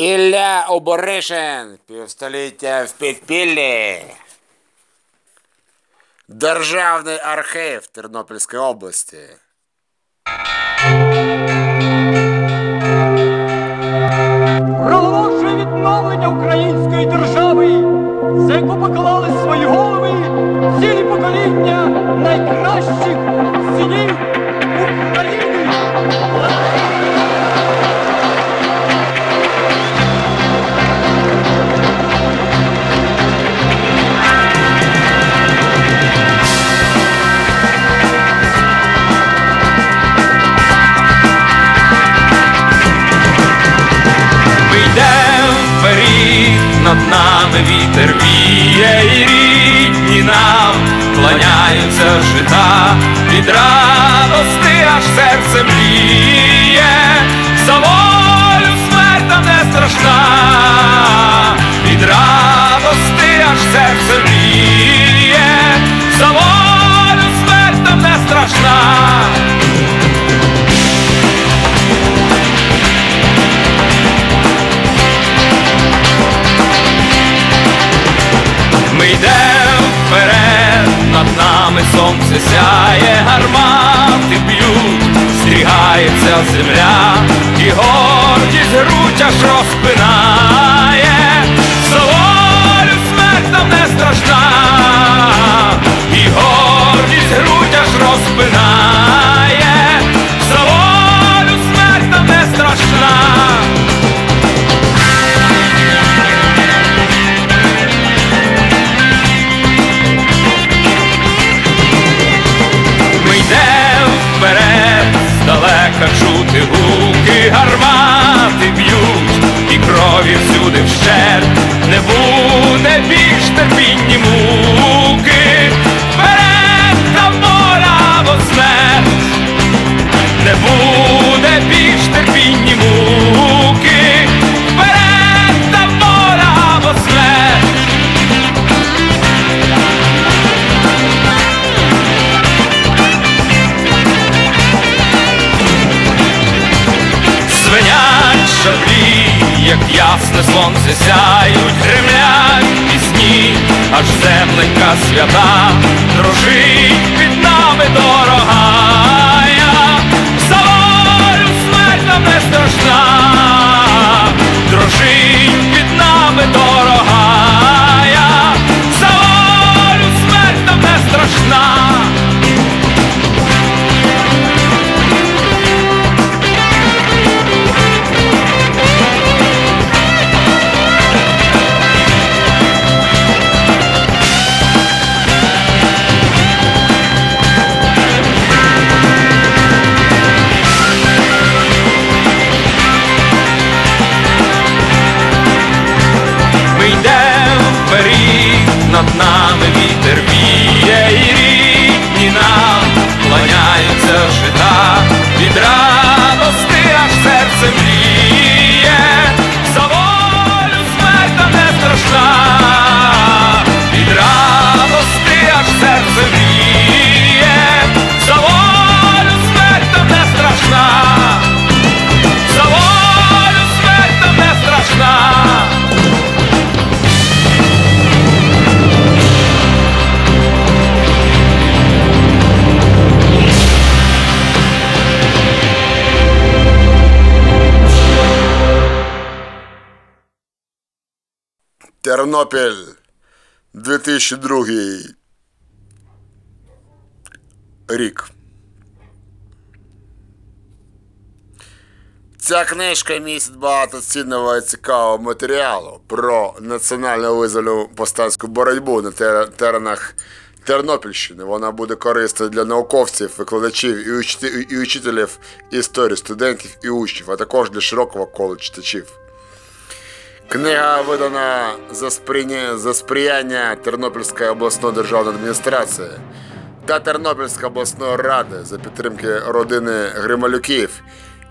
Ілля Оборишин, півстоліття в підпіллі. Державний архів Тернопільської області. Проголошує відновлення української держави, за яку поклали свої голови цілі покоління найкращих віє і рідні нам кланяються жита від радости, аж серце мріє, за волю смерта не страшна, від радости, аж серце мріє, за волю смерта не страшна. Над нами сонце сяє, гармати б'ють, стрігається земля, і гордість грудь аж розпинає, Солою смерть нам не страшна, і гордість грудь аж розпинає, здалека чути гуки, гармати б'ють, і крові всюди вщерб, не буде більш терпінні муки, вперед там або смерть, не буде як ясне сонце сяють, гремлять пісні, аж земленька свята, дружить під нами дорогая, за смерть нам не дрожить під нами дорогая, над нами вітер віє і рідні нам кланяються жита від радости, аж серце мріє, Тернопіль 2002 рік. Ця книжка містить багато цінного і цікавого матеріалу про національно визвольну повстанську боротьбу на теренах Тернопільщини. Вона буде корисною для науковців, викладачів і учителів історії, студентів і учнів, а також для широкого кола читачів. Книга видана за, сприйня- за сприяння Тернопільської обласної державної адміністрації та Тернопільської обласної ради за підтримки родини Грималюків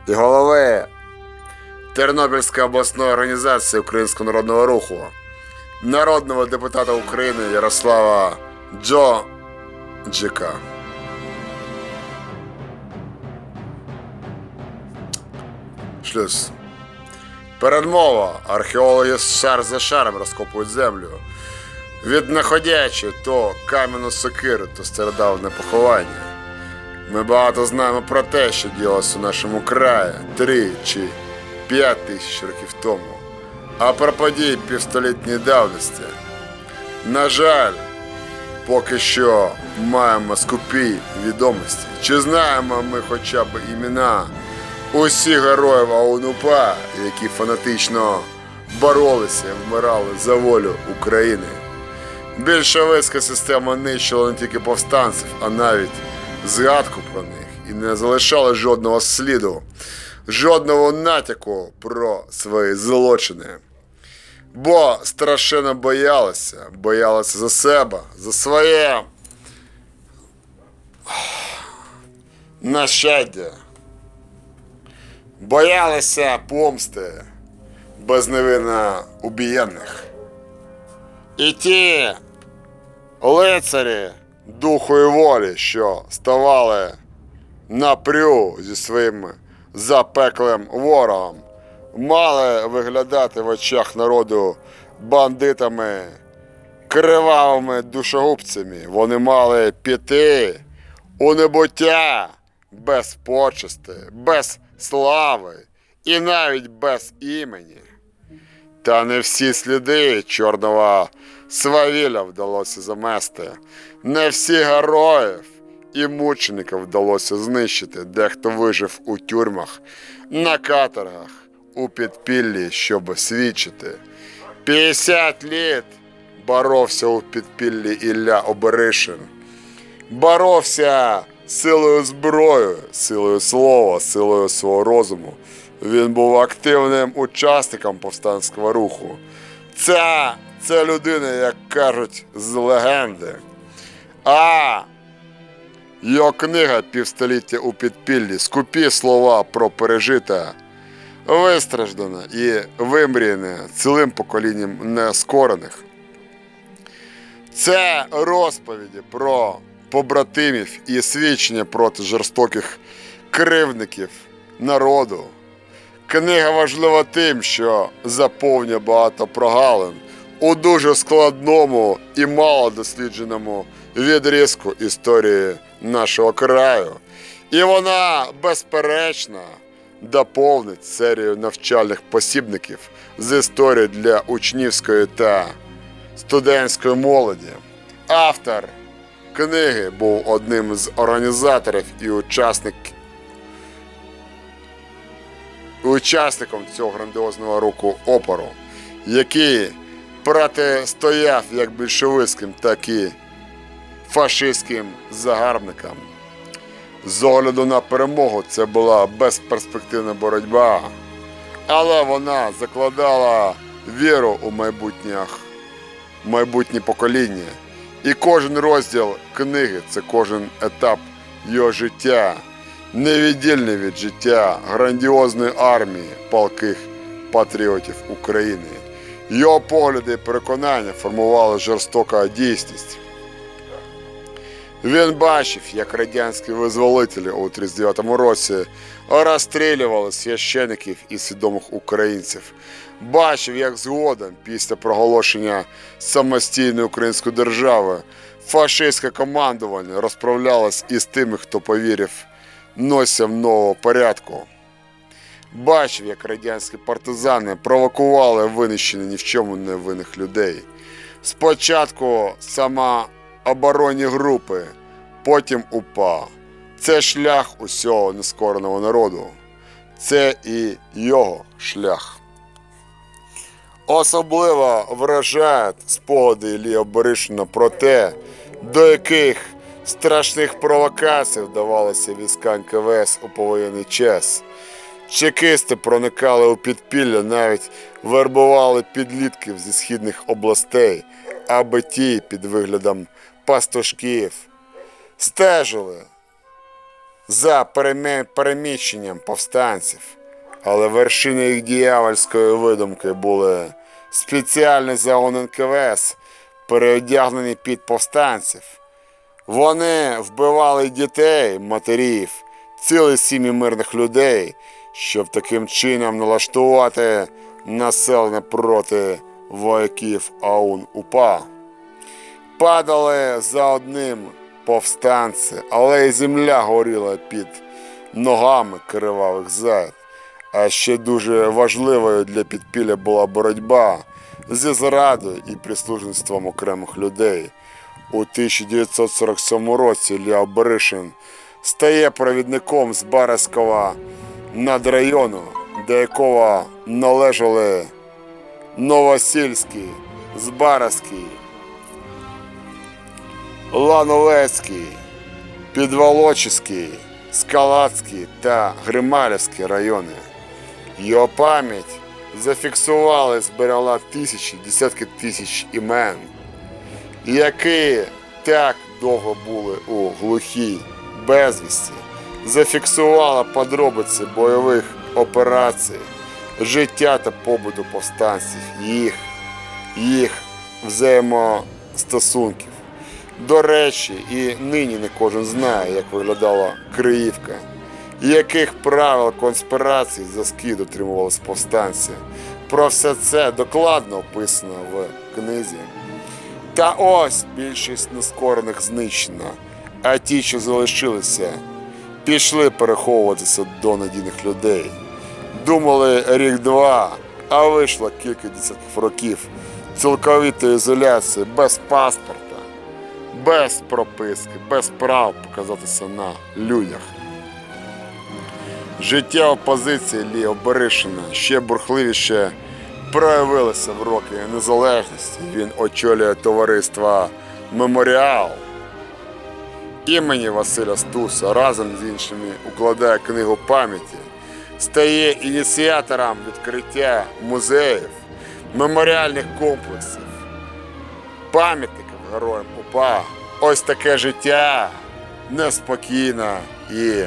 і голови Тернопільської обласної організації Українського народного руху, народного депутата України Ярослава Джо Джика. Шлюз. Передмова. Археологи шар за шаром розкопують землю. Віднаходячи то кам'яну сокиру, то стародавне поховання. Ми багато знаємо про те, що діялося у нашому краї три чи п'ять тисяч років тому, а про події півстолітньої давності. На жаль, поки що маємо скупі відомості. Чи знаємо ми хоча б імена усіх героїв АУНУПА, які фанатично боролися і вмирали за волю України? Більшовицька система нищила не тільки повстанців, а навіть згадку про них і не залишала жодного сліду, жодного натяку про свої злочини. Бо страшенно боялася, боялася за себе, за своє нащадя. Боялися помсти безневинно убієнних. І ті лицарі духу і волі, що ставали напрю зі своїм запеклим ворогом, мали виглядати в очах народу бандитами, кривавими душогубцями. Вони мали піти у небуття без почести, без слави і навіть без імені. Та не всі сліди чорного свавілля вдалося замести. Не всі героїв і мучеників вдалося знищити. Дехто вижив у тюрмах, на каторгах, у підпіллі, щоб свідчити. 50 літ боровся у підпіллі Ілля Оберишин. Боровся силою зброї, силою слова, силою свого розуму. Він був активним учасником повстанського руху. Це, це людина, як кажуть, з легенди. А його книга півстоліття у підпіллі, скупі слова про пережите, вистраждане і вимріяне цілим поколінням нескорених. Це розповіді про побратимів і свідчення проти жорстоких кривдників народу. Книга важлива тим, що заповнює багато прогалин у дуже складному і мало дослідженому відрізку історії нашого краю. І вона, безперечно, доповнить серію навчальних посібників з історії для учнівської та студентської молоді. Автор книги був одним з організаторів і учасник, учасником цього грандіозного руху опору, який протистояв як більшовицьким, так і фашистським загарбникам. З огляду на перемогу це була безперспективна боротьба, але вона закладала віру у майбутніх, майбутнє покоління. І кожен розділ книги це кожен етап його життя, невіддільний від життя грандіозної армії палких патріотів України. Його погляди і переконання формували жорстока дійсність. Він бачив, як радянські визволителі у 39-му році розстрілювали священиків і свідомих українців. Бачив, як згодом, після проголошення самостійної української держави, фашистське командування розправлялось із тими, хто повірив носям нового порядку. Бачив, як радянські партизани провокували винищення ні в чому не винних людей. Спочатку самооборонні групи, потім УПА. Це шлях усього нескореного народу. Це і його шлях. Особливо вражають спогади Іллі Боришина про те, до яких страшних провокацій вдавалося військам КВС у повоєнний час. Чекисти проникали у підпілля, навіть вербували підлітків зі східних областей, аби ті під виглядом пастушків стежили за переміщенням повстанців, але вершиною їх діявольської видумки були спеціальні загони НКВС, переодягнені під повстанців. Вони вбивали дітей, матерів, цілі сім'ї мирних людей, щоб таким чином налаштувати населення проти вояків АУН УПА. Падали за одним повстанці, але й земля горіла під ногами кривавих зайд. А ще дуже важливою для підпілля була боротьба зі зрадою і прислужництвом окремих людей. У 1947 році Лео Беришин стає провідником з Барського надрайону, до якого належали Новосільський, Збаразький, Лановецький, Підволочиський, Скалацький та Грималівський райони. Його пам'ять зафіксували, зберегла тисячі, десятки тисяч імен, які так довго були у глухій безвісті, зафіксувала подробиці бойових операцій, життя та побуту повстанців, їх, їх взаємостосунків. До речі, і нині не кожен знає, як виглядала Криївка, яких правил конспірації за скид дотримувалися повстанці. Про все це докладно описано в книзі. Та ось більшість нескорених знищена, а ті, що залишилися, пішли переховуватися до надійних людей. Думали рік-два, а вийшло кілька десятків років цілковитої ізоляції без паспорта без прописки, без прав показатися на людях. Життя опозиції Ліо Беришина ще бурхливіше проявилося в роки незалежності. Він очолює товариство Меморіал імені Василя Стуса разом з іншими укладає книгу пам'яті, стає ініціатором відкриття музеїв, меморіальних комплексів, пам'ятників героям УПА. Ось таке життя неспокійне і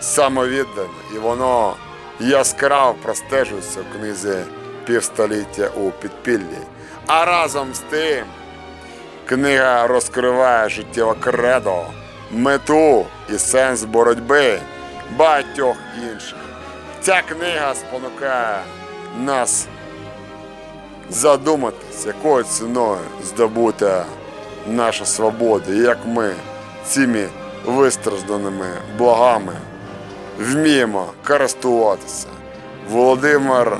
самовіддане, і воно яскраво простежується в книзі півстоліття у підпіллі. А разом з тим книга розкриває життєве кредо, мету і сенс боротьби багатьох інших. Ця книга спонукає нас задуматись, якою ціною здобута наша свобода, як ми цими вистражданими благами вміємо користуватися. Володимир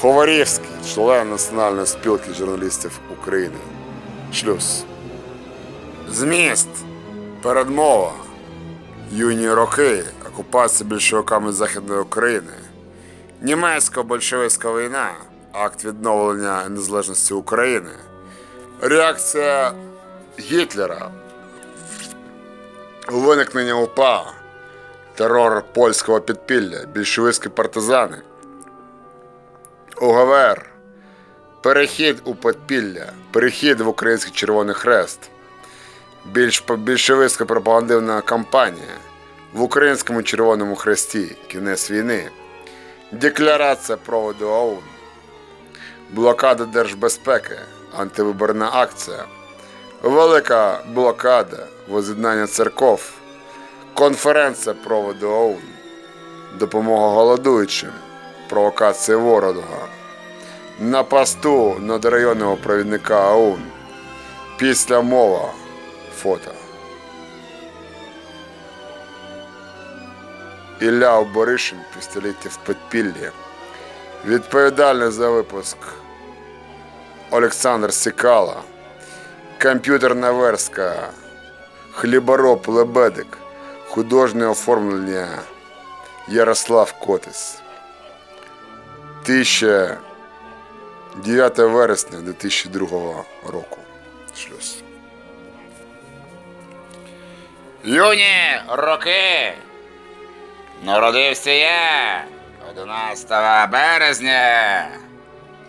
Ховарівський, член Національної спілки журналістів України. Шлюз. Зміст. Передмова. Юні роки. Окупація більшовиками Західної України. Німецько-большевицька війна. Акт відновлення незалежності України. Реакція Гітлера. Виникнення УПА. Терор польського підпілля. Більшовицькі партизани. УГВР. Перехід у підпілля. Перехід в Український Червоний Хрест. Більш більшовицька пропагандивна кампанія в Українському Червоному Хресті. Кінець війни. Декларація проводу ОУН. Блокада держбезпеки. Антивиборна акція. Велика блокада. Воз'єднання церков. Конференція проводу ОУН. Допомога голодуючим. Провокація ворога. На посту надрайонного провідника АУН. Після мова. Фото. Ілля Оборишин пістолетів в підпіллі. Відповідальний за випуск Олександр Сікала. Комп'ютерна верстка. Хлібороб Лебедик. Художнє оформлення Ярослав Котис. 1009 вересня 2002 року. Шлюз. Юні роки. Народився я 11 березня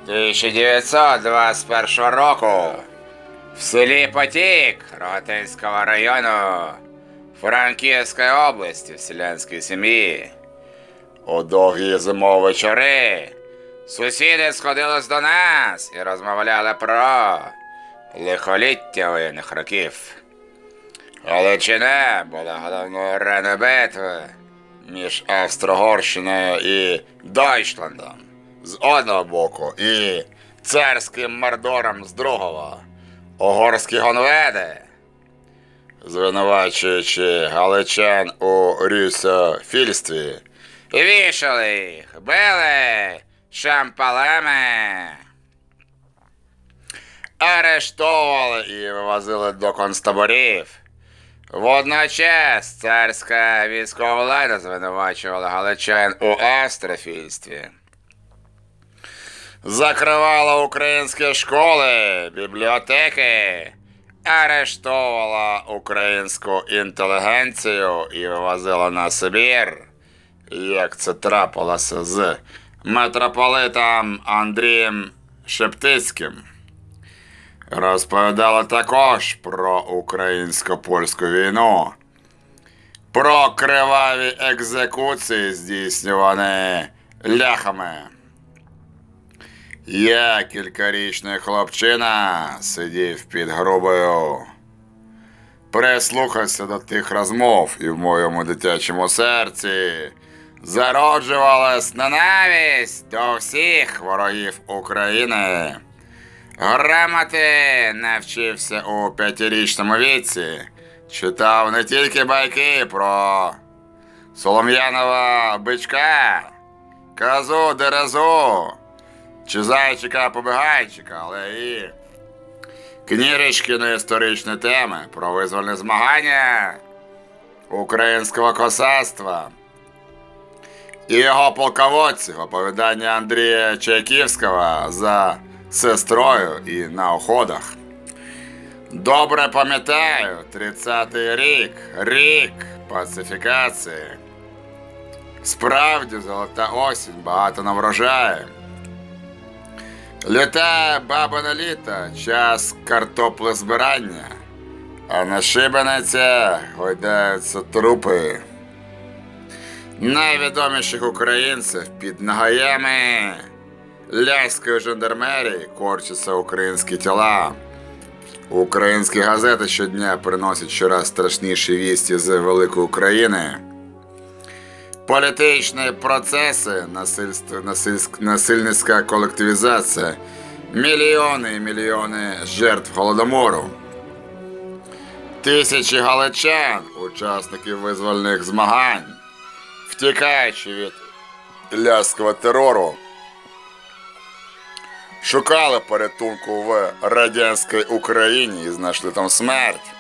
1921 року в селі Потік Ротинського району Франківської області в селянській сім'ї. У довгі зимові вечори сусіди сходились до нас і розмовляли про лихоліття воєнних років. Галичина була головною ареною битви між Австро-Угорщиною і Дойчландом з одного боку і царським мордором з другого. Угорські гонведи, звинувачуючи галичан у рюсофільстві, Вішали їх, били шампалами. арештовували і вивозили до концтаборів. Водночас царська військова влада звинувачувала галичан у астрофільстві. Закривала українські школи, бібліотеки, арештовувала українську інтелігенцію і вивозила на Сибір, як це трапилося з митрополитом Андрієм Шептицьким. Розповідала також про українсько-польську війну, про криваві екзекуції, здійснювані ляхами. Я, кількарічний хлопчина, сидів під грубою. Прислухався до тих розмов, і в моєму дитячому серці зароджувалась ненависть до всіх ворогів України. Грамоти навчився у п'ятирічному віці. Читав не тільки байки про Солом'янова бичка, казу дерезу, чи зайчика побігайчика, але і книжечки на історичні теми про визвольне змагання українського косацтва і його полководців, оповідання Андрія Чайківського за сестрою і на оходах. Добре пам'ятаю, 30-й рік, рік пацифікації. Справді золота осінь, багато нам Літає баба літо, час картопли збирання, а на шибеницях гойдаються трупи. Найвідоміших українців під нагаями ляської жандармерії корчаться українські тіла. Українські газети щодня приносять щораз страшніші вісті з Великої України. Політичні процеси, насильницька колективізація, мільйони і мільйони жертв голодомору. Тисячі галичан, учасників визвольних змагань, втікаючи від ляського терору, шукали порятунку в радянській Україні і знайшли там смерть.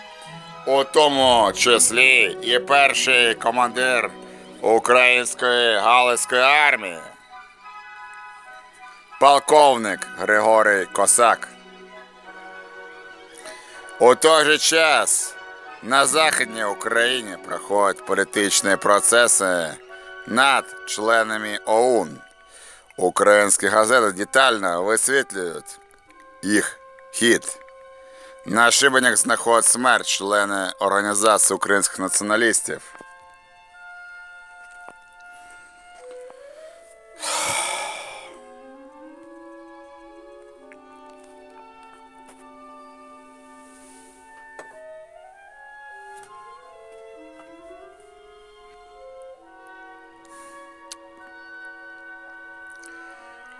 У тому числі і перший командир української галицької армії, полковник Григорій Косак. У той же час на Західній Україні проходять політичні процеси над членами ОУН. Українські газети детально висвітлюють їх хід. На шибенях знаходять смерть члени Організації українських націоналістів.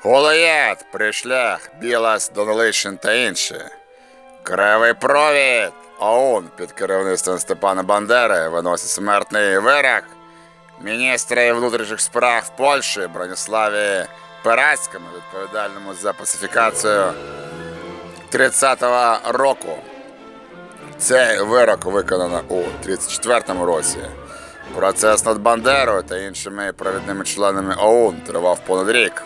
Голояд, Пришлях, Білас, Донелишин та інші. Кривий провід. ОУН під керівництвом Степана Бандери виносить смертний вирок міністра внутрішніх справ Польщі Броніславі Перацькому, відповідальному за пацифікацію 30-го року. Цей вирок виконано у 34-му році. Процес над Бандерою та іншими провідними членами ОУН тривав понад рік.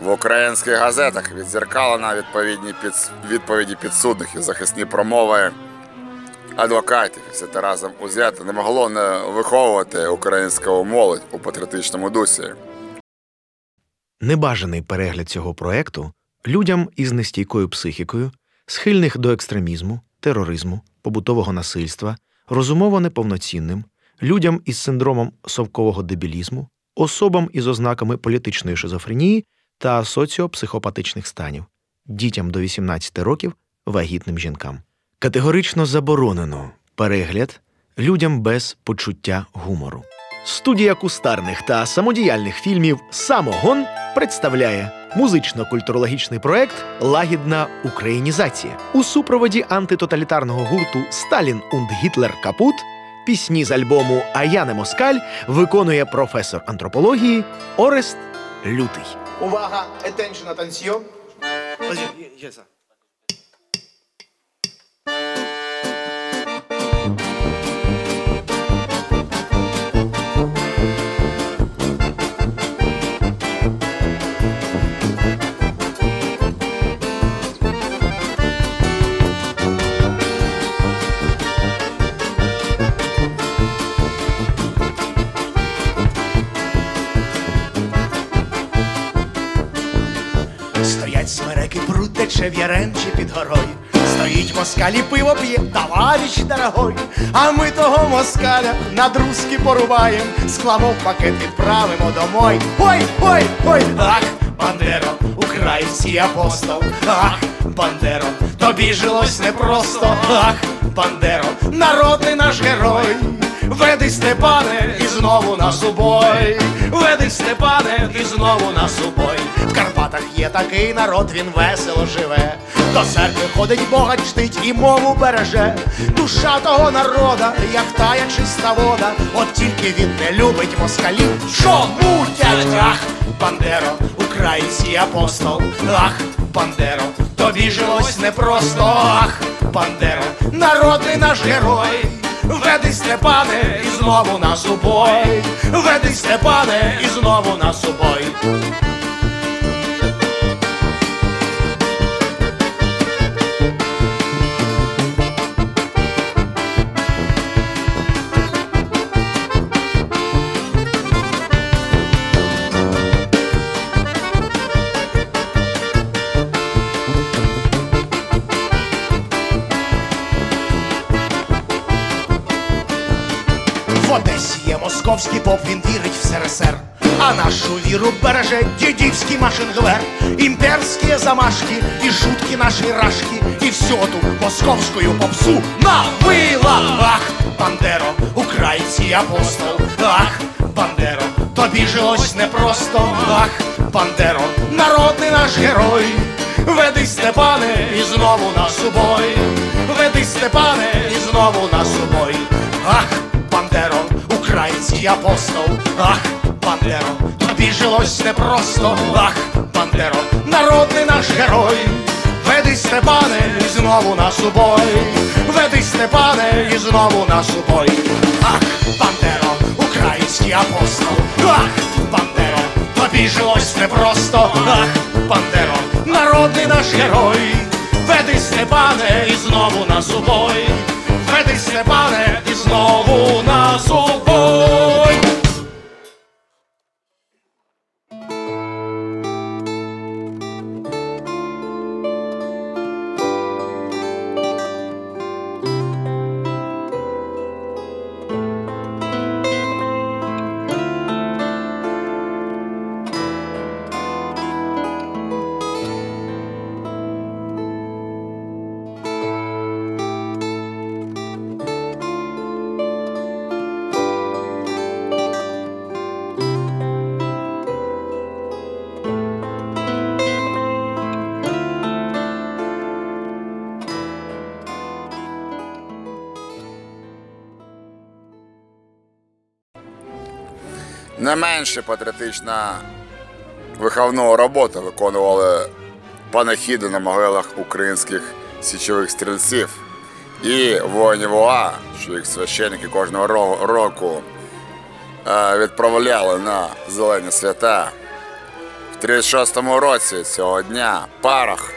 В українських газетах відзеркалено відповідні під... відповіді підсудних і захисні промови адвокатів. І все це разом узяти не могло не виховувати українського молодь у патріотичному дусі. Небажаний перегляд цього проекту людям із нестійкою психікою, схильних до екстремізму, тероризму, побутового насильства, розумово неповноцінним, людям із синдромом совкового дебілізму, особам із ознаками політичної шизофренії та соціопсихопатичних станів, дітям до 18 років, вагітним жінкам. Категорично заборонено перегляд людям без почуття гумору. Студія кустарних та самодіяльних фільмів Самогон представляє музично-культурологічний проект Лагідна українізація у супроводі антитоталітарного гурту Сталін und Гітлер Капут. Пісні з альбому А я не москаль виконує професор антропології Орест Лютий. Увага, attention, attention. Тече в яремчі під горою. Стоїть москалі, пиво п'є, товарищ дорогой. А ми того москаля на друзки порубаєм, скламо в пакет відправимо домой. Ой, ой, ой, ах, Бандеро, український апостол, ах, Бандеро, тобі жилось непросто, ах, Бандеро, народний наш герой. Веди Степане і знову нас у бой. Веди Степане і знову нас у. В Карпатах є такий народ, він весело живе. До церкви ходить, Бога чтить і мову береже. Душа того народа, як тая чиста вода. От тільки він не любить москалів, що мутять. Ах, Бандеро, український апостол. Ах, Бандеро, тобі жилось непросто. Ах, Бандеро, народний наш герой. Веди Степане і знову нас собой, бой. Веди Степане і знову нас у московський поп, він вірить в СРСР. А нашу віру береже дідівський машингвер, імперські замашки і жуткі наші рашки, і всю ту московську попсу на вила. Ах, Бандеро, український апостол, ах, Бандеро, тобі жилось непросто, ах, Бандеро, народний наш герой. Веди, Степане, і знову нас у бой. Веди Степане і знову нас у бой. Ах, Бандеро, український апостол, ах, Бандеро, тобі жилось непросто, ах, Бандеро, народний наш герой. Веди Степане і знову нас у. Веди Степане і знову нас у. Ах, Бандеро, український апостол, ах, Бандеро, тобі жилось непросто, ах, Бандеро, народний наш герой. Веди Степане і знову нас у бой. Веди Степане і знову нас Не менше патріотична виховну роботу виконували панахіди на могилах українських січових стрільців і воїнів ОА, що їх священники кожного року е, відправляли на зелені свята. В 36-му році цього дня парах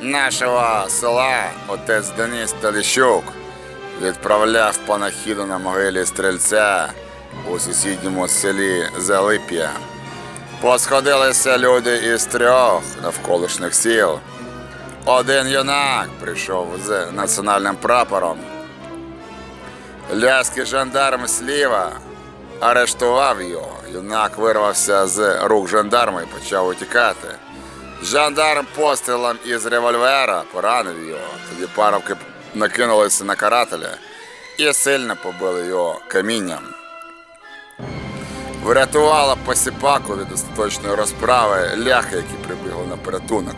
нашого села отець Деніс Таліщук відправляв панахіду на могилі стрільця у сусідньому селі Залип'я. Посходилися люди із трьох навколишніх сіл. Один юнак прийшов з національним прапором. Ляський жандарм сліва арештував його. Юнак вирвався з рук жандарма і почав утікати. Жандарм пострілом із револьвера поранив його. Тоді парубки накинулися на карателя і сильно побили його камінням. Врятувала посіпаку від остаточної розправи ляхи, які прибігли на порятунок.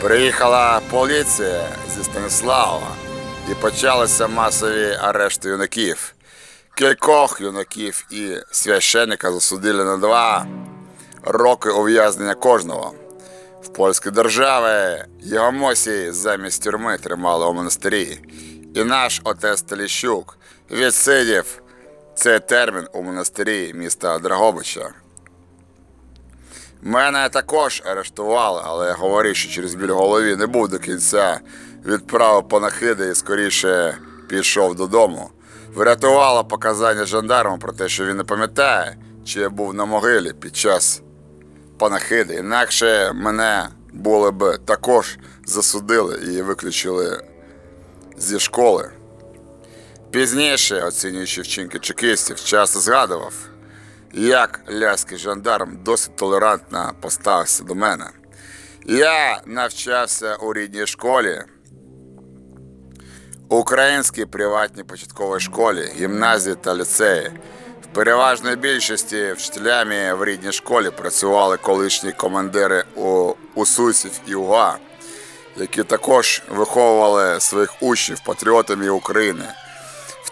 Приїхала поліція зі Станіслава і почалися масові арешти юнаків. Кількох юнаків і священника засудили на два роки ув'язнення кожного. В польській державі мосі замість тюрми тримали у монастирі. І наш отець Теліщук відсидів цей термін у монастирі міста Драгобича. Мене також арештували, але я говорив, що через біль голові не був до кінця. Відправив панахиди і скоріше пішов додому. Врятувало показання жандарму про те, що він не пам'ятає, чи я був на могилі під час панахиди. Інакше мене були б також засудили і виключили зі школи. Пізніше, оцінюючи вчинки чекістів, часто згадував, як ляський жандарм досить толерантно поставився до мене. Я навчався у рідній школі, українській приватній початковій школі, гімназії та ліцеї. В переважній більшості вчителями в рідній школі працювали колишні командири у Усусів і УГА, які також виховували своїх учнів патріотами України.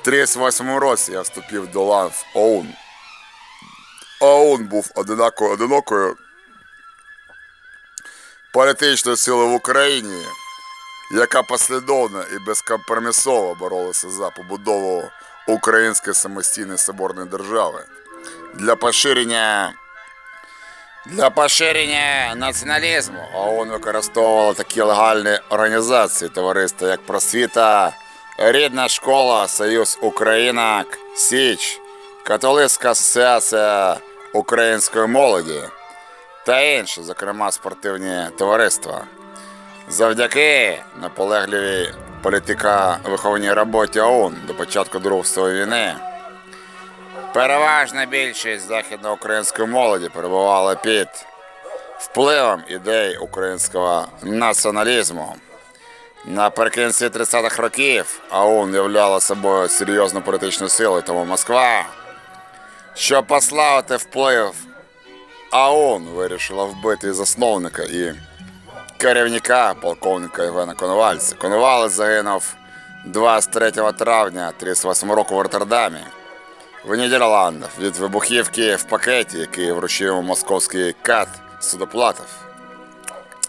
В 38 році я вступив до лав ОУН. ОУН був одинаково одинокою політичною силою в Україні, яка послідовно і безкомпромісово боролася за побудову української самостійної соборної держави. Для поширення для поширення націоналізму ООН використовувала такі легальні організації товариства, як Просвіта, Рідна школа, Союз Українок, Січ, Католицька асоціація української молоді та інші, зокрема спортивні товариства. Завдяки наполегливій політика виховній роботі ОУН до початку Другої світової війни. Переважна більшість західноукраїнської молоді перебувала під впливом ідей українського націоналізму. Наприкінці 30-х років АУН являла собою серйозну політичну силу, тому Москва, щоб пославити вплив АУН, вирішила вбити засновника і керівника полковника Євгена Коновальця. Коновалець загинув 23 травня 38 року в Роттердамі в Нідерландах від вибухівки в пакеті, який вручив московський кат судоплатов.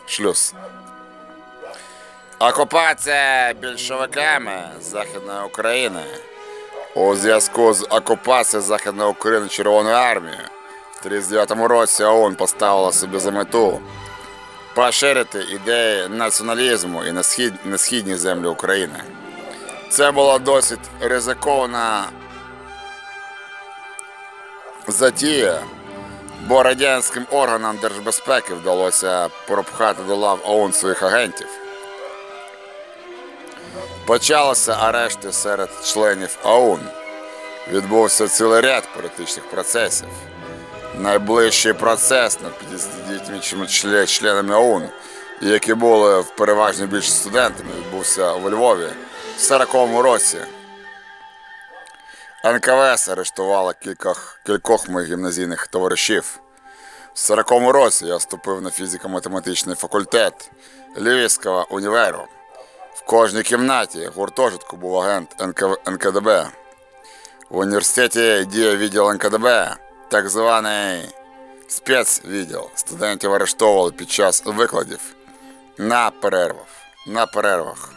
Шлюз. Окупація більшовиками Західної України у зв'язку з окупацією Західної України Червоною армією в 1939 році ООН поставила собі за мету поширити ідеї націоналізму і на, схід, на східні землі України. Це була досить ризикована затія, бо радянським органам держбезпеки вдалося пропхати до лав ООН своїх агентів. Почалися арешти серед членів ОУН. Відбувся цілий ряд політичних процесів. Найближчий процес над 59 членами ОУН, які були в переважній більшості студентами, відбувся у Львові в 40-му році. НКВС арештувала кількох, кількох моїх гімназійних товаришів. В 40-му році я вступив на фізико-математичний факультет Львівського універу. Кожній кімнаті гуртожитку був агент НК... НКДБ. В університеті діє відділ НКДБ, так званий спецвідділ. Студентів арештовували під час викладів на перервах. На перервах.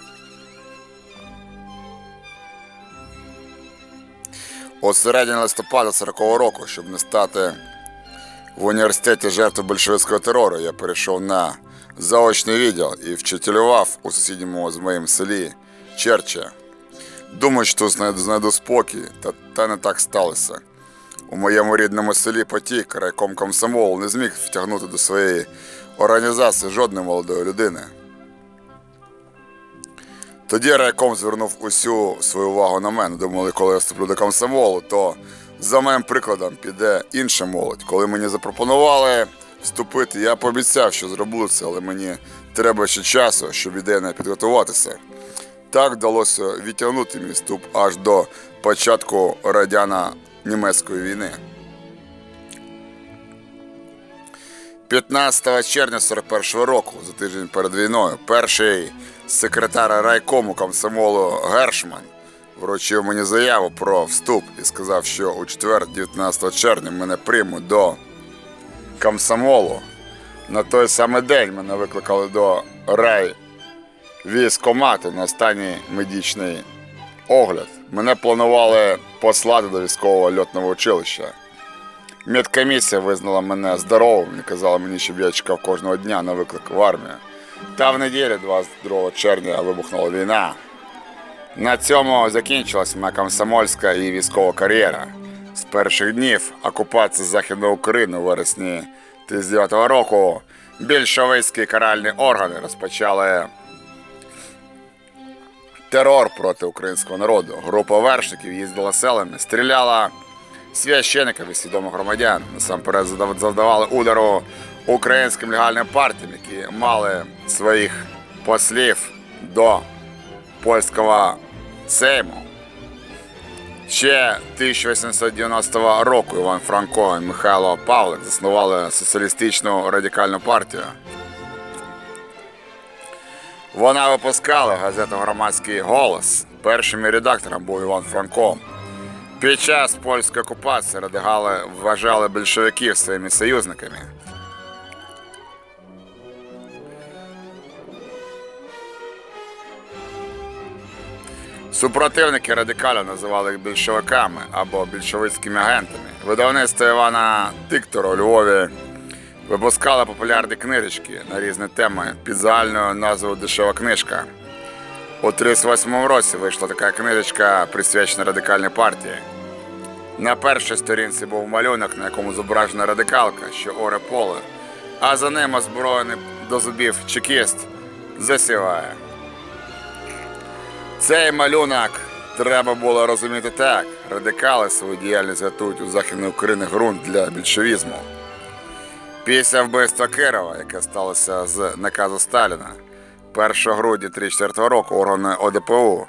У середині листопада 40-го року, щоб не стати в університеті жертвою большевицького терору, я перейшов на заочний відділ і вчителював у сусідньому з моїм селі Черча. Думаю, що знайду спокій, та, та не так сталося. У моєму рідному селі потік райком комсомол не зміг втягнути до своєї організації жодної молодої людини. Тоді райком звернув усю свою увагу на мене. Думали, коли я вступлю до комсомолу, то за моїм прикладом піде інша молодь. Коли мені запропонували вступити. Я пообіцяв, що зроблю це, але мені треба ще часу, щоб ідейно підготуватися. Так вдалося відтягнути мій вступ аж до початку радяно-німецької війни. 15 червня 41 року, за тиждень перед війною, перший секретар райкому комсомолу Гершман вручив мені заяву про вступ і сказав, що у четвер, 19 червня, мене приймуть до комсомолу. На той самий день мене викликали до рай військомату на останній медичний огляд. Мене планували послати до військового льотного училища. Медкомісія визнала мене здоровим і казала мені, щоб я чекав кожного дня на виклик в армію. Та в неділю 22 червня вибухнула війна. На цьому закінчилась моя комсомольська і військова кар'єра. З перших днів окупації Західної України у вересні 39 року більшовицькі каральні органи розпочали терор проти українського народу. Група вершників їздила селами, стріляла священиків і свідомих громадян. Насамперед завдавали удару українським легальним партіям, які мали своїх послів до польського Сейму. Ще 1890 року Іван Франко і Михайло Павлик заснували соціалістичну радикальну партію. Вона випускала газету Громадський голос. Першим редактором був Іван Франко. Під час польської окупації радикали вважали більшовиків своїми союзниками. Супротивники радикалів називали їх більшовиками або більшовицькими агентами. Видавництво Івана Тиктора у Львові випускало популярні книжечки на різні теми під загальною назвою Дешева книжка. У 38-му році вийшла така книжечка, присвячена радикальній партії. На першій сторінці був малюнок, на якому зображена радикалка, що оре поле, а за ним озброєний до зубів чекіст засіває. Цей малюнок треба було розуміти так. Радикали свою діяльність готують у Західної України ґрунт для більшовізму. Після вбивства Кирова, яке сталося з наказу Сталіна, 1 грудня 1934 року органи ОДПУ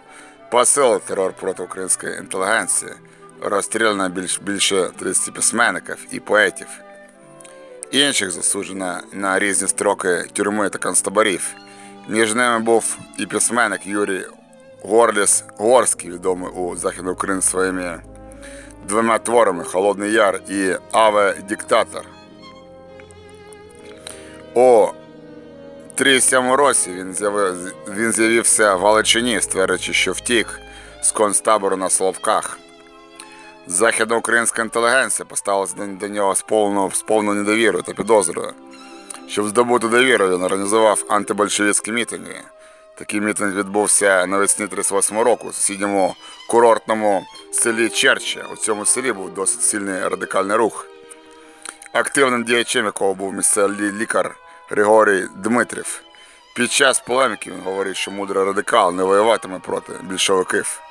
посилили терор проти української інтелігенції, розстріляно більш, більше 30 письменників і поетів. Інших засуджено на різні строки тюрми та концтаборів. Між ними був і письменник Юрій Горліс Горський, відомий у Західній Україні своїми двома творами Холодний Яр і Аве Диктатор. У 37 році він, з'яви- він з'явився в Галичині, стверджуючи, що втік з концтабору на Соловках. Західноукраїнська інтелігенція поставилася до, нього з повною, повною недовірою та підозрою. Щоб здобути довіру, він організував антибольшевицькі мітинги. Такий мітинг відбувся навесні 38 року у сусідньому курортному селі Черча. У цьому селі був досить сильний радикальний рух. Активним діячем якого був місцевий лікар Григорій Дмитрів. Під час полеміки він говорив, що мудрий радикал не воюватиме проти більшовиків.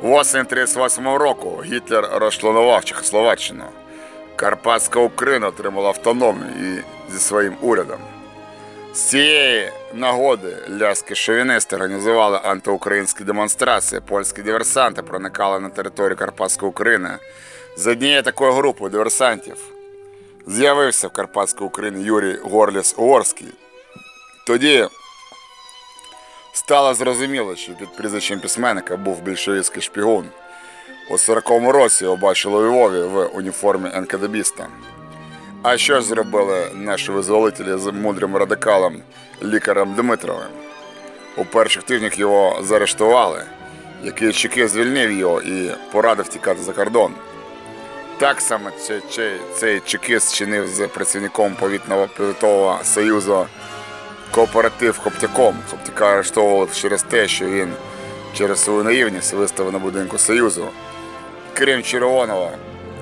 Восень 38 року Гітлер розчленував Чехословаччину. Карпатська Україна отримала автономію зі своїм урядом. З цієї нагоди ляські шовінисти організували антиукраїнські демонстрації. Польські диверсанти проникали на територію Карпатської України. З однієї такої групи диверсантів з'явився в Карпатській Україні Юрій Горліс Уорський. Тоді стало зрозуміло, що під прізвищем письменника був більшовицький шпігун. У 40-му році його бачили у Львові в уніформі НКДБіста. А що ж зробили наші визволителі з мудрим радикалом лікарем Дмитровим? У перших тижнях його заарештували, який чеки звільнив його і порадив тікати за кордон. Так само цей, цей, чекіст чинив з працівником повітного повітового союзу кооператив Хоптяком. Хоптяка арештовували через те, що він через свою наївність виставив на будинку Союзу, крім червоного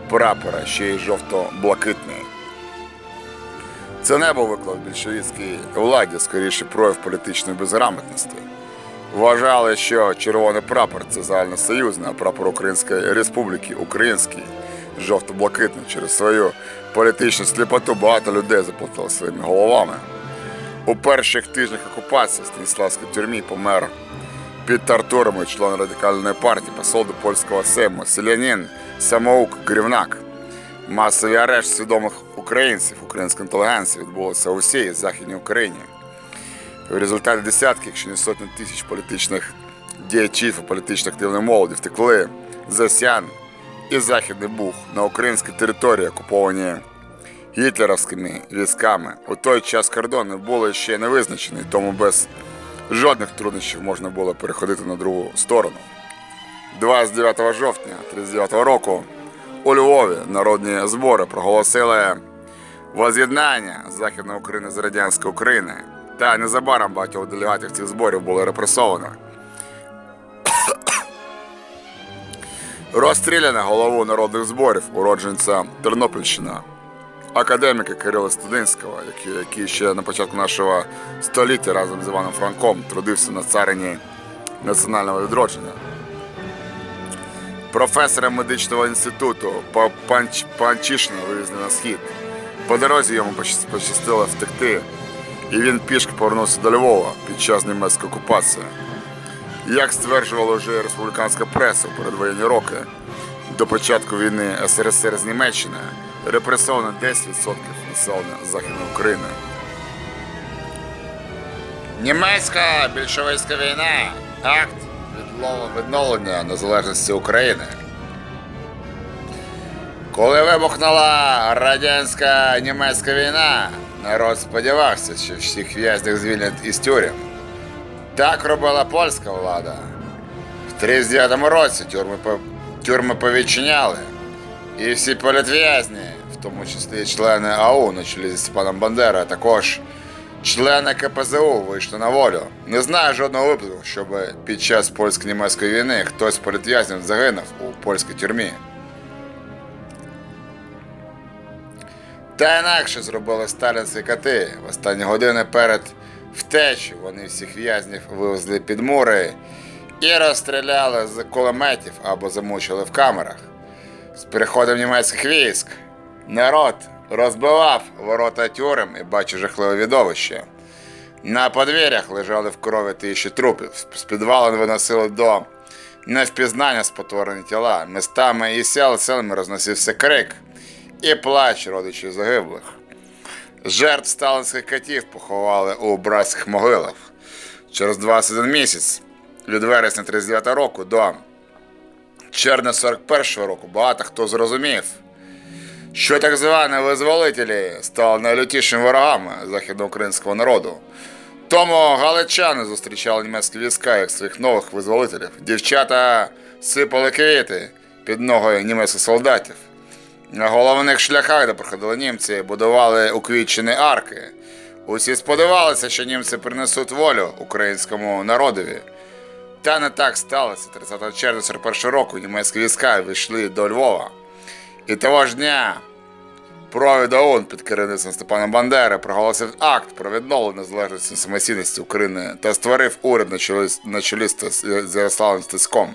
прапора, ще й жовто-блакитний. Це не був виклик більшовицькій владі, скоріше прояв політичної безграмотності. Вважали, що червоний прапор це загальносоюзний, а прапор Української Республіки український, жовто-блакитний. Через свою політичну сліпоту багато людей заплатили своїми головами. У перших тижнях окупації в Станіславській тюрмі помер під Артуром, член радикальної партії, посол до польського Сейму, селянин, самоук, Грівнак. Масовий арешт свідомих українців, української інтелігенції відбулося у всій Західній Україні. В результаті десятки, якщо не сотні тисяч політичних діячів і політично активної молоді втекли з Осян і Західний Буг на українській території, окуповані гітлерівськими військами. У той час кордони були ще не визначені, тому без жодних труднощів можна було переходити на другу сторону. 29 жовтня 1939 року у Львові народні збори проголосили воз'єднання Західної України з радянської України. Та незабаром багатьох делегатів цих зборів було репресовано. Розстріляно голову народних зборів, уродженця Тернопільщина, академіка Кирила Студинського, який, який ще на початку нашого століття разом з Іваном Франком трудився на царині національного відродження. Професора медичного інституту Па- Панч, Панчишина вивезли на схід. По дорозі йому пощастило втекти, і він пішки повернувся до Львова під час німецької окупації. Як стверджувала вже республіканська преса у передвоєнні роки, до початку війни СРСР з Німеччиною репресовано 10% населення Західної України. Німецька більшовицька війна акт відновлення незалежності України. Коли вибухнула радянська німецька війна, народ сподівався, що всіх в'язнів звільнять із тюрем. Так робила польська влада. В 39-му році тюрми, тюрми повідчиняли, і всі політв'язні, тому числі члени АУ на чолі зі Степаном Бандера, а також члени КПЗУ вийшли на волю. Не знаю жодного випадку, щоб під час польсько-німецької війни хтось з політв'язнів загинув у польській тюрмі. Та інакше зробили сталінські кати. В останні години перед втечею вони всіх в'язнів вивезли під мури і розстріляли з кулеметів або замучили в камерах. З приходом німецьких військ народ розбивав ворота тюрем і бачив жахливе відовище. На подвір'ях лежали в крові тисячі трупів, з підвалу виносили до невпізнання спотворені тіла. Містами і сел селами розносився крик і плач родичів загиблих. Жертв сталинських катів поховали у братських могилах. Через 21 місяць від вересня 39 року до червня 41 року багато хто зрозумів, що так звані визволителі стали найлютішими ворогами західноукраїнського народу. Тому галичани зустрічали німецькі війська як своїх нових визволителів. Дівчата сипали квіти під ноги німецьких солдатів. На головних шляхах, де проходили німці, будували уквітчені арки. Усі сподівалися, що німці принесуть волю українському народові. Та не так сталося. 30 червня 41 року німецькі війська війшли до Львова. І того ж дня провід ООН під керівництвом Степана Бандери проголосив акт про відновлення незалежності самостійності України та створив уряд на чолі, з Ярославом Стецьком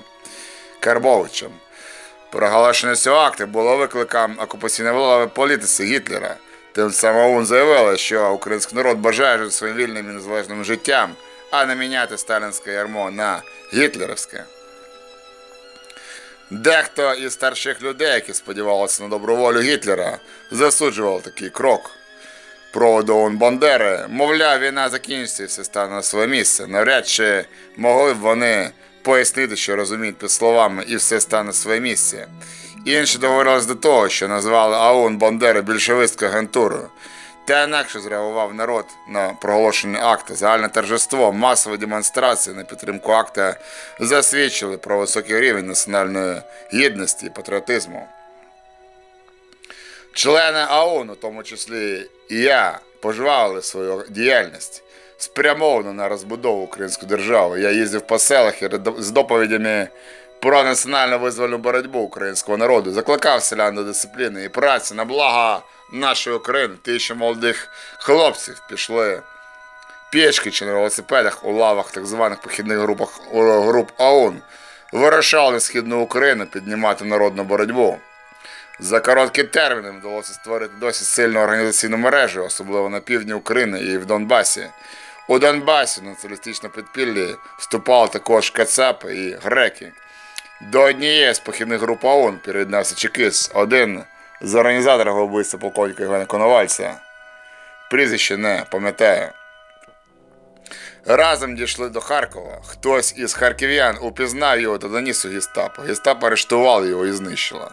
Карбовичем. Проголошення цього акту було викликом окупаційної влади політиці Гітлера. Тим самим ОУН заявила, що український народ бажає жити своїм вільним і незалежним життям, а не міняти сталінське ярмо на гітлерівське. Дехто із старших людей, які сподівалися на добру волю Гітлера, засуджував такий крок. Проводу ОУН Бандери, мовляв, війна закінчиться і все стане на своє місце. Навряд чи могли б вони пояснити, що розуміють під словами і все стане на своє місце. Інші договорились до того, що назвали АУН Бандери більшовицькою агентурою. Та інакше зреагував народ на проголошення акта. Загальне торжество, масові демонстрації на підтримку акта засвідчили про високий рівень національної гідності і патріотизму. Члени АОН, у тому числі і я, пожвавили свою діяльність спрямовано на розбудову української держави. Я їздив по селах з доповідями про національну визвольну боротьбу українського народу, закликав селян до дисципліни і праці на благо нашої України. Тисячі молодих хлопців пішли пішки чи на велосипедах у лавах так званих похідних групах груп ОУН, вирушали східну Україну піднімати народну боротьбу. За короткий термін їм вдалося створити досить сильну організаційну мережу, особливо на півдні України і в Донбасі. У Донбасі на підпіллі вступали також кацапи і греки. До однієї з похідних груп ООН приєднався чекіс, один з організаторів вбивства полковника Івана Коновальця. Прізвище не пам'ятаю. Разом дійшли до Харкова. Хтось із харків'ян упізнав його та доніс у гестапо. Гестапо арештувало його і знищило.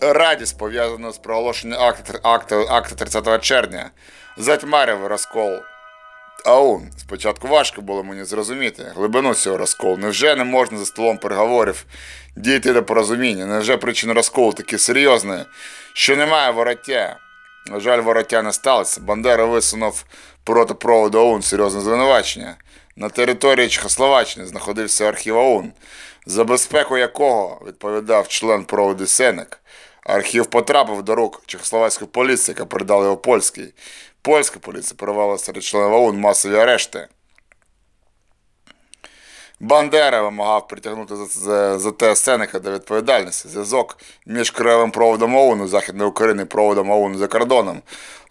Радість, пов'язана з проголошенням акта, акта, акта 30 червня, затьмарив розкол АУН. Спочатку важко було мені зрозуміти глибину цього розколу. Невже не можна за столом переговорів дійти до порозуміння? Невже причина розколу такі серйозні, що немає вороття? На жаль, вороття не сталося. Бандера висунув проти проводу ОУН серйозне звинувачення. На території Чехословаччини знаходився архів ОУН, за безпеку якого відповідав член проводу Сенек. Архів потрапив до рук чехословацької поліції, яка передала його польській. Польська поліція провела серед членів ОУН масові арешти. Бандера вимагав притягнути за, за, те Сенека до відповідальності. Зв'язок між краєвим проводом ОУН Західної України і проводом ОУН за кордоном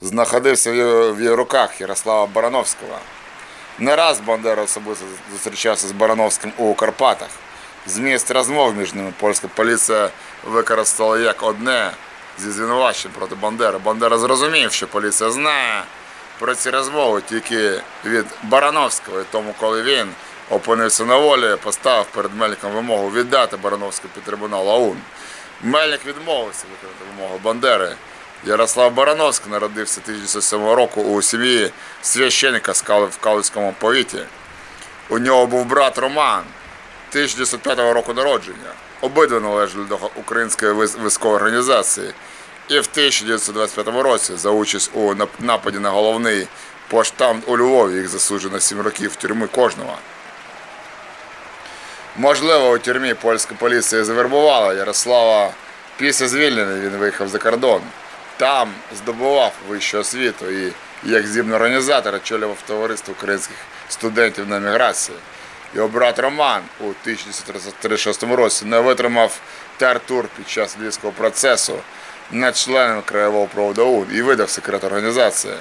знаходився в його руках Ярослава Барановського. Не раз Бандера особисто зустрічався з Барановським у Карпатах. Зміст розмов між ними польська поліція використала як одне зі звинувачень проти Бандери. Бандера зрозумів, що поліція знає про ці розмови тільки від Барановського, і тому, коли він опинився на волі, поставив перед Мельником вимогу віддати Барановського під трибунал АУН. Мельник відмовився виконати вимогу Бандери. Ярослав Барановський народився 1907 року у сім'ї священника в Калицькому повіті. У нього був брат Роман 1905 року народження. Обидва належали до української військової організації. І в 1925 році за участь у нападі на головний поштамт у Львові їх засуджено 7 років тюрми кожного. Можливо, у тюрмі польська поліція завербувала Ярослава. Після звільнення він виїхав за кордон. Там здобував вищу освіту і як здібний організатор очолював товариство українських студентів на еміграції. Його брат Роман у 1936 році не витримав тартур під час львівського процесу над членом краєвого проводу ОУН і видав секрет організації.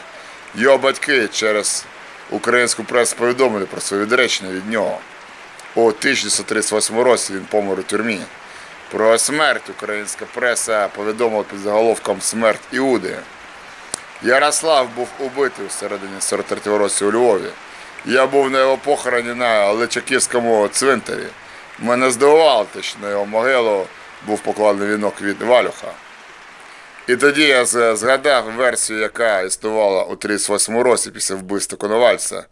Його батьки через українську пресу повідомили про своє відречення від нього. У 1938 році він помер у тюрмі. Про смерть українська преса повідомила під заголовком Смерть Іуди. Ярослав був убитий у середині 43-го році у Львові. Я був на його похороні на Личаківському цвинтарі. Мене здивувало те, що на його могилу був покладений вінок від Валюха. І тоді я згадав версію, яка існувала у 38-му році після вбивства Коновальця.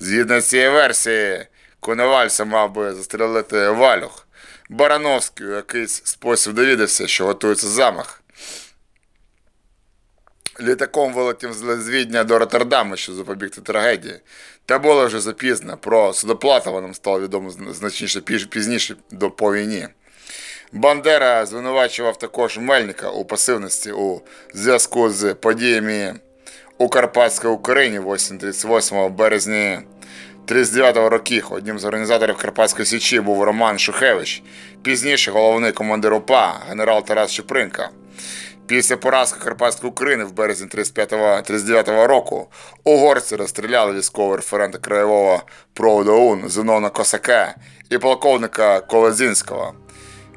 Згідно з цієї версії, Коновальця мав би застрелити Валюх. Барановський у якийсь спосіб довідався, що готується замах. Літаком вилетів з Відня до Роттердама, щоб запобігти трагедії. Та було вже запізно. Про судоплатова нам стало відомо значніше пізніше до по війні. Бандера звинувачував також Мельника у пасивності у зв'язку з подіями у Карпатській Україні 8-38 березні 39-го років. Одним з організаторів Карпатської Січі був Роман Шухевич, пізніше головний командир УПА, генерал Тарас Чупринка. Після поразки Карпатської України в березні 35-39 року угорці розстріляли військового референта краєвого проводу ОУН Зенона Косака і полковника Колозінського.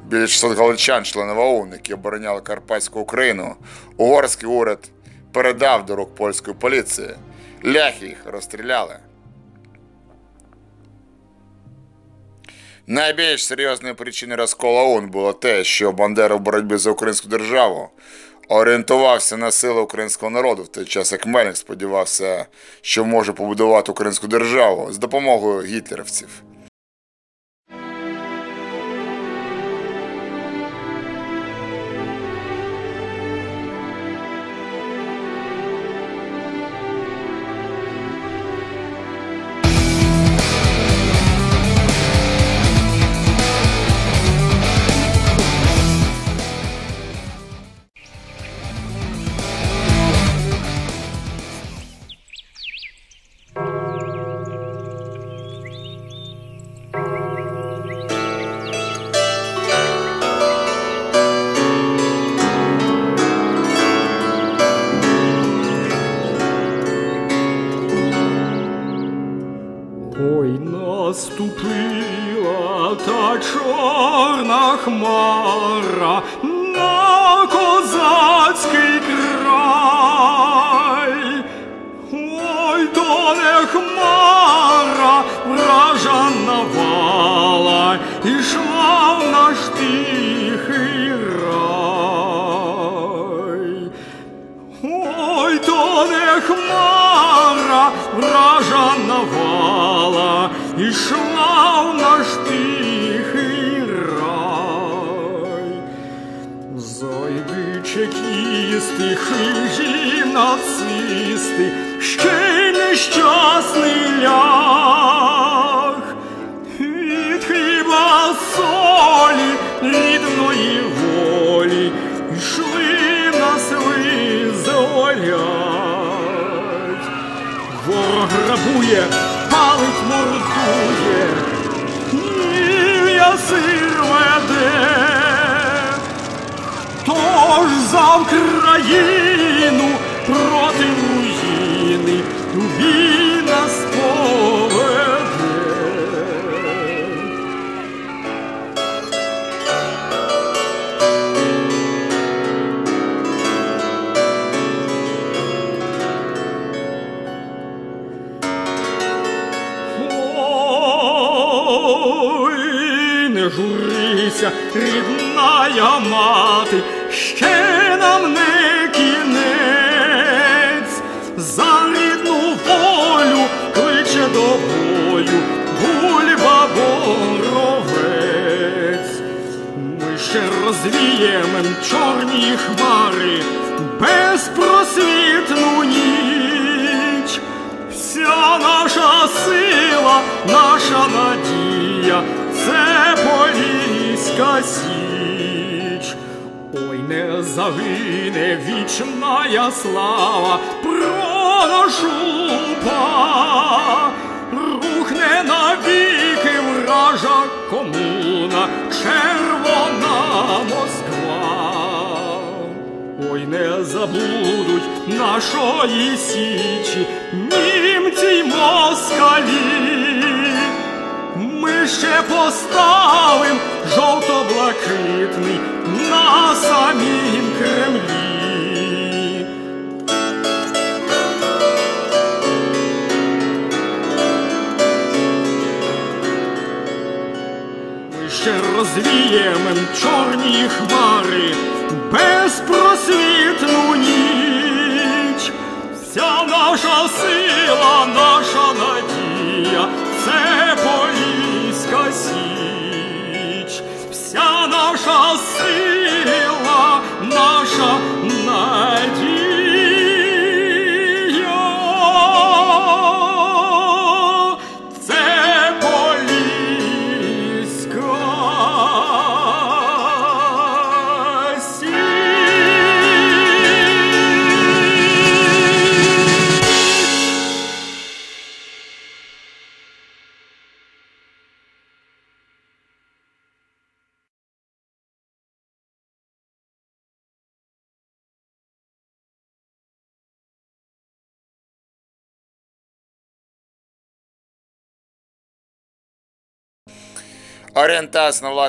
Біля 600 галичан, членів ОУН, які обороняли Карпатську Україну, угорський уряд передав до рук польської поліції. Ляхи їх розстріляли. Найбільш серйозною причиною розколу ОУН було те, що Бандера в боротьбі за українську державу орієнтувався на сили українського народу, в той час як Мельник сподівався, що може побудувати українську державу з допомогою гітлерівців.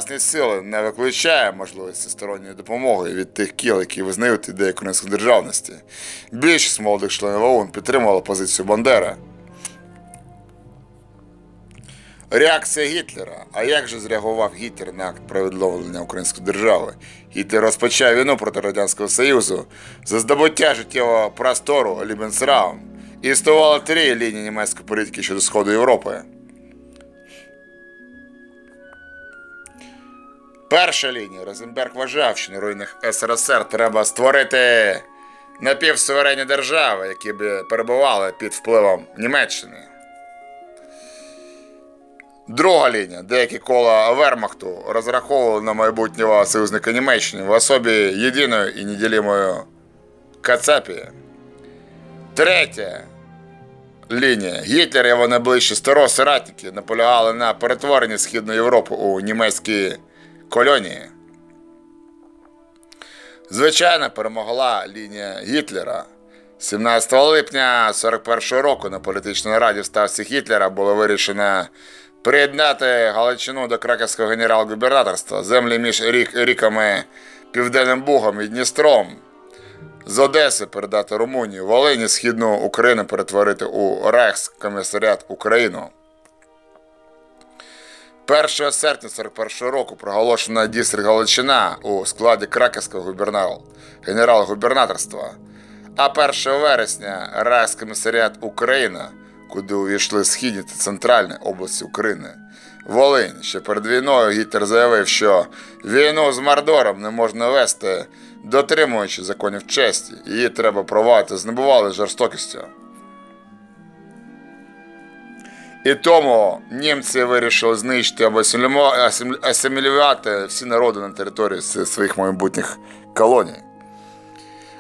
Власні сили не виключає можливості сторонньої допомоги від тих кіл, які визнають ідею української державності. Більшість молодих членів ОУН підтримувала позицію Бандери. Реакція Гітлера. А як же зреагував Гітлер на акт про відновлення української держави? Гітлер розпочав війну проти Радянського Союзу за здобуття життєвого простору Lebensraum. Існувало три лінії німецької політики щодо Сходу Європи. Перша лінія. Розенберг вважав, що на руїнах СРСР треба створити напівсуверенні держави, які б перебували під впливом Німеччини. Друга лінія. Деякі кола Вермахту розраховували на майбутнього союзника Німеччини в особі єдиної і неділімої Кацапії. Третя лінія. Гітлер і його найближчі старосоратники наполягали на перетворенні Східної Європи у німецькі колонії. Звичайно, перемогла лінія Гітлера. 17 липня 41 року на політичній раді в ставці Гітлера було вирішено приєднати Галичину до Краківського генерал-губернаторства, землі між рік, ріками Південним Бугом і Дністром, з Одеси передати Румунію, Волині, Східну Україну перетворити у Рейхскомісаріат Україну. 1 серпня 41 року проголошена дістрикт Галичина у складі Краківського губернал, генерал-губернаторства, а 1 вересня Райскомісаріат Україна, куди увійшли східні та центральні області України. Волинь. Ще перед війною Гітлер заявив, що війну з Мордором не можна вести, дотримуючи законів честі. Її треба провадити з небувалою жорстокістю. І тому німці вирішили знищити або асимілювати всі народи на території своїх майбутніх колоній.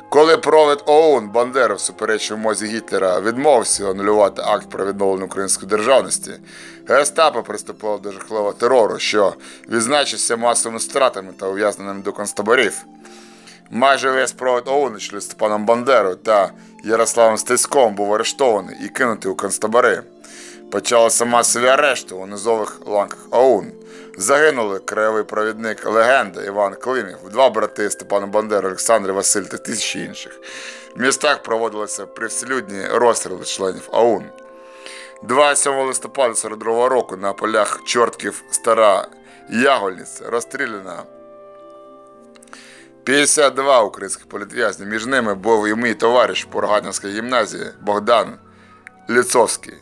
Коли провід ОУН Бандера, всупереч вимозі Гітлера, відмовився анулювати акт про відновлення української державності, Гестапо приступило до жахливого терору, що відзначився масовими стратами та ув'язненням до концтаборів. Майже весь провід ОУН з Степаном Бандерою та Ярославом Стецьком був арештований і кинутий у концтабори. Почалися масові арешти у низових ланках ОУН. Загинули краєвий провідник легенда Іван Климів, два брати Степана Бандери, Олександр Василь та тисячі інших. В містах проводилися привселюдні розстріли членів ОУН. 27 листопада 42 року на полях Чортків Стара Ягольниця розстріляна 52 українських політв'язнів. Між ними був і мій товариш по Рогатинській гімназії Богдан Ліцовський.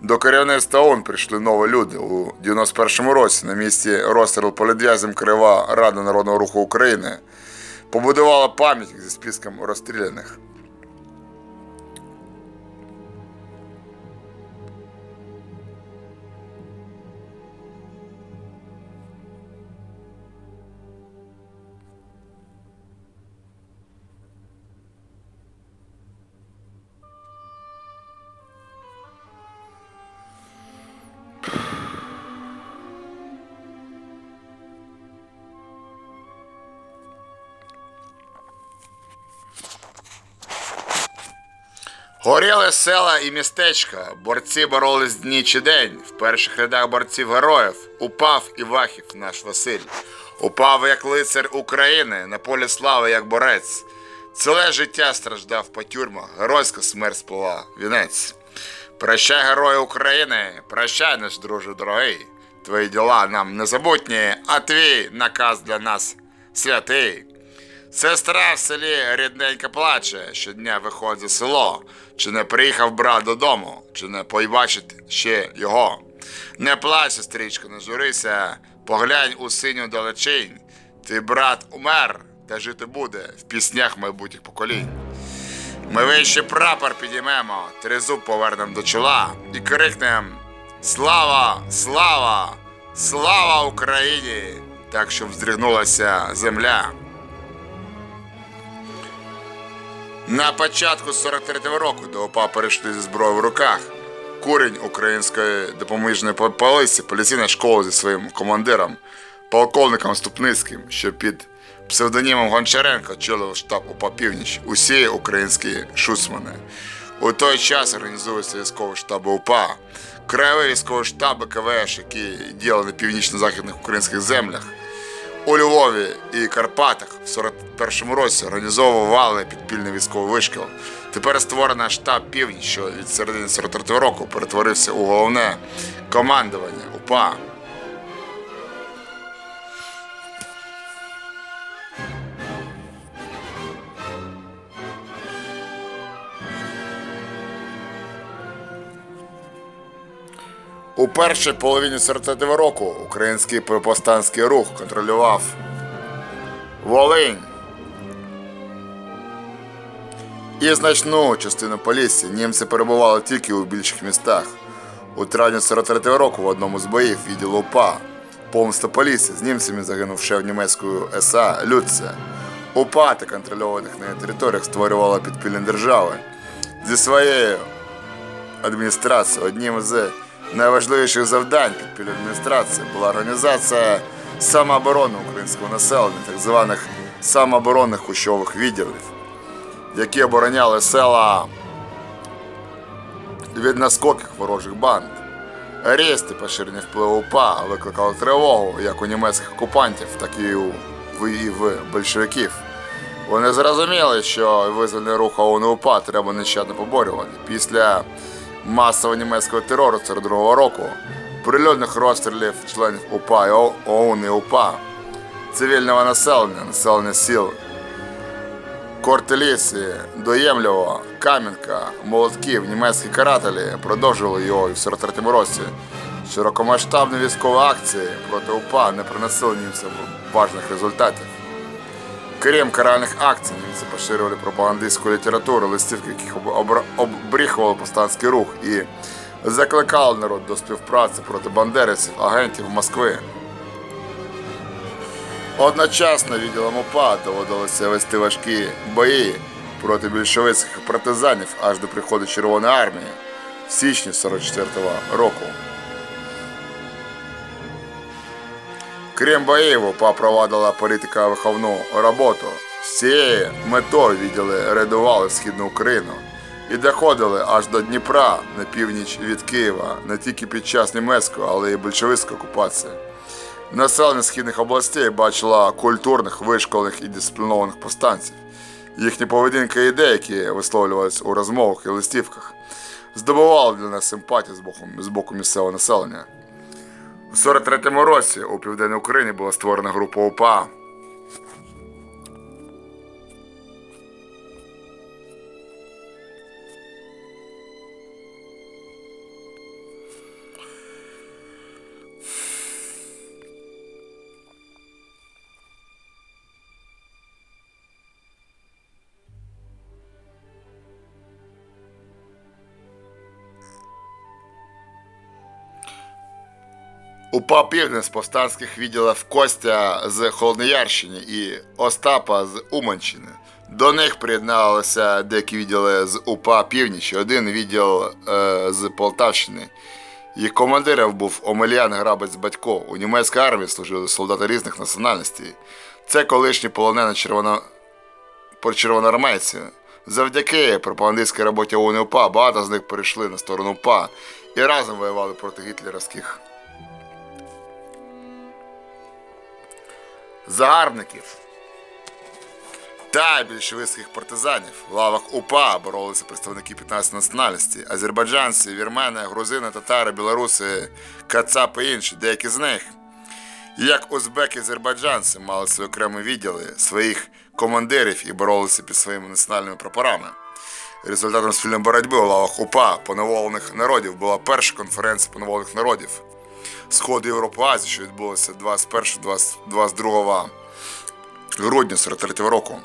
До керівництва ООН прийшли нові люди. У 91-му році на місці розстрілу політв'язням Крива Рада Народного руху України побудувала пам'ятник зі списком розстріляних. Горіли села і містечка, борці боролись ніч і день. В перших рядах борців героїв упав і вахів наш Василь. Упав як лицар України, на полі слави як борець. Ціле життя страждав по тюрмах, геройська смерть сплила вінець. Прощай, герої України, прощай, наш друже дорогий. Твої діла нам незабутні, а твій наказ для нас святий. Сестра в селі рідненько плаче, щодня виходить за село. Чи не приїхав брат додому, чи не побачить ще його. Не плач, сестричко, не журися, поглянь у синю далечінь. Ти брат умер, та жити буде в піснях майбутніх поколінь. Ми вище прапор підіймемо, тризуб повернем до чола і крикнем Слава, слава, слава Україні! Так, щоб здригнулася земля. На початку 43-го року до ОПА перейшли зі зброєю в руках. Курень української допоміжної по- полиці, поліційна школа зі своїм командиром, полковником Ступницьким, що під псевдонімом Гончаренко очолив штаб ОПА Північ, усі українські шуцмани. У той час організується військовий штаб УПА, краєві військові штаби КВШ, які діяли на північно-західних українських землях. У Львові і Карпатах в 41-му році організовували підпільний військовий вишкіл. Тепер створена штаб Північ, що від середини 43-го року перетворився у головне командування УПА. У першій половині 43-го року український повстанський рух контролював Волинь. І значну частину Полісся німці перебували тільки у більших містах. У травні 43-го року в одному з боїв відділу УПА помста Полісся з німцями загинув шеф німецької СА Люце. УПА та контрольованих нею територіях створювала підпільні держави зі своєю адміністрації одним з найважливіших завдань підпільної адміністрації була організація самооборони українського населення, так званих самооборонних кущових відділів, які обороняли села від наскоків ворожих банд. Арести, поширення впливу УПА викликали тривогу як у німецьких окупантів, так і у і в большевиків. Вони зрозуміли, що визвольний рух ОУН УПА треба нещадно поборювати. Після масового німецького терору 42 року, прильотних розстрілів членів УПА і ОУН і УПА, цивільного населення, населення сіл Кортелісі, Доємлєво, Кам'янка, Молотків, німецькі карателі продовжували його і в 43-му році. Широкомасштабні військові акції проти УПА не приносили німцям важних результатів. Крім каральних акцій, німці поширювали пропагандистську літературу, листівки, яких обріхували повстанський рух і закликали народ до співпраці проти бандерівців, агентів Москви. Одночасно відділом УПА доводилося вести важкі бої проти більшовицьких партизанів аж до приходу Червоної армії в січні 44-го року. Крім боїв, УПА провадила політика виховну роботу. З цією метою відділи рейдували Східну Україну і доходили аж до Дніпра на північ від Києва не тільки під час німецької, але й большевицької окупації. Населення східних областей бачило культурних, вишколених і дисциплінованих повстанців. Їхні поведінки і ідеї, які висловлювалися у розмовах і листівках, здобували для нас симпатію з боку, з боку місцевого населення. У 43-му році у Південній Україні була створена група УПА. УПА Південь з повстанських відділів Костя з Холодноярщини і Остапа з Уманщини. До них приєдналися деякі відділи з УПА Північ, один відділ е, з Полтавщини. Їх командиром був Омелян Грабець Батько. У німецькій армії служили солдати різних національностей. Це колишні полонені червоно... червоноармейці. Завдяки пропагандистській роботі ОУН і УПА багато з них перейшли на сторону УПА і разом воювали проти гітлерівських загарбників та більшовицьких партизанів. В лавах УПА боролися представники 15 національностей – азербайджанці, вірмени, грузини, татари, білоруси, кацапи і інші. Деякі з них, як узбеки азербайджанці, мали свої окремі відділи, своїх командирів і боролися під своїми національними прапорами. Результатом спільної боротьби у лавах УПА поневолених народів була перша конференція поневолених народів Сходу Європи Азії, що відбулося 21-22 грудня 43 року.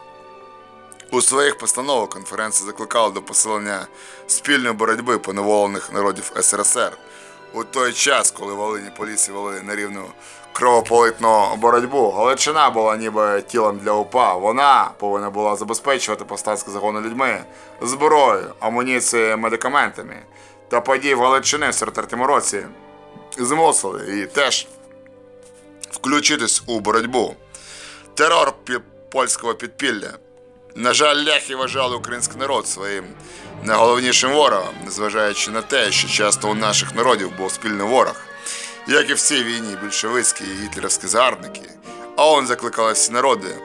У своїх постановах конференція закликала до посилення спільної боротьби поневолених народів СРСР. У той час, коли Волині полісі вели на рівну кровополитну боротьбу, Галичина була ніби тілом для УПА. Вона повинна була забезпечувати повстанські загони людьми, зброєю, амуніцією, медикаментами. Та події в Галичини в 43 році змусили її теж включитись у боротьбу. Терор польського підпілля. На жаль, ляхи вважали український народ своїм найголовнішим ворогом, незважаючи на те, що часто у наших народів був спільний ворог, як і в цій війні більшовицькі і гітлерівські загарбники. А он закликали всі народи,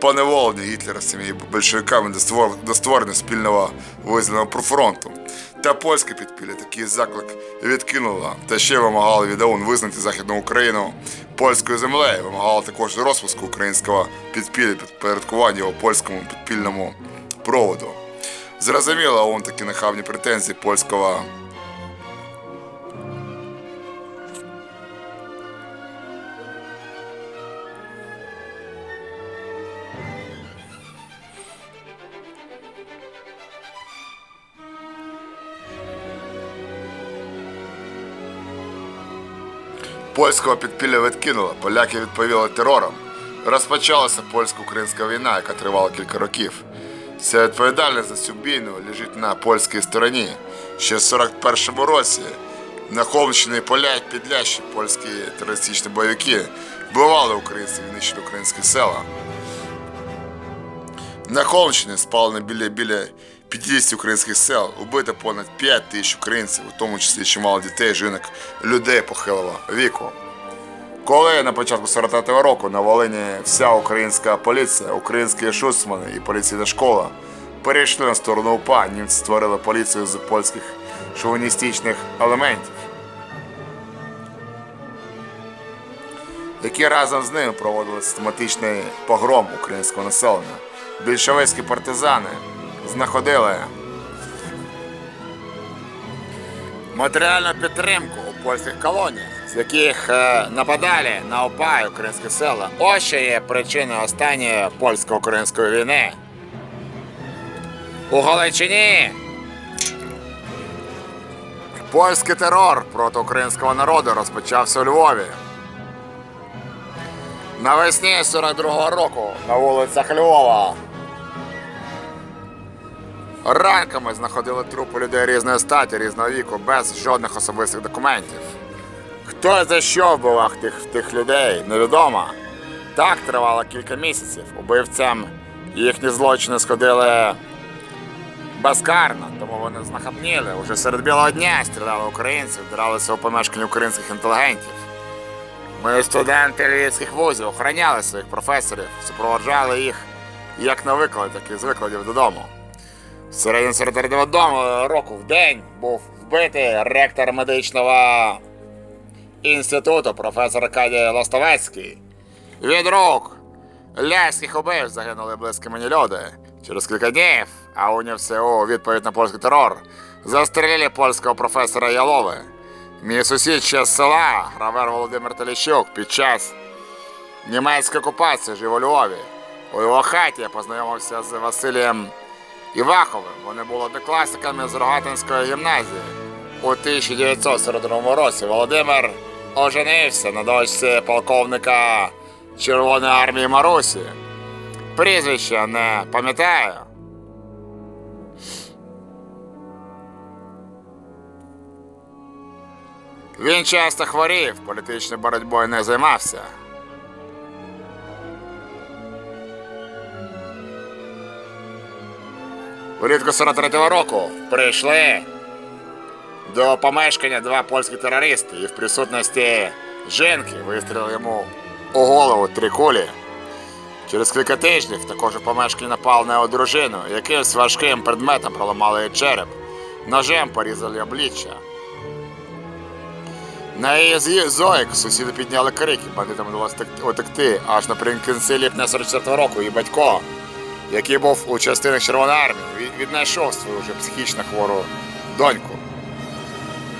поневолені гітлерівцями і большевиками до створення спільного визвольного фронту. Та польське підпілля такий заклик відкинула та ще вимагала від ОУН визнати Західну Україну польською землею. Вимагала також розпуску українського підпілля підпорядкування його польському підпільному проводу. Зрозуміло, ОУН такі нахабні претензії польського Польського підпілля відкинуло, поляки відповіли терором. Розпочалася польсько-українська війна, яка тривала кілька років. Вся відповідальність за цю війну лежить на польській стороні. Ще в 41-му році на Холмщині поля підлящі польські терористичні бойовики вбивали українців і нищили українські села. На Холмщині спалено біля біля 50 українських сел, убито понад 5 тисяч українців, у тому числі чимало дітей, жінок, людей похилого віку. Коли на початку 43-го року на Волині вся українська поліція, українські шуцмани і поліційна школа перейшли на сторону УПА, німці створили поліцію з польських шовіністичних елементів, які разом з ними проводили систематичний погром українського населення. Більшовицькі партизани знаходили матеріальну підтримку у польських колоніях, з яких е, нападали на ОПА українські села. Ось що є причиною останньої польсько-української війни. У Галичині польський терор проти українського народу розпочався у Львові. Навесні 42-го року на вулицях Львова Ранками знаходили трупи людей різної статі, різного віку, без жодних особистих документів. Хто за що вбивав тих, тих людей, невідомо. Так тривало кілька місяців. Убивцям їхні злочини сходили безкарно, тому вони знахабніли. Уже серед білого дня стріляли українців, дралися у помешкання українських інтелігентів. Ми, студенти львівських вузів, охороняли своїх професорів, супроводжали їх як на виклад, так і з викладів додому. В середині 43-го року в день був вбитий ректор медичного інституту професор Аркадій Лостовецький. Від рук ляських убив загинули близькі мені люди. Через кілька днів, а у НФСУ у відповідь на польський терор застрелили польського професора Ялови. Мій сусід ще з села, гравер Володимир Таліщук, під час німецької окупації жив у Львові. У його хаті я познайомився з Василієм Іваховим. Вони були однокласниками з Рогатинської гімназії. У 1942 році Володимир оженився на дочці полковника Червоної армії Марусі. Прізвище не пам'ятаю. Він часто хворів, політичною боротьбою не займався. Влітку 43-го року. Прийшли до помешкання два польські терористи. І в присутності жінки вистрілили йому у голову три кулі. Через кілька тижнів також у помешканні напав на його дружину, якимсь важким предметом проламали її череп, ножем порізали обличчя. На її зойк сусіди підняли крики, бандитам вдалося тек- утекти, аж наприкінці липня 44 року. І батько, який був у частинах Червоної армії, від- віднайшов свою вже психічно хвору доньку.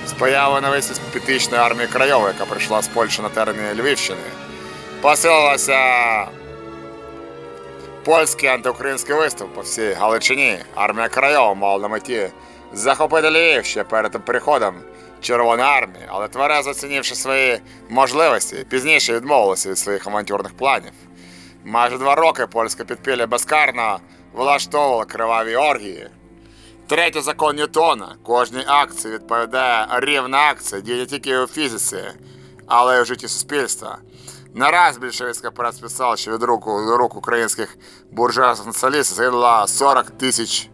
З появою навесні п'ятичної армії Крайової, яка прийшла з Польщі на терени Львівщини, посилилася польський антиукраїнський виступ по всій Галичині. Армія Крайова мала на меті захопити Львів ще перед приходом Червоної армії, але тверезо оцінивши свої можливості, пізніше відмовилася від своїх авантюрних планів. Майже два роки польське підпілля безкарно влаштовувало криваві оргії. Третій закон Ньютона. Кожній акції відповідає рівна акція, діє не тільки у фізиці, але й у житті суспільства. Нараз більшовицька прес писала, що від руку до рук українських буржуазних націоналістів загинуло 40 тисяч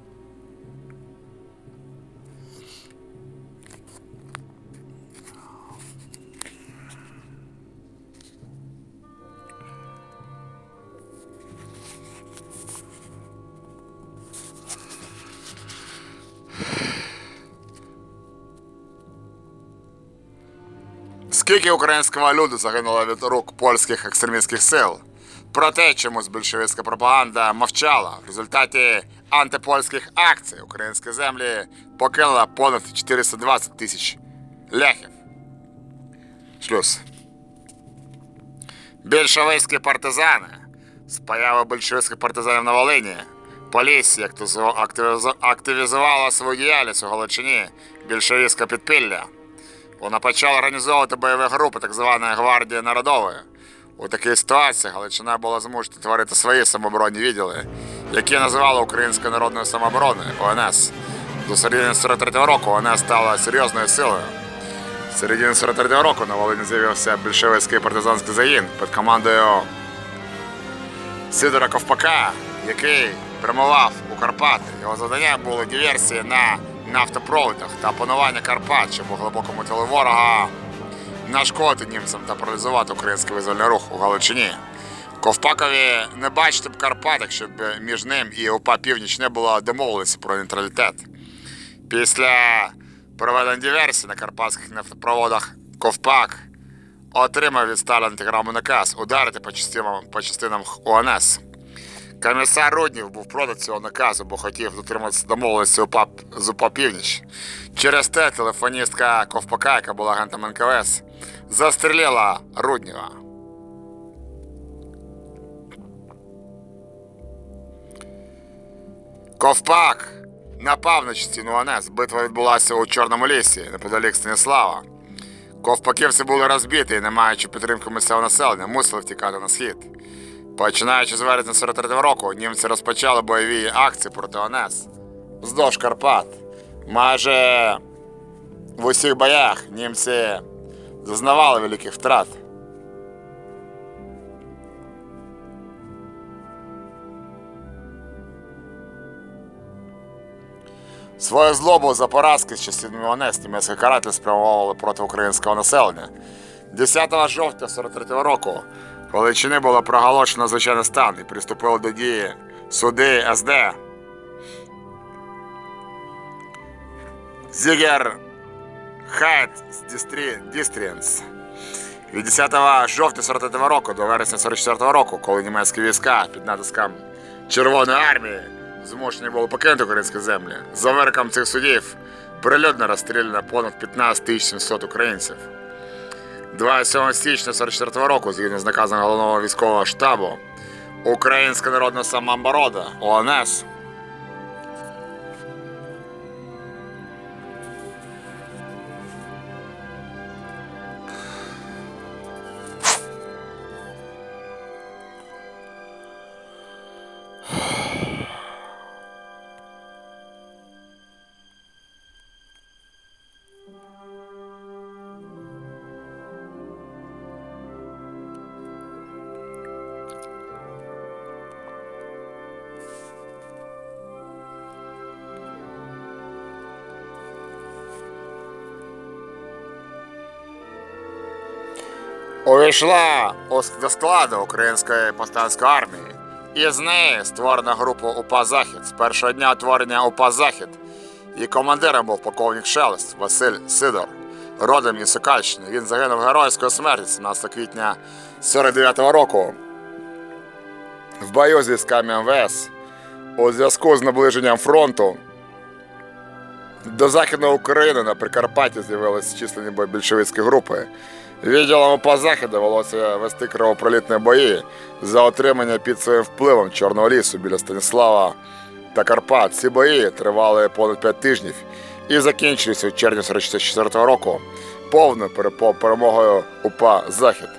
Скільки українського люду загинуло від рук польських екстремістських сил? Проте чомусь більшовицька пропаганда мовчала. В результаті антипольських акцій українські землі покинула понад 420 тисяч ляхів. Шлюз. Більшовицькі партизани. З появи більшовицьких партизанів на Волині. Активізу- активізувала свою діяльність у Галичині більшовицьке підпілля. Вона почала організовувати бойові групи так званої гвардії народової. У такій ситуації Галичина була змушена творити свої самооборонні відділи, які називали Українською народною самообороною ОНС. До середини 43-го року ОНС стала серйозною силою. З середини 43 року на Волині з'явився більшовицький партизанський загін під командою Сидора Ковпака, який прямував у Карпати. Його завдання було диверсії на нафтопроводах та панування Карпат, щоб у глибокому тилу ворога нашкодити німцям та паралізувати український визвольний рух у Галичині. Ковпакові не бачити б Карпат, якщо б між ним і УПА Північ не було домовленості про нейтралітет. Після проведення диверсії на карпатських нафтопроводах Ковпак отримав від Сталіна телеграму наказ ударити по частинам, по частинам ОНС. Комісар Руднів був проти цього наказу, бо хотів дотриматися домовленості з УПА Північ. Через те телефоністка Ковпака, яка була агентом НКВС, застрілила Рудніва. Ковпак напав на частину ОНС. Битва відбулася у Чорному лісі, неподалік Станіслава. Ковпаківці були розбиті не маючи підтримки місцевого населення, мусили втікати на схід. Починаючи з вересня 43 року, німці розпочали бойові акції проти ОНС вздовж Карпат. Майже в усіх боях німці зазнавали великих втрат. Свою злобу за поразки з частинами ОНС німецькі карателі спрямовували проти українського населення. 10 жовтня 43 року Галичини було проголошено надзвичайний стан і приступили до дії суди СД. Sicherheits Дістрієнс. Від 10 жовтня 43 року до вересня 44 року, коли німецькі війська під натиском Червоної армії змушені були покинути українські землі. За вироком цих судів прилюдно розстріляно понад 15 тисяч 700 українців. 27 січня 44 року, згідно з наказом головного військового штабу, Українська народна самооборона ОНС увійшла до складу Української повстанської армії. І з неї створена група УПА Захід. З першого дня утворення УПА Захід і командиром був полковник Шелест Василь Сидор, родом із Сокальщини. Він загинув геройською смерті 17 квітня 49 року в бою з військами МВС у зв'язку з наближенням фронту. До Західної України на Прикарпатті з'явилися численні більшовицькі групи. Відділом по заходу довелося вести кровопролітні бої за отримання під своїм впливом Чорного лісу біля Станіслава та Карпат. Ці бої тривали понад 5 тижнів і закінчилися у червні 44 року повною перемогою УПА Захід.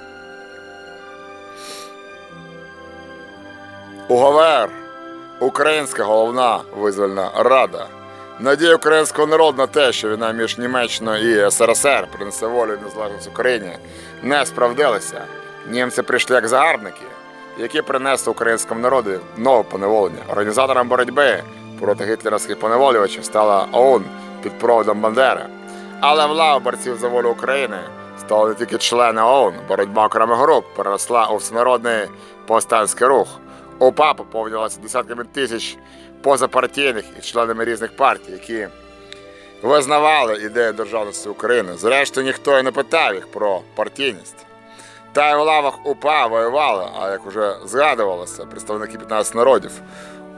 УГВР Українська головна визвольна рада. Надія українського народу на те, що війна між Німеччиною і СРСР принесе волю і незалежність Україні, не справдилася. Німці прийшли як загарбники, які принесли українському народу нове поневолення. Організатором боротьби проти гітлерівських поневолювачів стала ОУН під проводом Бандери. Але влава борців за волю України стали не тільки члени ОУН. Боротьба окремих груп переросла у всенародний повстанський рух. УПА поповнювалася десятками тисяч позапартійних і членами різних партій, які визнавали ідею державності України. Зрештою, ніхто і не питав їх про партійність. Та й в лавах УПА воювали, а як уже згадувалося, представники 15 народів.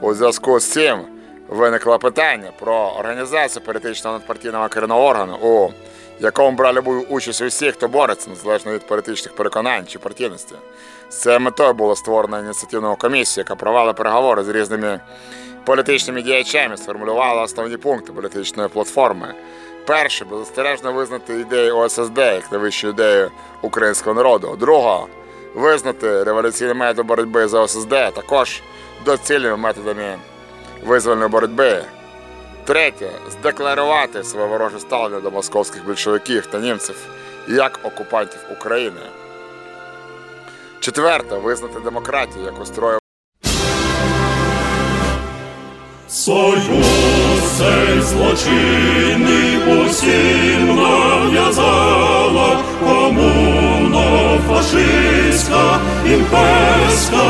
У зв'язку з цим виникло питання про організацію політичного надпартійного керівного органу, у якому брали участь усі, хто бореться, незалежно від політичних переконань чи партійності. З цією метою була створена ініціативна комісія, яка провела переговори з різними політичними діячами, сформулювала основні пункти політичної платформи. Перше, беззастережно визнати ідею ОССД як найвищу ідею українського народу. Друге, визнати революційний метод боротьби за ОССД також доцільними методами визвольної боротьби. Третє, здекларувати своє вороже ставлення до московських більшовиків та німців як окупантів України. Четверте, визнати демократію як устрою Союз цей злочинний усім нав'язала комуно фашистська імперська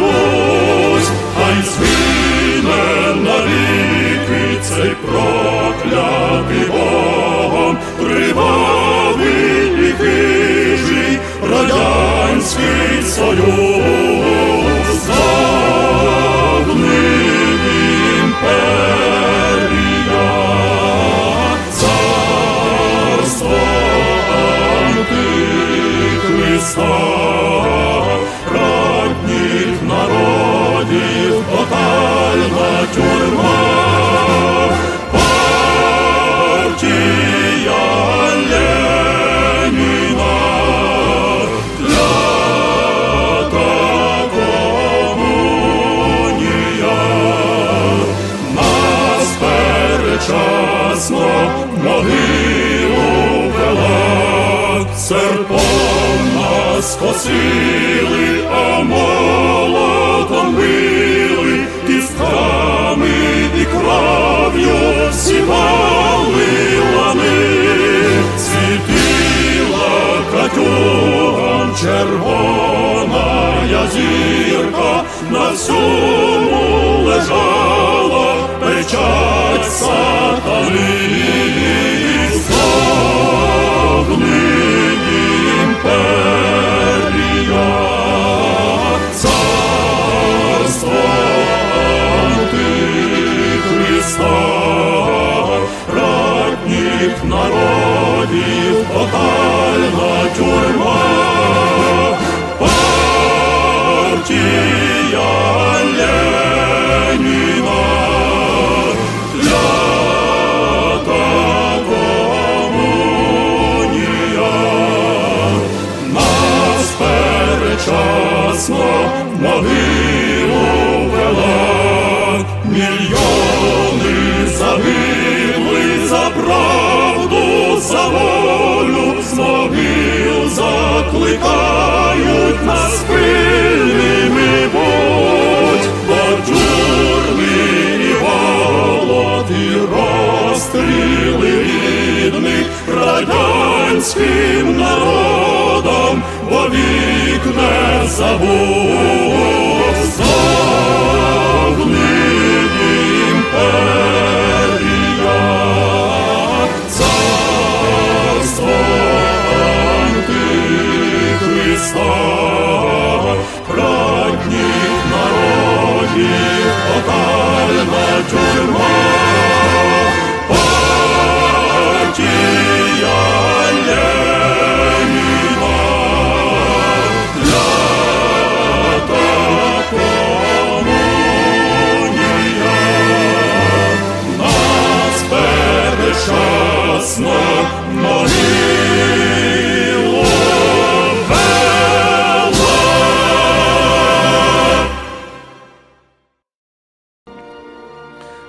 Русь, хай згине навіки цей проклятий Богом кривавий і хижий радянський союз. Антихриста, радніх народів, тотальна тюрма, партія Леніна, клята комунія, могилу вела, серпом нас косили, а молотом били, кістками і кров'ю сівали лани, світила катюгам червона зірка, на всьому лежала печать сатани. Імперія, радніх народів, тотальна тюрма, партія Леніна, клята комунія, нас перечасно в закликають нас пильними будь, бо тюрми і голод, і розстріли рідних радянським народом, бо вік не забув.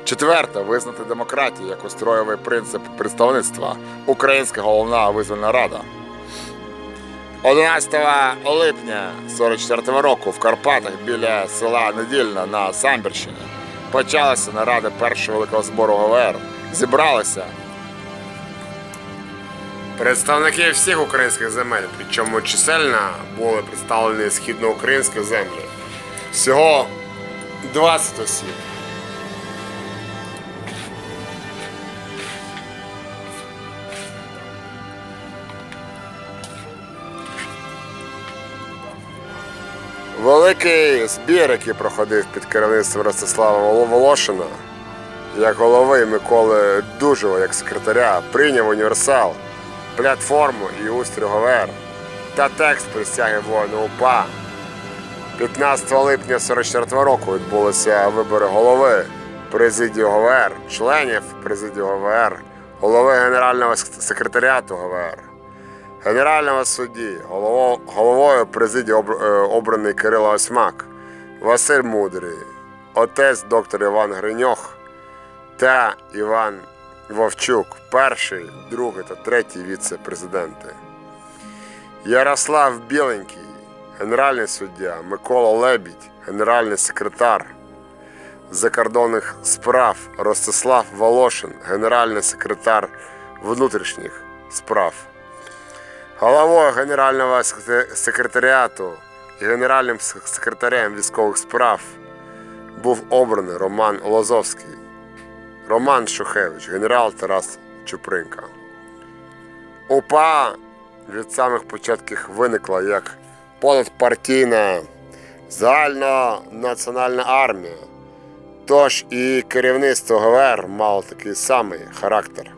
Четверте, визнати демократію як устроєвий принцип представництва. Українська головна визвольна рада. 11 липня 44 року в Карпатах біля села Недільна на Самбірщині почалася нарада першого великого збору ГВР. Зібралися представники всіх українських земель, причому чисельно були представлені східноукраїнські землі. Всього 20 осіб. Великий збір, який проходив під керівництвом Ростислава Волошина, як голови Миколи Дужого, як секретаря, прийняв універсал, платформу і устрій ГВР та текст присяги воїна УПА. 15 липня 44 року відбулися вибори голови президії ГВР, членів президії ГВР, голови Генерального секретаріату ГВР. Генерального судді, голово- головою президії е, обраний Кирило Осьмак, Василь Мудрий, отець доктор Іван Гриньох та Іван Вовчук, перший, другий та третій віце-президенти. Ярослав Біленький, генеральний суддя, Микола Лебідь, генеральний секретар. закордонних справ Ростислав Волошин, генеральний секретар внутрішніх справ. Головою Генерального секретаріату і генеральним сек- секретарем військових справ був обраний Роман Лозовський, Роман Шухевич, генерал Тарас Чупринка. УПА від самих початків виникла як понадпартійна загальнонаціональна армія. Тож і керівництво ГВР мало такий самий характер.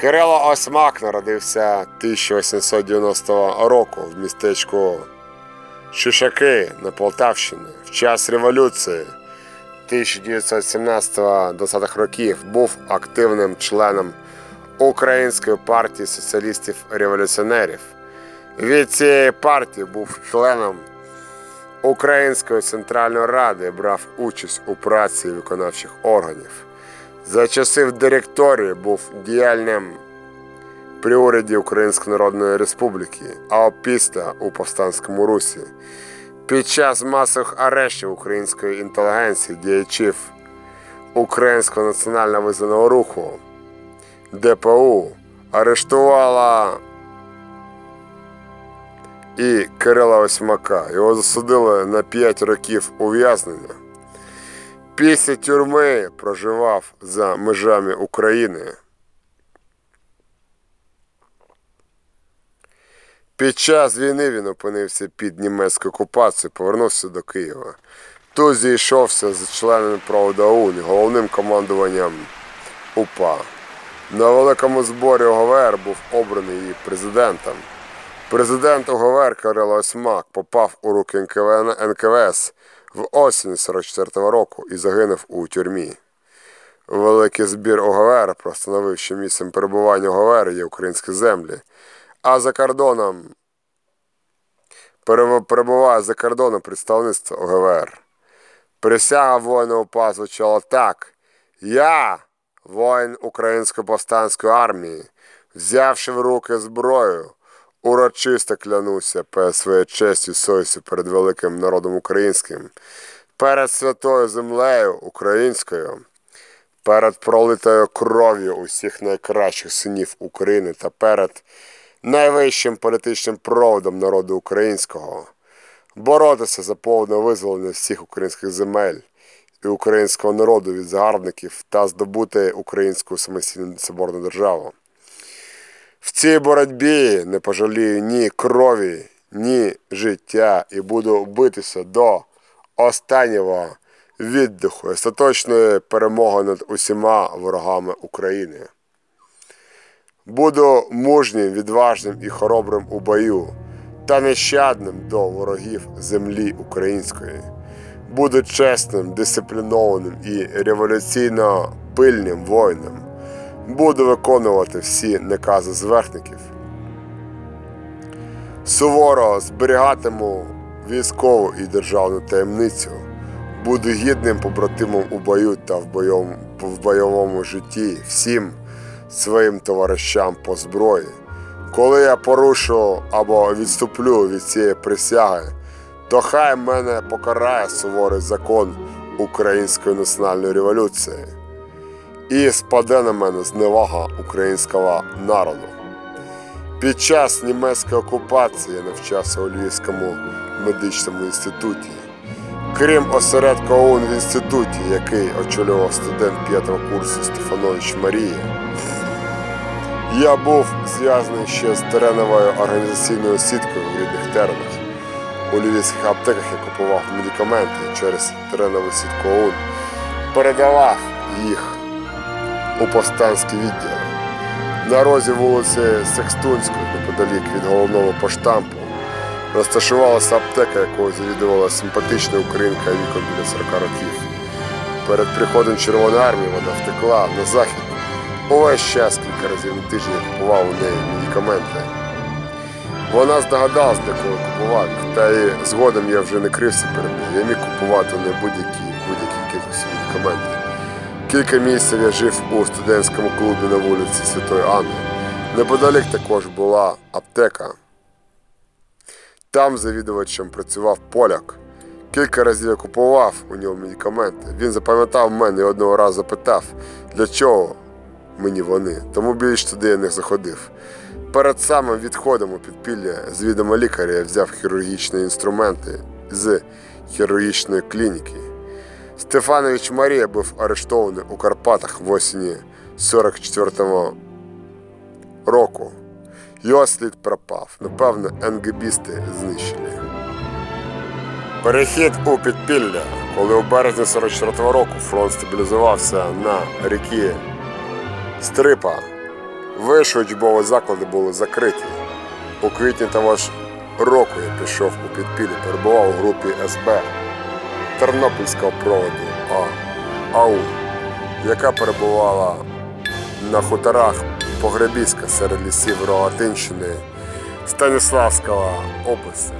Кирило Осьмак народився 1890 року в містечку Шишаки на Полтавщині. В час революції 1917-20-х років був активним членом Української партії соціалістів-революціонерів. Від цієї партії був членом Української центральної ради брав участь у праці виконавчих органів. За часів директорії був діяльним при уряді Української Народної Республіки, а після у повстанському русі. Під час масових арештів української інтелігенції діячів Українського національно визнаного руху ДПУ арештувала і Кирила Осьмака. Його засудили на 5 років ув'язнення. Після тюрми проживав за межами України. Під час війни він опинився під німецькою окупацією, повернувся до Києва. Тут зійшовся з членами Правда головним командуванням УПА. На великому зборі ОГВР був обраний її президентом. Президент ОГВР Кирило Осьмак попав у руки НКВС в осінь 44-го року і загинув у тюрмі. Великий збір ОГВР простановив, що місцем перебування ОГВР є українські землі, а за кордоном перебуває за кордоном представництво ОГВР. Присяга воїна УПА звучала так. Я, воїн Української повстанської армії, взявши в руки зброю, урочисто клянуся перед своєю честю совістю перед великим народом українським, перед святою землею українською, перед пролитою кров'ю усіх найкращих синів України та перед найвищим політичним проводом народу українського, боротися за повне визволення всіх українських земель і українського народу від загарбників та здобути українську самостійну соборну державу. В цій боротьбі не пожалію ні крові, ні життя і буду битися до останнього віддиху, остаточної перемоги над усіма ворогами України. Буду мужнім, відважним і хоробрим у бою та нещадним до ворогів землі української. Буду чесним, дисциплінованим і революційно пильним воїном. Буду виконувати всі накази зверхників. Суворо зберігатиму військову і державну таємницю. Буду гідним побратимом у бою та в бойовому, в бойовому житті всім своїм товаришам по зброї. Коли я порушу або відступлю від цієї присяги, то хай мене покарає суворий закон Української національної революції і спаде на мене зневага українського народу. Під час німецької окупації я навчався у Львівському медичному інституті. Крім осередка ОУН в інституті, який очолював студент п'ятого курсу Стефанович Марія, я був зв'язаний ще з тереновою організаційною сіткою в рідних теренах. У львівських аптеках я купував медикаменти через теренову сітку ОУН передавав їх у повстанські відділи. На розі вулиці Секстунської, неподалік від головного поштампу, розташувалася аптека, якою завідувала симпатична українка віком біля 40 років. Перед приходом Червоної армії вона втекла на захід. Увесь час кілька разів на тиждень купував у неї медикаменти. Вона здогадалась, для кого купував та і згодом я вже не крився перед нею. Я міг купувати не будь-які будь-які кількості медикаменти. Кілька місяців я жив у студентському клубі на вулиці Святої Анни. Неподалік також була аптека. Там завідувачем працював поляк, Кілька разів я купував у нього медикаменти. Він запам'ятав мене і одного разу запитав, для чого мені вони. Тому більш туди я не заходив. Перед самим відходом у підпілля з відома лікаря я взяв хірургічні інструменти з хірургічної клініки. Стефанович Марія був арештований у Карпатах в осені 44-го року. Його слід пропав. Напевно, НГБісти знищили. Перехід у підпілля, коли у березні 44-го року фронт стабілізувався на ріки Стрипа, вищі учбові заклади були закриті. У квітні того ж року я пішов у підпілля, перебував у групі СБ Тернопільського проводу АУ, яка перебувала на хуторах Погребіська серед лісів Рогатинщини Станіславського області.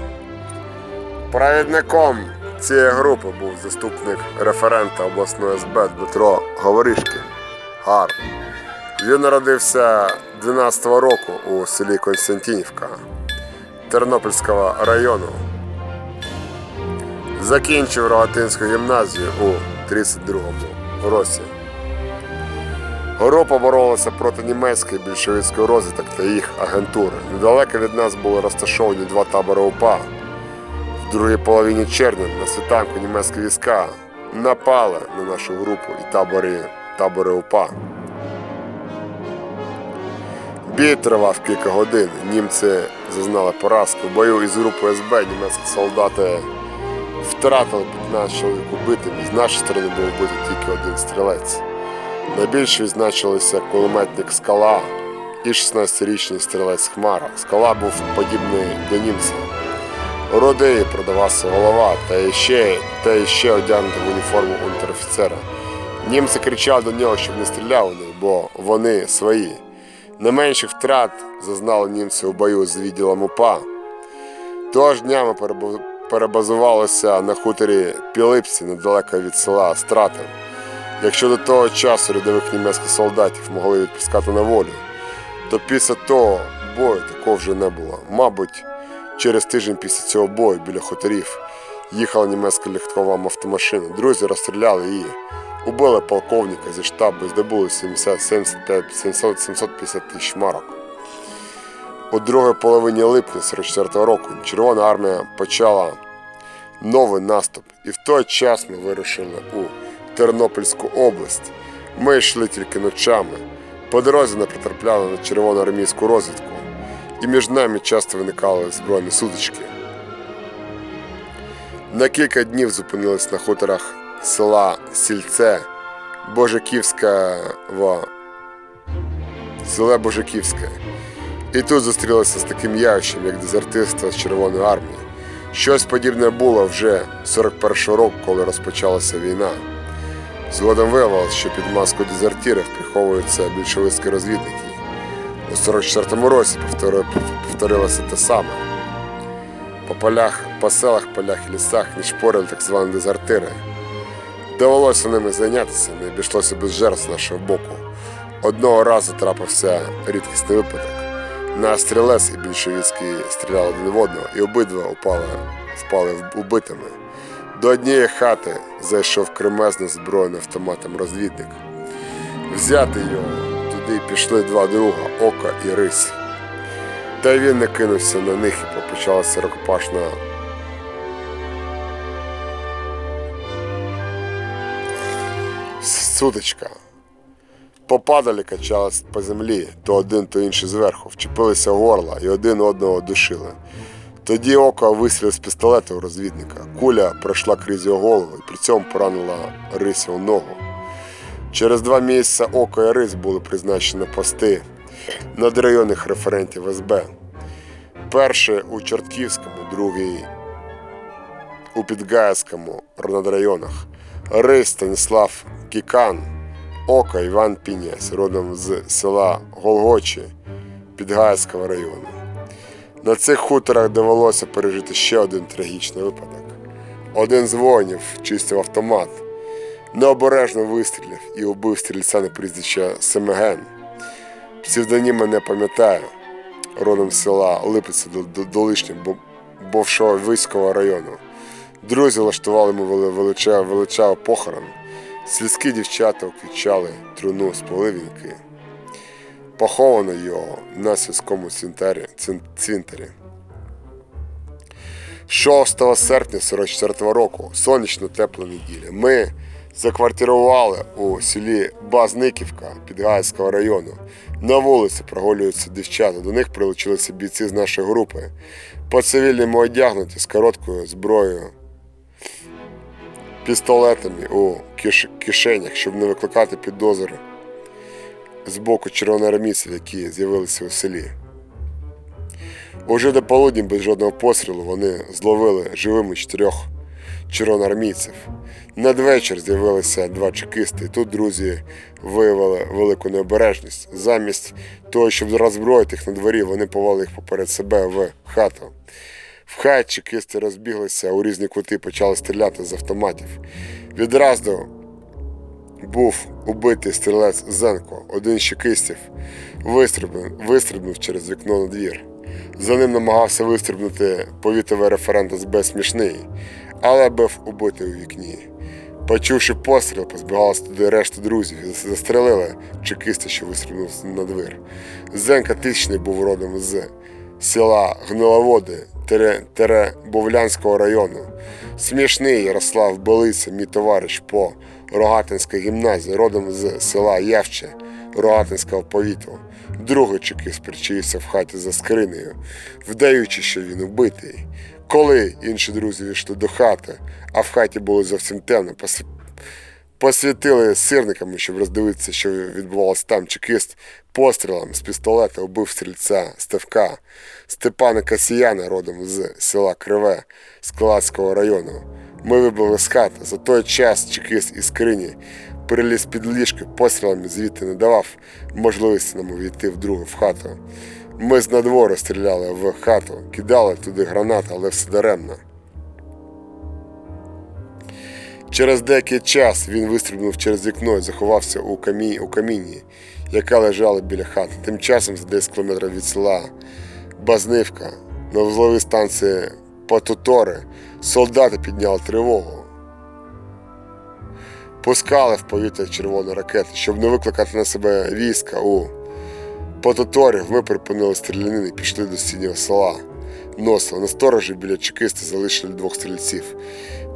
Провідником цієї групи був заступник референта обласної СБ Дмитро Говоришкін. Гар. Він народився 12-го року у селі Константинівка Тернопільського району. Закінчив Рогатинську гімназію у 32-му році. Група боролася проти німецької більшовицької розвиток та їх агентури. Недалеко від нас були розташовані два табори УПА. В другій половині червня на світанку німецькі війська напали на нашу групу і табори, табори УПА. Бій тривав кілька годин. Німці зазнали поразку. В бою із групою СБ німецькі солдати втратили 15 чоловік убитими. З нашої сторони був вбитий тільки один стрілець. Найбільше відзначилися кулеметник Скала і 16-річний стрілець Хмара. Скала був подібний до німця. У родиї продавався голова та ще, та ще одягнутий в уніформу унтер-офіцера. Німці кричали до нього, щоб не стріляв у них, бо вони свої. Не менших втрат зазнали німці у бою з відділом УПА. Ж дня ми перебу- перебазувалися на хуторі Пілипці недалеко від села Стратин. Якщо до того часу рядових німецьких солдатів могли відпускати на волю, то після того бою такого вже не було. Мабуть, через тиждень після цього бою біля хуторів їхала німецька легкова автомашина. Друзі розстріляли її, убили полковника зі штабу і здобули 70, 75, 700, 750 тисяч марок. У другій половині липня 44 року Червона армія почала новий наступ, і в той час ми вирушили у Тернопільську область. Ми йшли тільки ночами. По дорозі не потрапляли на червону армійську розвідку, і між нами часто виникали збройні сутички. На кілька днів зупинились на хуторах села Сільце Божиківського селе Божиківське. І тут зустрілися з таким явищем, як дезертирство з Червоної армії. Щось подібне було вже 41-го року, коли розпочалася війна. Згодом виявилось, що під маску дезертирів приховуються більшовицькі розвідники. У 44-му році повторилося те саме. По полях, по селах, полях і лісах не шпорили так звані дезертири. Довелося ними зайнятися, не обійшлося без жертв з нашого боку. Одного разу трапився рідкісний випадок. На стрілець і більшовицький стріляли один в одного, і обидва упали, впали убитими. До однієї хати зайшов кремезний збройний автоматом розвідник. Взяти його туди пішли два друга Ока і Рись. Та він не кинувся на них і почалася рукопашна сутичка. Попадали, качались по землі, то один, то інший зверху, вчепилися в горла і один одного душили. Тоді око вистрілив з пістолета у розвідника. Куля пройшла крізь його голову і при цьому поранила Рися у ногу. Через два місяці око і рис були призначені пости надрайонних референтів СБ. Перший у Чортківському, другий у Підгаївському надрайонах. Рис Станіслав Кікан, Ока Іван Пінясь, родом з села Голгочі Підгаївського району. На цих хуторах довелося пережити ще один трагічний випадок. Один з воїнів чистив автомат, необережно вистрілив і убив стрільця на прізвище Семеген. Псевдоніма не пам'ятаю, родом з села до, Долишня, Виського району. Друзі влаштували йому вели- велича, похорон. Сільські дівчата уквічали труну з поливінки. Поховано його на сільському цвинтарі, цвин- цвинтарі. 6 серпня 44 року, сонячно тепла неділя. Ми заквартирували у селі Базниківка Підгайського району. На вулиці прогулюються дівчата. До них прилучилися бійці з нашої групи. По цивільному одягнуті з короткою зброєю, пістолетами у киш- кишенях, щоб не викликати підозри з боку червоноармійців, які з'явилися у селі. Уже до полудня без жодного пострілу вони зловили живими чотирьох червоноармійців. Надвечір з'явилися два чекисти, і тут друзі виявили велику необережність. Замість того, щоб роззброїти їх на дворі, вони повели їх поперед себе в хату. В хаті чекисти розбіглися у різні кути, почали стріляти з автоматів. Відразу був убитий стрілець Зенко. Один з чекистів вистрибнув, через вікно на двір. За ним намагався вистрибнути повітовий референт СБ смішний, але був убитий у вікні. Почувши постріл, позбігалися туди решта друзів і застрелили чекиста, що вистрибнув на двір. Зенка Тисячний був родом з села Гниловоди Теребовлянського району. Смішний Ярослав Белиця, мій товариш по Рогатинській гімназії, родом з села Явче Рогатинського повіту. Другий чекист причаївся в хаті за скринею, вдаючи, що він убитий. Коли інші друзі війшли до хати, а в хаті було зовсім темно, пос- посвітили сирниками, щоб роздивитися, що відбувалося там. Чекист пострілом з пістолета убив стрільця Стевка Степана Касіяна, родом з села Криве Скалацького району. Ми вибили з хати. За той час чекист із скрині переліз під ліжки, пострілами звідти не давав можливості нам увійти вдруге в хату. Ми з надвору стріляли в хату, кидали туди гранати, але все даремно. Через деякий час він вистрибнув через вікно і заховався у, камі... у камінні, яка лежала біля хати. Тим часом, за 10 кілометрів від села Базнивка, на вузловій станції Патутори, солдати підняли тривогу. Пускали в повітря червоні ракети, щоб не викликати на себе війська у Пототорів ми припинили стрілянини і пішли до сінього села. Носово. На сторожі біля чекиста залишили двох стрільців.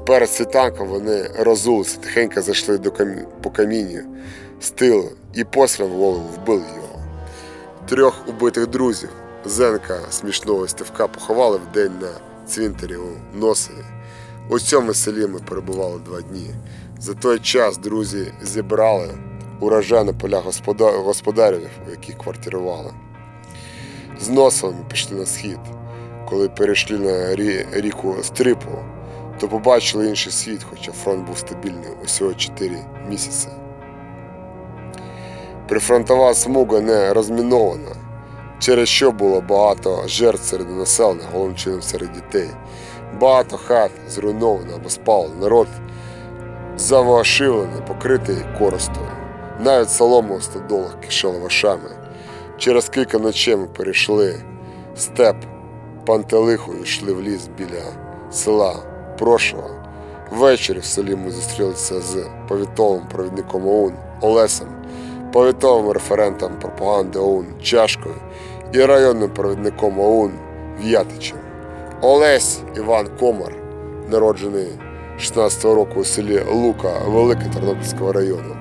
Перед світанком вони розулися, тихенько зайшли до камі... по камінню з тилу і постріл в голову вбили його. Трьох убитих друзів Зенка смішного Стевка поховали в день на цвинтарі у Носові. У цьому селі ми перебували два дні. За той час друзі зібрали урожай на полях господарів, у яких квартирували. З Носовим пішли на схід. Коли перейшли на ріку Стрипу, то побачили інший світ, хоча фронт був стабільний усього 4 місяці. Прифронтова смуга не розмінована, через що було багато жертв серед населення, головним чином серед дітей. Багато хат зруйновано або спалено. Народ завошивлений, покритий коростою. Навіть солому у стодолах кишели вашами. Через кілька ночей ми перейшли степ Пантелиху і йшли в ліс біля села Прошова. Ввечері в селі ми зустрілися з повітовим провідником ОУН Олесем, повітовим референтом пропаганди ОУН Чашкою і районним провідником ОУН В'ятичем. Олесь Іван Комар, народжений 16-го року у селі Лука, Велике Тернопільського району.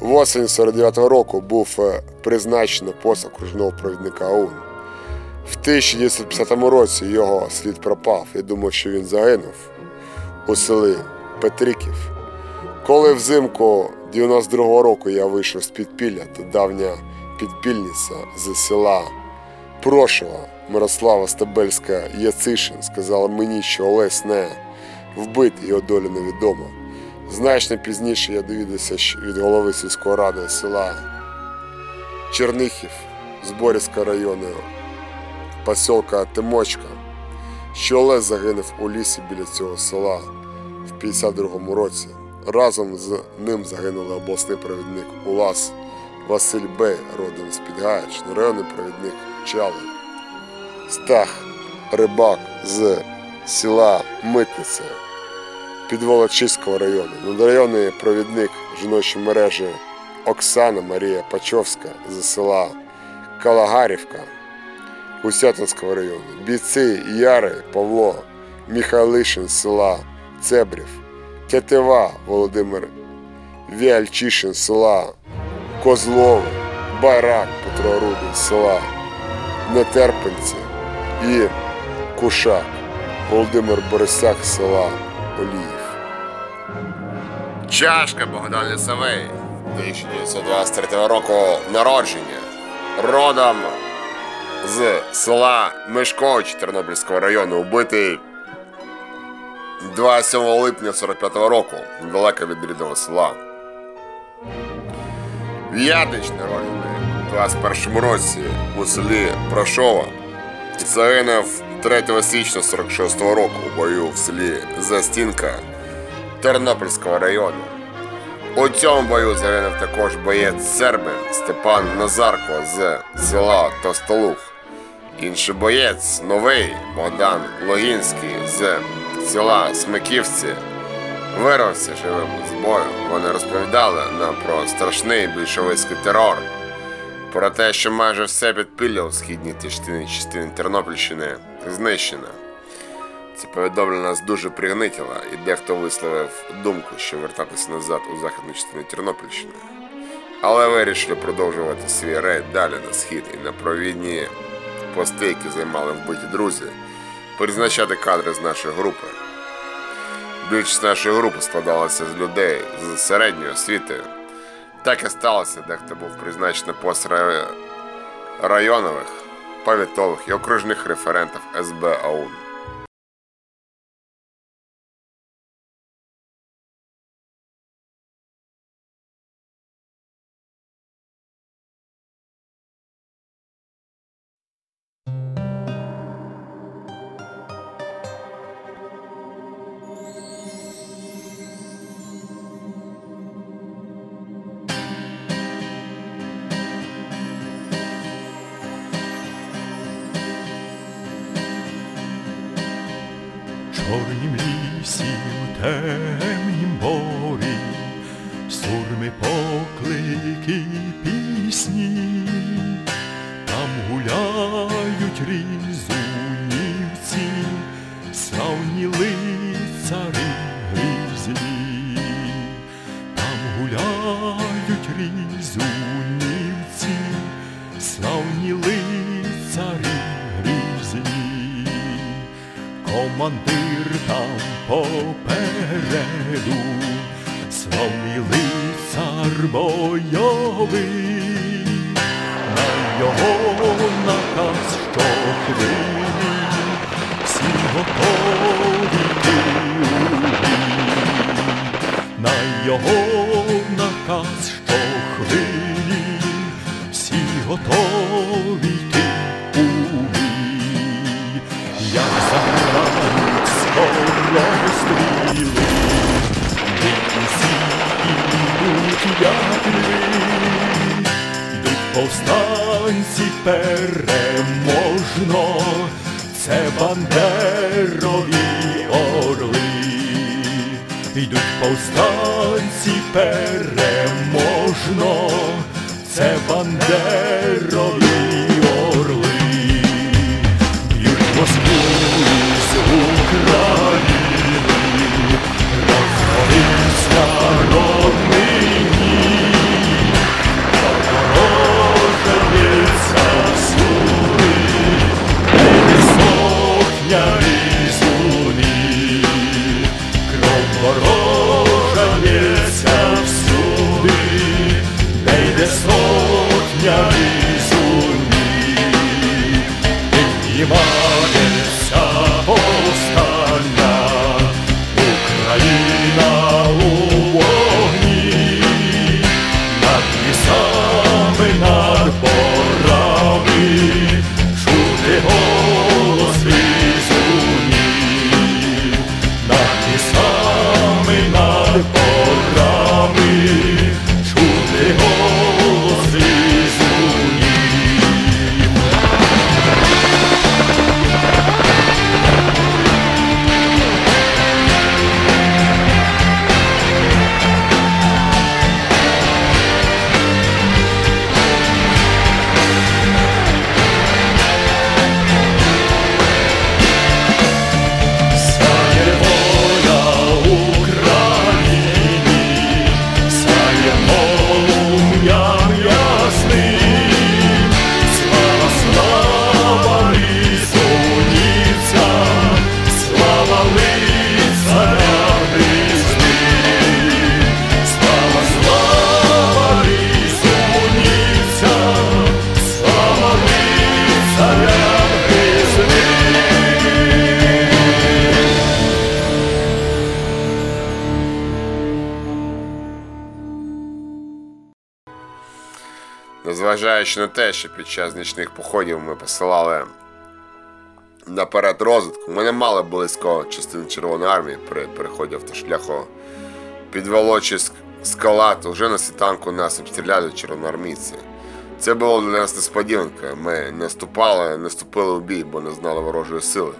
Восень 49-го року був е, призначений пост окружного провідника ОУН. В 1950 році його слід пропав. Я думав, що він загинув у селі Петриків. Коли взимку 92-го року я вийшов з підпілля, то давня підпільниця з села Прошова Мирослава Стебельська Яцишин сказала мені, що Олесь не вбитий, його доля невідома. Значно пізніше я довідався від голови сільської ради села Чернихів з Борівського району посілка Тимочка, що Олесь загинув у лісі біля цього села в 52-му році. Разом з ним загинули обласний провідник УЛАС Василь Бей, родом з Підгаячна, районний провідник Чали, Стах Рибак з села Митниця Підволочиського району. Надрайонний провідник жіночої мережі Оксана Марія Пачовська з села Калагарівка Гусятинського району. Бійці Яри Павло Михайлишин з села Цебрів. Тетива Володимир Віальчишин з села Козлове. Байрак Петро Рудин села Нетерпенці і Кушак Володимир Борисяк села Оліїв. Чашка Богдан Лісовий, 1923 року народження. Родом з села Мешкович Тернопільського району, убитий 27 липня 45 року, недалеко від рідного села. В'ятич народжений у 21 році у селі Прошова. Загинув 3 січня 46 року у бою в селі Застінка Тернопільського району. У цьому бою загинув також боєць сербин Степан Назарко з села Тостолух. Інший боєць новий Богдан Логінський з села Смиківці вирвався живим з бою. Вони розповідали нам про страшний більшовицький терор, про те, що майже все підпілля у східній частині частини Тернопільщини знищено. Це повідомлення нас дуже пригнитило, і дехто висловив думку, що вертатися назад у західну частину Тернопільщини. Але вирішили продовжувати свій рейд далі на схід і на провідні пости, які займали вбиті друзі, призначати кадри з нашої групи. Більшість нашої групи складалася з людей з середньої освіти. Так і сталося, дехто був призначений пост районових, повітових і окружних референтів СБ АУН. Час нічних походів ми посилали наперед розвитку, ми не мали близько частини Червоної армії при переході автошляху під Волочиськ скалат. Уже на світанку нас обстріляли червоноармійці. Це було для нас несподіванка. Ми не ступали, не ступили у бій, бо не знали ворожої сили.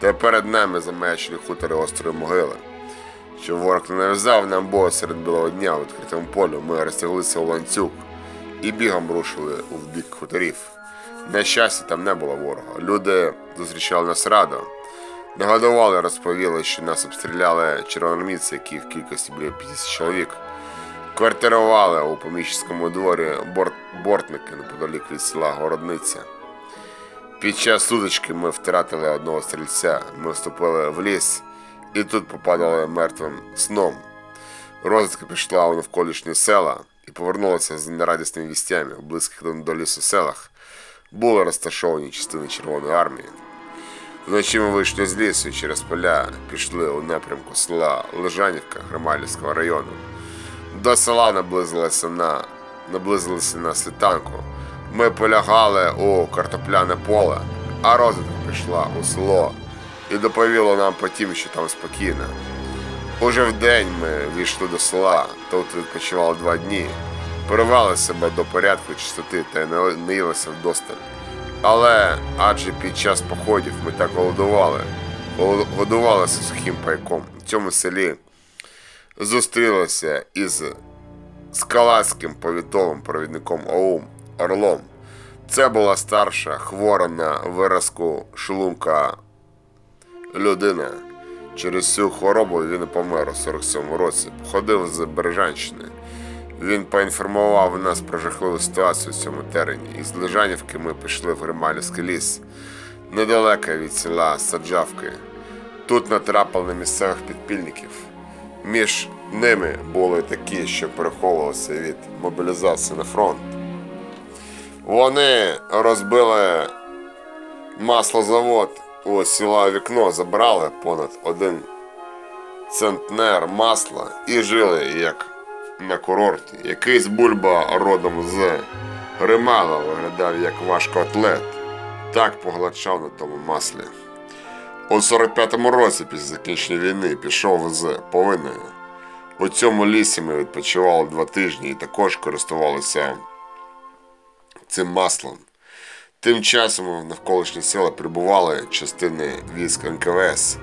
Та перед нами замечені хутори острої могили. Щоб ворог не нав'язав нам бою серед білого дня у відкритому полі, ми розтяглися у ланцюг і бігом рушили у бік хуторів. На щастя, там не було ворога. Люди зустрічали нас радо. Нагодували, розповіли, що нас обстріляли червоноармійці, які в кількості біля 50 чоловік. Квартирували у поміщицькому дворі борт, бортники неподалік від села Городниця. Під час сутички ми втратили одного стрільця. Ми вступили в ліс і тут попадали мертвим сном. Розвідка пішла у навколишні села і повернулася з нерадісними вістями у близьких до- лісу селах. Були розташовані частини Червоної армії. Вночі ми вийшли з лісу і через поля пішли у напрямку села Лежанівка Громалівського району. До села наблизилися на, наблизилися на світанку. Ми полягали у картопляне поле, а розвідка пішла у село і доповіло нам потім, що там спокійно. Уже вдень ми війшли до села, тут відпочивали два дні, привели себе до порядку чистоти та не- наїлися вдосталь. Але адже під час походів ми так голодували, годувалися сухим пайком. У цьому селі зустрілися із скалацьким повітовим провідником ОУМ Орлом. Це була старша, хвора на виразку шлунка людина. Через цю хворобу він помер у 47-му році. Походив з Бережанщини. Він поінформував нас про жахливу ситуацію в цьому терені. Із Лежанівки ми пішли в Грималівський ліс, недалеко від села Саджавки. Тут натрапили на місцевих підпільників. Між ними були такі, що переховувалися від мобілізації на фронт. Вони розбили маслозавод у села вікно, забрали понад один центнер масла і жили як на курорті. Якийсь бульба родом з Римала виглядав як важкоатлет. Так погладшав на тому маслі. У 45-му році після закінчення війни пішов з повинною. У цьому лісі ми відпочивали два тижні і також користувалися цим маслом. Тим часом в навколишні села прибували частини військ НКВС,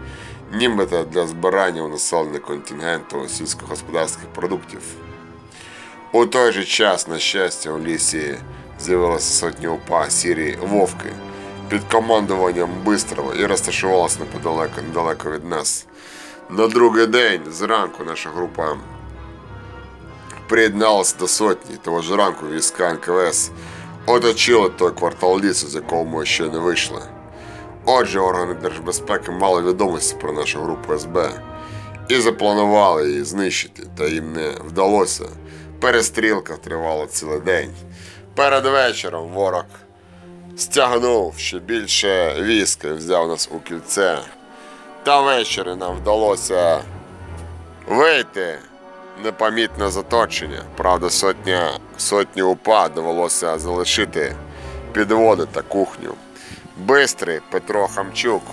нібито для збирання у населення контингенту сільськогосподарських продуктів. У той же час, на щастя, у лісі з'явилася сотня упа сірі вовки під командуванням Бистрова і розташувалася неподалеку недалеко від нас. На другий день зранку наша група приєдналася до сотні, того ж ранку війська НКВС оточили той квартал лісу, з якого ми ще не вийшли. Отже, органи держбезпеки мали відомості про нашу групу СБ і запланували її знищити, та їм не вдалося. Перестрілка тривала цілий день. Перед вечором ворог стягнув ще більше війська і взяв нас у кільце. Та ввечері нам вдалося вийти непомітне з оточення. Правда, сотня, сотні упа довелося залишити підводи та кухню. Бистрий Петро Хамчук.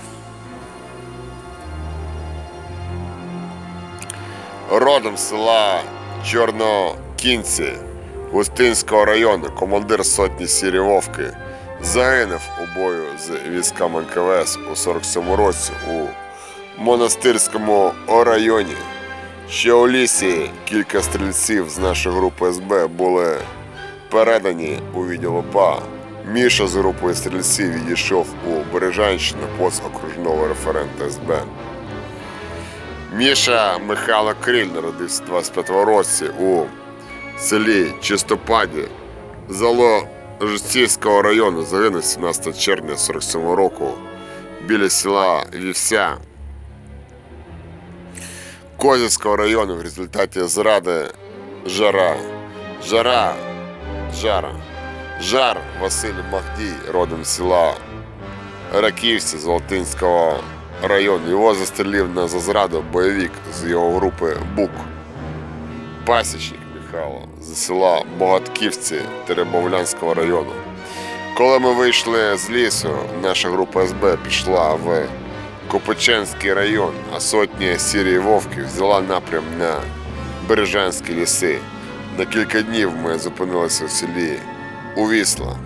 Родом села Чорнокінці Густинського району, командир сотні Сірі Вовки, загинув у бою з військами НКВС у 47 році у монастирському районі. Ще у лісі кілька стрільців з нашої групи СБ були передані у відділ ОПА. Міша з групою стрільців відійшов у Бережанщину пост окружного референта СБ. Міша Михайло Кріль народився 25 році у селі Чистопаді Заложцівського району. Загинув 17 червня 47 року біля села Вівся Козівського району в результаті зради Жара. Жара. Жара. Жар Василь Магдій, родом села Раківці Золотинського району. Його застрелив на за зраду бойовик з його групи Бук. Пасічник Михайло з села Богатківці Теребовлянського району. Коли ми вийшли з лісу, наша група СБ пішла в Копиченський район, а сотня сірій вовків взяла напрям на Бережанські ліси. На кілька днів ми зупинилися в селі Увісла.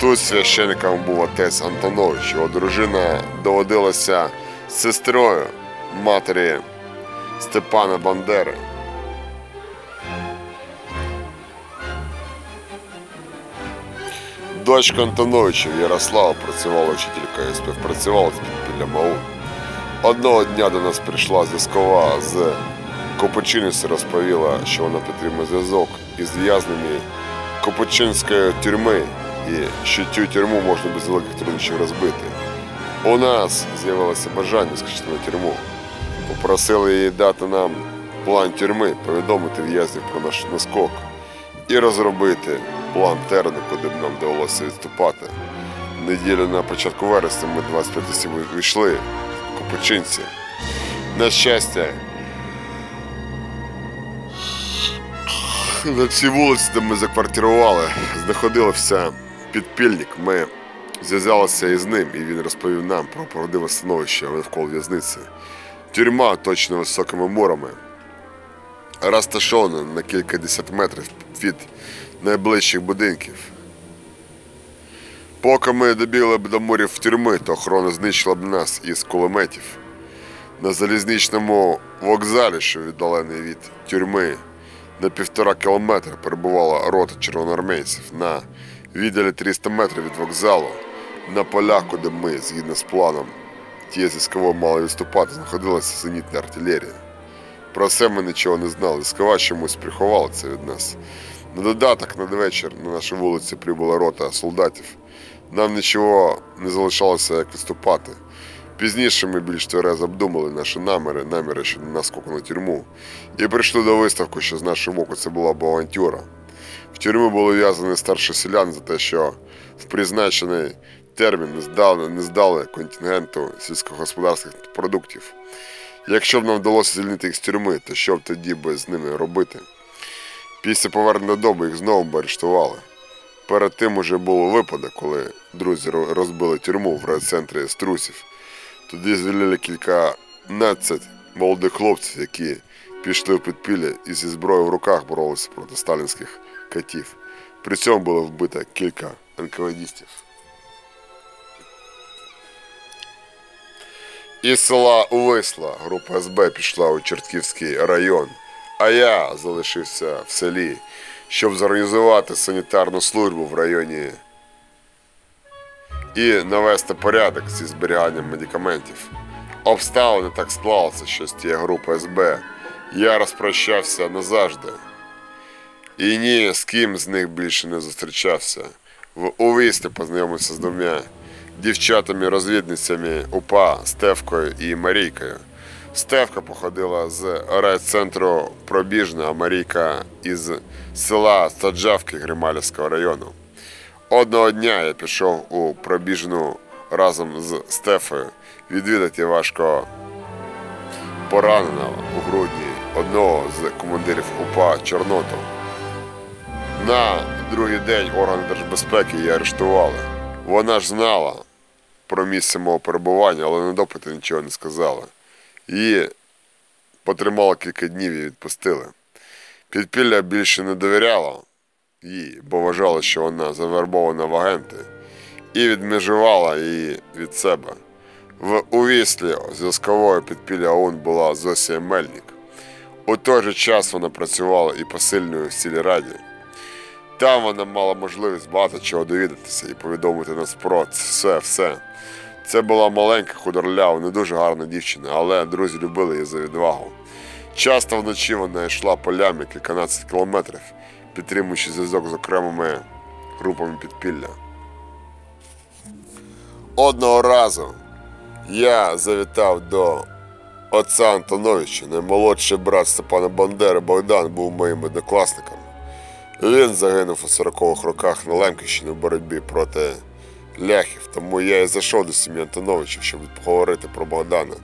Тут священником був отець Антонович, його дружина доводилася сестрою матері Степана Бандери. Дочка Антоновича Ярослава працювала вчителькою і співпрацювала з підпіллям АУ. Одного дня до нас прийшла зв'язкова з Копичиниці розповіла, що вона підтримує зв'язок із в'язнями Копичинської тюрми і що цю тюрму можна без великих труднощів розбити. У нас з'явилося бажання скачати на тюрму. Попросили її дати нам план тюрми, повідомити в'язнів про наш наскок і розробити план терни, куди б нам довелося відступати. Неділю на початку вересня ми 25 осіб в Копичинці. На щастя, на цій вулиці, де ми заквартирували, знаходився підпільник. Ми зв'язалися із ним, і він розповів нам про правдиве становище навколо в'язниці. Тюрма оточена високими мурами, розташована на кілька десят метрів від найближчих будинків. Поки ми добігли б до мурів тюрми, то охорона знищила б нас із кулеметів. На залізничному вокзалі, що віддалений від тюрми, на півтора кілометра перебувала рота червоноармійців. На віддалі 300 метрів від вокзалу, на полях, куди ми, згідно з планом, ті з військового мали відступати, знаходилася зенітна артилерія. Про це ми нічого не знали. Військова чомусь приховала це від нас. На додаток надвечір на нашу вулиці прибула рота солдатів. Нам нічого не залишалося, як відступати. Пізніше ми більш тверезо обдумали наші наміри, наміри щодо наскоку на тюрму, і прийшли до виставку, що з нашого боку це була б авантюра. В тюрму були в'язані старші селяни за те, що в призначений термін не здали, не здали контингенту сільськогосподарських продуктів. Якщо б нам вдалося звільнити їх з тюрми, то що б тоді би з ними робити? Після повернення додому їх знову арештували. Перед тим уже був випадок, коли друзі розбили тюрму в райцентрі Струсів. Тоді звільнили кільканадцять молодих хлопців, які пішли в підпілля і зі зброєю в руках боролися проти сталінських катів. При цьому було вбито кілька НКВДістів. Із села Увисла група СБ пішла у Чортківський район, а я залишився в селі, щоб зорганізувати санітарну службу в районі і навести порядок зі зберіганням медикаментів. Обставини так склалися, що з тієї групи СБ я розпрощався назавжди. І ні з ким з них більше не зустрічався. В Увіслі познайомився з двома дівчатами-розвідницями УПА Стевкою і Марійкою. Стевка походила з райцентру Пробіжна, Марійка із села Саджавки Грималівського району. Одного дня я пішов у пробіжну разом з Стефою відвідати важко пораненого у грудні одного з командирів УПА Чорноту. На другий день органи держбезпеки її арештували. Вона ж знала про місце мого перебування, але на допити нічого не сказала. Її потримало кілька днів і відпустили. Підпілля більше не довіряло їй, бо вважало, що вона завербована в агенти, і відмежувала її від себе. В увіслі зв'язковою підпілля ОУН була Зосія Мельник. У той же час вона працювала і посильною в сільраді. Там вона мала можливість багато чого довідатися і повідомити нас про це все. Це була маленька, худорлява, не дуже гарна дівчина, але друзі любили її за відвагу. Часто вночі вона йшла полями кільканадцять кілометрів, підтримуючи зв'язок з окремими групами підпілля. Одного разу я завітав до отця Антоновича, наймолодший брат Степана Бандери Богдан був моїм однокласником. Він загинув у 40-х роках на Лемківщині в боротьбі проти ляхів, тому я і зайшов до сім'ї Антоновича, щоб поговорити про Богдана.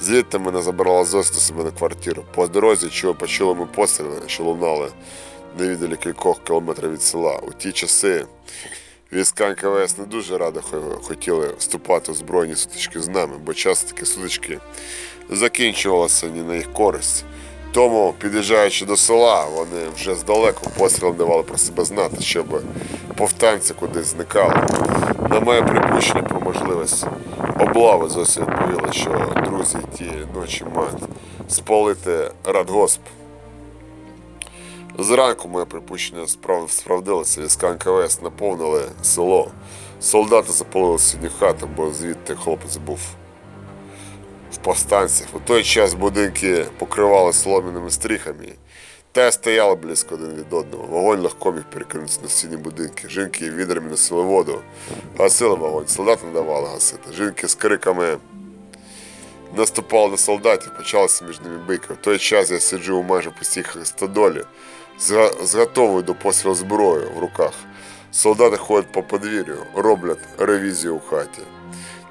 Звідти мене забрала Зося до себе на квартиру. По дорозі чули, почули ми постріли, що лунали невіддалі кількох кілометрів від села. У ті часи війська НКВС не дуже радо хотіли вступати у збройні сутички з нами, бо часто такі сутички закінчувалися не на їх користь. Тому, під'їжджаючи до села, вони вже здалеку пострілом давали про себе знати, щоб повстанці кудись зникали. На моє припущення про можливість облави зовсім відповіли, що друзі тієї ночі мають спалити радгосп. Зранку моє припущення справ... справдилося, війська НКВС наповнили село. Солдати запалили сьогодні хату, бо звідти хлопець був в повстанцях. У той час будинки покривали солом'яними стріхами та стояли близько один від одного. Вогонь легко міг перекинутися на стіні будинки. Жінки відрами носили воду, гасили вогонь, солдат не давали гасити. Жінки з криками наступали на солдатів, почалися між ними бійки. В той час я сиджу у майже пустій стодолі з, готовою до пострілу зброєю в руках. Солдати ходять по подвір'ю, роблять ревізію у хаті.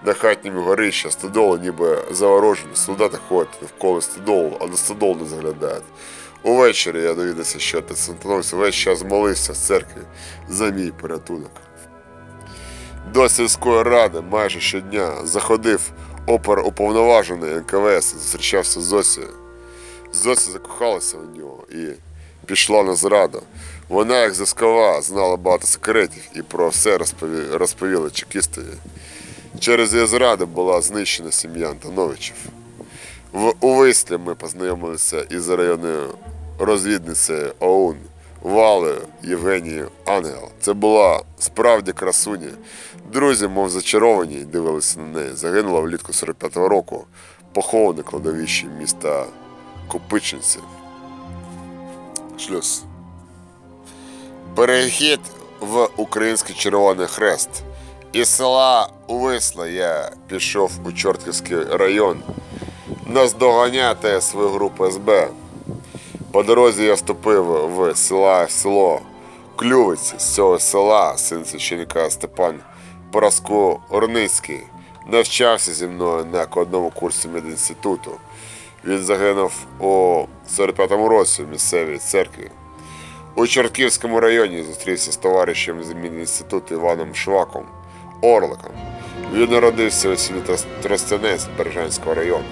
На хатнім горища стодоли ніби заворожені. Солдати ходять навколо стодолу, а до стодол не заглядають. Увечері я довідався, що отець Антонович весь час молився з церкви за мій порятунок. До сільської ради майже щодня заходив опер уповноважений НКВС зустрічався з Зосією. Зося закохалася в нього і пішла на зраду. Вона, як заскова, знала багато секретів і про все розпові... розповіла чекістові. Через її зраду була знищена сім'я Антоновичів. В Увислі ми познайомилися із районною розвідницею ОУН Валею Євгенією Ангел. Це була справді красуня. Друзі, мов зачаровані, дивилися на неї. Загинула влітку 45-го року, похована кладовищі міста Копичинці. Шлюз. Перехід в Український Червоний Хрест. Із села Увисла я пішов у Чортківський район наздоганяти свою групу СБ. По дорозі я вступив в села село Клювиці. З цього села син священника Степан Параско Орницький навчався зі мною на одному курсі медінституту. Він загинув у 45-му році в місцевій церкві. У Чортківському районі зустрівся з товаришем з Мінінституту Іваном Шваком Орликом. Він народився у селі Трос- Тростянець Бережанського району.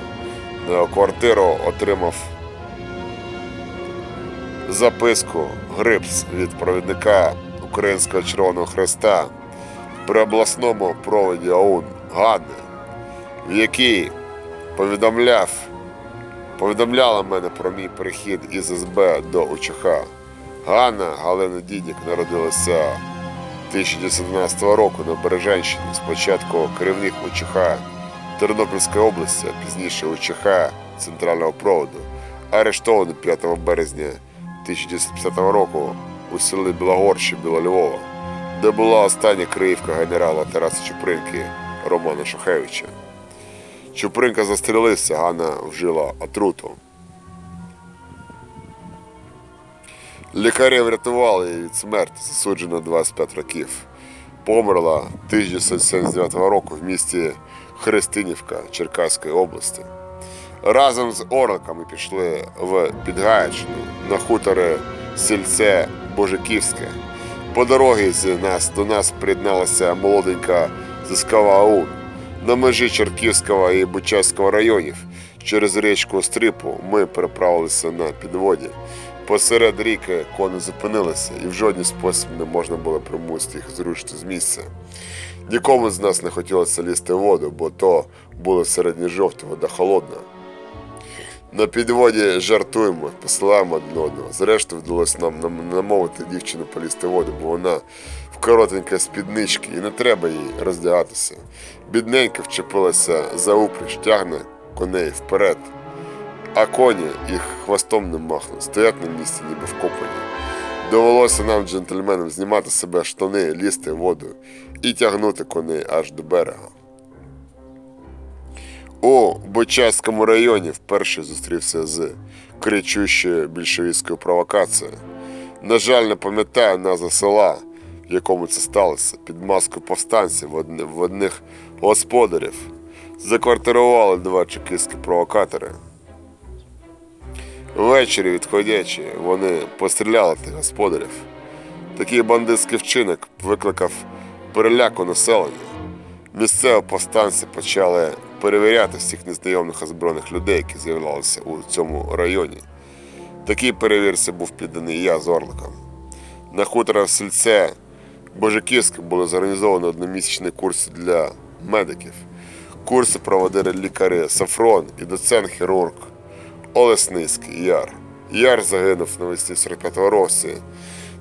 Квартиру отримав записку Грипс від провідника Українського Червоного Хреста при обласному проводі ОУН Ганни, в якій повідомляв, повідомляла мене про мій перехід із СБ до УЧХ. Ганна Галина Дідік народилася 1912 року на Бережанщині. Спочатку керівник УЧХ Тернопільської області, а пізніше УЧХ Центрального проводу, арештований 5 березня 1950 року у селі Білогорщі біля Львова, де була остання криївка генерала Тараса Чупринки Романа Шухевича. Чупринка застрілився, Ганна вжила отруту. Лікарі врятували її від смерті, засуджена 25 років. Померла 1979 року в місті Христинівка Черкаської області. Разом з орликами пішли в Підгаячну на хутори сільце Божиківське. По дорозі з нас до нас приєдналася молоденька зискова АУН. На межі Черківського і Бучацького районів через річку Стрипу ми переправилися на підводі. Посеред ріки кони зупинилися, і в жодній спосіб не можна було примусити їх зрушити з місця. Нікому з нас не хотілося лізти в воду, бо то було середні жовті, вода холодна. На підводі жартуємо, посилаємо один одного. Зрештою вдалося нам нам- намовити дівчину полізти в воду, бо вона в коротенькій спідничці і не треба їй роздягатися. Бідненька вчепилася за упряж, тягне коней вперед. А коні їх хвостом не махнуть, стоять на місці, ніби вкопані. Довелося нам, джентльменам, знімати себе штани, лізти воду і тягнути коней аж до берега. У Бучацькому районі вперше зустрівся з кричущою більшовицькою провокацією. На жаль, не пам'ятаю назви села, в якому це сталося, під маскою повстанців в одних господарів. заквартирували два чекістські провокатори. Ввечері відходячи, вони постріляли тих господарів. Такий бандитський вчинок викликав переляку населення. Місцеві повстанці почали перевіряти всіх незнайомих озброєних людей, які з'являлися у цьому районі. Такій перевірці був підданий я з Орликом. На хуторі в сільце Божиківське були зорганізовані одномісячні курси для медиків. Курси проводили лікарі Сафрон і доцент хірург Олесницький Яр. Яр загинув навесні 45-го року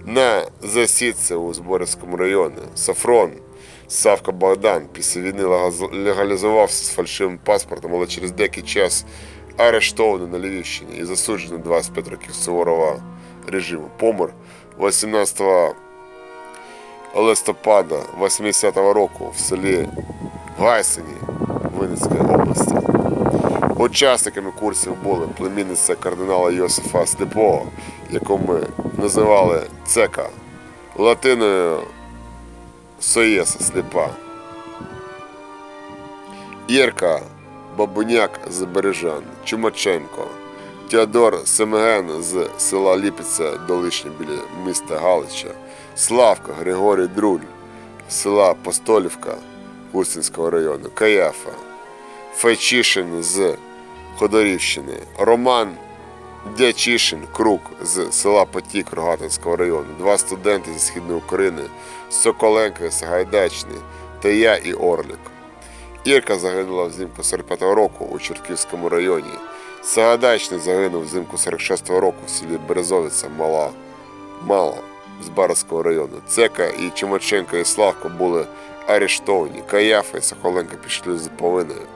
на засідці у Зборівському районі. Сафрон Савка Богдан після війни легалізувався з фальшивим паспортом, але через деякий час арештований на Львівщині і засуджений 25 років суворого режиму. Помер 18 листопада 80-го року в селі Гайсені Вінницької області. Учасниками курсів були племінниця кардинала Йосифа Сліпого, яку ми називали Цека, латиною Соєса Сліпа, Ірка Бабуняк з Бережан, Чумаченко, Теодор Семеген з села Ліпіця Долишня біля міста Галича, Славка Григорій Друль з села Постолівка Густинського району, Каяфа, Файчишин з Ходорівщини, Роман Дячишин Крук з села Потік Рогатинського району, два студенти зі Східної України, Соколенко Сагайдачний та я і Орлик. Ірка загинула взимку 45-го року у Чортківському районі. Сагайдачний загинув взимку 46-го року в селі Березовиця Мала Мала з Барського району. Цека і Чумаченко і Славко були арештовані. Каяфа і Соколенко пішли з повинною.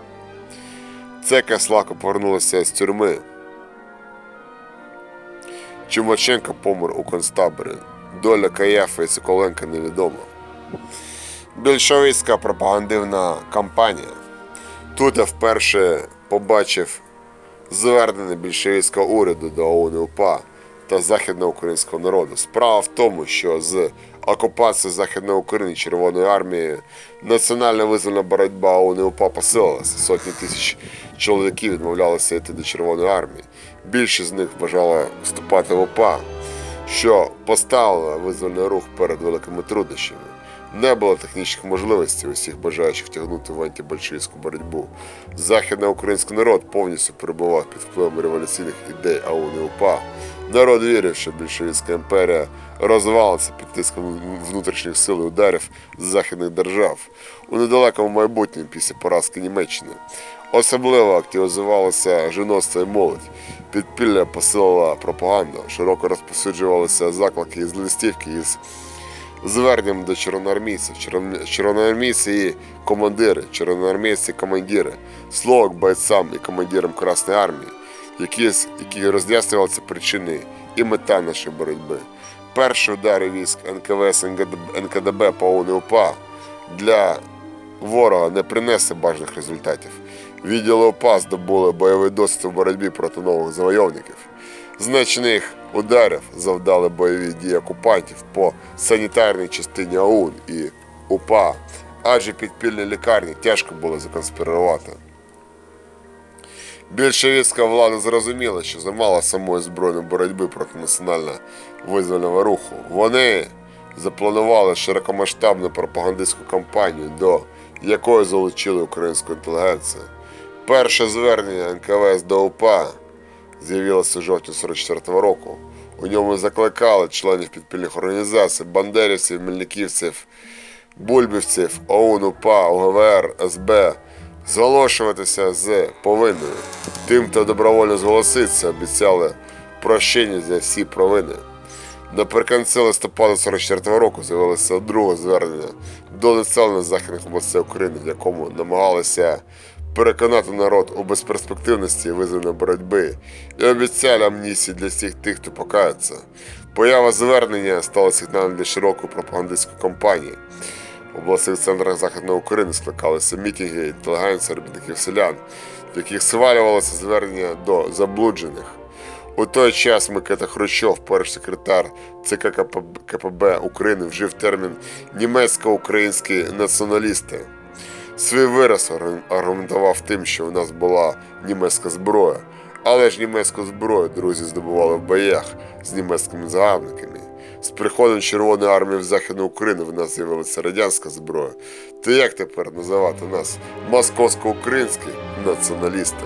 Цека і Славко повернулися з тюрми. Чумаченко помер у концтаборі. Доля Каяфа і Соколенка невідома. Більшовицька пропагандивна кампанія. Тут я вперше побачив звернення більшовицького уряду до ОУН і УПА та західноукраїнського народу. Справа в тому, що з окупацією Західної України Червоною армією національна визвольна боротьба ОУН УПА посилилася. Сотні тисяч чоловіків відмовлялися йти до Червоної армії. Більшість з них бажали вступати в УПА, що поставило визвольний рух перед великими труднощами. Не було технічних можливостей усіх бажаючих втягнути в антибольшевицьку боротьбу. Західний український народ повністю перебував під впливом революційних ідей АУН і УПА. Народ вірив, що більшовицька імперія розвалиться під тиском внутрішніх сил і ударів з західних держав у недалекому майбутньому після поразки Німеччини. Особливо активізувалося жіноцтво і молодь. Підпілля посилила пропаганда, широко розповсюджувалися заклики із листівки із зверненням до червоноармійців, червон- червоноармійці і командири, червоноармійці і командири, слово к бойцям і командирам Красної армії, які, які роз'яснювалися причини і мета нашої боротьби. Перші удари військ НКВС НКДБ по УПА для ворога не принесли бажаних результатів. Відділи ОПА здобули бойовий досвід у боротьбі проти нових завойовників. Значних ударів завдали бойові дії окупантів по санітарній частині АУН і УПА, адже підпільні лікарні тяжко було законспірувати. Більшовицька влада зрозуміла, що замало самої збройної боротьби проти національно-визвольного руху. Вони запланували широкомасштабну пропагандистську кампанію, до якої залучили українську інтелігенцію. Перше звернення НКВС до УПА з'явилося у жовтні 44 року. У ньому закликали членів підпільних організацій, бандерівців, мельниківців, бульбівців, ОУН, УПА, УГВР, СБ зголошуватися з повинною. Тим, хто добровольно зголоситься, обіцяли прощення за всі провини. Наприкінці листопада 44 року з'явилося друге звернення до населення західних областей України, в якому намагалися переконати народ у безперспективності визвольної боротьби і обіцяли амністію для всіх тих, хто покається. Поява звернення стала сигналом для широкої пропагандистської кампанії. В обласних центрах Західної України скликалися мітинги інтелігенції, робітників селян, в яких свалювалося звернення до заблуджених. У той час Микита Хрущов, перший секретар ЦК КПБ України, вжив термін німецько-українські націоналісти. Свій вираз аргументував тим, що у нас була німецька зброя. Але ж німецьку зброю друзі здобували в боях з німецькими загарбниками. З приходом Червоної армії в Західну Україну в нас з'явилася радянська зброя. То як тепер називати нас московсько-українські націоналісти?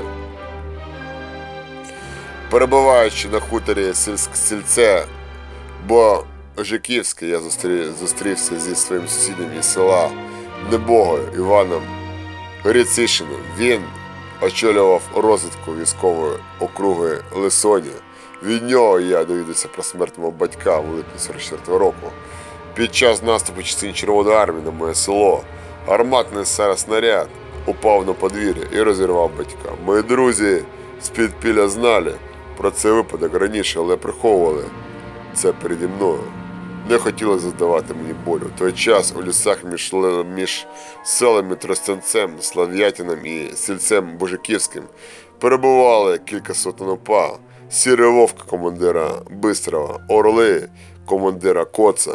Перебуваючи на хуторі сільськ- сільце Бо Жиківське я зустрів, зустрівся зі своїм сусідом із села Небогою Іваном Грицишиним. Він очолював розвідку військової округи Лисоні. Від нього я довідався про смерть мого батька в липні 44 року. Під час наступу частин Червоної армії на моє село гарматний снаряд упав на подвір'я і розірвав батька. Мої друзі з підпілля знали про цей випадок раніше, але приховували це переді мною. Не хотіли завдавати мені болю. Той час у лісах між, між селами Тростянцем, Слав'ятином і сільцем Божиківським перебували кілька сотень упа, сірий вовк командира Бистрова, орли командира Коца,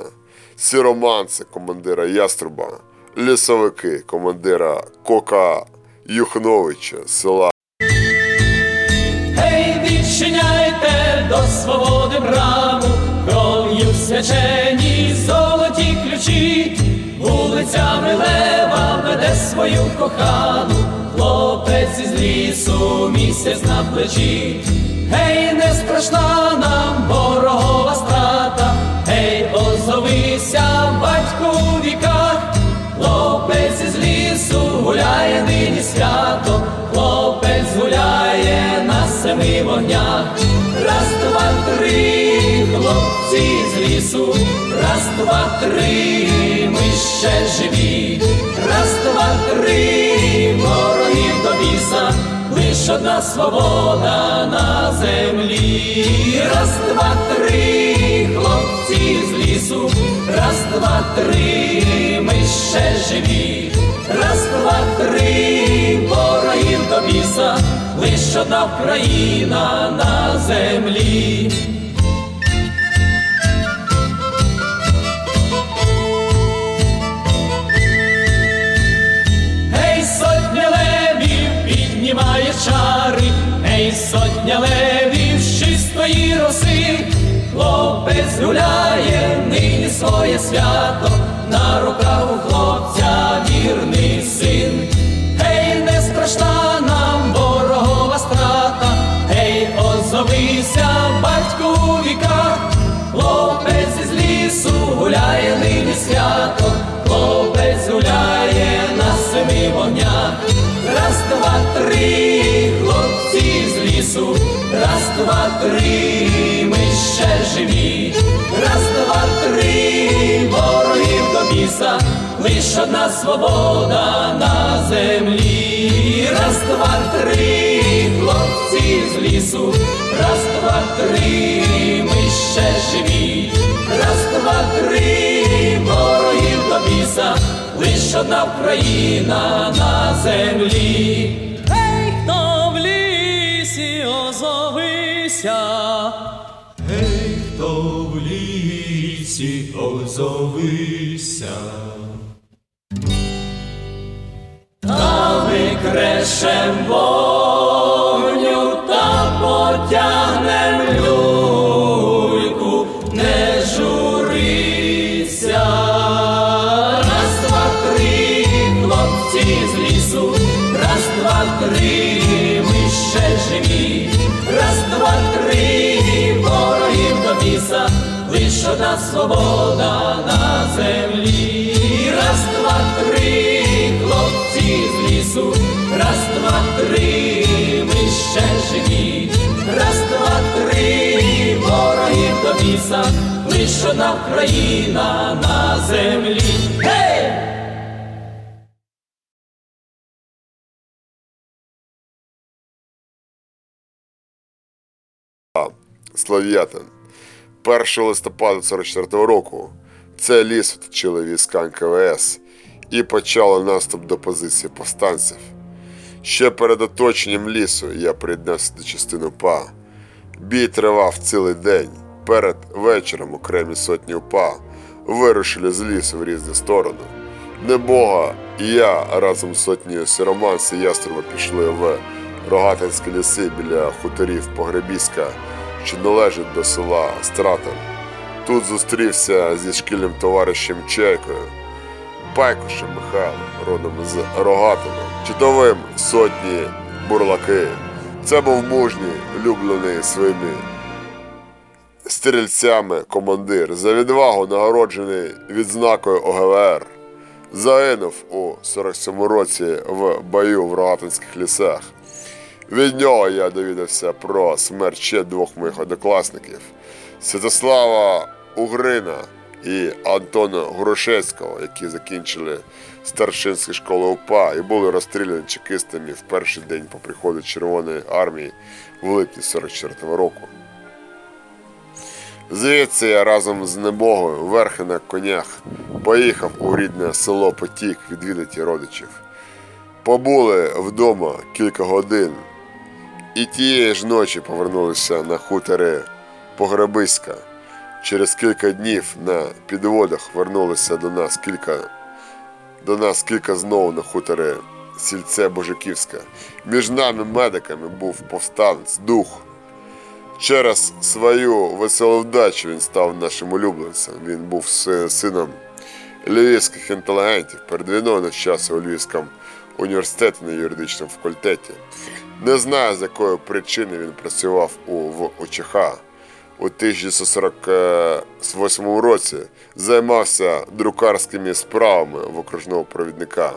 сіроманці командира Яструба, лісовики командира Кока Юхновича, села Гей, відчиняйте до свободи свячені золоті ключі, вулицями лева веде свою кохану, хлопець із лісу місяць на плечі. Гей, не страшна нам ворогова страта, гей, озовися, батьку у віках, Хлопець із лісу гуляє нині свято, хлопець гуляє на семи вогнях. Раз, два, три, хлопці лісу, раз, два, три, ми ще живі. Раз, два, три, ворогів до біса, лиш одна свобода на землі. Раз, два, три, хлопці з лісу, раз, два, три, ми ще живі. Раз, два, три, ворогів до біса, лиш одна Україна на землі. Левів з чистої роси, хлопець гуляє нині своє свято, на руках у хлопця вірний син. Гей, не страшна нам ворогова страта, гей, озовися, батьку у віках, хлопець із лісу гуляє нині свято, хлопець гуляє на семи вогнях. Раз, два, три, два, три, ми ще живі. Раз, два, три, ворогів до біса, лиш одна свобода на землі. Раз, два, три, хлопці з лісу, раз, два, три, ми ще живі. Раз, два, три, ворогів до біса, лиш одна Україна на землі. Ей, хто в лісі озовися. Ей, хто в лісі озовися. Та ми крешем свобода на землі. Раз, два, три, хлопці з лісу, раз, два, три, ми ще живі. Раз, два, три, ворогів до біса, лиш одна Україна на землі. Гей! 1 листопада 44 року це ліс оточили війська НКВС і почали наступ до позиції повстанців. Ще перед оточенням лісу я приєднався до частини УПА. Бій тривав цілий день. Перед вечором окремі сотні УПА вирушили з лісу в різні сторони. Небога і я разом з сотнею сироманців і пішли в Рогатинські ліси біля хуторів Погребіська, що належить до села Стратин. Тут зустрівся зі шкільним товаришем Чайкою, Пайкушем Михайлом, родом з Рогатина, чудовим сотні бурлаки. Це був мужній, улюблений своїми стрільцями командир, за відвагу нагороджений відзнакою ОГВР. Загинув у 47-му році в бою в Рогатинських лісах. Від нього я довідався про смерть ще двох моїх однокласників Святослава Угрина і Антона Грушецького, які закінчили старшинські школи УПА і були розстріляні чекистами в перший день по приходу Червоної армії в липні 44-го року. Звідси я разом з небогою верхи на конях поїхав у рідне село Потік відвідати родичів. Побули вдома кілька годин і тієї ж ночі повернулися на хутори Погребиська. Через кілька днів на підводах вернулися до нас кілька до нас кілька знову на хутори сільце Божиківська. Між нами медиками був повстанець, дух. Через свою веселу вдачу він став нашим улюбленцем. Він був сином львівських інтелігентів. Перед війною навчався у Львівському університеті на юридичному факультеті. Не знаю, з якої причини він працював у, в УЧХ. У 1948 році займався друкарськими справами в окружного провідника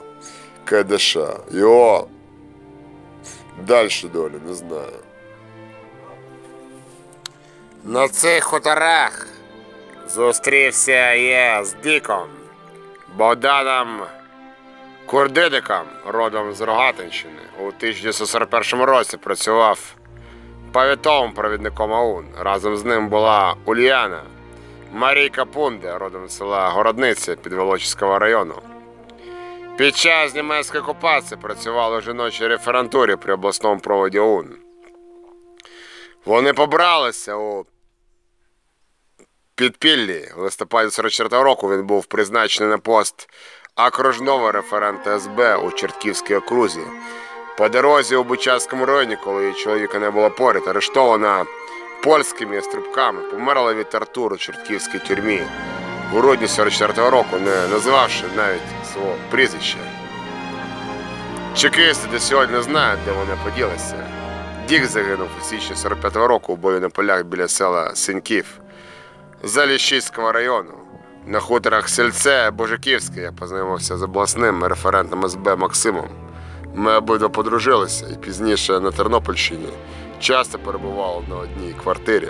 КДШ. Його далі долі не знаю. На цих хуторах зустрівся я з Діком, Богданом Курдидиком, родом з Рогатинщини. У 1941 році працював повітовим провідником АУН. Разом з ним була Ульяна, Марійка Пунде, родом з села Городниця Підволочиського району. Під час німецької окупації працювали у жіночій референтурі при обласному проводі ОУН. Вони побралися у підпіллі. У листопаді 44 року він був призначений на пост окружного референта СБ у Чертківській окрузі. По дорозі у Бучацькому районі, коли чоловіка не було поряд, арештована польськими стрибками, померла від тортур у Чортківській тюрмі в грудні 44-го року, не назвавши навіть свого прізвища. Чекисти до сьогодні не знають, де вони поділися. Дік загинув у січні 45-го року у бою на полях біля села Синьків Заліщицького району. На хуторах Сельце Божиківське я познайомився з обласним референтом СБ Максимом. Ми обидва подружилися і пізніше на Тернопільщині часто перебували на одній квартирі.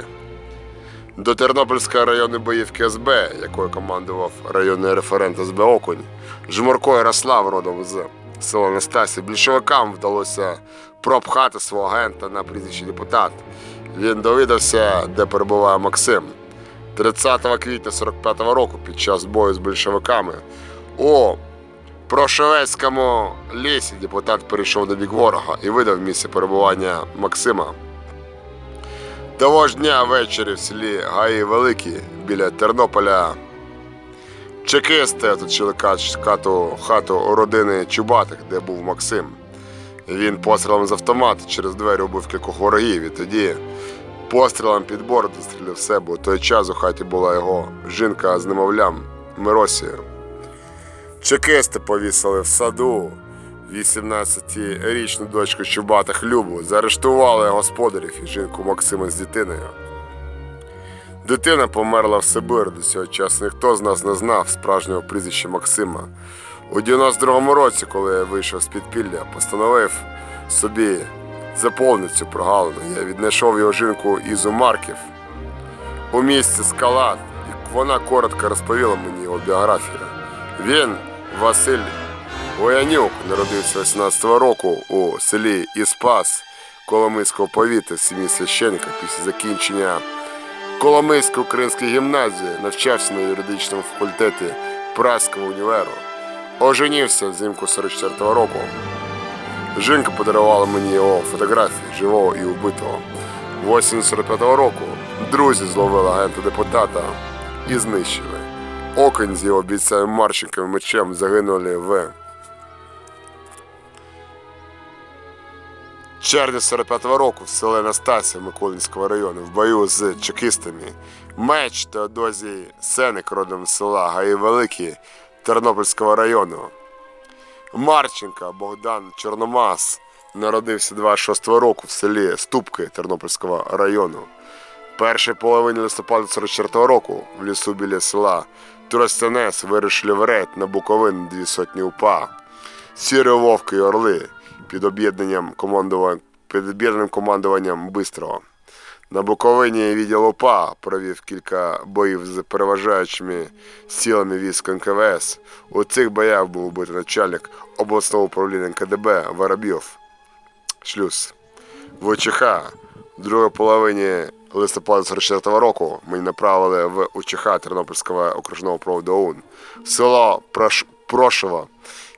До Тернопільської районної боївки СБ, якою командував районний референт СБ Окунь, Жмурко Ярослав родом з села Настасі, більшовикам вдалося пропхати свого агента на прізвище депутат. Він довідався, де перебуває Максим. 30 квітня 45-го року під час бою з більшовиками у Прошовецькому лісі депутат перейшов до бік ворога і видав місце перебування Максима. Того ж дня ввечері в селі Гаї Великі біля Тернополя чекисти оточили хату, хату родини Чубатих, де був Максим. Він пострілом з автомата через двері убив кількох ворогів, і тоді пострілом під бороду стрілив в себе. У той час у хаті була його жінка з немовлям Миросією. Чекисти повісили в саду 18-річну дочку Чубатих Любу, заарештували господарів і жінку Максима з дитиною. Дитина померла в Сибирі до цього часу. Ніхто з нас не знав справжнього прізвища Максима. У 92-му році, коли я вийшов з підпілля, постановив собі заповнити цю прогалину. Я віднайшов його жінку із Умарків у місті Скалат, і вона коротко розповіла мені його біографію. Він, Василь Воянюк, народився 18-го року у селі Іспас Коломийського повіта в сім'ї священника після закінчення Коломийської української гімназії, навчався на юридичному факультеті Празького універу. Оженівся взимку 44-го року. Жінка подарувала мені його фотографії живого і вбитого. 85-го року друзі зловили агента депутата і знищили. Оконь з його бійцем Марченком мечем загинули в червні 45-го року в селі Настасія Миколинського району в бою з чекістами. Меч Теодозій Сеник родом села Гаї Великі Тернопільського району. Марченка Богдан Чорномас народився 26-го року в селі Ступки Тернопільського району. В першій половині листопада 44-го року в лісу біля села Тростянець вирішили в рейд на Буковину дві сотні УПА. Сірі вовки і орли під об'єднанням командувань під об'єднаним командуванням Бистрого. На Буковині відділ ОПА провів кілька боїв з переважаючими силами військ НКВС. У цих боях був убитий начальник обласного управління КДБ Воробйов. Шлюз. В УЧХ в другій половині листопада 44 року мені направили в УЧХ Тернопільського окружного проводу ОУН. Село Прош... Прошево.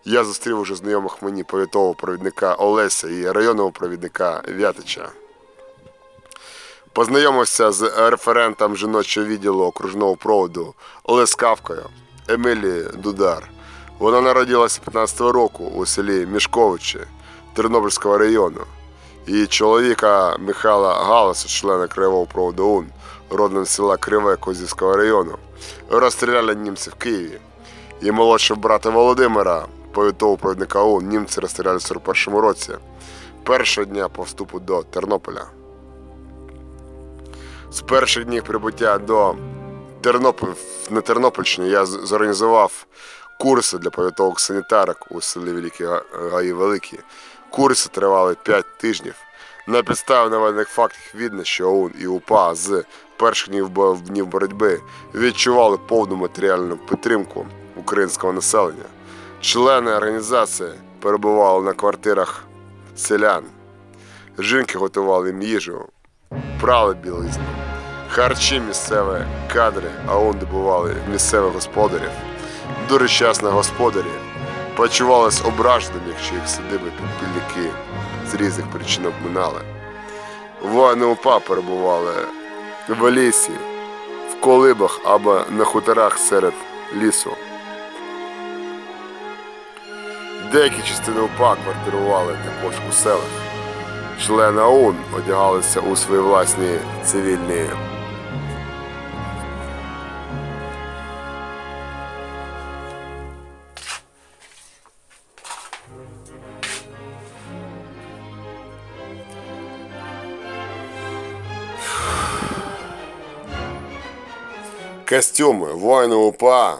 Я зустрів уже знайомих мені повітового провідника Олеся і районного провідника Вятича. Познайомився з референтом жіночого відділу окружного проводу Лескавкою Емілією Дудар. Вона народилася 15-го року у селі Мішковичі Тернопільського району. Її чоловіка Михайла Галаса, члена краєвого проводу ОУН, родом села Криве Козівського району, розстріляли німці в Києві. І молодшого брата Володимира, повітового провідника ОУН, німці розстріляли в 41 році, першого дня по вступу до Тернополя. З перших днів прибуття до Тернополь на Тернопільщині я зорганізував курси для повітових санітарок у селі Великі Гаї Великі. Курси тривали 5 тижнів. На підставі наведених фактів видно, що ОУН і УПА з перших днів, днів боротьби відчували повну матеріальну підтримку українського населення. Члени організації перебували на квартирах селян. Жінки готували їм їжу, прали білизну, харчі місцеві кадри, а он добували місцевих господарів. Дуже часто господарі почувались ображеними, якщо їх садиби підпільники з різних причин обминали. Воїни УПА перебували в лісі, в колибах або на хуторах серед лісу. Деякі частини УПА квартирували також у селах. Члени ОУН одягалися у свої власні цивільні костюми. Воїни УПА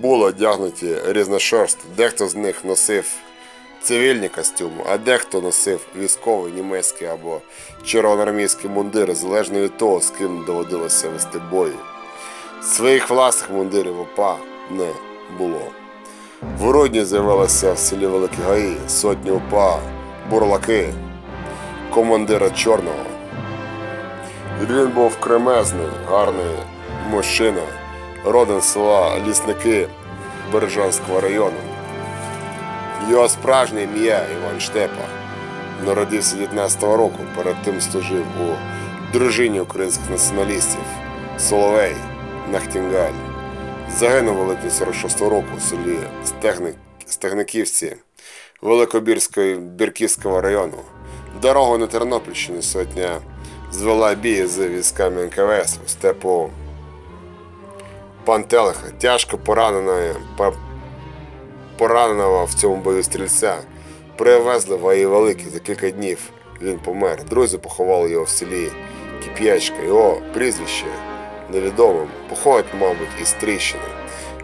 були одягнуті різношерст. Дехто з них носив цивільні костюми, а дехто носив військовий німецький або червоноармійський мундир, залежно від того, з ким доводилося вести бої. Своїх власних мундирів УПА не було. В грудні з'явилося в селі Великі Гаї сотні УПА, бурлаки, командира Чорного. Він був кремезний, гарний мужчина, родом села Лісники Бережанського району. Його справжнє ім'я Іван Штепа. Народився 19-го року, перед тим служив у дружині українських націоналістів Соловей Нахтінгаль. Загинув липні 46-го року у селі Стегниківці Великобірської Бірківського району. Дорогу на Тернопільщину сотня звела бій з військами НКВС у степу Пантелиха. Тяжко пораненої пораненого в цьому бою стрільця привезли в Великий за кілька днів. Він помер. Друзі поховали його в селі Кип'ячка. Його прізвище невідомим. Походить, мабуть, із Тріщини.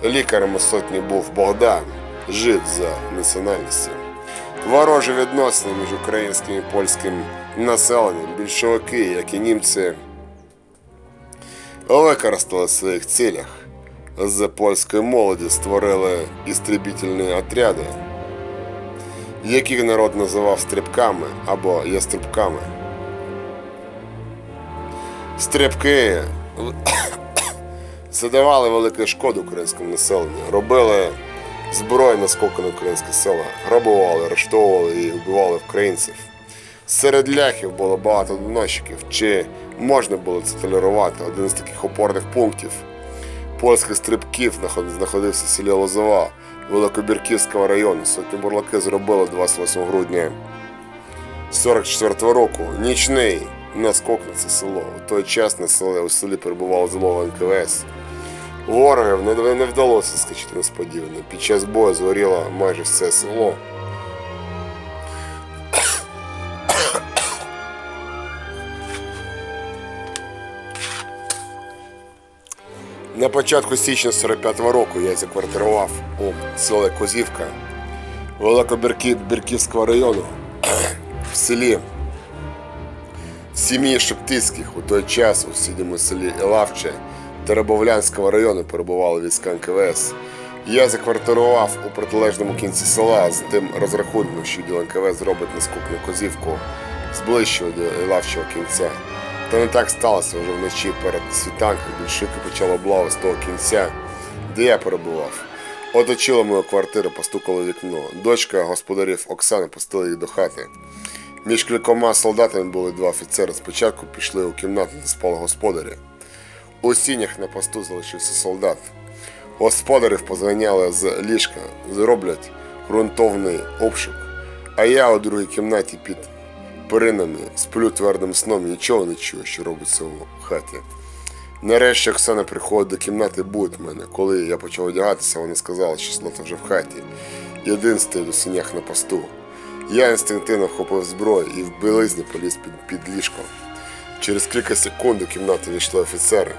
Лікарем у сотні був Богдан, жид за національністю. Ворожі відносини між українським і польським населенням, більшовики, як і німці, використали в своїх цілях. З польської молоді створили істребітельні отряди, яких народ називав стрибками або яструбками. Стрибки задавали велику шкоду українському населенню, робили збройні наскоки на українське села, грабували, арештовували і вбивали українців. Серед ляхів було багато доносчиків. Чи можна було це толерувати? Один з таких опорних пунктів польських стрибків знаходився в селі Лозова Великобірківського району. Сотні бурлаки зробили 28 грудня 44 року. Нічний наскок на це село. У той час на селі, у селі перебувало злого НКВС. Ворогів не, вдалося скачити несподівано. Під час бою згоріло майже все село. На початку січня 45-го року я заквартирував у селі Козівка Великобірківського району в селі сім'ї Шептицьких у той час у сусідньому селі Елавче Теребовлянського району перебували війська НКВС. Я заквартирував у протилежному кінці села з тим розрахунком, що діл НКВС зробить наскок на Козівку з ближчого до Елавчого кінця. Та не так сталося вже вночі перед світанком більшики почали облаву з того кінця, де я перебував. Оточили мою квартиру, постукали вікно. Дочка господарів Оксани пустила їх до хати. Між кількома солдатами були два офіцери. Спочатку пішли у кімнату, де спали господарі. У сінях на посту залишився солдат. Господарів позганяли з ліжка, зроблять ґрунтовний обшук. А я у другій кімнаті під перинами сплю твердим сном і нічого не чую, що робиться у хаті. Нарешті Оксана приходить до кімнати і буде в мене. Коли я почав одягатися, вона сказала, що Слота вже в хаті. І один стоїть у синях на посту. Я інстинктивно вхопив зброю і в білизні поліз під, під ліжко. Через кілька секунд до кімнати війшли офіцери.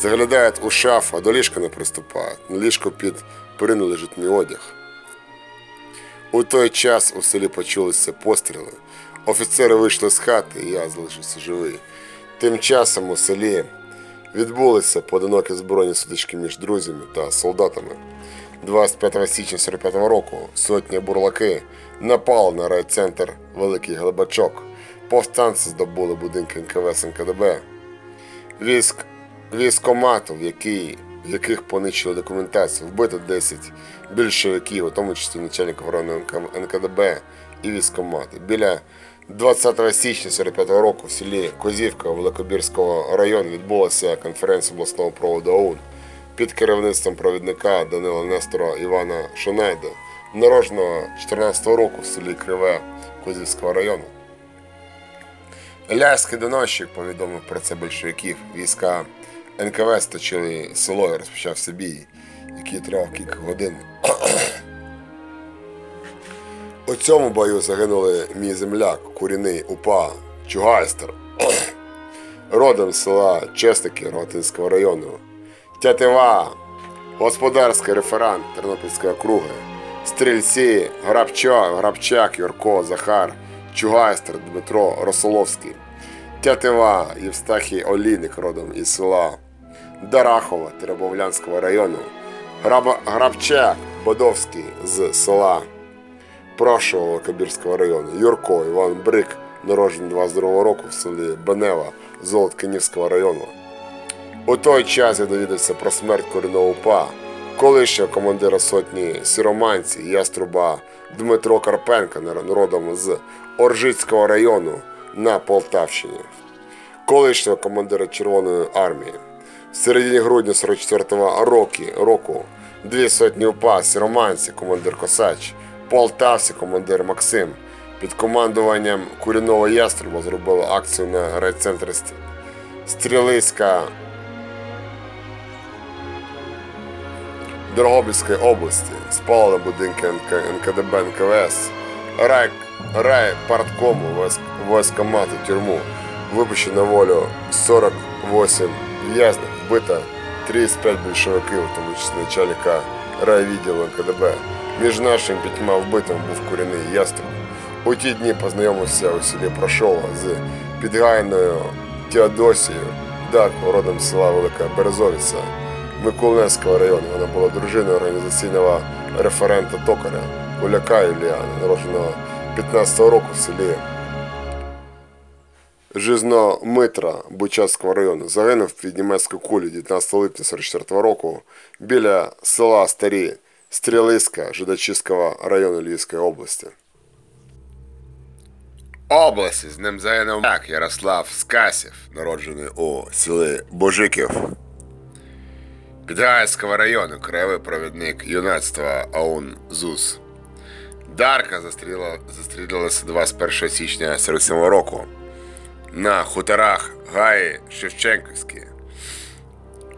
Заглядають у шафу, а до ліжка не приступають. На ліжку під перину лежить мій одяг. У той час у селі почулися постріли. Офіцери вийшли з хати, і я залишився живий. Тим часом у селі відбулися поодинокі збройні сутички між друзями та солдатами. 25 січня 45 року сотні бурлаки напали на райцентр Великий Глибачок. Повстанці здобули будинки НКВС НКДБ. Військ, військомату, в, який, в яких понищили документацію, вбито 10 більшовиків, у тому числі начальників НК- НКДБ і військомати. Біля 20 січня 45 року в селі Козівка Великобірського району відбулася конференція обласного проводу ОУН під керівництвом провідника Данила Нестора Івана Шонайда, народженого 14 року в селі Криве Козівського району. Ляський доносчик повідомив про це большевиків. Війська НКВС точили село і розпочався бій, який тривав кілька годин. У цьому бою загинули мій земляк, курінний УПА Чугайстер, родом села Чесники Рогатинського району. Тятива, господарський реферант Тернопільської округи, стрільці Грабчак, Грабчак, Юрко, Захар, Чугайстер, Дмитро Росоловський, Тятива Євстахій Олійник родом із села Дарахова Теребовлянського району, Граба, Грабчак Бодовський з села Прошого Кабірського району, Юрко Іван Брик, народжений 22 року в селі Бенева Золоткинівського району. У той час я довідався про смерть корінного УПА, колишнього командира сотні сіроманці яструба Дмитро Карпенка, родом з Оржицького району на Полтавщині, колишнього командира Червоної армії. В середині грудня 44-го року дві сотні УПА, сіроманці, командир Косач, Полтавці, командир Максим. Під командуванням курінного яструба зробили акцію на райцентрі Ст- Стрілиська Дрогобицької області, спалили будинки НК, НКДБ НКВС, рай, рай парткому, войск, войскомату, тюрму, випущено волю 48 в'язнів, вбито 35 більшовиків, в тому числі начальника райвідділу НКДБ. Між нашими п'ятьма вбитими був корінний яструб. У ті дні познайомився у селі Прошова з підгайною Теодосією, Дарко, родом села Велика Березовиця, Миколаївського району. Вона була дружиною організаційного референта Токаря Гуляка Юліана, народженого 15-го року в селі Жизномитра Бучацького району. Загинув від німецької кулі 19 липня 44 року біля села Старі Стрілиська Жидачівського району Львівської області. Області з ним загинув так Ярослав Скасів, народжений у селі Божиків. Підгайського району краєвий провідник юнацтва Аун Зус. Дарка застріла, застрілилася 21 січня 47 року на хуторах Гаї Шевченківські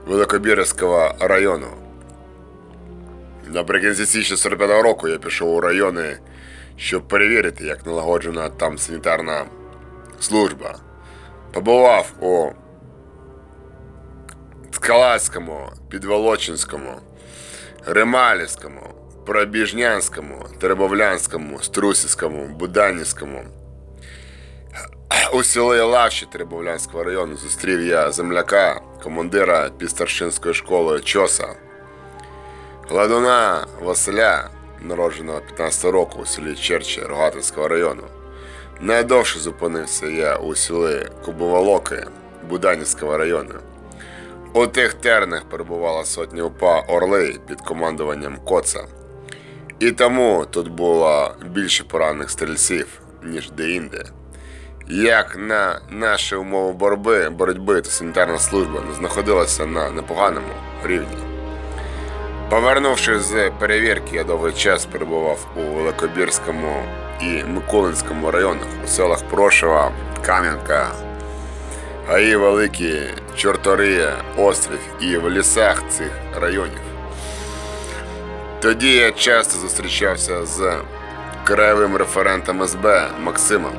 Великобірського району. Наприкінці січня 45 року я пішов у райони, щоб перевірити, як налагоджена там санітарна служба. Побував у Ткалацькому, Підволочинському, Рималівському, Пробіжнянському, Теребовлянському, Струсівському, Буданівському. У селі Лавші Теребовлянського району зустрів я земляка, командира підстаршинської школи Чоса, Гладуна Василя, народженого 15 року у селі Черче Рогатинського району. Найдовше зупинився я у селі Кубоволоки Буданівського району. У тих тернах перебувала сотня упа Орли під командуванням Коца. І тому тут було більше поранених стрільців, ніж де-інде. Як на наші умови боротьби, боротьби то санітарна служба не знаходилася на непоганому рівні. Повернувшись з перевірки, я довгий час перебував у Великобірському і Миколинському районах, у селах Прошева, Кам'янка, Гаї Великі, Чортория, Острів і в лісах цих районів. Тоді я часто зустрічався з краєвим референтом СБ Максимом.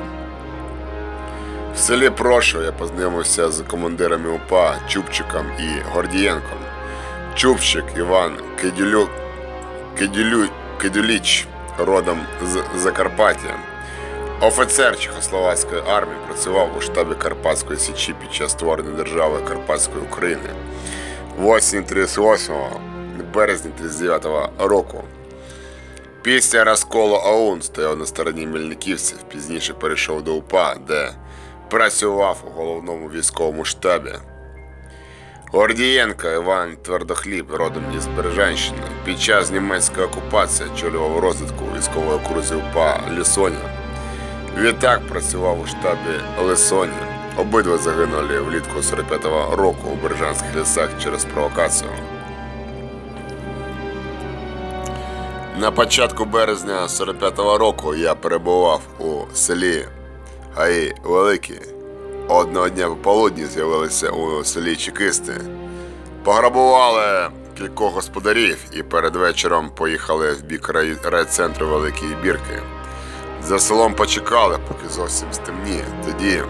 В селі Прошо я познайомився з командирами УПА Чубчиком і Гордієнком. Чубчик Іван Кидюлю... Кидюлю... Кидюліч, родом з Закарпаття. Офіцер Чехословацької армії працював у штабі Карпатської Січі під час створення держави Карпатської України. В осінь 38 березні 39 року. Після розколу АУН стояв на стороні Мельниківців, пізніше перейшов до УПА, де працював у головному військовому штабі. Гордієнко Іван Твердохліб, родом із Бережанщини, під час німецької окупації очолював розвідку військової окрузі УПА Лісоня. Відтак працював у штабі Лисоні. Обидва загинули влітку 45-го року у Бережанських лісах через провокацію. На початку березня 45-го року я перебував у селі Гаї Великі. Одного дня пополудні з'явилися у селі чекисти. Пограбували кількох господарів і перед вечором поїхали в бік рай- райцентру Великої Бірки. За селом почекали, поки зовсім стемніє. Тоді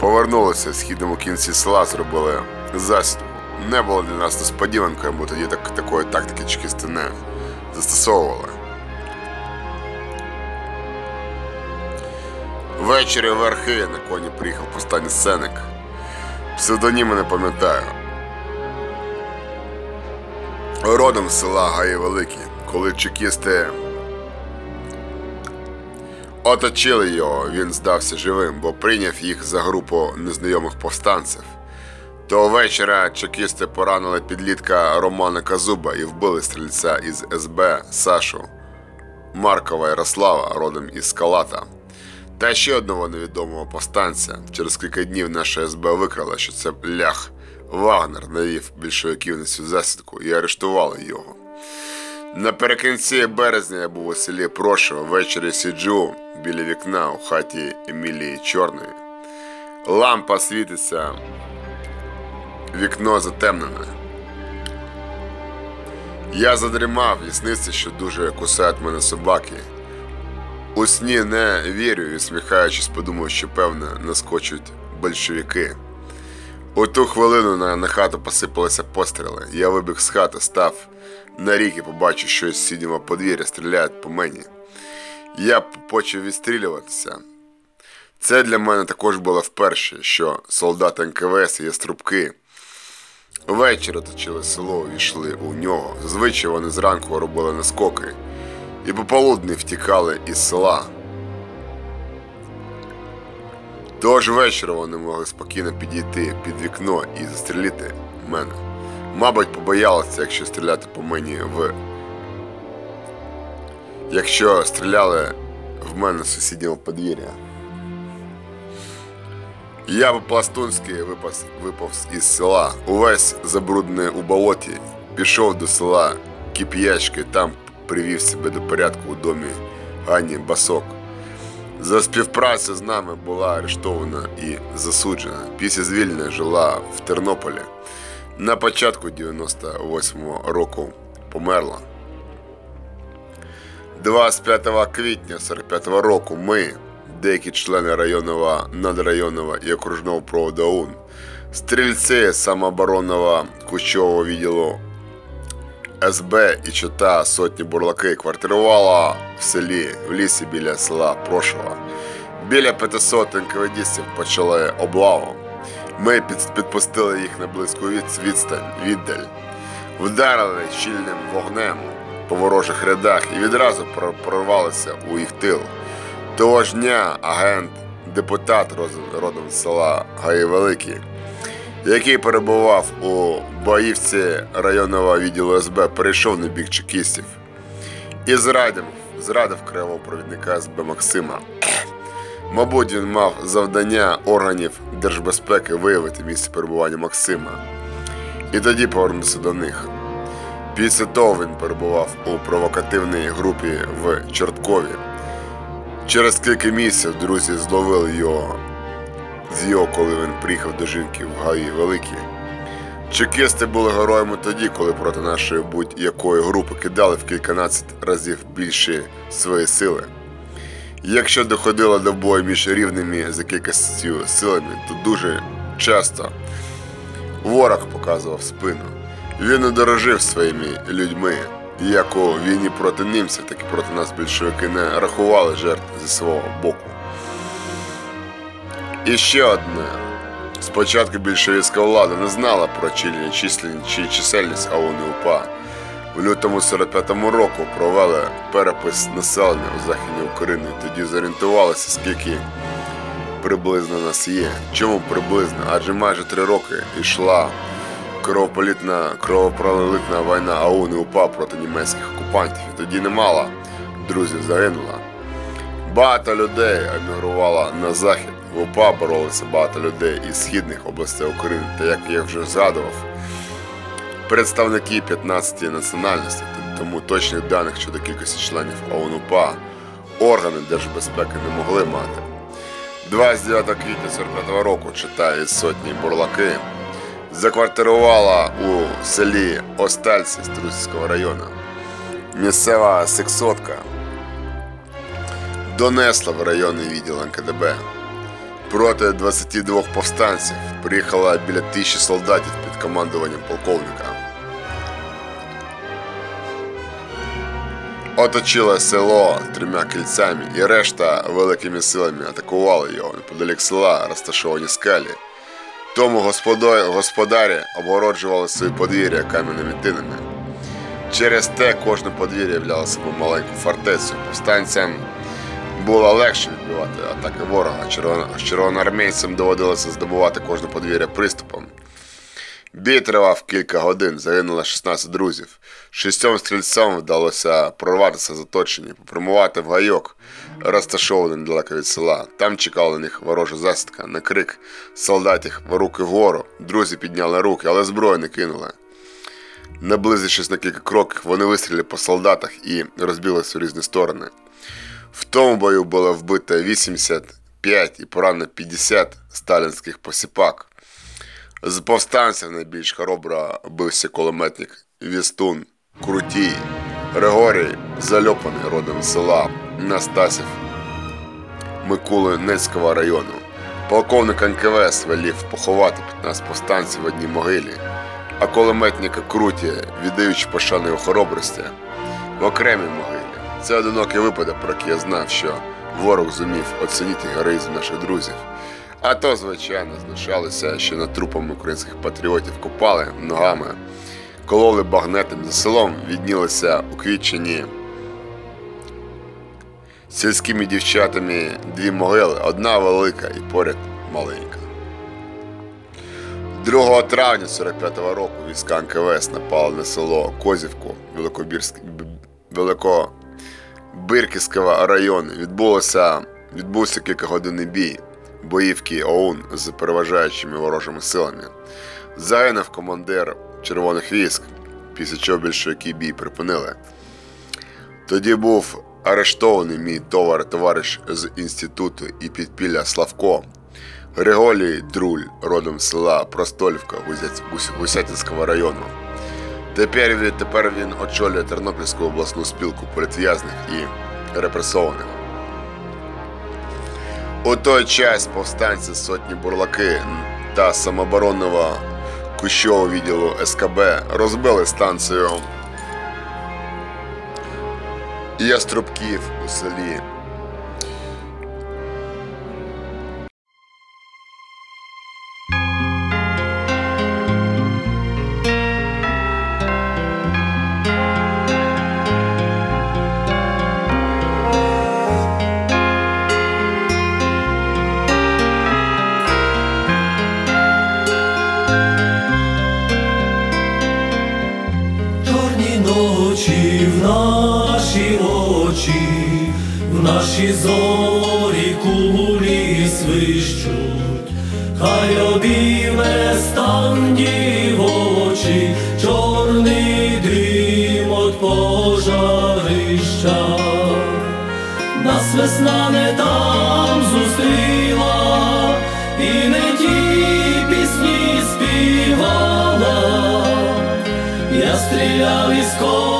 повернулися в східному кінці села, зробили засідку. Не було для нас несподіванкою, бо тоді так, такої тактики чекісти не застосовували. Ввечері верхи на коні приїхав повстанець Сеник. Псевдоніми не пам'ятаю. Родом села Гаї Великі, коли чекісти оточили його, він здався живим, бо прийняв їх за групу незнайомих повстанців. Того вечора чекісти поранили підлітка Романа Казуба і вбили стрільця із СБ Сашу Маркова Ярослава, родом із Скалата. Та ще одного невідомого повстанця. Через кілька днів наша СБ викрала, що це лях Вагнер навів більшовиків на цю засідку і арештували його. Наприкінці березня я був у селі Прошево, ввечері сиджу біля вікна у хаті Емілії Чорної. Лампа світиться, вікно затемнене. Я задрімав і що дуже кусають мене собаки. У сні не вірю і сміхаючись, подумав, що певно наскочуть большевики. У ту хвилину на, на хату посипалися постріли. Я вибіг з хати, став на рік і побачив, що з сіднього подвір'я стріляють по мені. Я почав відстрілюватися. Це для мене також було вперше, що солдати НКВС і яструбки ввечері оточили село і йшли у нього. Зазвичай вони зранку робили наскоки і пополудні втікали із села. Того ж вечора вони могли спокійно підійти під вікно і застрілити мене. Мабуть, побоялися, якщо стріляти по мені в. Якщо стріляли в мене з сусіднього подвір'я. Я по-пластунськи випас, виповз із села, увесь забруднений у болоті, пішов до села Кип'ячки, там привів себе до порядку у домі Гані Басок. За співпрацю з нами була арештована і засуджена. Після звільнення жила в Тернополі. На початку 98-го року померла. 25 квітня 45-го року ми, деякі члени районного, надрайонного і окружного проводу ОУН, стрільці самооборонного кущового відділу СБ і чота сотні бурлаки квартирувала в селі, в лісі біля села Прошова. Біля 500 НКВДістів почали облаву. Ми під- підпустили їх на близьку від- відстань, віддаль. Вдарили щільним вогнем по ворожих рядах і відразу прорвалися у їх тил. Того ж дня агент, депутат родом з села Гаї Великі, який перебував у боївці районного відділу СБ, перейшов на бік чекістів і зрадив, зрадив краєвого провідника СБ Максима. Мабуть, він мав завдання органів держбезпеки виявити місце перебування Максима і тоді повернутися до них. Після того він перебував у провокативній групі в Чорткові. Через кілька місяців друзі зловили його з його, коли він приїхав до жінки в Гаї Великій. Чекісти були героями тоді, коли проти нашої будь-якої групи кидали в кільканадцять разів більше свої сили. Якщо доходило до бою між рівними за кількістю силами, то дуже часто ворог показував спину. Він не дорожив своїми людьми. Як у війні проти німців, так і проти нас більшовики не рахували жертв зі свого боку. І ще одне. Спочатку більшовицька влада не знала про чільні численність чи чисельність АУН і УПА. У лютому 45-му року провели перепис населення у Західній Україні. Тоді зорієнтувалися, скільки приблизно нас є. Чому приблизно? Адже майже три роки йшла кровополітна, кровопролитна війна АУН і УПА проти німецьких окупантів. І тоді немало друзів загинуло. Багато людей емігрувало на захід. В УПА боролися багато людей із східних областей України. Та як я вже згадував, представники 15 національностей, тому точних даних щодо кількості членів ОУН УПА органи держбезпеки не могли мати. 29 квітня 45 року читає сотні бурлаки заквартирувала у селі Остальці Струсівського району. Місцева сексотка донесла в районний відділ НКДБ. Проти 22 повстанців приїхало біля тисячі солдатів під командуванням полковника. Оточила село трьома кільцями, і решта великими силами атакували його неподалік села, розташовані скалі. Тому господарі обгороджували свої подвір'я кам'яними тинами. Через те кожне подвір'я являло собою маленьку фортецю. Повстанцям було легше відбивати атаки ворога. Червоно- Червоноармійцям доводилося здобувати кожне подвір'я приступом. Бій тривав кілька годин, загинуло 16 друзів. Шістьом стрільцям вдалося прорватися з оточення, попрямувати в гайок, розташований недалеко від села. Там чекала на них ворожа засідка, на крик солдатів руки вгору. Друзі підняли руки, але зброю не кинули. Наблизившись на кілька кроків, вони вистріли по солдатах і розбилися в різні сторони. В тому бою було вбито 85 і поранено 50 сталінських посіпак. З повстанців найбільш хоробро бився кулеметник Вістун Крутій, Григорій Зальопаний родом села Настасів Миколи Нецького району. Полковник НКВС велів поховати 15 повстанців в одній могилі, а кулеметника Круті, віддаючи пошану хоробрості, в окремій могилі. Це одинокий випадок, про який я знав, що ворог зумів оцінити героїзм наших друзів. А то, звичайно, знущалися, що над трупами українських патріотів копали ногами, кололи багнетом за селом, віднілися уквічені сільськими дівчатами дві могили, одна велика і поряд маленька. 2 травня 45-го року війська НКВС напали на село Козівку Великобірськ... Б- Великобирківського району. Відбулося, відбувся кількагодинний бій. боївки ОУН з переважаючими ворожими силами. Загинув командир червоних військ, після чого більшовики бій припинили. Тоді був арештований мій товар товариш з інституту і підпілля Славко. Григорій Друль, родом села Простолівка Гузяць- Гусятинського району. Тепер він, тепер він очолює Тернопільську обласну спілку політв'язних і репресованих. У той час повстанці сотні бурлаки та самооборонного кущового відділу СКБ розбили станцію Яструбків у селі наші зорі кулі свищуть, хай обійме стан дівочі, чорний дим от пожарища. Нас весна не там зустріла, і не ті пісні співала. Я стріляв і скоро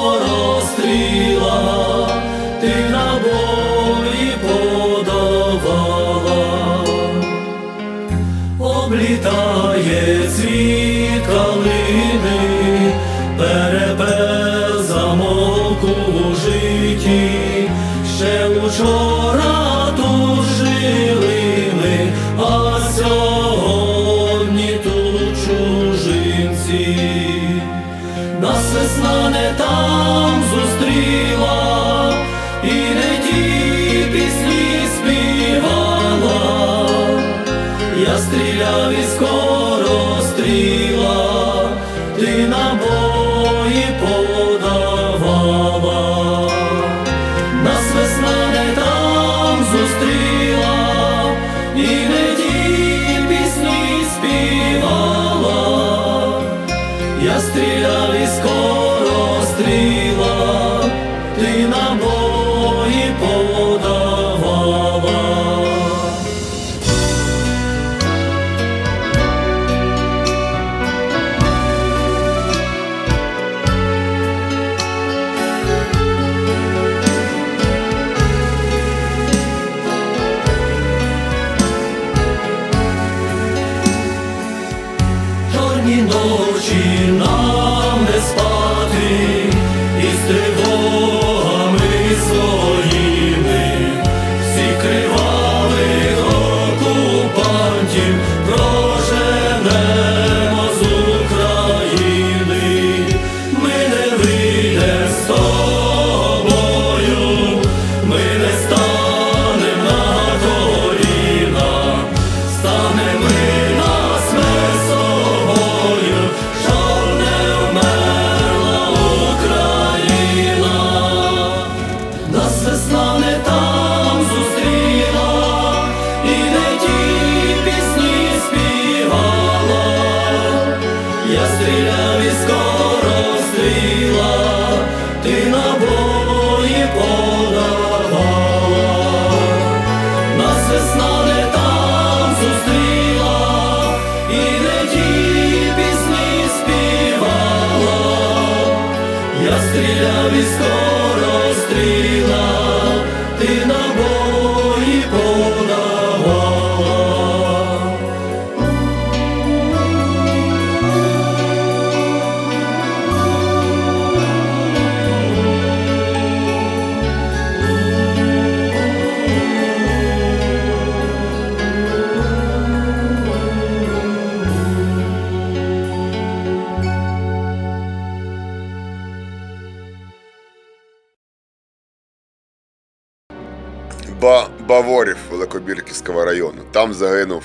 Великобірківського району. Там загинув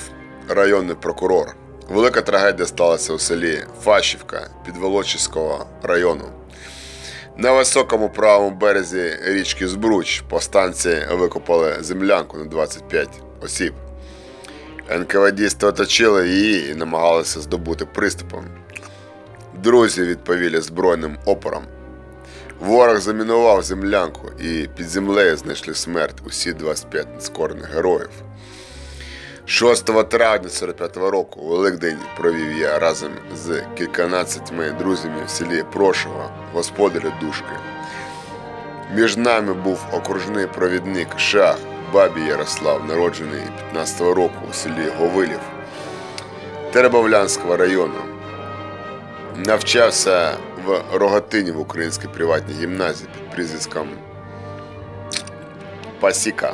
районний прокурор. Велика трагедія сталася у селі Фащівка Підволочиського району. На високому правому березі річки Збруч повстанці викопали землянку на 25 осіб. НКВДісти оточили її і намагалися здобути приступом. Друзі відповіли збройним опором. Ворог замінував землянку і під землею знайшли смерть усі 25 нескорених героїв. 6 травня 45-го року Великдень провів я разом з кільканадцятьми друзями в селі Прошево, господарю душки. Між нами був окружний провідник Шах Бабі Ярослав, народжений 15-го року у селі Говилів Теребовлянського району. Навчався в Рогатині в українській приватній гімназії під прізвиськом Пасіка.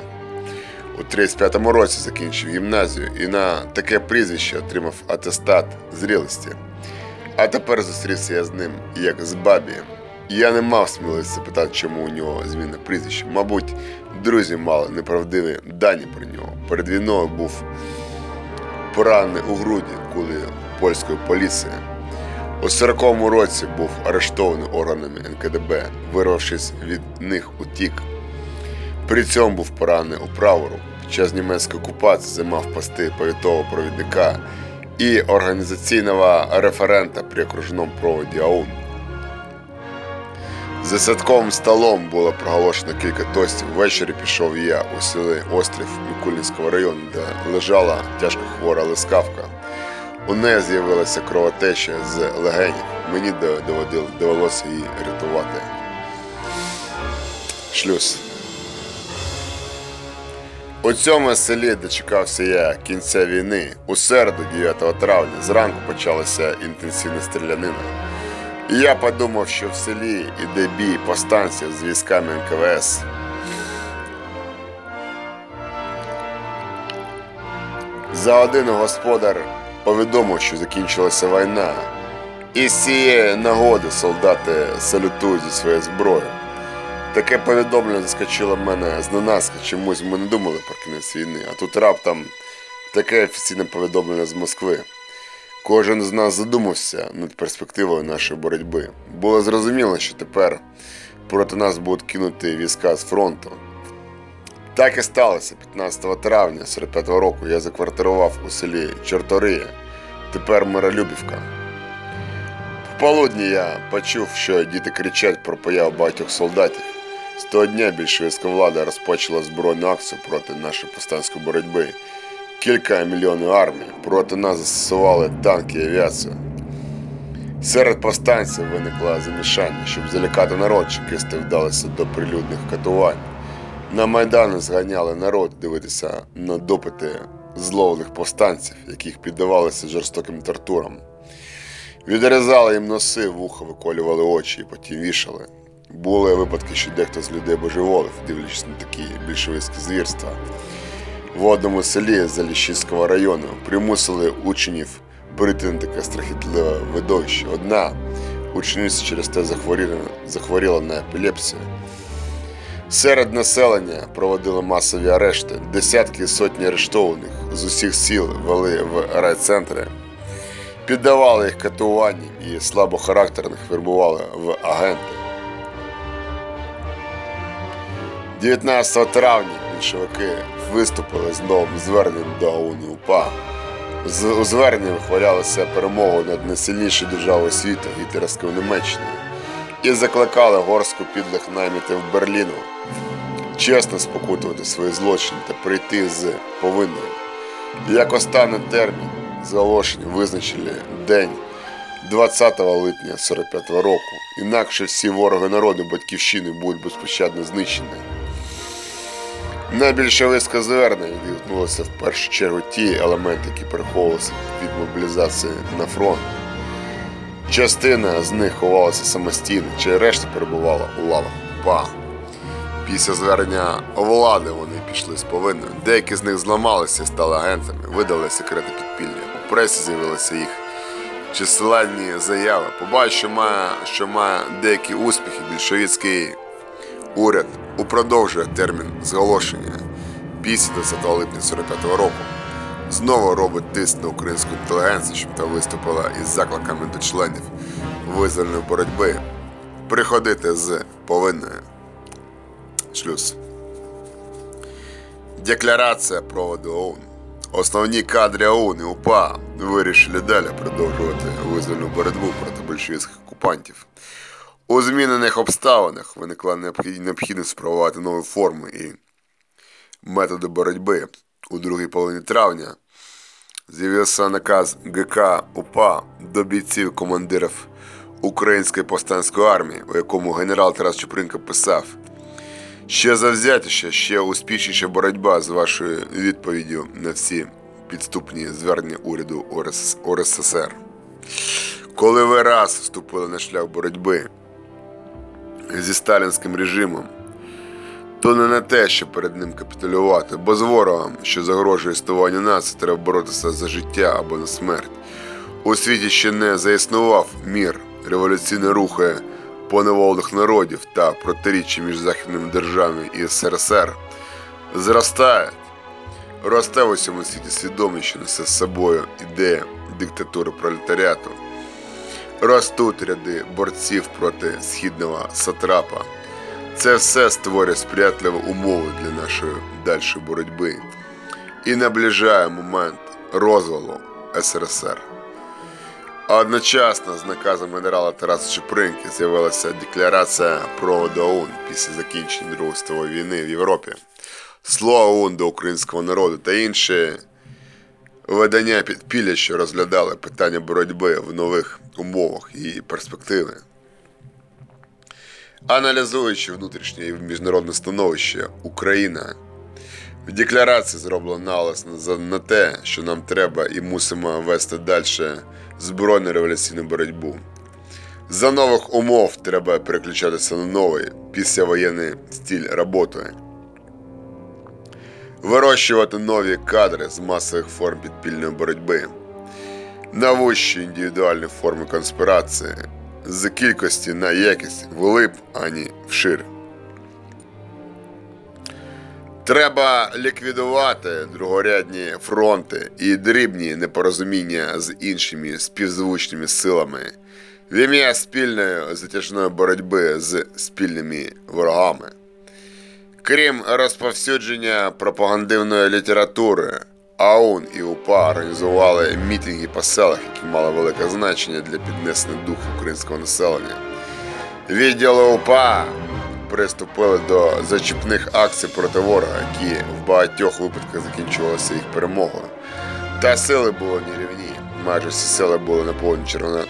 У 35-му році закінчив гімназію і на таке прізвище отримав атестат зрілості. А тепер зустрівся я з ним як з бабієм. Я не мав сміливості запитати, чому у нього зміна прізвища. Мабуть, друзі мали неправдиві дані про нього. Перед війною був поранений у груді кулею польської поліції. У 40-му році був арештований органами НКДБ, вирвавшись від них утік. При цьому був поранений у праву руку. Під час німецької окупації займав пости повітового провідника і організаційного референта при окружному проводі АУН. За садковим столом було проголошено кілька тостів. Ввечері пішов я у селі Острів Микулінського району, де лежала тяжко хвора лискавка. У неї з'явилася кровотеча з легенів. Мені довелося її рятувати. Шлюз. У цьому селі дочекався я кінця війни. У середу, 9 травня, зранку почалася інтенсивна стрілянина. І я подумав, що в селі іде бій повстанців з військами НКВС. За годину господар повідомив, що закінчилася війна. І з цієї нагоди солдати салютують зі своєю зброєю. Таке повідомлення заскочило мене зненацька, чомусь ми не думали про кінець війни, а тут раптом таке офіційне повідомлення з Москви. Кожен з нас задумався над перспективою нашої боротьби. Було зрозуміло, що тепер проти нас будуть кинути війська з фронту. Так і сталося 15 травня 45-го року я заквартирував у селі Чортория, тепер Миролюбівка. В полудні я почув, що діти кричать про появу багатьох солдатів. З того дня більшовицька влада розпочала збройну акцію проти нашої повстанської боротьби. Кілька мільйонів армій проти нас застосували танки і авіацію. Серед повстанців виникло замішання, щоб залякати народ, чекисти вдалися до прилюдних катувань. На Майдані зганяли народ дивитися на допити зловних повстанців, яких піддавалися жорстоким тортурам. Відрізали їм носи, вуха виколювали очі і потім вішали. Були випадки, що дехто з людей божеволив, дивлячись на такі більшовицькі звірства. В одному селі Заліщицького району примусили учнів перейти на таке страхітливе видовище. Одна учениця через те захворіла, захворіла на епілепсію. Серед населення проводили масові арешти. Десятки і сотні арештованих з усіх сіл вели в райцентри, піддавали їх катуванням і слабохарактерних вербували в агенти. 19 травня більшовики виступили з новим зверненням до ОУН УПА. З у зверненні вихвалялися перемогою над найсильнішою державою світу гітлерською Німеччиною і закликали горстку підлих наймітів Берліну чесно спокутувати свої злочини та прийти з повинною. Як останній термін зголошення визначили день 20 липня 45 року. Інакше всі вороги народу батьківщини будуть безпощадно знищені. На більшовицьке звернення відгукнулися в першу чергу ті елементи, які переховувалися від мобілізації на фронт. Частина з них ховалася самостійно, чи решта перебувала у лавах УПА. Після звернення влади вони пішли з повинною. Деякі з них зламалися стали агентами, видали секрети підпілля. У пресі з'явилися їх численні заяви. Побачив, що має, що має деякі успіхи більшовицький уряд упродовжує термін зголошення після 20 липня 45 року. Знову робить тиск на українську інтелігенцію, щоб та виступила із закликами до членів визвольної боротьби приходити з повинною. Шлюз. Декларація проводу ООН. основні кадри ОУН і УПА вирішили далі продовжувати визвольну боротьбу проти большевістських окупантів. У змінених обставинах виникла необхідність спробувати нові форми і методи боротьби. У другій половині травня з'явився наказ ГК УПА до бійців командирів Української повстанської армії, у якому генерал Тарас Чупринка писав Ще завзятіша, ще успішніша боротьба з вашою відповіддю на всі підступні звернення уряду УРС- УРССР. Коли ви раз вступили на шлях боротьби зі сталінським режимом, то не на те, щоб перед ним капітулювати, бо з ворогом, що загрожує існуванню нації, треба боротися за життя або на смерть. У світі ще не заіснував мір, революційні рухи поневолених народів та протиріччя між західними державами і СРСР зростають. Росте в усьому світі свідомість, що несе з собою ідея диктатури пролетаріату. Ростуть ряди борців проти східного сатрапа. Це все створює сприятливі умови для нашої дальшої боротьби і наближає момент розвалу СРСР. А одночасно з наказом генерала Тараса Чупринки з'явилася декларація про ОУН після закінчення Другої світової війни в Європі. Слово ОУН до українського народу та інші видання підпілля, що розглядали питання боротьби в нових умовах і перспективи. Аналізуючи внутрішнє і міжнародне становище, Україна в декларації зроблено наголос на- те, що нам треба і мусимо вести далі збройну революційну боротьбу. За нових умов треба переключатися на новий післявоєнний стиль роботи. Вирощувати нові кадри з масових форм підпільної боротьби, новущі індивідуальні форми конспірації з кількості на якість влип, ані вшир. Треба ліквідувати другорядні фронти і дрібні непорозуміння з іншими співзвучними силами в ім'я спільної затяжної боротьби з спільними ворогами. Крім розповсюдження пропагандивної літератури, АУН і УПА організували мітинги по селах, які мали велике значення для піднесення духу українського населення. Відділи УПА приступили до зачіпних акцій проти ворога, які в багатьох випадках закінчувалися їх перемогою. Та сили були нерівні. Майже всі сели були наповнені червоно-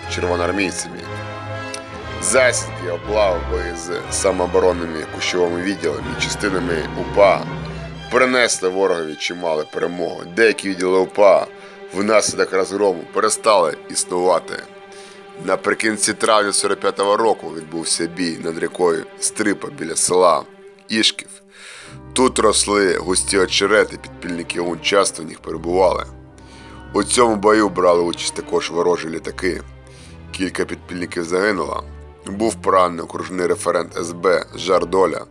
червоноармійцями. Засідки, облави бої з самооборонними кущовими відділами і частинами УПА принесли ворогові чимали перемоги. Деякі відділи УПА внаслідок розгрому перестали існувати. Наприкінці травня 45-го року відбувся бій над рікою Стрипа біля села Ішків. Тут росли густі очерети, підпільники ОУН часто в них перебували. У цьому бою брали участь також ворожі літаки. Кілька підпільників загинуло. Був поранений окружний референт СБ Жардоля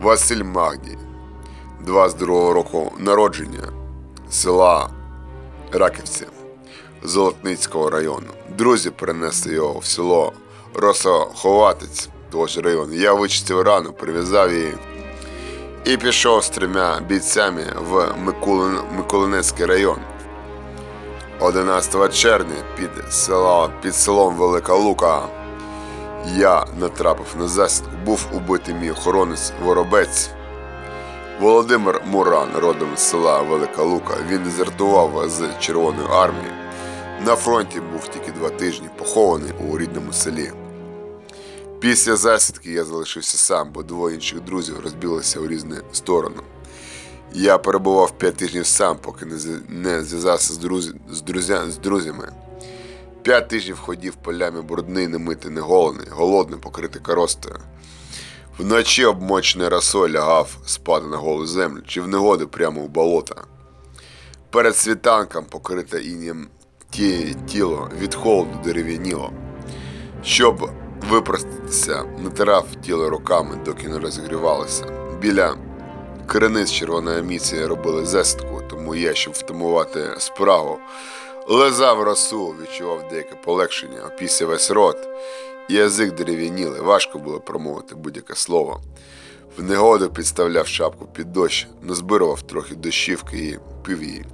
Василь Магді, 22 року народження села Раківці Золотницького району. Друзі перенесли його в село Росоховатець того ж району. Я вичистив рану, прив'язав її і пішов з трьома бійцями в Микулин... Миколинецький район. 11 червня під, села... під селом Велика Лука я натрапив на засідку. Був убитий мій охоронець Воробець. Володимир Муран, родом з села Велика Лука, він дезертував з Червоної армії. На фронті був тільки два тижні, похований у рідному селі. Після засідки я залишився сам, бо двоє інших друзів розбілися у різні сторони. Я перебував п'ять тижнів сам, поки не зв'язався з друзями. П'ять тижнів ходів полями брудний, немитий, неголений, голодний, покритий коростою. Вночі обмочений росой лягав спати на голу землю чи в негоди прямо у болота. Перед світанком покрите іням ті, тіло від холоду дерев'яніло. Щоб випростатися, натирав тіло руками, доки не розігрівалося. Біля криниць червоної міці робили зестку, тому я, щоб втамувати спрагу, лизав росу, відчував деяке полегшення, опісля весь рот. Язик дерев'янілий, важко було промовити будь-яке слово. В негоду підставляв шапку під дощ, назбирував трохи дощівки і пив її.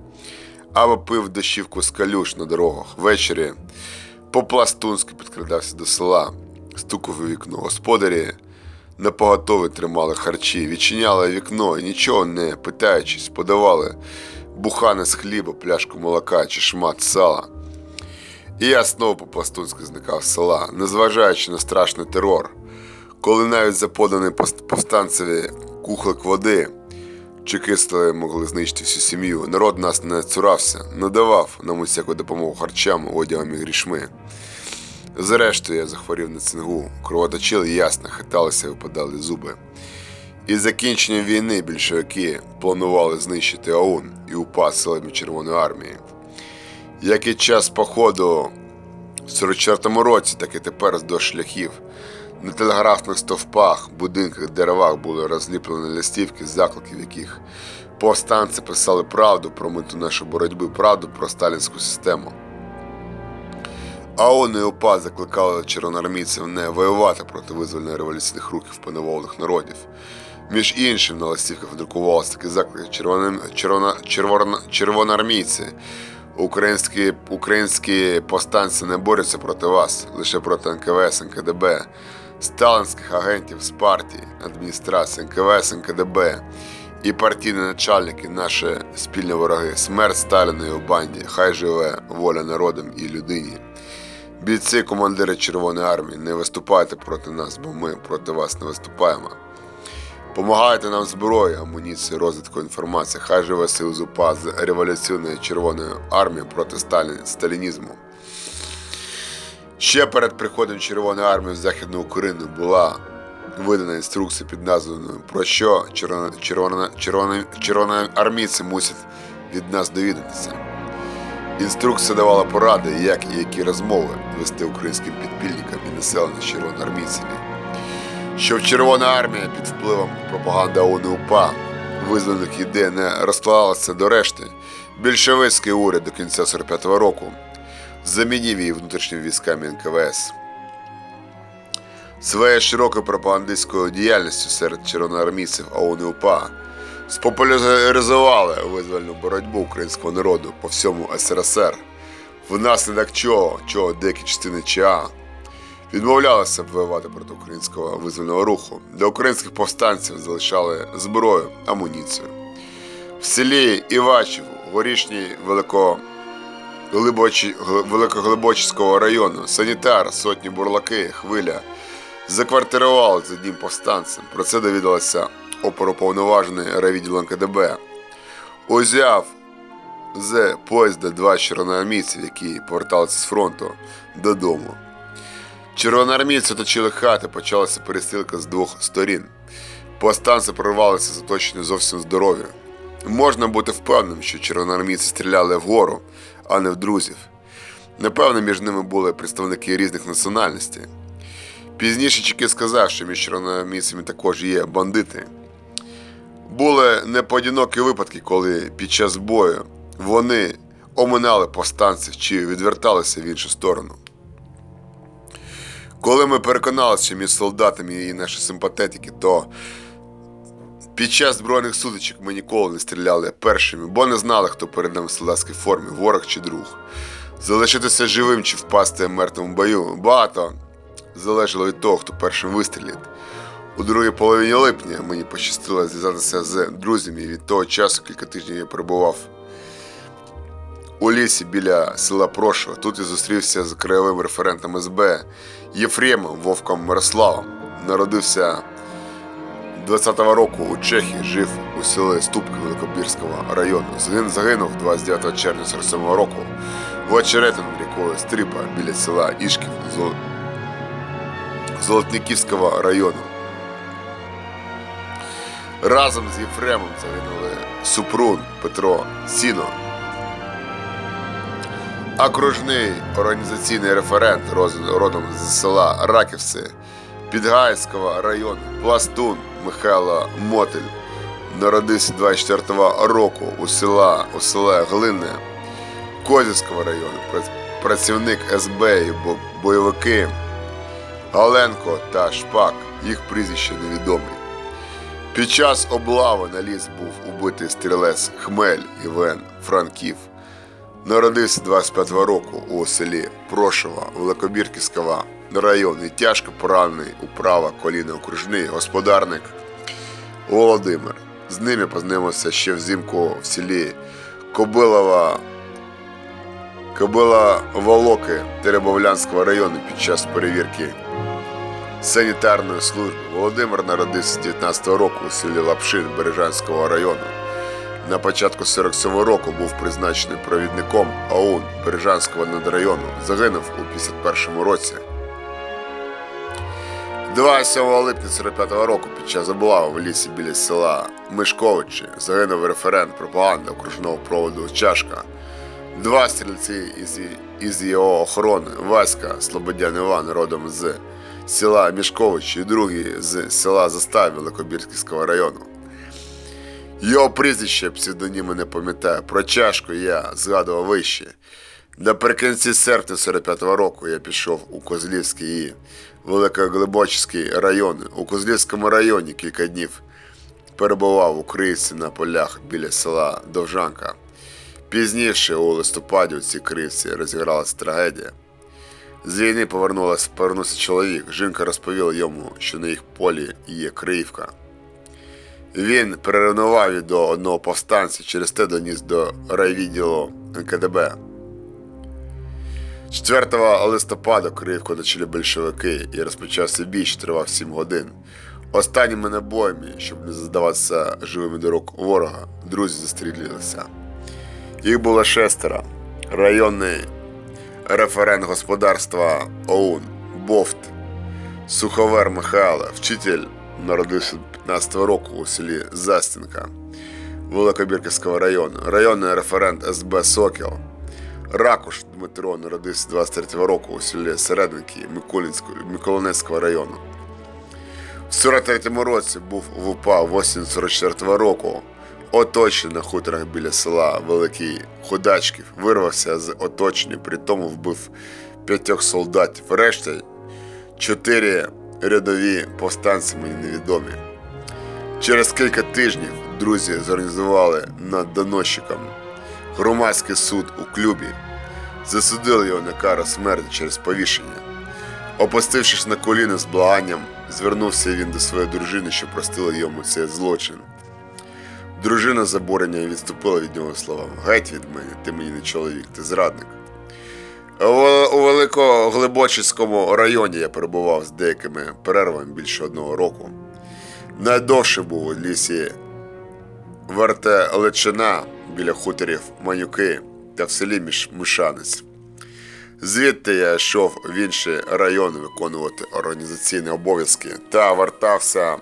або пив дощівку з калюш на дорогах. Ввечері по-пластунськи підкрадався до села, стукав у вікно. Господарі на поготові тримали харчі, відчиняли вікно і нічого не питаючись, подавали бухани з хліба, пляшку молока чи шмат сала. І я знову по-пластунськи зникав з села, незважаючи на страшний терор, коли навіть за поданий пост- повстанцеві кухлик води чекисти могли знищити всю сім'ю. Народ нас не цурався, не давав нам усяку допомогу харчам, одягом і грішми. Зрештою, я захворів на цингу, кровоточили ясно, хиталися і випадали зуби. Із закінченням війни більшовики планували знищити АУН і УПА силами Червоної армії. Як і час походу в 44-му році, так і тепер вздовж шляхів. На телеграфних стовпах, будинках, деревах були розліплені листівки, заклики, в яких повстанці писали правду про мету нашої боротьби, правду про сталінську систему. А ООН і ОПА закликали червоноармійців не воювати проти визвольних революційних рухів поневолених народів. Між іншим на листівках друкувалися такі заклики червоно, червоно, червоно, червоноармійці. Українські, українські повстанці не борються проти вас, лише проти НКВС, НКДБ, сталінських агентів з партії, адміністрації, НКВС, НКДБ і партійні начальники наші спільні вороги. Смерть Сталіну і у банді. Хай живе воля народом і людині. Бійці, командири Червоної армії, не виступайте проти нас, бо ми проти вас не виступаємо. Помагайте нам зброєю, амуніцією, розвиткою інформації. Хай живе Союз УПА з революційною Червоною армією проти Сталін, сталінізму. Ще перед приходом Червоної армії в Західну Україну була видана інструкція під назвою Про що червоно, червоно, червоно, червоноармійці мусять від нас довідатися. Інструкція давала поради, як і які розмови вести українським підпільникам і населенню червоноармійцями що Червона армія під впливом пропаганди ООН і УПА ідей не розкладалася до решти, більшовицький уряд до кінця 45-го року замінив її внутрішніми військами НКВС. Своєю широкою пропагандистською діяльністю серед червоноармійців і спопуляризували визвольну боротьбу українського народу по всьому СРСР, внаслідок чого, чого деякі частини ЧА відмовлялися воювати проти українського визвольного руху. Для українських повстанців залишали зброю, амуніцію. В селі Івачів, горішній велико... Глибочі... Району, санітар, сотні бурлаки, хвиля заквартирували з одним повстанцем. Про це довідалося оперуповноважений райвідділ НКДБ. Узяв з поїзда два червоноармійців, які поверталися з фронту додому. Червоноармійці оточили хати, почалася перестрілка з двох сторін. Повстанці прорвалися з оточення зовсім здорові. Можна бути впевненим, що червоноармійці стріляли вгору, а не в друзів. Напевно, між ними були представники різних національностей. Пізніше Чеки сказав, що між червоноармійцями також є бандити. Були непоодинокі випадки, коли під час бою вони оминали повстанців чи відверталися в іншу сторону. Коли ми переконалися, між солдатами і наші симпатетики, то під час збройних сутичок ми ніколи не стріляли першими, бо не знали, хто перед нами в солдатській формі, ворог чи друг. Залишитися живим чи впасти в мертвому бою багато залежало від того, хто першим вистрілить. У другій половині липня мені пощастило зв'язатися з друзями, і від того часу кілька тижнів я перебував у лісі біля села Прошова. Тут я зустрівся з краєвим референтом СБ Єфремом Вовком Мирославом. Народився 20-го року у Чехії, жив у селі Ступки Великобірського району. Загин- Загинув 29 червня 47 року в очеретин рікою Стрипа біля села Ішків Зол- Золотниківського району. Разом з Єфремом загинули Супрун Петро Сіно, окружний організаційний референт родом з села Раківці Підгайського району, Пластун Михайло Мотель. Народився 24-го року у села у селе Глинне Козівського району. Працівник СБ і бойовики Галенко та Шпак. Їх прізвище невідомі. Під час облави на ліс був убитий стрілець Хмель Івен Франків. Народився 25-го року у селі Прошова Великобірківського району і тяжко поранений у права коліна окружний господарник Володимир. З ними познайомився ще взимку в селі Кобилова Кобила Волоки Теребовлянського району під час перевірки санітарної служби. Володимир народився 19-го року у селі Лапшин Бережанського району. На початку 47-го року був призначений провідником АУН Бережанського надрайону. Загинув у 51-му році. 27 липня 45-го року під час облави в лісі біля села Мишковичі загинув референт пропаганди окружного проводу Чашка. Два стрільці із, із його охорони Васька Слободян Іван родом з села Мішкович і другий з села Застав Великобірського району. Його прізвище псевдоніми не пам'ятаю. Про чашку я згадував вище. Наприкінці серпня 45-го року я пішов у Козлівський і Великоглибочський райони. У Козлівському районі кілька днів перебував у криївці на полях біля села Довжанка. Пізніше у листопаді у цій криївці розігралася трагедія. З війни повернулась, повернувся чоловік. Жінка розповіла йому, що на їх полі є Криївка. Він переревнував її до одного повстанця, через те доніс до райвідділу НКДБ. 4 листопада Криївку почали большевики і розпочався бій, що тривав 7 годин. Останніми набоями, щоб не здаватися живими до рук ворога, друзі застрілилися. Їх було шестеро. Районний референт господарства ОУН Бофт Суховер Михайло, вчитель, народився 15-го року у селі Застінка Великобірківського району, районний референт СБ Сокіл, Ракуш Дмитро народився 23-го року у селі Середники Миколинецького району. В 43-му році був в УПА в осінь 44-го року. Оточений на хуторах біля села Великий Ходачків, вирвався з оточення, при тому вбив п'ятьох солдатів. Решта чотири рядові повстанці мені невідомі. Через кілька тижнів друзі зорганізували над доносчиком громадський суд у клубі, засудили його на кару смерті через повішення. Опустившись на коліна з благанням, звернувся він до своєї дружини, що простила йому цей злочин. Дружина з обурення відступила від нього словами Геть від мене, ти мені не чоловік, ти зрадник. У Великоглибочицькому районі я перебував з деякими перервами більше одного року. Найдовше був у лісі Вертеличина біля хуторів Манюки та в селі Міш- Мишанець. Звідти я йшов в інші райони виконувати організаційні обов'язки та вертався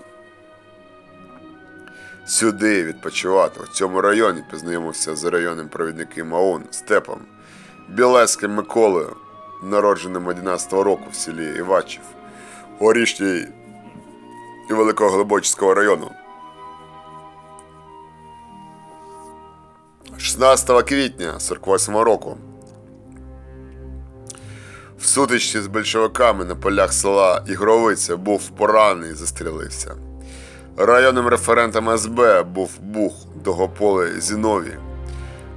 сюди відпочивати. У цьому районі познайомився з районним провідником ОУН Степом Білецьким Миколою, народженим 11-го року в селі Івачів, Горішній і Великоглибочського району. 16 квітня 48 року в сутичці з большевиками на полях села Ігровиця був поранений і застрілився. Районним референтом СБ був Бух Довгополе Зіновій,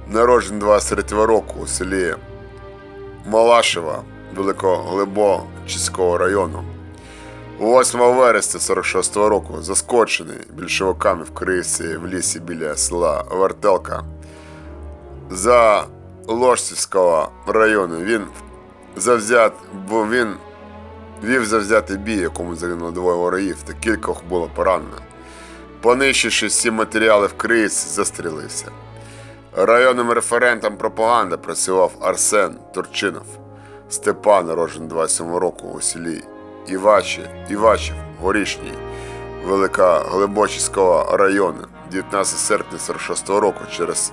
народжений 23 року у селі Малашева Великоглибочицького району. 8 вересня 46 року заскочений більшовиками в Криївці в лісі біля села Вартелка за Ложцівського району. Він завзят, бо він вів завзятий бій, якому загинуло двоє ворогів, та кількох було поранено. Понищивши всі матеріали в Криївці, застрілився. Районним референтом пропаганди працював Арсен Турчинов, Степан, народжений 27 року у селі Івачі, Івачів, Горішній, Великоглибочицького району, 19 серпня 46 року через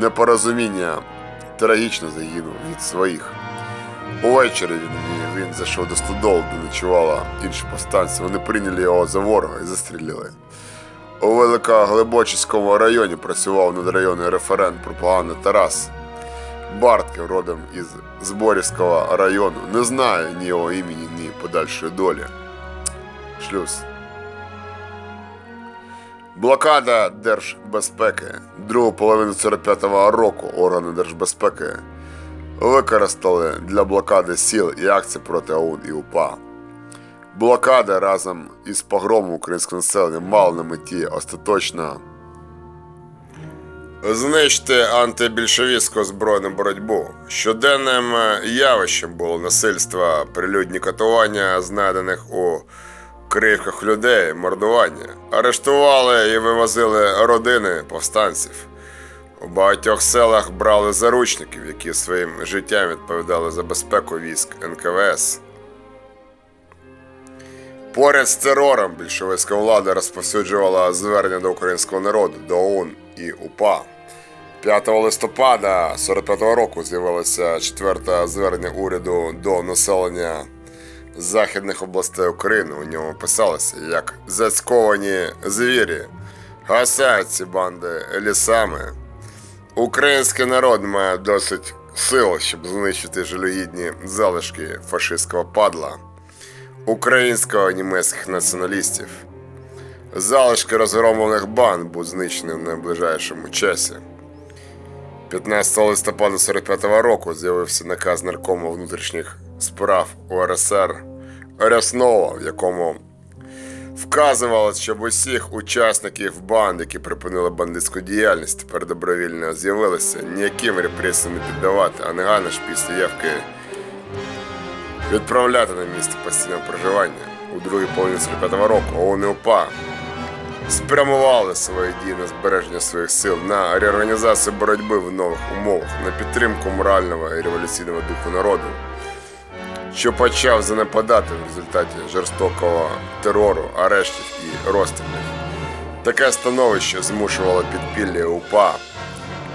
непорозуміння трагічно загинув від своїх. Увечері він, він зайшов до стодол, де ночувала інші повстанці. Вони прийняли його за ворога і застрілили. У Великоглибочицькому районі працював надрайонний референт пропаганди Тарас Бартків, родом із Зборівського району. Не знаю ні його імені, ні подальшої долі. Шлюз. Блокада Держбезпеки. Другу половину 45-го року органи Держбезпеки використали для блокади сіл і акцій проти АУН і УПА. Блокада разом із погромом українського населення мала на меті остаточно знищити антибільшовістську збройну боротьбу. Щоденним е, явищем було насильство, прилюдні катування знайдених у кривках людей, мордування. Арештували і вивозили родини повстанців. У багатьох селах брали заручників, які своїм життям відповідали за безпеку військ НКВС. Поряд з терором більшовицька влада розповсюджувала звернення до українського народу, до ОУН і УПА. 5 листопада 45-го року з'явилося четверте звернення уряду до населення західних областей України. У ньому писалося, як зацьковані звірі гасять банди лісами. Український народ має досить сил, щоб знищити жалюгідні залишки фашистського падла українсько-німецьких націоналістів. Залишки розгромлених банд будуть знищені в найближайшому часі. 15 листопада 45-го року з'явився наказ наркому внутрішніх справ УРСР Ряснова, в якому вказувалось, щоб усіх учасників банд, які припинили бандитську діяльність, тепер добровільно з'явилися, ніяким репресіям не піддавати, а негайно ж після явки відправляти на місце постійного проживання у другій половині 45-го року ООН і УПА спрямували свої дії на збереження своїх сил на реорганізацію боротьби в нових умовах, на підтримку морального і революційного духу народу, що почав занепадати в результаті жорстокого терору, арештів і розстрілів. Таке становище змушувало підпілля УПА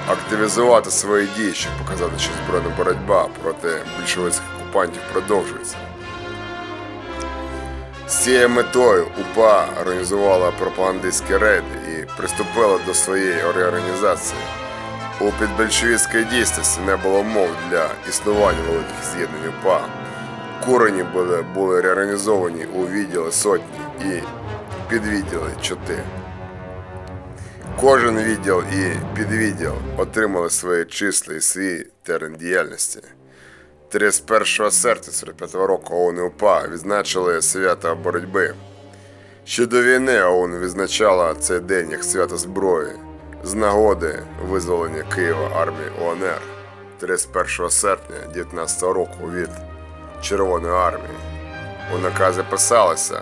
активізувати свої дії, щоб показати, що збройна боротьба проти більшовицьких окупантів продовжується. З цією метою УПА організувала пропагандистські рейди і приступила до своєї реорганізації. У підбільшовістській дійсності не було умов для існування великих з'єднань УПА. Курені були, були реорганізовані у відділи сотні і підвідділи чоти. Кожен відділ і підвідділ отримали свої числа і свій терен діяльності. 31 серпня 45 року ООН і УПА відзначили свято боротьби. Ще до війни ООН відзначала цей день як свято зброї з нагоди визволення Києва армії ОНР 31 серпня 19 року від Червоної армії. У наказі писалося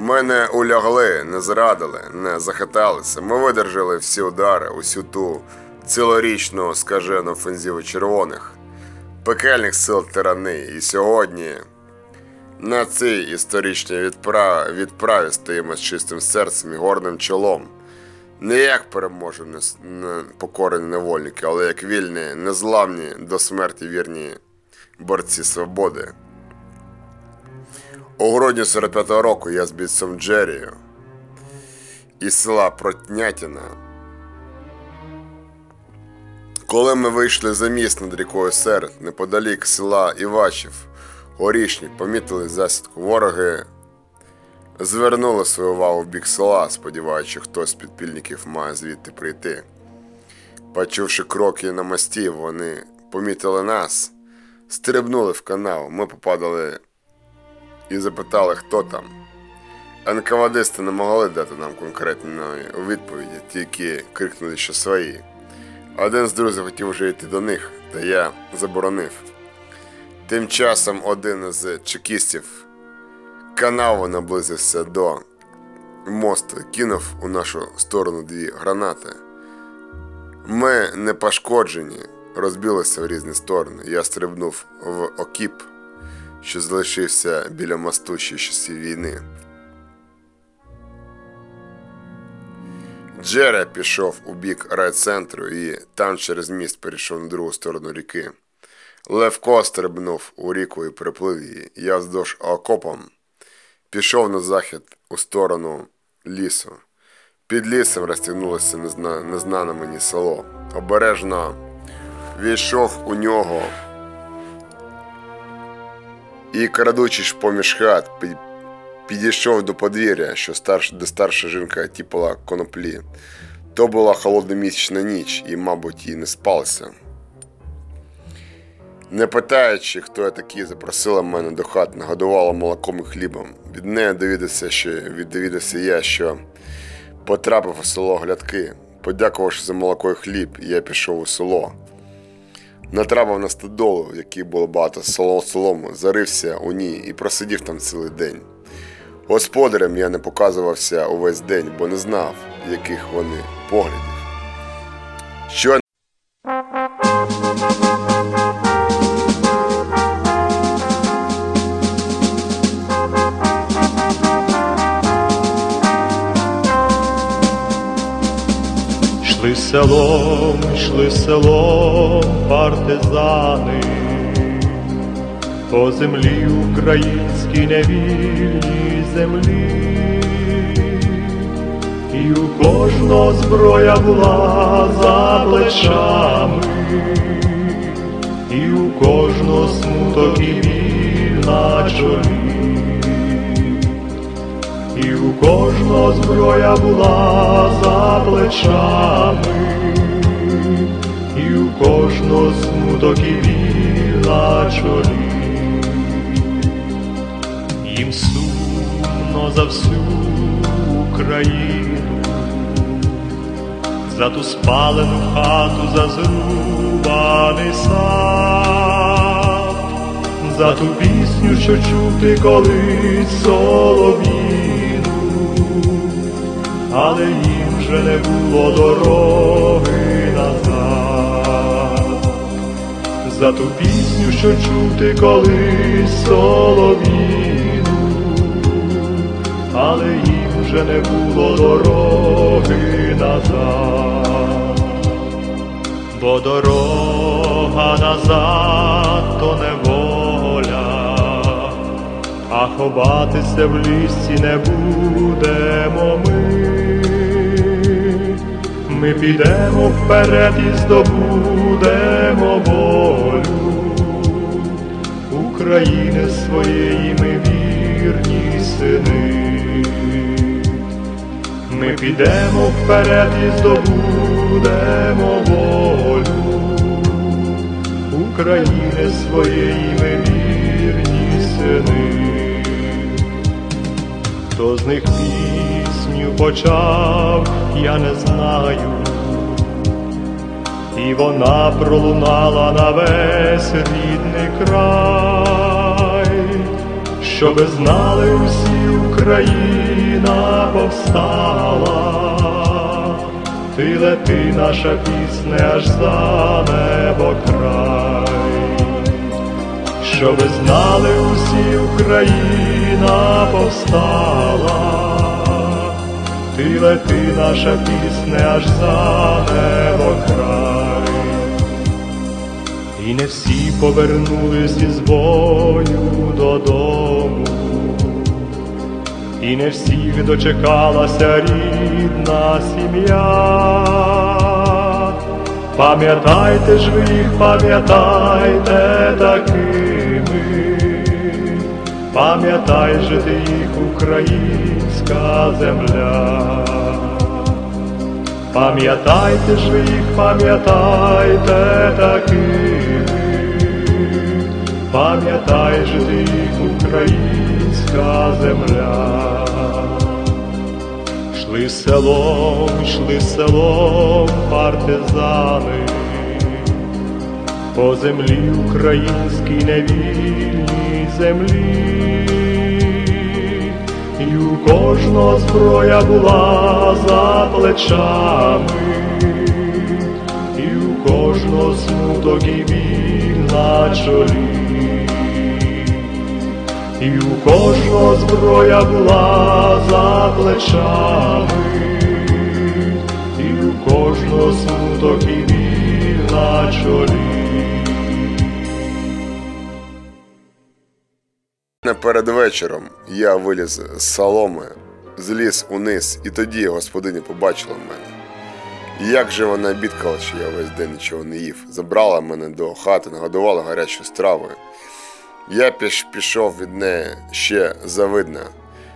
Ми не улягли, не зрадили, не захиталися. Ми видержали всі удари, усю ту цілорічну скажену офензиву червоних, пекельних сил тирани. І сьогодні на цій історичній відправі, відправі стоїмо з чистим серцем і горним чолом. Не як переможені покорені невольники, але як вільні, незламні до смерті вірні борці свободи. У грудні 45-го року я з бійцем Джерію із села Протнятіна. Коли ми вийшли за міст над рікою Серед, неподалік села Івачів, Горішні, помітили засідку. Вороги звернули свою увагу в бік села, сподіваючись, хтось з підпільників має звідти прийти. Почувши кроки на мості, вони помітили нас, стрибнули в канал. Ми попадали і запитали, хто там. НКВДисти не могли дати нам конкретної відповіді, тільки крикнули, що свої. Один з друзів хотів вже йти до них, та я заборонив. Тим часом один з чекістів канаву наблизився до мосту, кинув у нашу сторону дві гранати. Ми не пошкоджені, розбилися в різні сторони. Я стрибнув в окіп що залишився біля мосту ще часів війни. Джере пішов у бік райцентру і там через міст перейшов на другу сторону ріки. Левко стрибнув у ріку і приплив її. Я вздовж окопом пішов на захід у сторону лісу. Під лісом розтягнулося незна... незнане мені село. Обережно війшов у нього і, крадучись поміж хат, підійшов до подвір'я, що старш, де старша жінка тіпала коноплі. То була холодна місячна ніч, і, мабуть, їй не спалося. Не питаючи, хто я такий, запросила мене до хати, нагодувала молоком і хлібом. Від неї довідався, що від- довідався я, що потрапив у село глядки. Подякувавши за молоко і хліб, я пішов у село. Натрапив на стадолу, в якій було багато солому, зарився у ній і просидів там цілий день. Господарем я не показувався увесь день, бо не знав, яких вони поглядів. Селом, йшли селом партизани, по землі українській невільній землі, і у кожного зброя була за плечами, і у кожного смуток і біль на чолі. І у кожного зброя була за плечами, і у кожного смуток і біль на чолі. Їм сумно за всю Україну, за ту спалену хату, за зрубаний сад, за ту пісню, що чути колись солов'їну, але їм вже не було дороги назад, за ту пісню, що чути колись солов'їну, але їм вже не було дороги назад. Бо дорога назад то неволя, а ховатися в лісі не будемо ми. Ми підемо вперед і здобудемо волю України своєї ми вірні сини. Ми підемо вперед і здобудемо волю України своєї ми вірні сини. Хто з них пісню почав, я не знаю, і вона пролунала на весь рідний край, щоби знали усі Україна повстала, ти лети, наша пісня аж за небо край, щоби знали усі Україна повстала, ти лети, наша пісня аж за небо край. І не всі повернулись із бою додому, і не всіх дочекалася рідна сім'я. Пам'ятайте ж ви їх, пам'ятайте такими, пам'ятай же ти їх, українська земля. Пам'ятайте ж їх, пам'ятайте такими, пам'ятай же ти їх, українська земля. Шли селом, йшли селом партизани, по землі українській невільній землі, і у кожного зброя була за плечами, і у кожного смуток і біль на чолі. І у кожного зброя була за плечами, і у кожного смуток і біль на чолі. Перед вечором я виліз з соломи, зліз униз, і тоді господиня побачила мене. Як же вона бідкала, що я весь день нічого не їв, забрала мене до хати, нагодувала гарячою стравою. Я піш, пішов від неї ще завидно,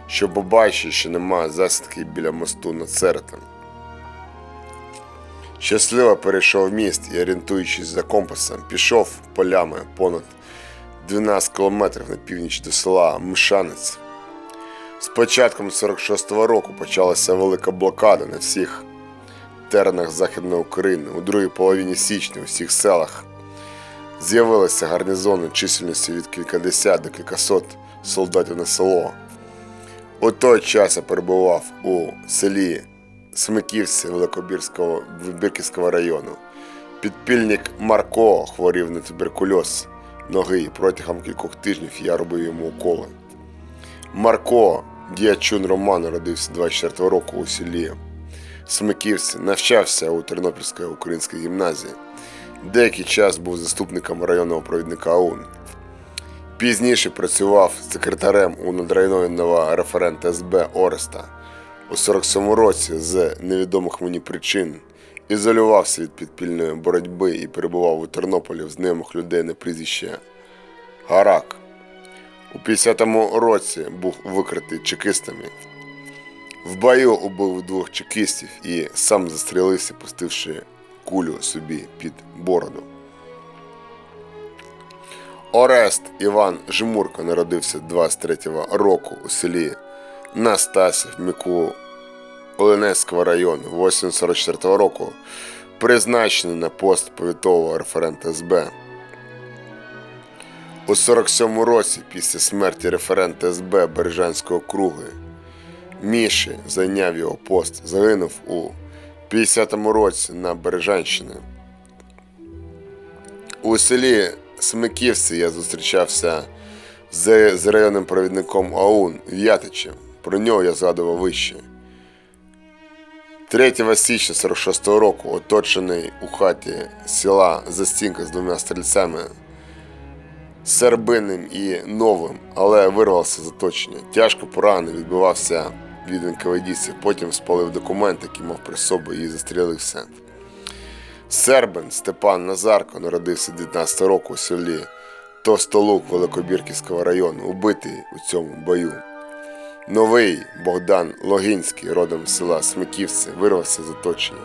що побачив, що нема засідки біля мосту над серетом. Щасливо перейшов міст і, орієнтуючись за компасом, пішов полями понад 12 кілометрів на північ до села Мшанець. З початком 46-го року почалася велика блокада на всіх теренах Західної України. У другій половині січня у всіх селах з'явилися гарнізони чисельністю від кількадесят до кількасот солдатів на село. У той час я перебував у селі Смиківці Великобірського Бірківського району. Підпільник Марко хворів на туберкульоз ноги і протягом кількох тижнів я робив йому уколи. Марко Діячун Роман народився 24 року у селі Смиківці, навчався у Тернопільській українській гімназії. Деякий час був заступником районного провідника ОУН. Пізніше працював секретарем у надрайонного референта СБ Ореста. У 47 році з невідомих мені причин ізолювався від підпільної боротьби і перебував у Тернополі в знайомих людей на прізвище Гарак. У 50-му році був викритий чекистами. В бою убив двох чекістів і сам застрілився, пустивши кулю собі під бороду. Орест Іван Жмурко народився 23-го року у селі Настасів Міку Оленецького району 844 року, призначений на пост повітового референта СБ. У 47 році після смерті референта СБ Бережанського круги Міші зайняв його пост, загинув у 50-му році на Бережанщині. У селі Смиківці я зустрічався з районним провідником АУН В'ятичем. Про нього я згадував вище. 3 січня 46 року, оточений у хаті села Застінка з двома стрільцями, Сербинним і новим, але вирвався з оточення. Тяжко поранений, відбивався від НКВДістів, потім спалив документ, який мав при собі і застрілився. Сербин Степан Назарко народився 19 року у селі Тостолук Великобірківського району, убитий у цьому бою. Новий Богдан Логінський, родом з села Смиківці, вирвався з оточення.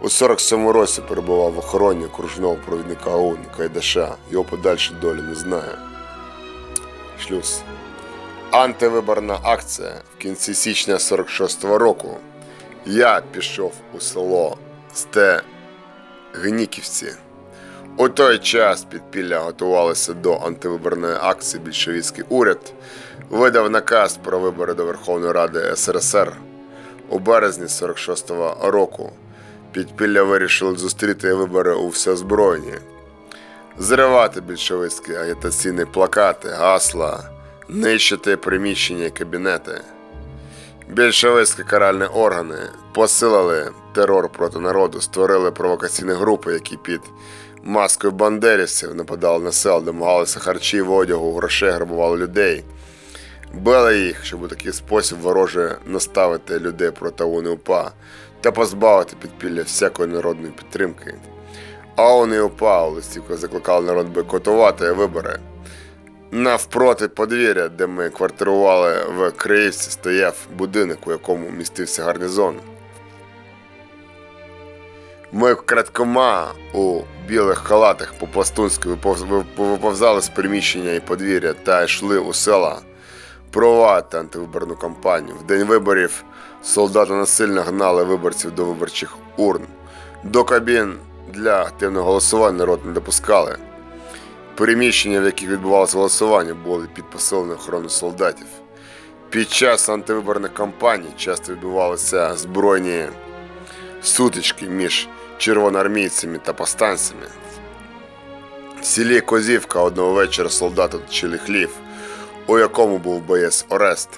У 47 році перебував в охороні окружного провідника ОУН Кайдаша. Його подальші долі не знає. Шлюз. Антивиборна акція в кінці січня 46-го року. Я пішов у село Сте Гніківці. У той час підпілля готувалося до антивиборної акції більшовицький уряд видав наказ про вибори до Верховної Ради СРСР у березні 46-го року. Підпілля вирішили зустріти вибори у всеозброєнні, зривати більшовицькі агітаційні плакати, гасла, нищити приміщення і кабінети. Більшовицькі каральні органи посилили терор проти народу, створили провокаційні групи, які під маскою бандерівців нападали на сел, домагалися харчів, одягу, грошей, грабували людей. Били їх, щоб у такий спосіб вороже наставити людей проти ОУН і УПА та позбавити підпілля всякої народної підтримки. А ОУН і УПА у листівках закликали народ бойкотувати вибори. Навпроти подвір'я, де ми квартирували в Криївці, стояв будинок, у якому містився гарнізон. Ми крадкома у білих халатах по-пластунськи виповз- виповзали з приміщення і подвір'я та йшли у села провадити антивиборну кампанію. В день виборів солдати насильно гнали виборців до виборчих урн. До кабін для активного голосування народ не допускали. Приміщення, в яких відбувалося голосування, були під посиленою охороною солдатів. Під час антивиборних кампаній часто відбувалися збройні сутички між червоноармійцями та повстанцями. В селі Козівка одного вечора солдати оточили хлів, у якому був боєць Орест.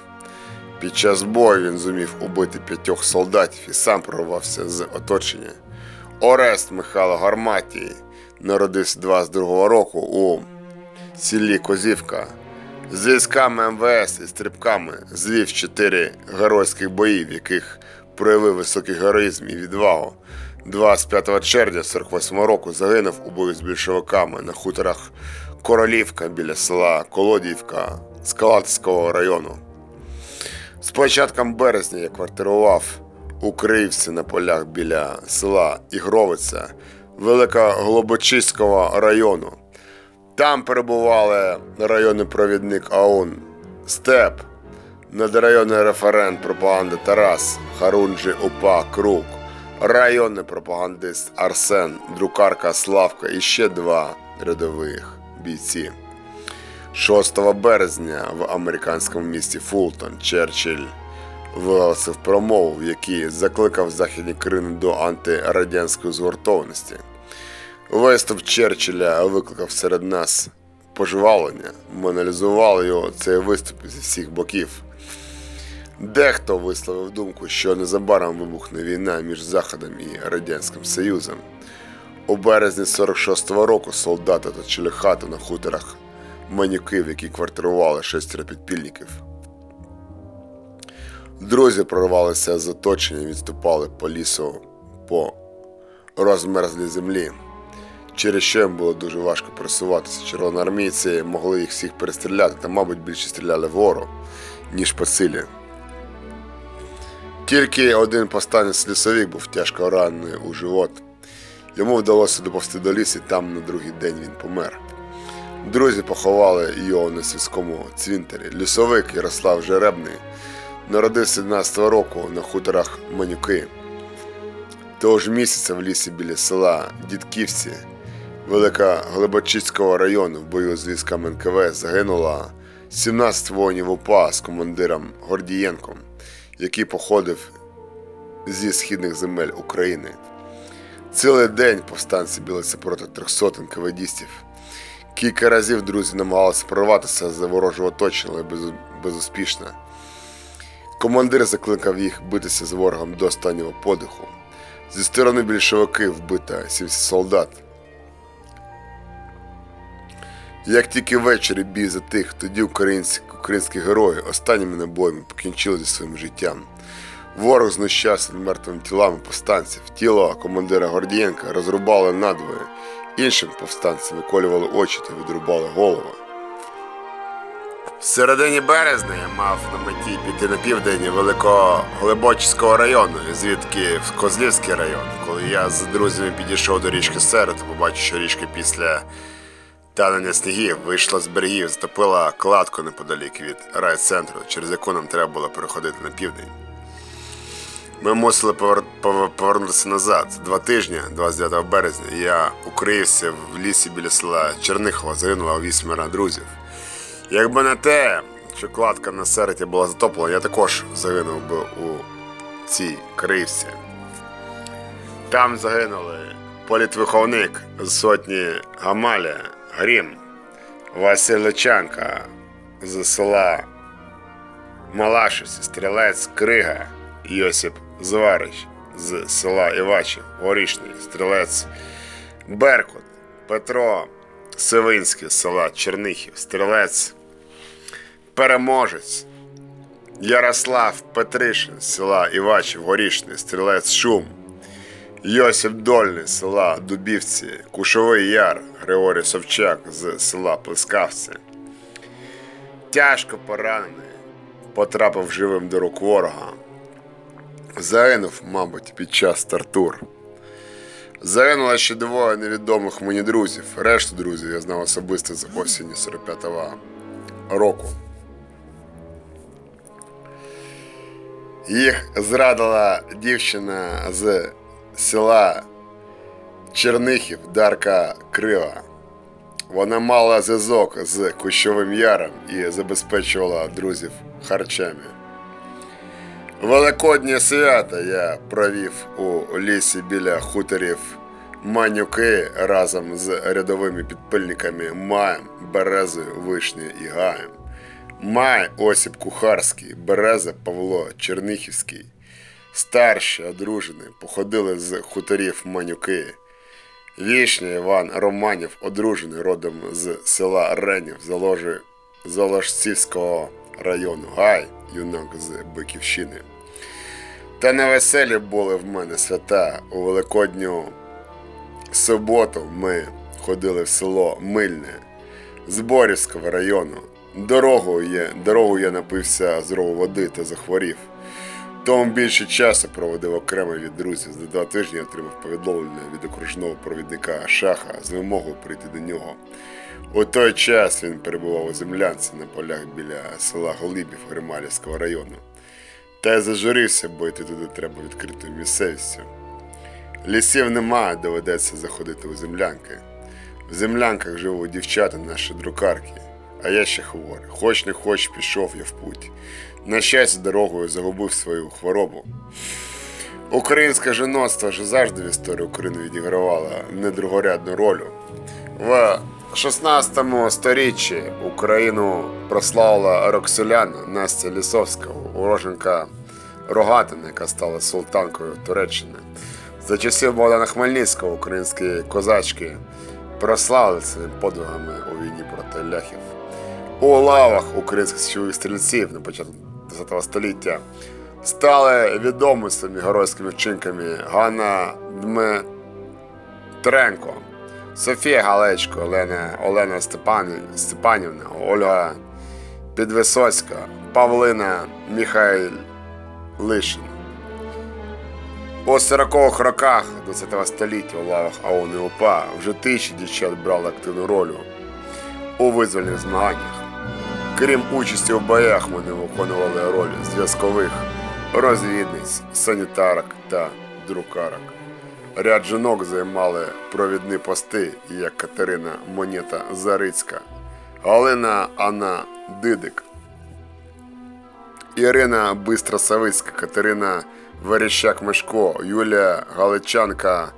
Під час бою він зумів убити п'ятьох солдатів і сам прорвався з оточення. Орест Михайло Гарматій народився 22 року у селі Козівка. З військами МВС і стрибками звів чотири геройських боїв, яких проявив високий героїзм і відвагу. 25 червня 48 року загинув у бою з більшовиками на хуторах Королівка біля села Колодіївка Скалатського району. З початком березня я квартирував укрився на полях біля села Ігровиця Великоглобочиського району. Там перебували районний провідник АУН Степ, надрайонний референт пропаганди Тарас, хорунжий УПА Крук, районний пропагандист Арсен, друкарка Славка і ще два рядових бійці. 6 березня в американському місті Фултон Черчилль виголосив промову, в якій закликав західні країни до антирадянської згуртованості. Виступ Черчилля викликав серед нас пожвавлення. Ми аналізували його цей виступ зі всіх боків. Дехто висловив думку, що незабаром вибухне війна між Заходом і Радянським Союзом. У березні 46-го року солдати точили хату на хуторах Манюки, в якій квартирували шестеро підпільників. Друзі прорвалися з оточення і відступали по лісу по розмерзлій землі, через що їм було дуже важко пересуватися. Червоноармійці могли їх всіх перестріляти, та, мабуть, більше стріляли вгору, ніж по силі. Тільки один повстанець лісовик був тяжко ранений у живот. Йому вдалося доповсти до лісу, і там на другий день він помер. Друзі поховали його на сільському цвинтарі. Лісовик Ярослав Жеребний народився 17 року на хуторах Манюки. Того ж місяця в лісі біля села Дідківці Великоглибочицького району в бою з військами НКВ загинуло 17 воїнів УПА з командиром Гордієнком, який походив зі східних земель України. Цілий день повстанці билися проти 300 НКВДістів. Кілька разів друзі намагалися прорватися з ворожого оточення, але без, безуспішно. Командир закликав їх битися з ворогом до останнього подиху. Зі сторони більшовиків вбито 70 солдат. Як тільки ввечері бій затих, тоді українські, українські герої останніми набоями покінчили зі своїм життям. Ворог знущався мертвими тілами повстанців. Тіло командира Гордієнка розрубали надвоє. Іншим повстанцям виколювали очі та відрубали голову. В середині березня я мав на меті піти на південь Великоглибочського району, звідки в Козлівський район. Коли я з друзями підійшов до річки Серед, побачив, що річка після танення снігів вийшла з берегів, затопила кладку неподалік від райцентру, через яку нам треба було переходити на південь. Ми мусили повер... повер- повернутися назад. Два тижні, 29 березня, я укрився в лісі біля села Чернихова, загинуло вісьмеро друзів. Якби не те, що кладка на сереті була затоплена, я також загинув би у цій кривці. Там загинули політвиховник з сотні Гамаля, Грім, Василь Личанка з села Малашиці, стрілець Крига, Йосип Зварич з села Івачів, Горішний, стрілець Беркут, Петро Сивинський з села Чернихів, стрілець Переможець, Ярослав Петришин з села Івачів, Горішний, стрілець Шум, Йосип Дольний з села Дубівці, Кушовий Яр, Григорій Совчак з села Плескавці. Тяжко поранений, потрапив живим до рук ворога. Загинув, мабуть, під час тортур. Загинуло ще двоє невідомих мені друзів. Решту друзів я знав особисто з осені 45-го року. Їх зрадила дівчина з села Чернихів Дарка Крива. Вона мала зв'язок з Кущовим Яром і забезпечувала друзів харчами. Великоднє свято я провів у лісі біля хуторів Манюки разом з рядовими підпильниками Маєм, Березою, Вишнею і Гаєм. Май Осіп Кухарський, Береза Павло Чернихівський. Старші одружені походили з хуторів Манюки. Вішня Іван Романів, одружений родом з села Ренів Заложи, Заложцівського району. Гай, юнак з Биківщини. Та невеселі були в мене свята. У Великодню суботу ми ходили в село Мильне з Борівського району. Дорогою я, дорогу я напився з рову води та захворів. Том більше часу проводив окремо від друзів. За два тижні отримав повідомлення від окружного провідника Шаха з вимогою прийти до нього. У той час він перебував у землянці на полях біля села Голибів Грималівського району. Та й зажурився, бо йти туди треба відкритою місцевістю. Лісів немає, доведеться заходити у землянки. В землянках живуть дівчата наші друкарки, а я ще хворий. Хоч не хоч пішов я в путь. На щастя, дорогою загубив свою хворобу. Українське жіноцтво ж завжди в історії України відігравало недругорядну роль. 16 сторіччі Україну прославила Роксоляна Настя Лісовська, уроженка Рогатина, яка стала султанкою Туреччини. За часів Богдана Хмельницького українські козачки прославили своїми подвигами у війні проти ляхів. У лавах українських січових стрільців на початку ХХ століття стали відомі своїми геройськими вчинками Ганна Дмитренко, Софія Галечко, Олена, Олена Степан, Степанівна, Ольга Підвисоцька, Павлина Михайлишин. У 40-х роках ХХ століття у лавах АОН і УПА вже тисячі дівчат брали активну роль у визвольних змаганнях. Крім участі у боях, вони виконували роль зв'язкових, розвідниць, санітарок та друкарок. Ряд жінок займали провідні пости, як Катерина Монета Зарицька, Галина Анна Дидик, Ірина Бистра Савицька, Катерина Верещак Мешко, Юлія Галичанка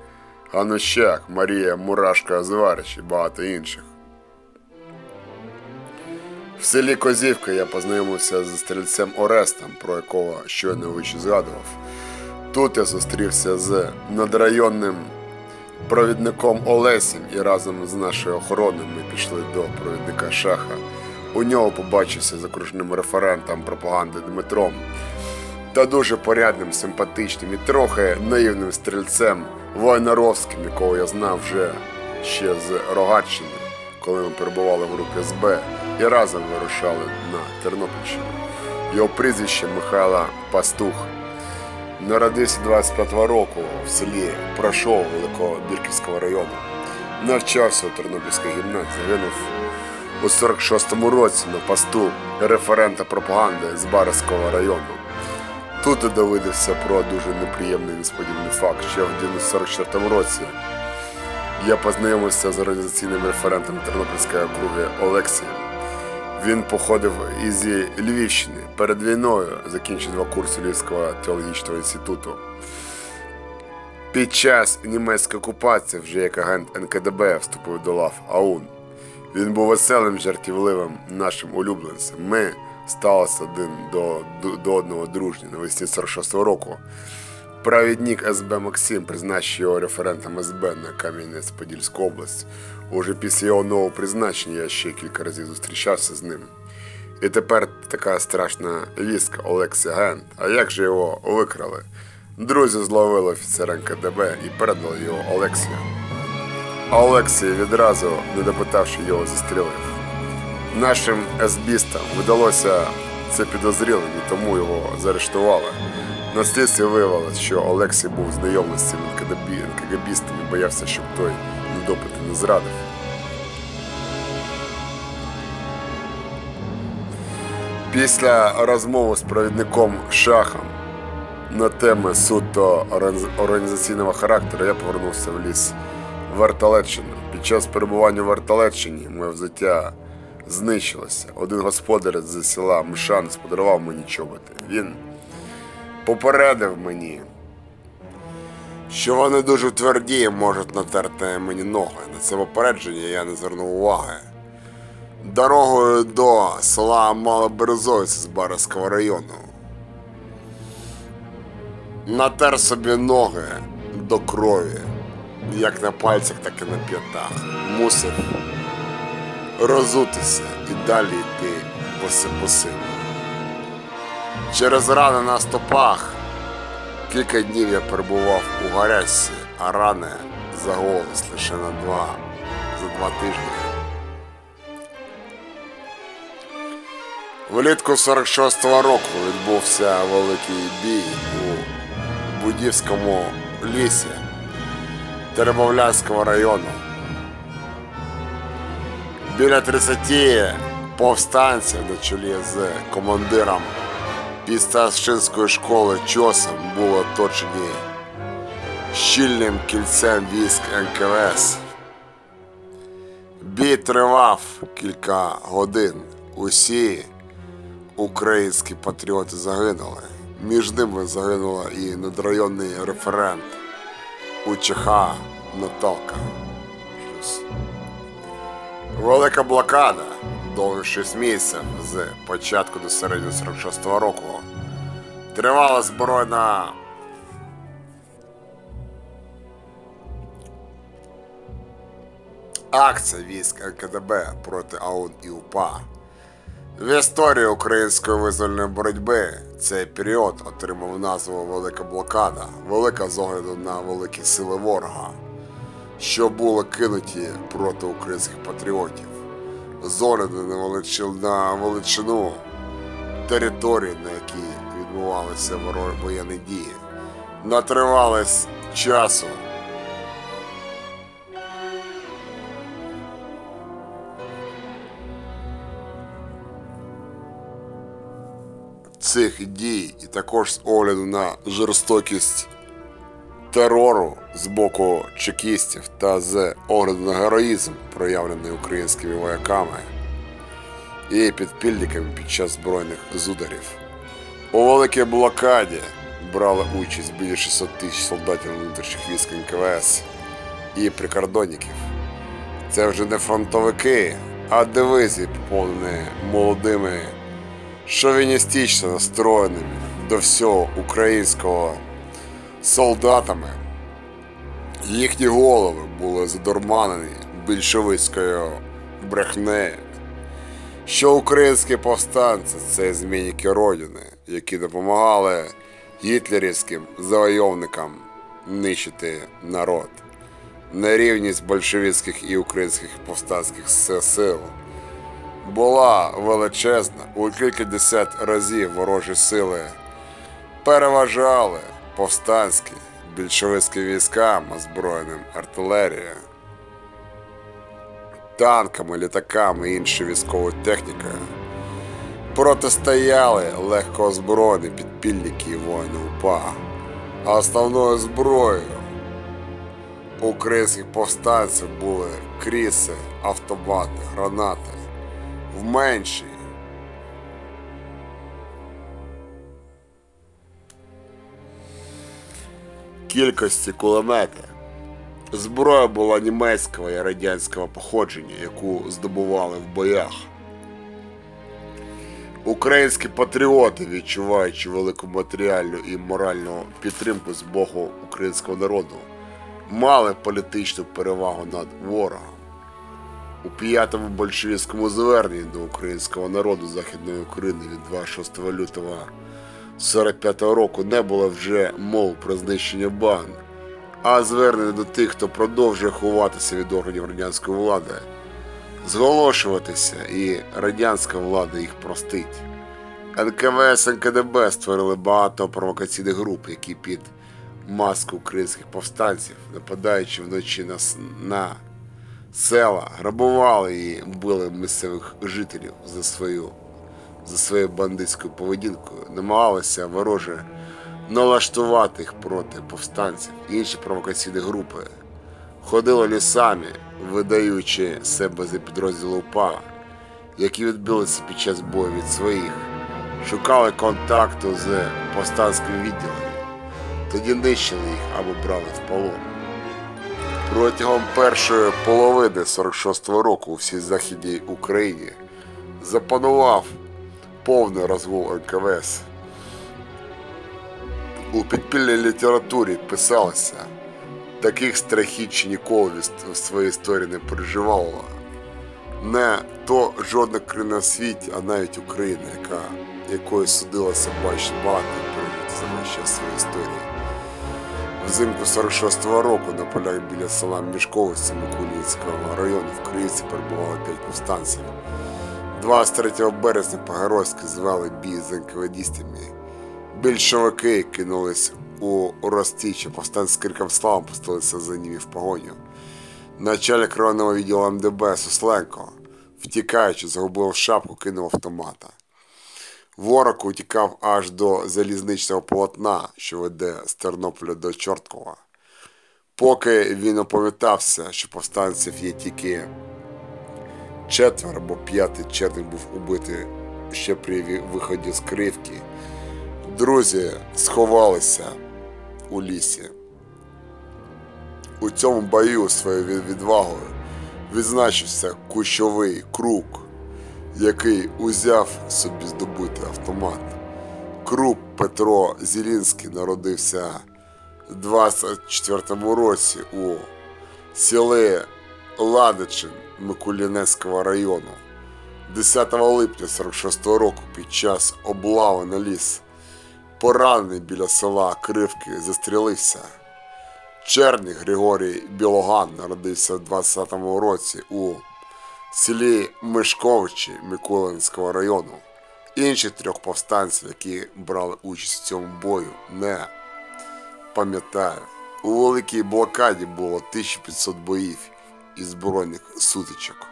Ганущак, Марія Мурашка Зварич і багато інших. В селі Козівка я познайомився з стрільцем Орестом, про якого щойно вище згадував. Тут я зустрівся з надрайонним провідником Олесем і разом з нашою охороною ми пішли до провідника Шаха. У нього побачився з окружним референтом пропаганди Дмитром та дуже порядним, симпатичним і трохи наївним стрільцем Войнаровським, якого я знав вже ще з Рогатщини, коли ми перебували в групі СБ і разом вирушали на Тернопільщину. Його прізвище Михайла Пастух. Народився 25 року в селі Прашов Великобірківського району. Навчався у Тернопільській гімназії, загинув у 46-му році на посту референта пропаганди з Барського району. Тут і довідався про дуже неприємний несподіваний факт. Ще в 1944 році я познайомився з організаційним референтом Тернопільської округи Олексієм. Він походив із Львівщини. Перед війною закінчив два курси Львівського теологічного інституту. Під час німецької окупації вже як агент НКДБ вступив до лав АУН. Він був веселим, жартівливим нашим улюбленцем. Ми сталися один до, до, одного дружні навесні 46-го року. Правідник СБ Максим призначив його референтом СБ на Кам'янець-Подільську область. Уже після його нового призначення я ще кілька разів зустрічався з ним. І тепер така страшна вістка Олекси Гент. А як же його викрали? Друзі зловили офіцера НКДБ і передали його Олексію. А Олексій відразу, не допитавши його, застрілив. Нашим СБістам вдалося це підозрілим і тому його заарештували. На слідстві виявилось, що Олексій був знайомий з цим НКГБістом і боявся, щоб той на допити не зрадив. Після розмови з провідником Шахом на теми суто організаційного характеру я повернувся в ліс Варталеччина. Під час перебування в Варталеччині моє взуття знищилося. Один господар з села Мишан сподарував мені чоботи. Він попередив мені, що вони дуже тверді можуть натерти мені ноги. На це попередження я не звернув уваги. Дорогою до села Малоберезовець з Барського району. Натер собі ноги до крові, як на пальцях, так і на п'ятах. Мусив розутися і далі йти боси-босими. Через рани на стопах кілька днів я перебував у гарячці, а рани заголились лише на два за два тижні. Влітку 46-го року відбувся великий бій у Будівському лісі Теребовлянського району. Біля 30 повстанців на чолі з командиром Пісташинської школи Чосом були оточені щільним кільцем військ НКВС. Бій тривав кілька годин. Усі українські патріоти загинули. Між ними загинула і надрайонний референт УЧХ Наталка. Велика блокада довгих 6 місяців з початку до середини 46-го року. Тривала збройна акція військ НКДБ проти АУН і УПА. В історії української визвольної боротьби цей період отримав назву Велика блокада, велика з огляду на великі сили ворога, що були кинуті проти українських патріотів, з огляду на величину, території, на якій відбувалися воєнні дії, на тривалість часу. Цих дій, і також з огляду на жорстокість терору з боку чекістів та з огляду на героїзм, проявлений українськими вояками і підпільниками під час збройних зударів. У великій блокаді брали участь біля 600 тисяч солдатів внутрішніх військ НКВС і прикордонників. Це вже не фронтовики, а дивизії, поповнені молодими шовіністично настроєними до всього українського солдатами. Їхні голови були задурманені більшовицькою брехнею, що українські повстанці це змінники родини, які допомагали гітлерівським завойовникам нищити народ. Нерівність большевицьких і українських повстанських сил була величезна у кількадесят разів ворожі сили. Переважали повстанські більшовицькі військам, озброєним артилерією, танками, літаками і іншою військовою технікою. Протистояли легкоозброєні підпільники і воїни УПА, а основною зброєю українських повстанців були кріси, автобати, гранати в меншій. Кількості кулемети. Зброя була німецького і радянського походження, яку здобували в боях. Українські патріоти, відчуваючи велику матеріальну і моральну підтримку з боку українського народу, мали політичну перевагу над ворогом. У п'ятому большевістському зверненні до українського народу Західної України від 26 лютого 45 року не було вже мов про знищення банд, а звернення до тих, хто продовжує ховатися від органів радянської влади, зголошуватися і радянська влада їх простить. НКВС НКДБ створили багато провокаційних груп, які під маску українських повстанців, нападаючи вночі на села, грабували і били місцевих жителів за свою за своєю бандитською поведінкою, намагалися вороже налаштувати їх проти повстанців. Інші провокаційні групи ходили лісами, видаючи себе за підрозділи УПА, які відбилися під час бою від своїх, шукали контакту з повстанськими відділами, тоді нищили їх або брали в полон. Протягом першої половини 46-го року у всій Західній Україні запанував повний розгул НКВС. У підпільній літературі писалося, таких страхів ще ніколи в своїй історії не переживала. Не то жодна країна світі, а навіть Україна, яка, якою судилося бачити багато пережити за своєї історії. Взимку 46-го року на полях біля села Мішковиці Микулінського району в Криївці перебувало п'ять повстанців. 23 березня Погорозьке звали бій з НКВДістами. Більшовики кинулись у розтічі, повстанці з криком слава пустилися за ними в погоню. Начальник районного відділу МДБ Сусленко, втікаючи, загубив шапку, кинув автомата. Ворог утікав аж до залізничного полотна, що веде з Тернополя до Чорткова. Поки він опам'ятався, що повстанців є тільки четверо, бо п'ятий черник був убитий ще при виході з Кривки. Друзі сховалися у лісі. У цьому бою своєю відвагою відзначився кущовий круг, який узяв собі здобутий автомат. Круп Петро Зілінський народився в 24 році у селі Ладичин Микулінецького району. 10 липня 46 року під час облави на ліс поранений біля села Кривки застрілився. Черник Григорій Білоган народився в 20-му році у селі Мишковичі Миколинського району. Інших трьох повстанців, які брали участь в цьому бою, не пам'ятаю. У великій блокаді було 1500 боїв і збройних сутичок.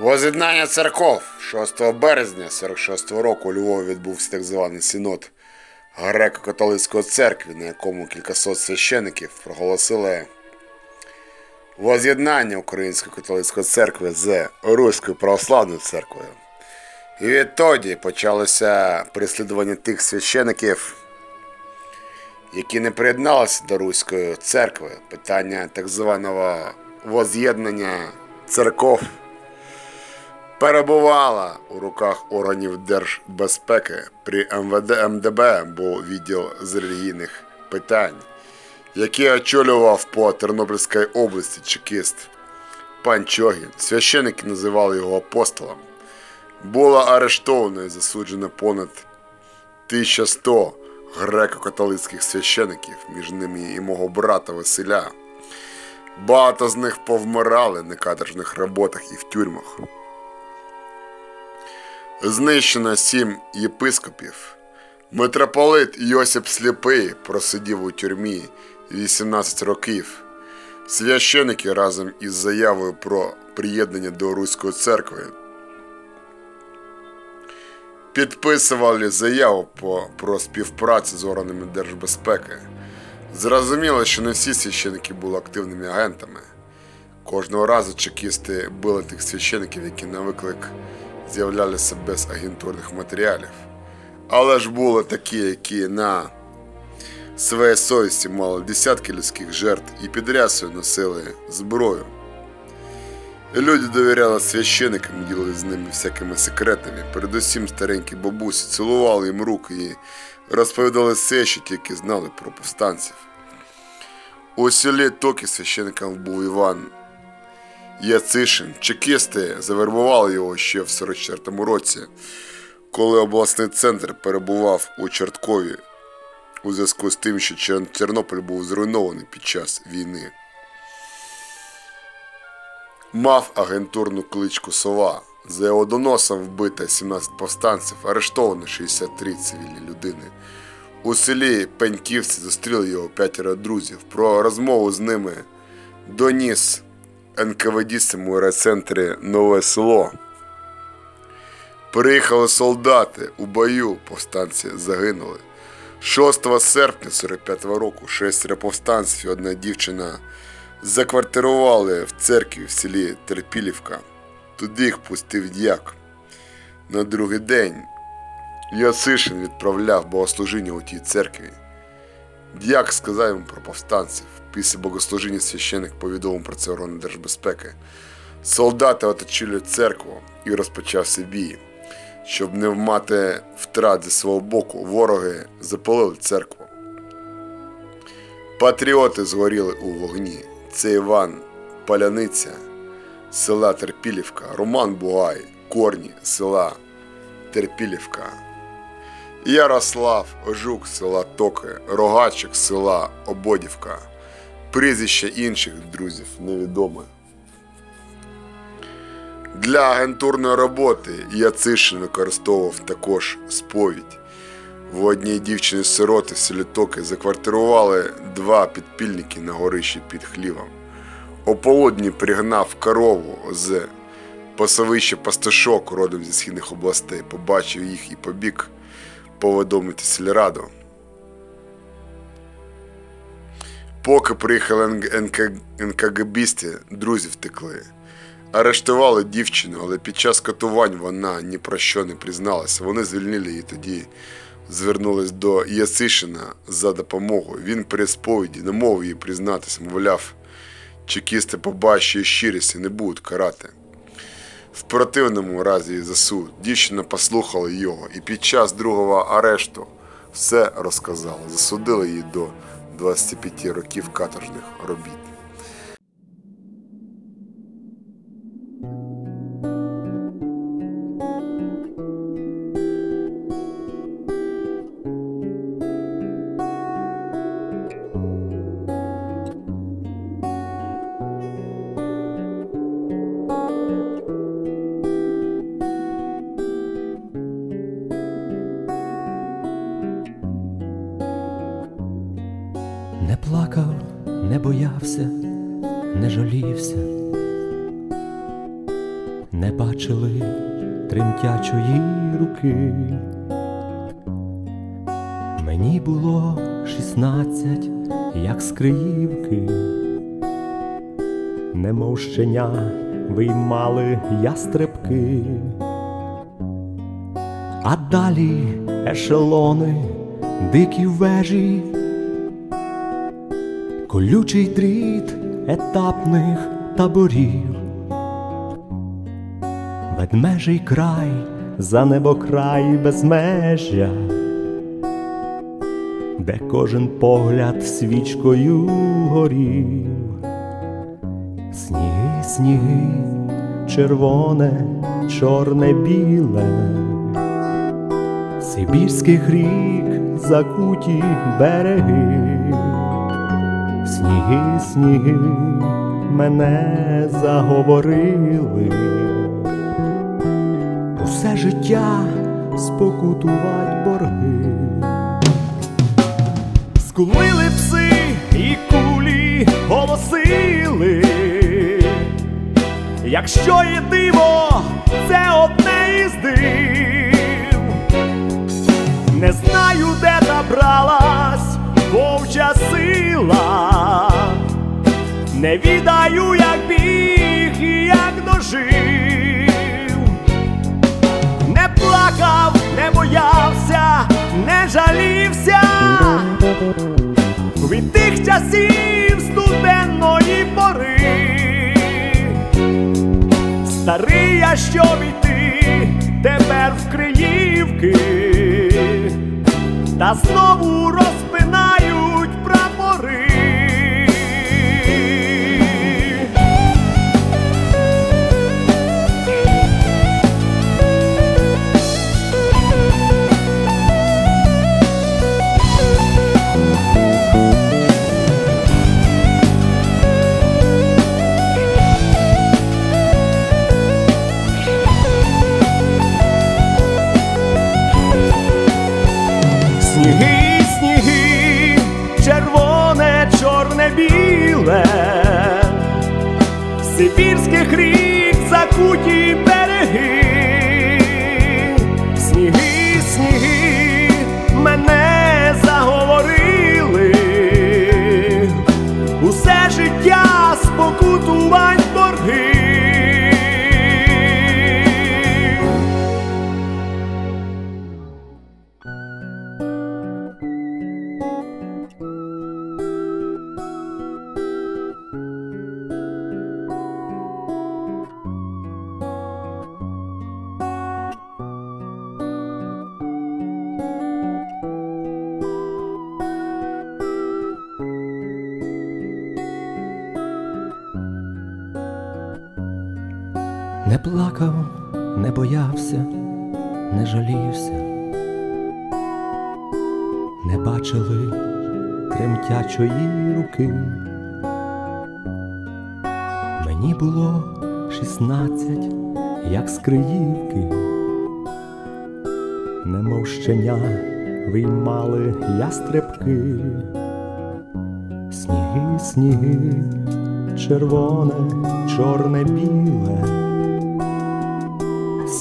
Воз'єднання церков 6 березня 46 року у Львові відбувся так званий синод греко-католицької церкви, на якому кількасот священиків проголосили воз'єднання Української католицької церкви з Руською православною церквою. І відтоді почалося переслідування тих священиків, які не приєдналися до Руської церкви. Питання так званого воз'єднання церков перебувала у руках органів держбезпеки. При МВД МДБ був відділ з релігійних питань, який очолював по Тернопільській області чекіст пан Чогін. Священики називали його апостолом. Було арештовано і засуджено понад 1100 греко-католицьких священиків, між ними і мого брата Василя. Багато з них повмирали на каторжних роботах і в тюрмах. Знищено сім єпископів. Митрополит Йосип Сліпий просидів у тюрмі 18 років. Священики разом із заявою про приєднання до Руської церкви підписували заяву про співпрацю з органами держбезпеки. Зрозуміло, що не всі священики були активними агентами. Кожного разу чекісти били тих священиків, які на виклик з'являлися без агентурних матеріалів. Але ж були такі, які на своїй совісті мали десятки людських жертв і під рясою носили зброю. Люди довіряли священикам, ділили з ними всякими секретами. Передусім старенькі бабусі цілували їм руки і розповідали все, що тільки знали про повстанців. У селі Токі священником був Іван Яцишин. Чекісти завербували його ще в 44-му році, коли обласний центр перебував у Чорткові у зв'язку з тим, що Тернопіль був зруйнований під час війни. Мав агентурну кличку Сова. За його доносом вбито 17 повстанців, арештовано 63 цивільні людини. У селі Пеньківці зустріли його п'ятеро друзів. Про розмову з ними доніс НКВДістам у райцентрі Нове село. Приїхали солдати у бою, повстанці загинули. 6 серпня 45-го року шестеро повстанців і одна дівчина заквартирували в церкві в селі Терпілівка. Туди їх пустив дяк. На другий день Ясишин відправляв богослужіння у тій церкві. Дяк сказав йому про повстанців. Після богослужіння священик повідомив про це органи держбезпеки. Солдати оточили церкву і розпочався бій. Щоб не мати втрат зі свого боку, вороги запалили церкву. Патріоти згоріли у вогні. Це Іван Паляниця, села Терпілівка, Роман Бугай, Корні, села Терпілівка, Ярослав Ожук, села Токи, Рогачик, села Ободівка. Прізвище інших друзів невідоме. Для агентурної роботи Яцишин використовував також сповідь. В одній дівчини сироти в селі заквартирували два підпільники на горищі під хлівом. О полудні пригнав корову з пасовища пастушок родом зі східних областей, побачив їх і побіг повідомити сільраду. Поки приїхали НК... НКГБісти, друзі втекли. Арештували дівчину, але під час катувань вона ні про що не призналася. Вони звільнили її тоді. Звернулись до Ясишина за допомогою. Він при сповіді не мов їй признатися, мовляв, чекісти побачать щирість і не будуть карати. В противному разі за суд. Дівчина послухала його і під час другого арешту все розказала. Засудили її до 25 років каторжних робіт. Щеня виймали ястребки, а далі ешелони, дикі вежі колючий дріт етапних таборів, ведмежий край за небокрай безмежя, де кожен погляд свічкою горів, сніги, червоне, чорне, біле. Сибірських рік закуті береги, сніги, сніги мене заговорили, усе життя спокутувать борги, скулили пси і кулі голосили, якщо є диво, це одне із див. Не знаю, де набралась вовча сила, не відаю, як біг і як дожив, не плакав, не боявся, не жалівся від тих часів студенної пори. Старий я що іти тепер в Криївки, та знову розпинають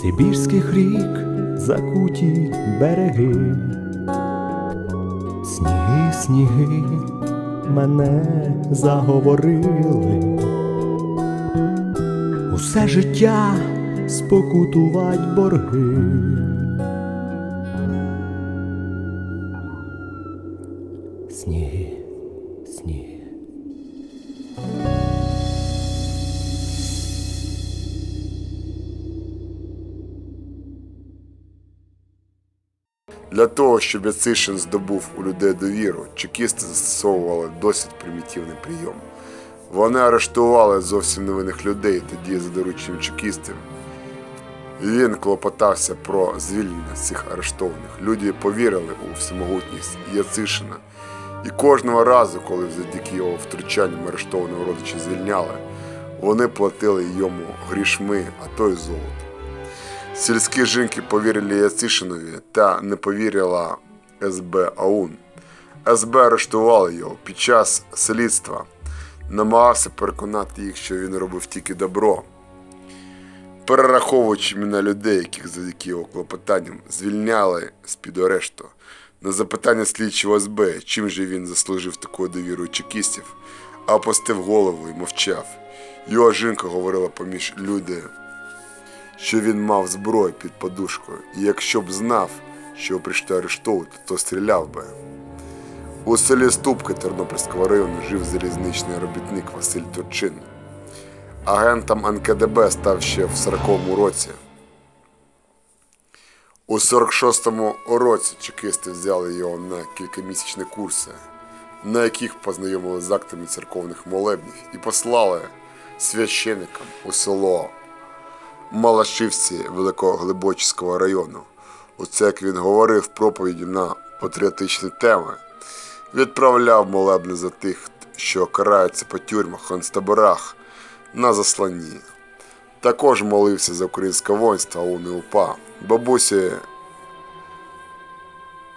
Сибірських рік закуті береги, сніги, сніги мене заговорили, усе життя спокутувать борги. Для того, щоб Яцишин здобув у людей довіру, чекісти застосовували досить примітивний прийом. Вони арештували зовсім невинних людей тоді за дорученням чекістів. Він клопотався про звільнення цих арештованих. Люди повірили у всемогутність Яцишина. І кожного разу, коли завдяки його втручанням арештованого родича звільняли, вони платили йому грішми, а то й золото. Сільські жінки повірили Яцишинові та не повірила СБ АУН. СБ арештували його під час слідства, намагався переконати їх, що він робив тільки добро, перераховуючи імена людей, яких завдяки його клопотанням звільняли з-під арешту. На запитання слідчого СБ, чим же він заслужив таку довіру чекістів, а опустив голову і мовчав. Його жінка говорила поміж люди що він мав зброю під подушкою, і якщо б знав, що прийшли арештовувати, то стріляв би. У селі Ступки Тернопільського району жив залізничний робітник Василь Турчин. Агентом НКДБ став ще в 40-му році. У 46-му році чекисти взяли його на кількамісячні курси, на яких познайомили з актами церковних молебнів і послали священикам у село Малашивці Великоглибочського району. Оце як він говорив проповіді на патріотичні теми, відправляв молебни за тих, що караються по тюрмах, концтаборах на засланні. Також молився за українське воїнство ОУН і УПА. Бабусі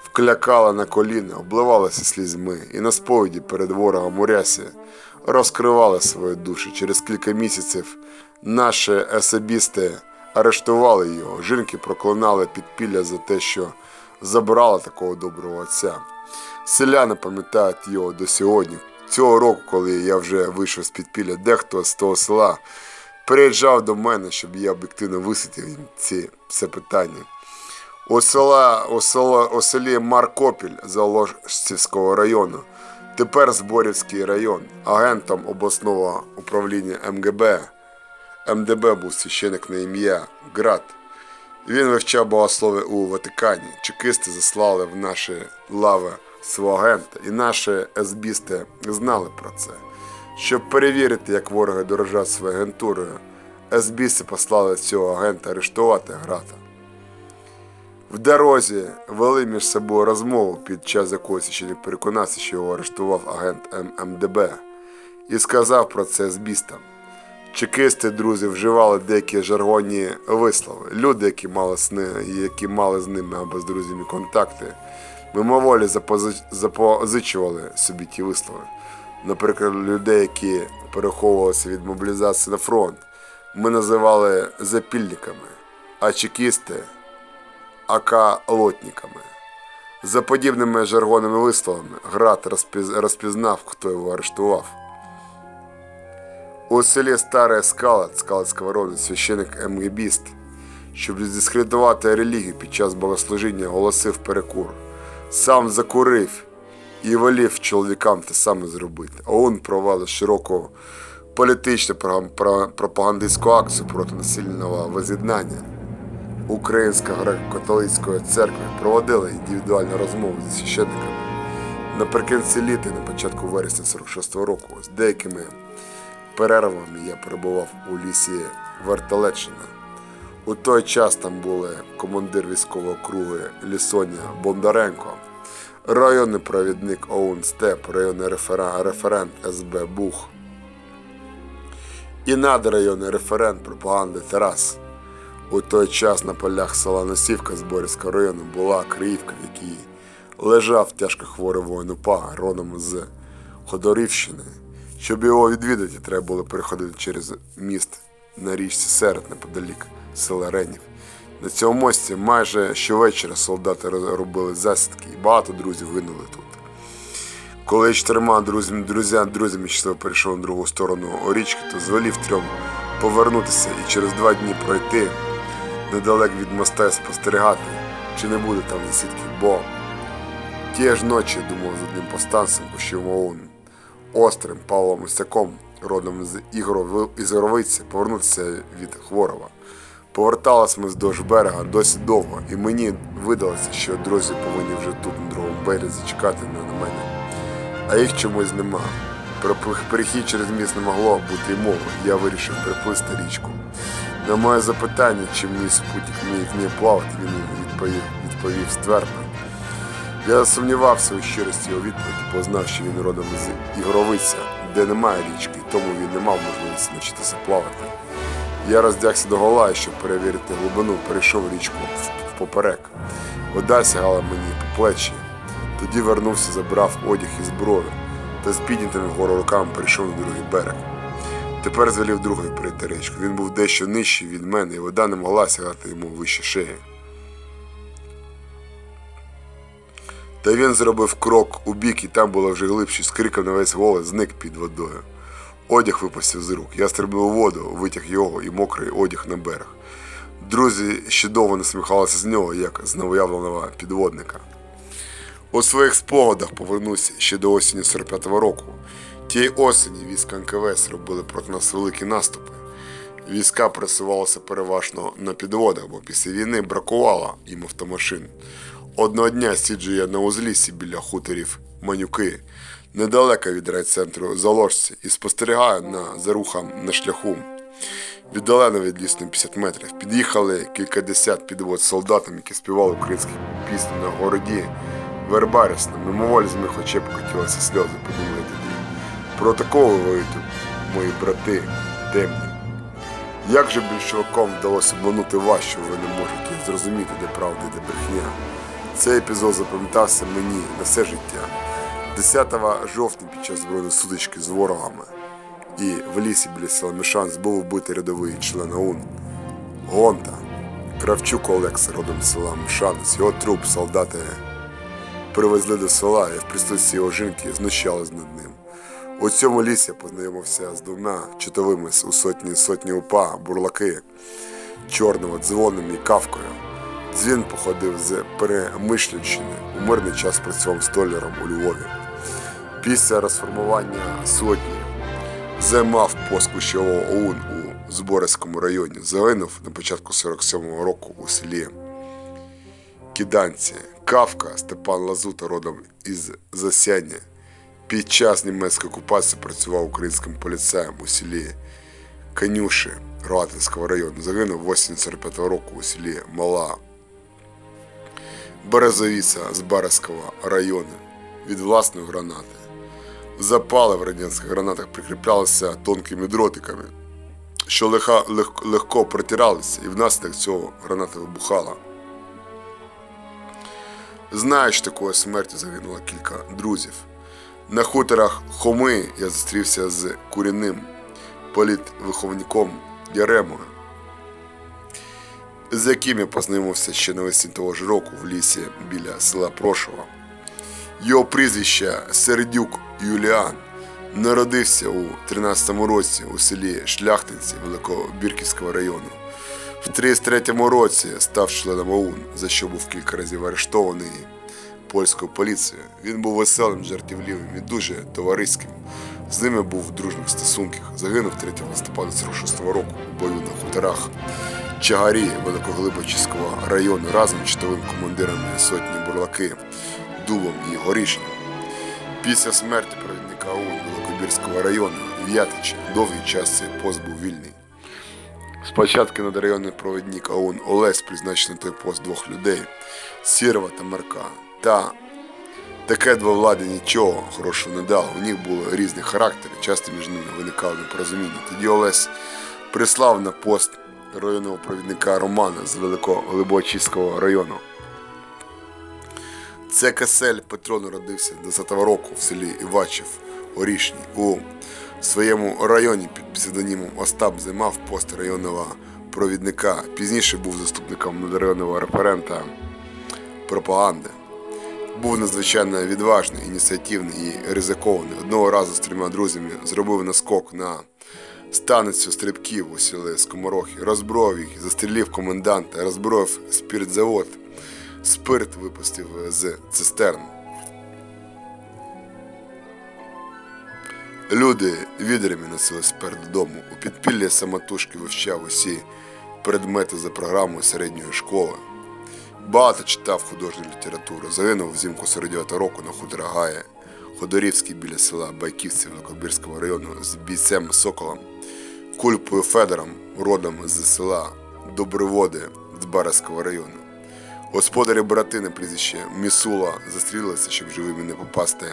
вклякала на коліна, обливалася слізьми і на сповіді перед ворогом у рясі розкривали свої душі. Через кілька місяців наші особісти арештували його. Жінки проклинали підпілля за те, що забрали такого доброго отця. Селяни пам'ятають його до сьогодні. Цього року, коли я вже вийшов з підпілля, дехто з того села приїжджав до мене, щоб я об'єктивно висвітлив їм ці це питання. У, села, у, село, у селі Маркопіль Заложцівського району, тепер Зборівський район, агентом обласного управління МГБ, МДБ був священик на ім'я Град. Він вивчав богослови у Ватикані. Чекисти заслали в наші лави свого агента, і наші есбісти знали про це. Щоб перевірити, як вороги дорожать своєю агентурою, есбісти послали цього агента арештувати Грата. В дорозі вели між собою розмову, під час якої священик переконався, що його арештував агент ММДБ, і сказав про це збістам. Чекисти, друзі, вживали деякі жаргонні вислови. Люди, які мали сни, які мали з ними або з друзями контакти, мимоволі запозичували собі ті вислови. Наприклад, людей, які переховувалися від мобілізації на фронт, ми називали запільниками, а чекісти ака-лотниками. За подібними жаргонними висловами Град розпізнав, хто його арештував. У селі Старе Скалат, Скалатського роду, священик МГБіст, щоб дискредитувати релігію під час богослужіння, оголосив перекур. Сам закурив і волів чоловікам те саме зробити. ОУН провели широку політичну пропагандистську акцію проти насильного воз'єднання. Українська греко-католицької церкви проводила індивідуальні розмови зі священниками наприкінці літа, і на початку вересня 46-го року. З деякими перервами я перебував у лісі Вертолеччина. У той час там були командир військового кругу Лісоня Бондаренко, районний провідник ОУН Степ, районний рефера- референт СБ Бух і надрайонний референт пропаганди Тарас. У той час на полях села Носівка з Борівського району була Криївка, в якій лежав тяжко хворий воїн УПА родом з Ходорівщини. Щоб його відвідати, треба було переходити через міст на річці Серед неподалік села Ренів. На цьому мості майже щовечора солдати робили засідки, і багато друзів гинули тут. Коли чотирма друзями, друзями, друзями щасливо перейшов на другу сторону річки, то звелів трьом повернутися і через два дні пройти недалек від моста спостерігати, чи не буде там засідки, бо тієї ж ночі думав з одним повстанцем, кущим ОУН, острим Павлом Осяком, родом з Ізгоровиці, повернутися від Хворова. Поверталися ми вздовж берега досить довго, і мені видалося, що друзі повинні вже тут на другому березі чекати на мене. А їх чомусь нема. Про перехід через міст не могло бути й мови. Я вирішив переплисти річку. На моє запитання, чи мій спутник вміє вміє плавати, він відповів, відповів ствердно. Я сумнівався у щирості його відповіді, бо знав, що він родом з Ігровиця, де немає річки, тому він не мав можливості навчитися плавати. Я роздягся до гола щоб перевірити глибину, перейшов річку впоперек. Вода сягала мені по плечі. Тоді вернувся, забрав одяг і зброю та з піднятими вгору руками перейшов на другий берег. Тепер звелів другою перейти річку. Він був дещо нижчий від мене, і вода не могла сягати йому вище шиї. Та він зробив крок у бік, і там було вже глибше, з криком на весь голос зник під водою. Одяг випустив з рук. Я стрибнув у воду, витяг його і мокрий одяг на берег. Друзі ще довго насміхалися з нього, як з новоявленого підводника. У своїх спогадах повернуся ще до осені 45-го року. Тієї осені війська НКВС робили проти нас великі наступи. Війська просувалися переважно на підводах, бо після війни бракувало їм автомашин. Одного дня сиджу я на узліссі біля хуторів Манюки, недалеко від райцентру Заложці, і спостерігаю на, за рухом на шляху. Віддалено від лісу на 50 метрів. Під'їхали кількадесят підвод з солдатами, які співали українські пісні на городі Вербарісно. Мимоволі з моїх очей покотілися сльози, подумали. Про такого воюють мої брати темні. Як же більшовикам вдалося обманути вас, що ви не можете зрозуміти, де правда, де брехня? Цей епізод запам'ятався мені на все життя. 10 жовтня під час збройної сутички з ворогами і в лісі біля села Мішанськ був вбитий рядовий член ОУН Гонта Кравчук Олекс, родом з села Мішанець. Його труп солдати привезли до села і в присутстві його жінки знущались над ним. У цьому лісі познайомився з двома чотовими у сотні сотні упа, бурлаки, чорного дзвоном і кавкою. Дзвін походив з Перемишлянщини. У мирний час працював столяром у Львові. Після розформування сотні займав пост кущового ОУН у Зборівському районі. Загинув на початку 47-го року у селі Кіданці. Кавка Степан Лазута родом із Засяння. Під час німецької окупації працював українським поліцаєм у селі Канюши Рогатинського району. Загинув 85 року у селі Мала Березовіця з Барського району від власної гранати. Запали в радянських гранатах прикріплялися тонкими дротиками, що легко, легко, легко протиралися, і внаслідок цього граната вибухала. Знаєш, такої смерті загинуло кілька друзів. На хуторах Хоми я зустрівся з курінним політвиховником Яремою, з яким я познайомився ще навесні того ж року в лісі біля села Прошова. Його прізвище Сердюк Юліан народився у 13-му році у селі Шляхтинці Великобірківського району. В 33-му році став членом ОУН, за що був кілька разів арештований польською поліцією. Він був веселим, жартівливим і дуже товариським. З ними був в дружніх стосунках. Загинув 3 листопада 46 року у бою на хуторах Чагарі Великоглибочиського району разом з чотовим командирами сотні бурлаки Дубом і Горішнім. Після смерті провідника ОУН Великобірського району В'ятича довгий час цей пост був вільний. Спочатку надрайонний провідник ОУН Олесь призначений на той пост двох людей Сірова та Марка. Та таке два влади нічого хорошого не дало. У них були різні характери, часто між ними виникало непорозуміння. Тоді Олесь прислав на пост районного провідника Романа з Великоглибочиського району. Це Кесель Петро народився 10-го року в селі Івачів, Орішній. У своєму районі під псевдонімом Остап займав пост районного провідника. Пізніше був заступником надрайонного референта пропаганди. Був надзвичайно відважний, ініціативний і ризикований. Одного разу з трьома друзями зробив наскок на станицю стрибків у селі Скоморохи, розброїв їх, застрілив коменданта, розброїв спиртзавод. Спирт випустив з цистерн. Люди відрами носили спирт додому. У підпіллі самотужки вивчав усі предмети за програмою середньої школи. Багато читав художню літературу. Загинув взимку 49 року на хутора Гая, Ходорівський біля села Байківці Великобірського району з бійцем Соколом, Кульпою Федором, родом з села Доброводи Збаразького району. Господарі брати на прізвище Місула застрілилися, щоб живими не попасти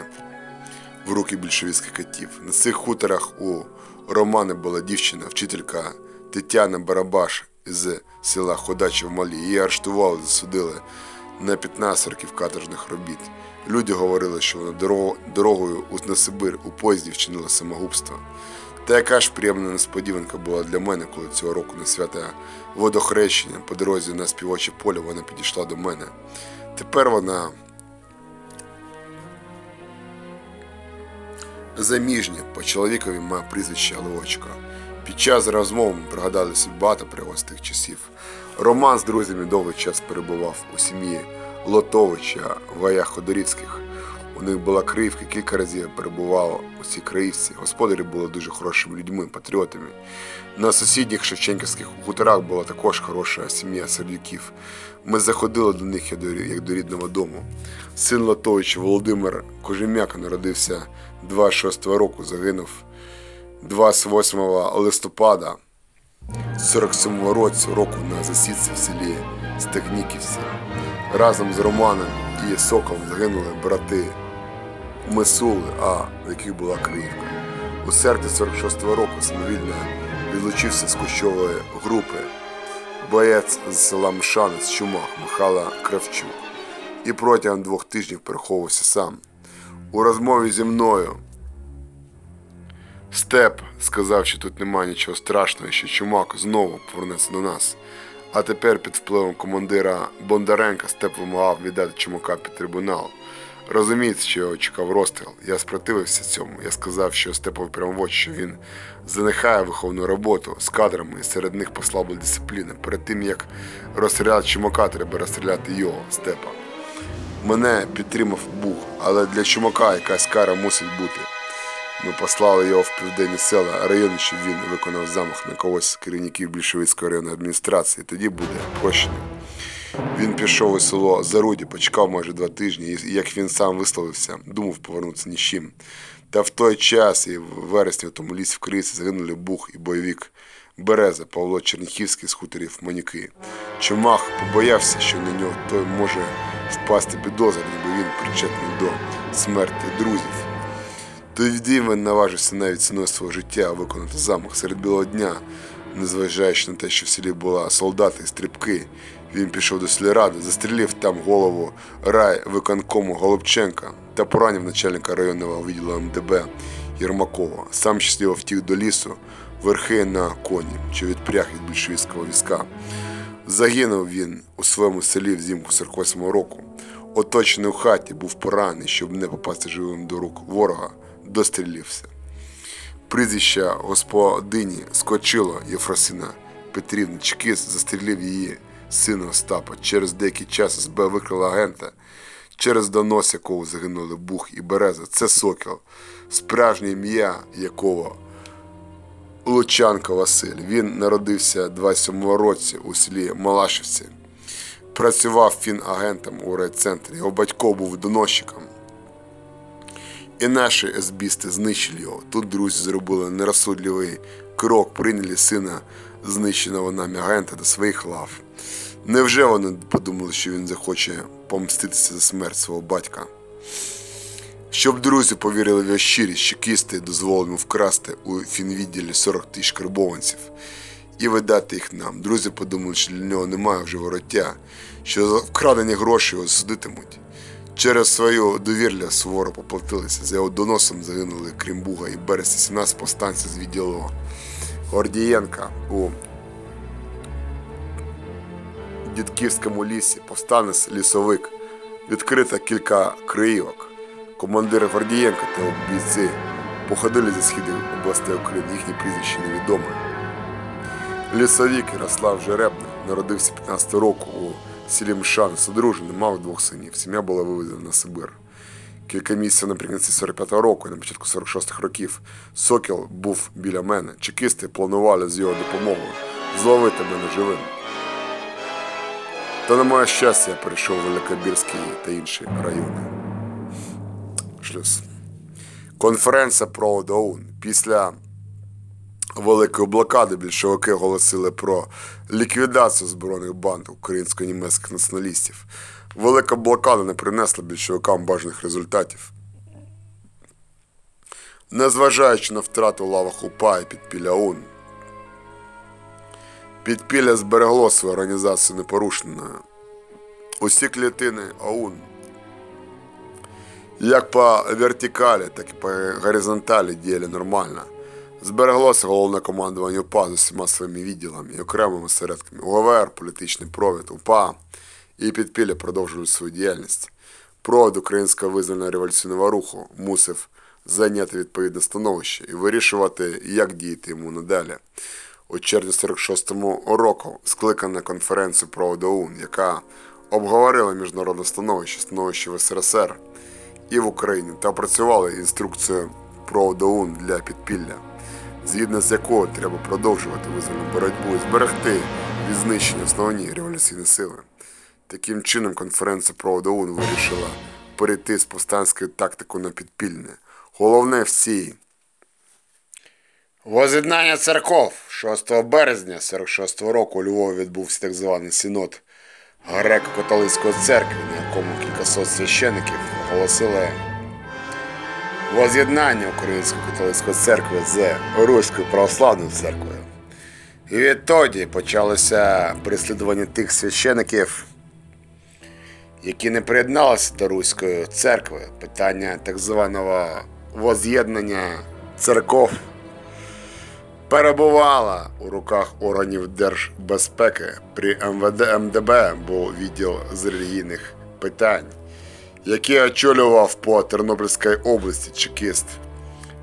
в руки більшовицьких катів. На цих хуторах у Романи була дівчина, вчителька Тетяна Барабаш з села Ходачів Малі. Її арештували, засудили на 15 років каторжних робіт. Люди говорили, що вона дорогою на Сибир у поїзді вчинила самогубство. Та яка ж приємна несподіванка була для мене, коли цього року на свято водохрещення по дорозі на співоче поле вона підійшла до мене. Тепер вона заміжня, по чоловікові має прізвище Левочка. Під час розмов ми пригадали собі багато пригод тих часів. Роман з друзями довгий час перебував у сім'ї Лотовича Вая Ходорівських. У них була криївка, кілька разів я у цій криївці. Господарі були дуже хорошими людьми, патріотами. На сусідніх Шевченківських хуторах була також хороша сім'я сердюків. Ми заходили до них як до- рідного дому. Син Лотовича Володимир Кожем'яка народився 26 року, загинув 28 листопада 47 році року на засідці в селі Стегніківці. Разом з Романом і Соколом загинули брати Месули, а в яких була Криївка. У серпні 46-го року самовільно відлучився з кущової групи боєць з села Мшанець Чумак Михайло Кравчук і протягом двох тижнів переховувався сам. У розмові зі мною Степ сказав, що тут немає нічого страшного, що чумак знову повернеться до нас. А тепер під впливом командира Бондаренка Степ вимагав віддати чумака під трибунал. Розуміється, що його чекав розстріл. Я спротивився цьому. Я сказав, що Степові прямо в очі, що він занехає виховну роботу з кадрами і серед них послабла дисципліна. Перед тим як розстріляти чумака, треба розстріляти його, Степа. Мене підтримав Буг, але для чумака якась кара мусить бути. Ми послали його в південні села району, щоб він виконав замах на когось з керівників більшовицької районної адміністрації. Тоді буде прощений. Він пішов у село Заруді, почекав майже два тижні, і як він сам висловився, думав повернутися ні з чим. Та в той час і в вересні в тому лісі в Крисі загинули Бух і бойовик Береза Павло Черніхівський з хуторів Манюки. Чумах побоявся, що на нього той може впасти підозра, ніби він причетний до смерті друзів. Тоді він наважився навіть ціною свого життя виконати замах серед білого дня, незважаючи на те, що в селі була солдати і стрибки. Він пішов до сільради, застрілив там голову рай виконкому Голубченка та поранив начальника районного відділу МДБ Єрмакова. Сам щасливо втік до лісу, верхи на коні, що відпряг від більшовицького війська. Загинув він у своєму селі взимку 48-го року. Оточений у хаті був поранений, щоб не попасти живим до рук ворога, дострілився. Прізвище господині скочило Єфросина Петрівна Чкис застрілив її сина Остапа. Через деякий час СБ викрила агента, через донос якого загинули Бух і Береза. Це Сокіл, справжнє ім'я якого Лучанко Василь. Він народився 27-го році у селі Малашівці. Працював фінагентом у райцентрі. Його батько був доносчиком. І наші есбісти знищили його. Тут друзі зробили нерозсудливий крок, прийняли сина знищеного нами агента до своїх лав. Невже вони подумали, що він захоче помститися за смерть свого батька? Щоб друзі повірили в його щирість, чекісти дозволили йому вкрасти у фінвідділі 40 тисяч карбованців і видати їх нам. Друзі подумали, що для нього немає вже вороття, що за вкрадені гроші його судитимуть. Через свою довір'я суворо поплатилися. За його доносом загинули крім Буга і Бересті 17 повстанців з відділу Гордієнка у Дідківському лісі, повстанець лісовик, відкрито кілька криївок. Командир Гордієнка та бійці походили зі східних областей України, їхні прізвища невідомі. Лісовік Ярослав Жеребний народився 15 року у селі Мшан, содружений, мав двох синів. Сім'я була вивезена на Сибир. Кілька місяців наприкінці 45-го року і на початку 46-х років Сокіл був біля мене. Чекісти планували з його допомогою зловити мене живим. Та на моє щастя я перейшов в Великобірський та інші райони. Шлюз. Конференція про ОДАУН. Після великої блокади більшовики оголосили про ліквідацію збройних банд українсько-німецьких націоналістів. Велика блокада не принесла більшовикам бажаних результатів. Незважаючи на втрату лавах УПА і підпілля ОУН, підпілля зберегло свою організацію непорушною. Усі клітини ОУН як по вертикалі, так і по горизонталі діяли нормально. Збереглося головне командування УПА з усіма своїми відділами і окремими осередками. УГВР, політичний провід, УПА і підпілля продовжували свою діяльність. Провід Українського визвольного революційного руху мусив зайняти відповідне становище і вирішувати, як діяти йому надалі. У червні 46-му року скликана конференцію про ОДАУН, яка обговорила міжнародне становище, становище в СРСР і в Україні та опрацювали інструкцію про ОДАУН для підпілля, згідно з якою треба продовжувати визвольну боротьбу і зберегти від знищення основні революційні сили. Таким чином, конференція про ОДАУН вирішила перейти з повстанської тактики на підпільне. Головне всі. Воз'єднання церков 6 березня 46 року у Львові відбувся так званий синод греко-католицької церкви, на якому кількасот священиків оголосили воз'єднання Української католицької церкви з Руською православною церквою. І відтоді почалося переслідування тих священиків, які не приєдналися до Руської церкви. Питання так званого воз'єднання церков перебувала у руках органів держбезпеки. При МВД МДБ був відділ з релігійних питань, який очолював по Тернопільській області чекіст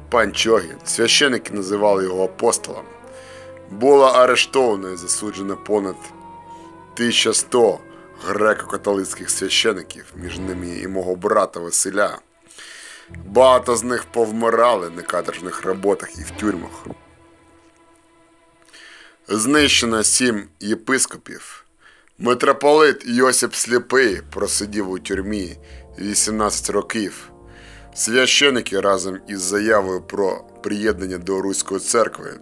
пан Чогін. Священики називали його апостолом. Було арештовано і засуджено понад 1100 греко-католицьких священиків, між ними і мого брата Василя. Багато з них повмирали на каторжних роботах і в тюрмах. Знищено сім єпископів. Митрополит Йосип Сліпий просидів у тюрмі 18 років. Священики разом із заявою про приєднання до Руської церкви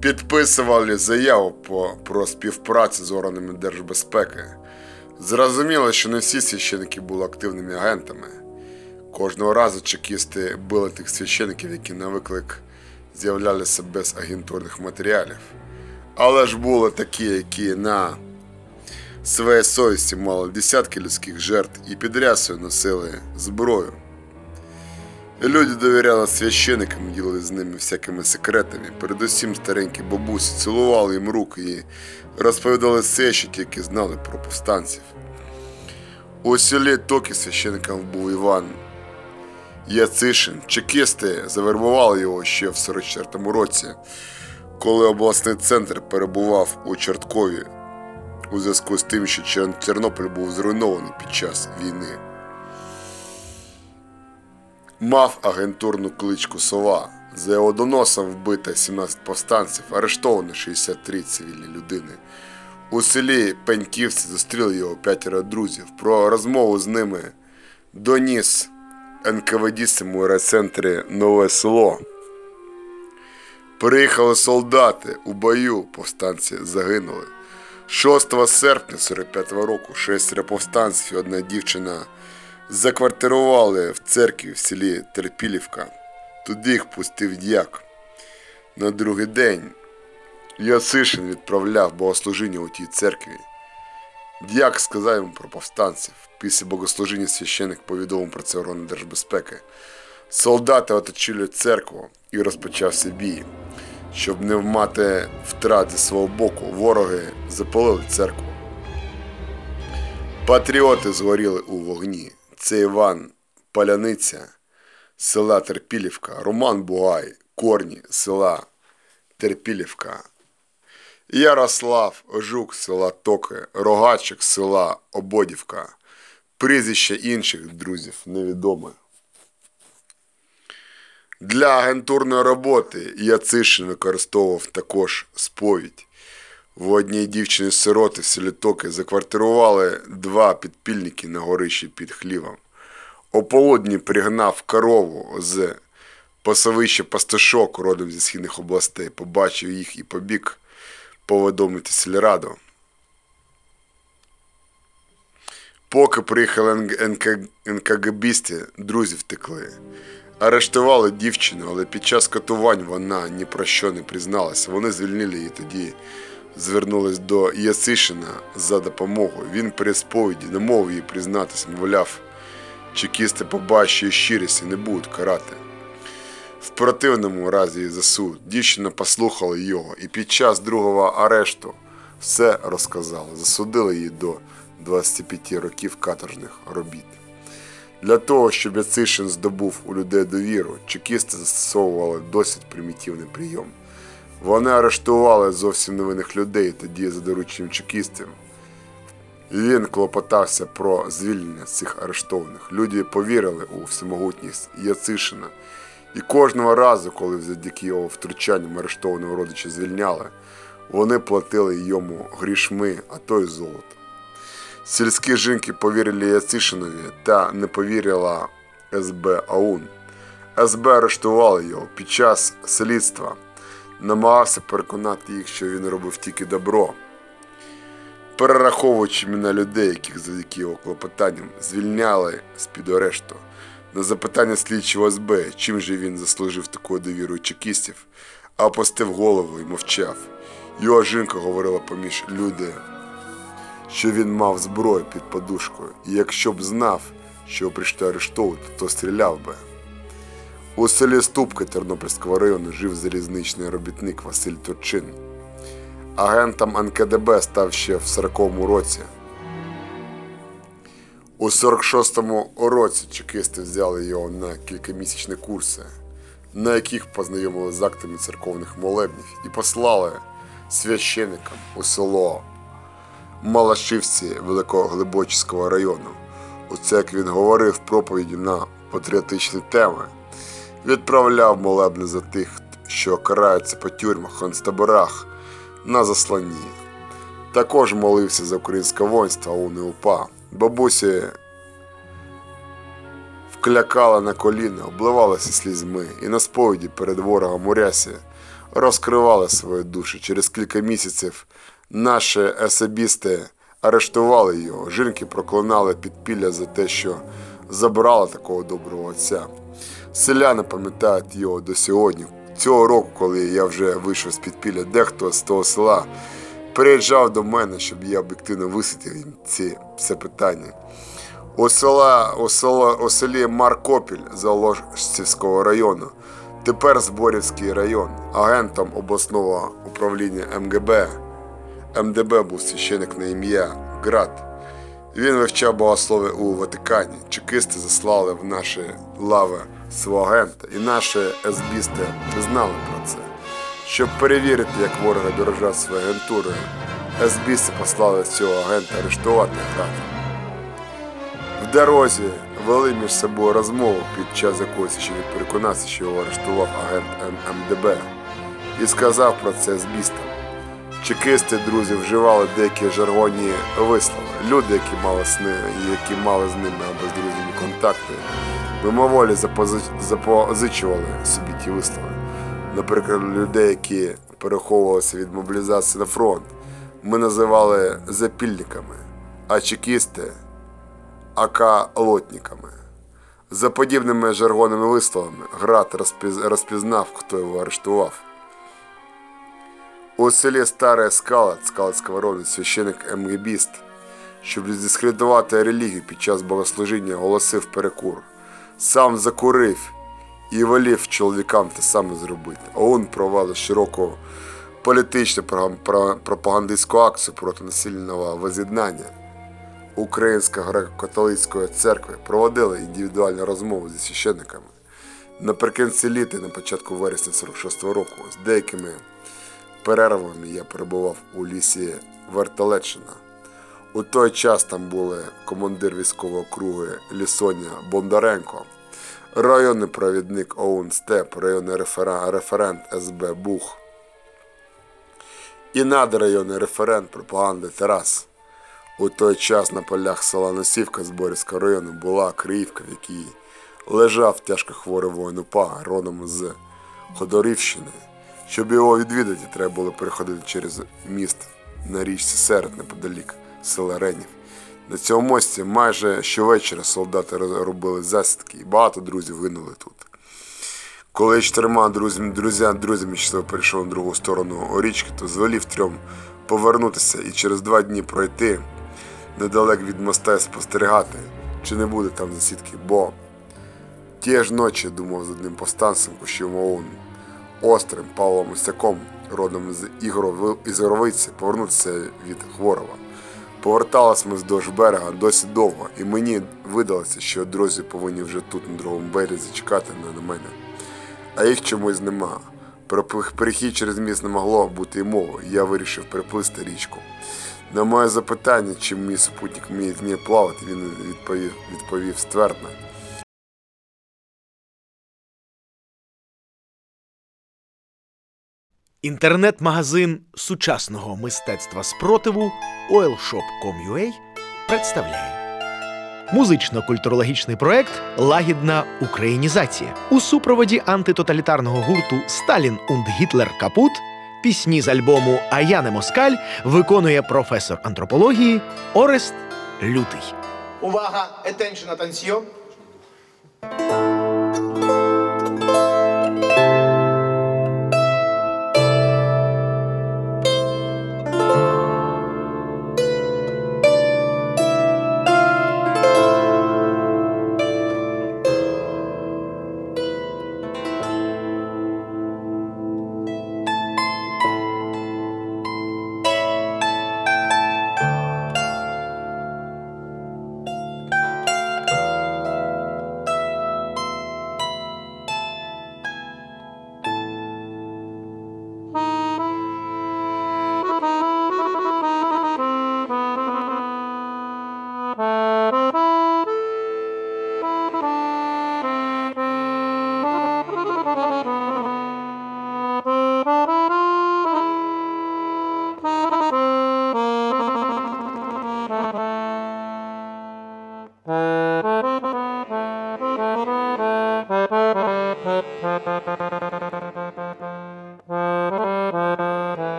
підписували заяву по, про співпрацю з органами держбезпеки. Зрозуміло, що не всі священики були активними агентами. Кожного разу чекісти били тих священиків, які на виклик з'являлися без агентурних матеріалів. Але ж були такі, які на своїй совісті мали десятки людських жертв і під рясою носили зброю. Люди довіряли священикам, ділилися з ними всякими секретами. Передусім старенькі бабусі цілували їм руки і розповідали все, що тільки знали про повстанців. У селі Токі священником був Іван Яцишин. Чекісти завербували його ще в 44-му році, коли обласний центр перебував у Чорткові у зв'язку з тим, що Тернопіль був зруйнований під час війни. Мав агентурну кличку Сова. За його доносом вбито 17 повстанців, арештовано 63 цивільні людини. У селі Пеньківці зустріли його п'ятеро друзів. Про розмову з ними доніс НКВДістам у райцентрі Нове село. Приїхали солдати у бою, повстанці загинули. 6 серпня 45-го року шестеро повстанців і одна дівчина заквартирували в церкві в селі Терпілівка. Туди їх пустив дяк. На другий день Яцишин відправляв богослужіння у тій церкві. Дяк сказав йому про повстанців. Після богослужіння священик повідомив про це органи держбезпеки. Солдати оточили церкву і розпочався бій. Щоб не мати втрат зі свого боку, вороги запалили церкву. Патріоти згоріли у вогні. Це Іван Паляниця, села Терпілівка, Роман Бугай, Корні, села Терпілівка, Ярослав Жук, села Токи, Рогачик, села Ободівка, прізвище інших друзів невідоме. Для агентурної роботи Яцишин використовував також сповідь. В одній дівчини сироти в селі Токи заквартирували два підпільники на горищі під хлівом. О полудні пригнав корову з пасовища пастушок родом зі східних областей, побачив їх і побіг повідомити сільраду. Поки приїхали НК... НКГБісти, друзі втекли. Арештували дівчину, але під час катувань вона ні про що не призналася. Вони звільнили її тоді. Звернулись до Ясишина за допомогою. Він при сповіді не мов їй признатися, мовляв, чекісти побачать щирість і не будуть карати. В противному разі суд. Дівчина послухала його і під час другого арешту все розказала. Засудили її до 25 років каторжних робіт. Для того, щоб Яцишин здобув у людей довіру, чекісти застосовували досить примітивний прийом. Вони арештували зовсім невинних людей тоді за дорученням чекістів. Він клопотався про звільнення цих арештованих. Люди повірили у всемогутність Яцишина. І кожного разу, коли завдяки його втручанням арештованого родича звільняли, вони платили йому грішми, а то й золото. Сільські жінки повірили Яцишинові та не повірила СБ АУН. СБ арештували його під час слідства, намагався переконати їх, що він робив тільки добро, перераховуючи імена людей, яких завдяки його клопотанням звільняли з-під арешту. На запитання слідчого СБ, чим же він заслужив таку довіру чекістів, а опустив голову і мовчав. Його жінка говорила поміж люди що він мав зброю під подушкою, і якщо б знав, що прийшли арештовувати, то стріляв би. У селі Ступки Тернопільського району жив залізничний робітник Василь Турчин. Агентом НКДБ став ще в 40-му році. У 46-му році чекисти взяли його на кількамісячні курси, на яких познайомили з актами церковних молебнів і послали священикам у село Малашивці Великоглибочського району. У церкві він говорив проповіді на патріотичні теми, відправляв молебни за тих, що караються по тюрмах, концтаборах на засланні. Також молився за українське воїнство УНИ УПА. Бабусі вклякала на коліна, обливалася слізьми і на сповіді перед ворогом у рясі розкривали свої душі. Через кілька місяців наші особісти арештували його. Жінки проклинали підпілля за те, що забрали такого доброго отця. Селяни пам'ятають його до сьогодні. Цього року, коли я вже вийшов з підпілля, дехто з того села приїжджав до мене, щоб я об'єктивно висвітлив їм ці питання. У, села, у, села, у селі Маркопіль Заложцівського району, тепер Зборівський район, агентом обласного управління МГБ. МДБ був священик на ім'я Град. Він вивчав богослови у Ватикані. Чекисти заслали в наші лави свого агента, і наші есбісти знали про це. Щоб перевірити, як вороги дорожать своєю агентурою, есбісти послали цього агента арештувати град. В дорозі вели між собою розмову, під час якої священик переконався, що його арештував агент МДБ, і сказав про це есбістам. Чекисти, друзі, вживали деякі жаргонні вислови. Люди, які мали сни, які мали з ними або з друзями контакти, мимоволі запози- запозичували собі ті вислови. Наприклад, людей, які переховувалися від мобілізації на фронт, ми називали запільниками, а чекісти акалотниками. За подібними жаргонними висловами Град розпіз- розпізнав, хто його арештував. У селі Старе Скалат, Скалатського роду, священик Емгебіст, щоб дискредитувати релігію під час богослужіння, оголосив перекур. Сам закурив і волів чоловікам те саме зробити. ОУН провели широку політичну пропагандистську акцію проти насильного воз'єднання. Українська греко-католицької церкви проводила індивідуальні розмови зі священниками. Наприкінці літа, на початку вересня 46-го року, з деякими перервами я перебував у лісі Вертолечина. У той час там були командир військового округи Лісоня Бондаренко, районний провідник ОУН Степ, районний референт СБ Бух і надрайонний референт пропаганди Тарас. У той час на полях села Носівка Зборівського району була Криївка, в якій лежав тяжко хворий воїн УПА родом з Ходорівщини. Щоб його відвідати, треба було переходити через міст на річці Серед неподалік села Ренів. На цьому мості майже щовечора солдати робили засідки, і багато друзів гинули тут. Коли я чотирма друзями, друзями, друзями щасливо перейшов на другу сторону річки, то звелів трьом повернутися і через два дні пройти недалек від моста і спостерігати, чи не буде там засідки, бо тієї ж ночі думав з одним повстанцем, кущим ОУН, острим Павлом Усяком, родом з Ігоров... повернутися від Хворова. Повертались ми вздовж берега досить довго, і мені видалося, що друзі повинні вже тут, на другому березі, чекати на мене. А їх чомусь нема. Про перехід через міст не могло бути й мови, я вирішив переплисти річку. На моє запитання, чи мій супутник вміє вміє плавати, він відповів, відповів ствердно. Інтернет-магазин сучасного мистецтва спротиву oilshop.com.ua представляє музично-культурологічний проект Лагідна українізація у супроводі антитоталітарного гурту Сталін und Гітлер Капут. Пісні з альбому А я не москаль виконує професор антропології Орест Лютий. Увага, attention, attention.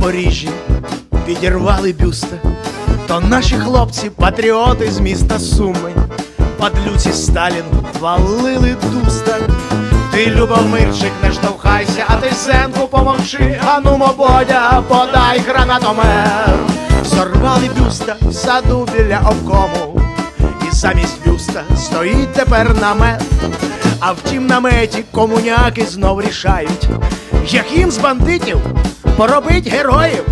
Запоріжжі, підірвали бюста, то наші хлопці, патріоти з міста Суми, падлюці Сталін валили дуста. Ти, Любомирчик, не штовхайся, а ти сенку помовчи, ану мободя, подай гранатомер. Сорвали бюста в саду біля обкому, і замість бюста стоїть тепер намет. А в тім наметі комуняки знов рішають, як їм з бандитів поробить героїв.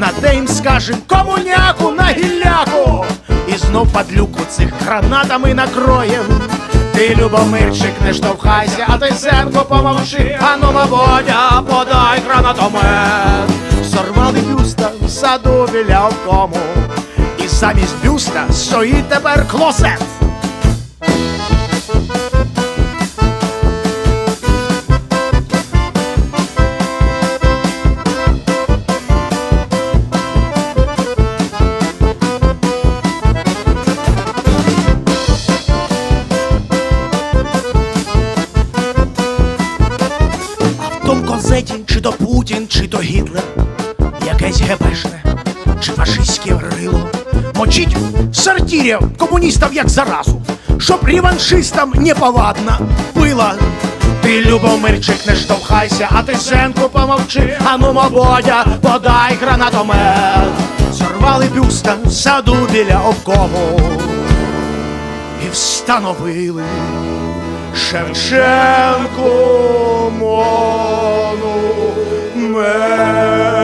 На те їм скажем комуняку на гілляку, і знов падлюку цих гранатами накроєм. Ти, Любомирчик, не штовхайся, а ти сенко помовчи, ану, мабодя, подай гранатомет. Сорвали бюста в саду біля обкому, і замість бюста стоїть тепер клосет. Путін, чи то Гітлер, якесь гебешне, чи фашистське рило. Мочить сортирів комуністів як заразу, щоб реваншистам неповадно було. Ти, Любомирчик, не штовхайся, а ти Сенку помовчи, а ну, Бодя, подай гранатомет. Зорвали бюста в саду біля обкому і встановили Шевченко anywhere.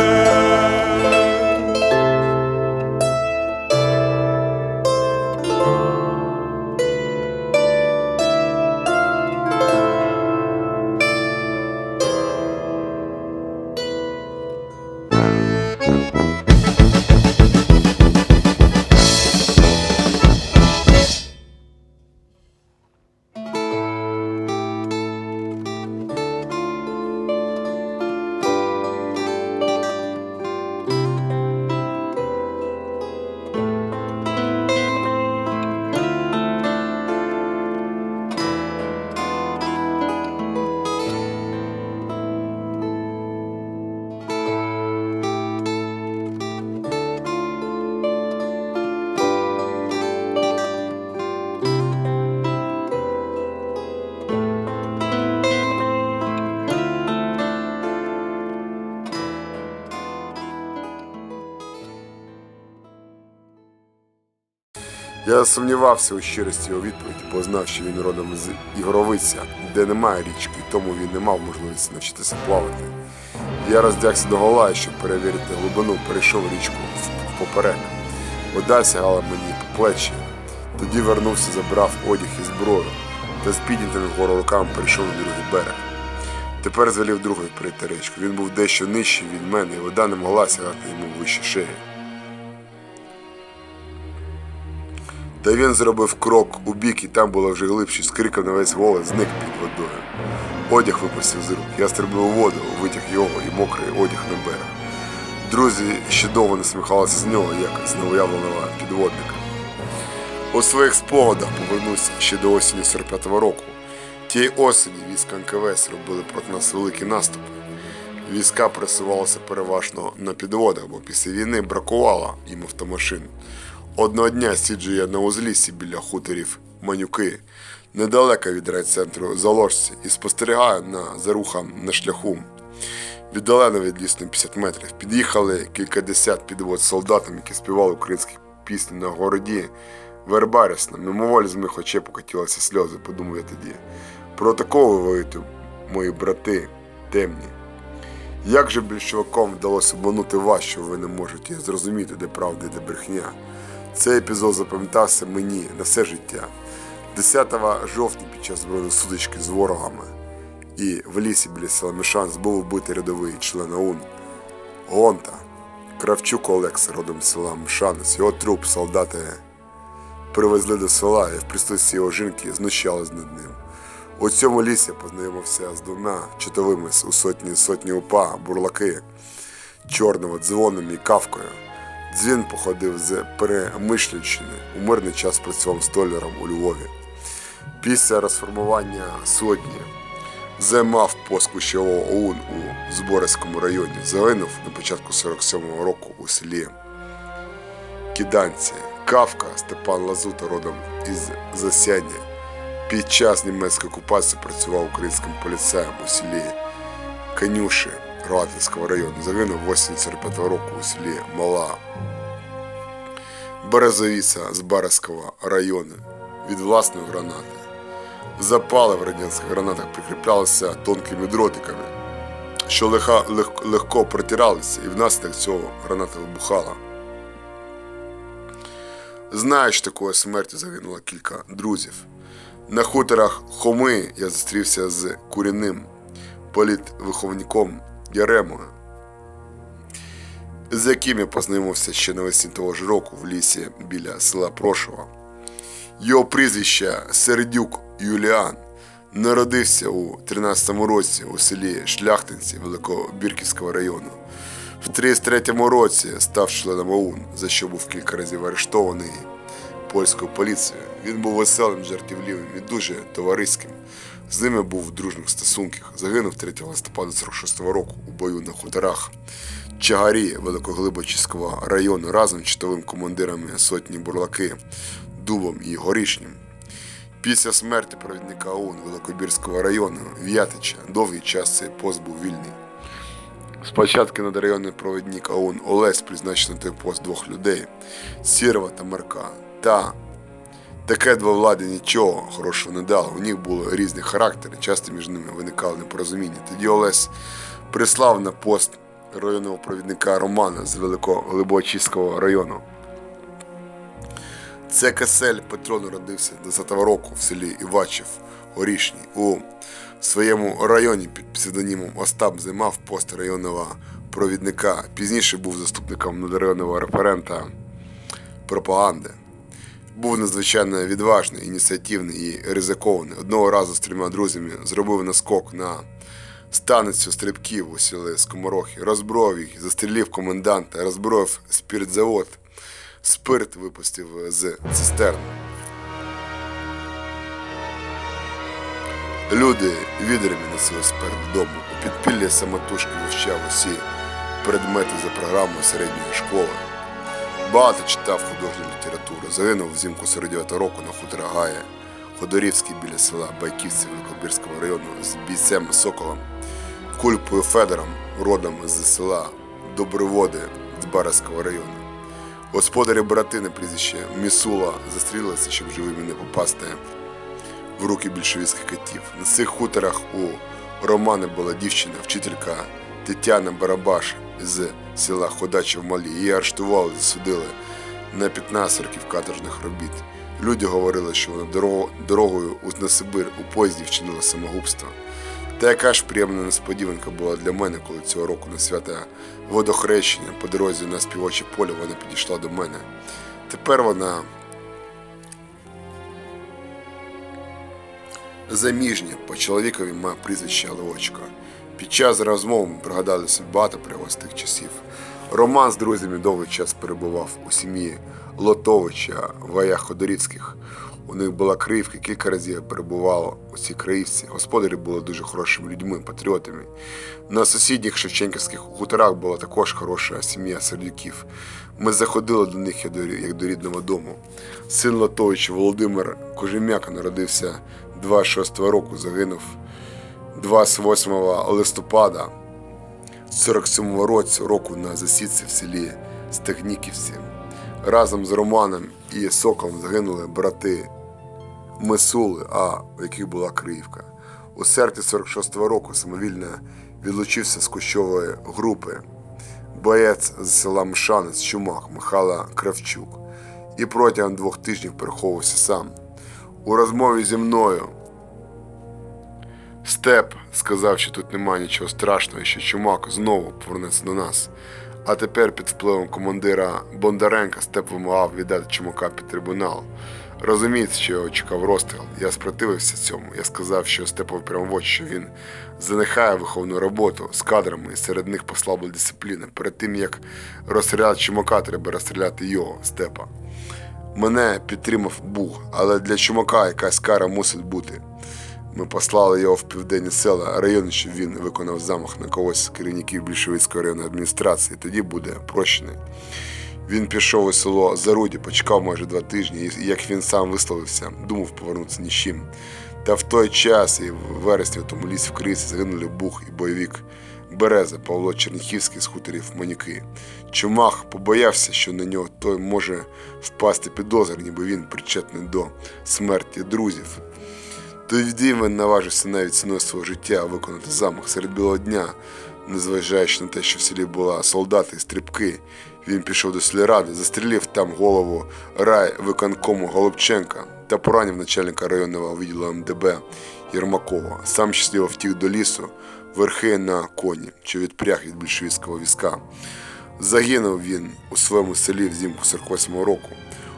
Я сумнівався у щирості його відповіді, бо знав, що він родом з Ігоровиця, де немає річки, тому він не мав можливості навчитися плавати. Я роздягся до гола щоб перевірити глибину, перейшов річку в- поперек. Вода сягала мені по плечі. Тоді вернувся, забрав одяг і зброю, та з піднятими вгору руками перейшов на другий берег. Тепер звелів другий перейти річку. Він був дещо нижчий від мене, і вода не могла сягати йому вище шиї. Та він зробив крок у бік, і там було вже глибше, з криком на весь голос зник під водою. Одяг випустив з рук. Я стрибнув у воду, витяг його і мокрий одяг на берег. Друзі ще довго насміхалися з нього, як з новоявленого підводника. У своїх спогадах повернувся ще до осені 45-го року. Тієї осені війська НКВС робили проти нас великий наступ. Війська пресувалися переважно на підводах, бо після війни бракувало їм автомашин. Одного дня сіджу я на узліссі біля хуторів Манюки, недалеко від райцентру Заложці, і спостерігаю на, за рухом на шляху. Віддалено від лісу на 50 метрів. Під'їхали кількадесят підвод з солдатами, які співали українські пісні на городі. Верба рясна, мимоволі з моїх очей покотілися сльози, подумав я тоді. Про такого ви воюєте, мої брати, темні. Як же більшовикам вдалося обманути вас, що ви не можете зрозуміти, де правда і де брехня? Цей епізод запам'ятався мені на все життя. 10 жовтня під час збройної сутички з ворогами і в лісі біля села Мішанс був вбитий рядовий член ОУН Гонта, Кравчук Олекс, родом з села Мшанець. Його труп солдати привезли до села і в присутстві його жінки знущались над ним. У цьому лісі познайомився з двома чотовими у сотні сотні упа, бурлаки, чорного дзвоном і кавкою. Дзвін походив з Перемишлянщини. У мирний час працював столяром у Львові. Після розформування сотні займав пост ключового ОУН у Зборському районі. Загинув на початку 47-го року у селі Кіданці. Кавка Степан Лазута родом із Засяння. Під час німецької окупації працював українським поліцеєм у селі Канюші Рогатинського району. Загинув 85 року у селі Мала Березовіця з Барського району від власної гранати. Запали в радянських гранатах прикріплялися тонкими дротиками, що легко, легко, протиралися, і внаслідок цього граната вибухала. Знаєш, такої смерті загинуло кілька друзів. На хуторах Хоми я зустрівся з куріним політвиховником Яремою, з яким я познайомився ще навесні того ж року в лісі біля села Прошова. Його прізвище Сердюк Юліан народився у 13-му році у селі Шляхтинці Великобірківського району. В 33-му році став членом ОУН, за що був кілька разів арештований, польською поліцією. Він був веселим, жартівливим і дуже товариським. З ними був в дружніх стосунках. Загинув 3 листопада 46-го року у бою на хуторах Чагарі Великоглибочиського району разом з чотовим командирами сотні бурлаки Дубом і Горішнім. Після смерті провідника ОУН Великобірського району В'ятича довгий час цей пост був вільний. Спочатку надрайонний провідник ОУН Олесь призначив на той пост двох людей Сірова та Марка. Та таке два влади нічого хорошого не дало. У них були різні характери, часто між ними виникало непорозуміння. Тоді Олесь прислав на пост районного провідника Романа з Великоглибочиського району. Це Касель Петро народився 10-го року в селі Івачів, Горішній. У своєму районі під псевдонімом Остап займав пост районного провідника. Пізніше був заступником надрайонного референта пропаганди. Був надзвичайно відважний, ініціативний і ризикований. Одного разу з трьома друзями зробив наскок на станицю стрибків у селі Скоморохи, розброїв їх, застрілив коменданта, розброїв спіртзавод, спирт випустив з цистерни. Люди відрами носили спирт додому. У підпіллі самотужки вивчав усі предмети за програмою середньої школи. Багато читав художню літературу. Загинув взимку 49 року на хутора Гая, Ходорівський біля села Байківці Великобірського району з бійцем Соколом, Кульпою Федором, родом з села Доброводи Збаразького району. Господарі брати на прізвище Місула застрілилися, щоб живими не попасти в руки більшовицьких катів. На цих хуторах у Романа була дівчина, вчителька Тетяна Барабаш з села Ходача в Малі. Її арештували, засудили на 15 років каторжних робіт. Люди говорили, що вона дорогою у- Сибир у поїзді вчинила самогубство. Та яка ж приємна несподіванка була для мене, коли цього року на свято водохрещення по дорозі на співоче поле вона підійшла до мене. Тепер вона заміжня, по чоловікові має прізвище Левочка. Під час розмов ми пригадали багато пригод з тих часів. Роман з друзями довгий час перебував у сім'ї Лотовича в Гаях Ходорівських. У них була криївка, кілька разів я перебував у цій криївці. Господарі були дуже хорошими людьми, патріотами. На сусідніх Шевченківських хуторах була також хороша сім'я сердюків. Ми заходили до них як до, рідного дому. Син Лотовича Володимир Кожем'яка народився 26 року, загинув 28 листопада 47 році року на засідці в селі Стегніківці. Разом з Романом і Соколом загинули брати Мисули, а у яких була Криївка. У серпні 46-го року самовільно відлучився з кущової групи боєць з села Мшанець Чумак Михайло Кравчук і протягом двох тижнів переховувався сам. У розмові зі мною Степ сказав, що тут немає нічого страшного, що чумак знову повернеться до нас. А тепер під впливом командира Бондаренка Степ вимагав віддати чумака під трибунал. Розуміється, що його чекав розстріл. Я спротивився цьому. Я сказав, що Степові прямо в очі, що він занехає виховну роботу з кадрами і серед них послабла дисципліна. Перед тим як розстріляти чумака, треба розстріляти його, Степа. Мене підтримав Буг, але для чумака якась кара мусить бути. Ми послали його в південні села райони, щоб він виконав замах на когось з керівників більшовицької районної адміністрації. Тоді буде прощений. Він пішов у село Заруді, почекав майже два тижні, і як він сам висловився, думав повернутися ні з чим. Та в той час і в вересні в тому лісі в Крисі загинули Бух і бойовик Береза Павло Черніхівський з хуторів Манюки. Чумах побоявся, що на нього той може впасти підозр, ніби він причетний до смерті друзів. Тоді він наважився навіть ціною свого життя виконати замах серед білого дня, незважаючи на те, що в селі була солдати і стрибки. Він пішов до сільради, застрілив там голову рай виконкому Голубченка та поранив начальника районного відділу МДБ Єрмакова. Сам щасливо втік до лісу, верхи на коні, що відпряг від більшовицького війська. Загинув він у своєму селі взимку 48-го року.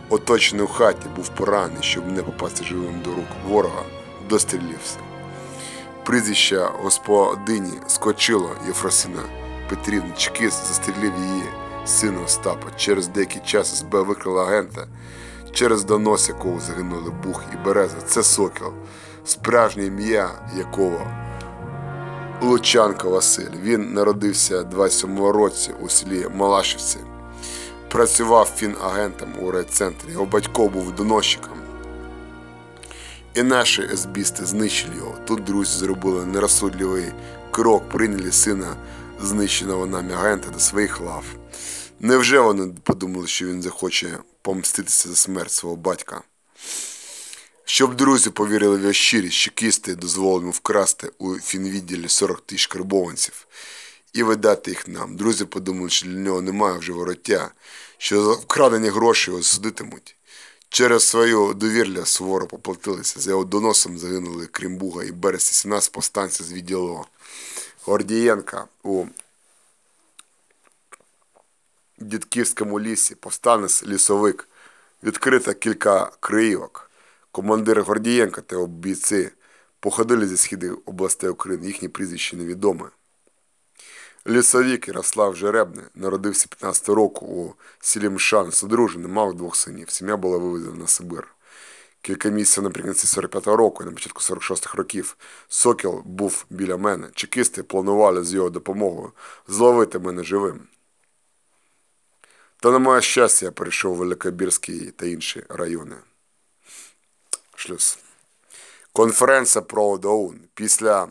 Оточений у хаті був поранений, щоб не попасти живим до рук ворога, дострілився. Прізвище господині скочило Єфросина Петрівна Чекіс застрілив її сина Остапа. Через деякий час СБ викрила агента, через донос якого загинули Бух і Береза. Це Сокіл, справжнє ім'я якого Лучанко Василь. Він народився 27 році у селі Малашівці. Працював фінагентом у райцентрі. Його батько був доносчиком. І наші есбісти знищили його. Тут друзі зробили нерозсудливий крок, прийняли сина знищеного нами агента до своїх лав. Невже вони подумали, що він захоче помститися за смерть свого батька? Щоб друзі повірили в його щирість, чекісти дозволили йому вкрасти у фінвідділі 40 тисяч карбованців і видати їх нам. Друзі подумали, що для нього немає вже вороття, що за вкрадені гроші його судитимуть. Через свою довірля суворо поплатилися. За його доносом загинули Кримбуга і Бересі 17 повстанців з відділу Гордієнка у Дідківському лісі, повстанець лісовик, відкрито кілька криївок. Командир Гордієнка та його бійці походили зі східних областей України, їхні прізвища невідоме. Лісовік Ярослав Жеребний народився 15 року у селі Мшан, одружений, мав двох синів. Сім'я була вивезена на Сибир. Кілька місяців наприкінці 45-го року і на початку 46-х років Сокіл був біля мене. Чекісти планували з його допомогою зловити мене живим. Та на моє щастя я перейшов у Великобірський та інші райони. Шлюз. Конференція про ОДАУН. Після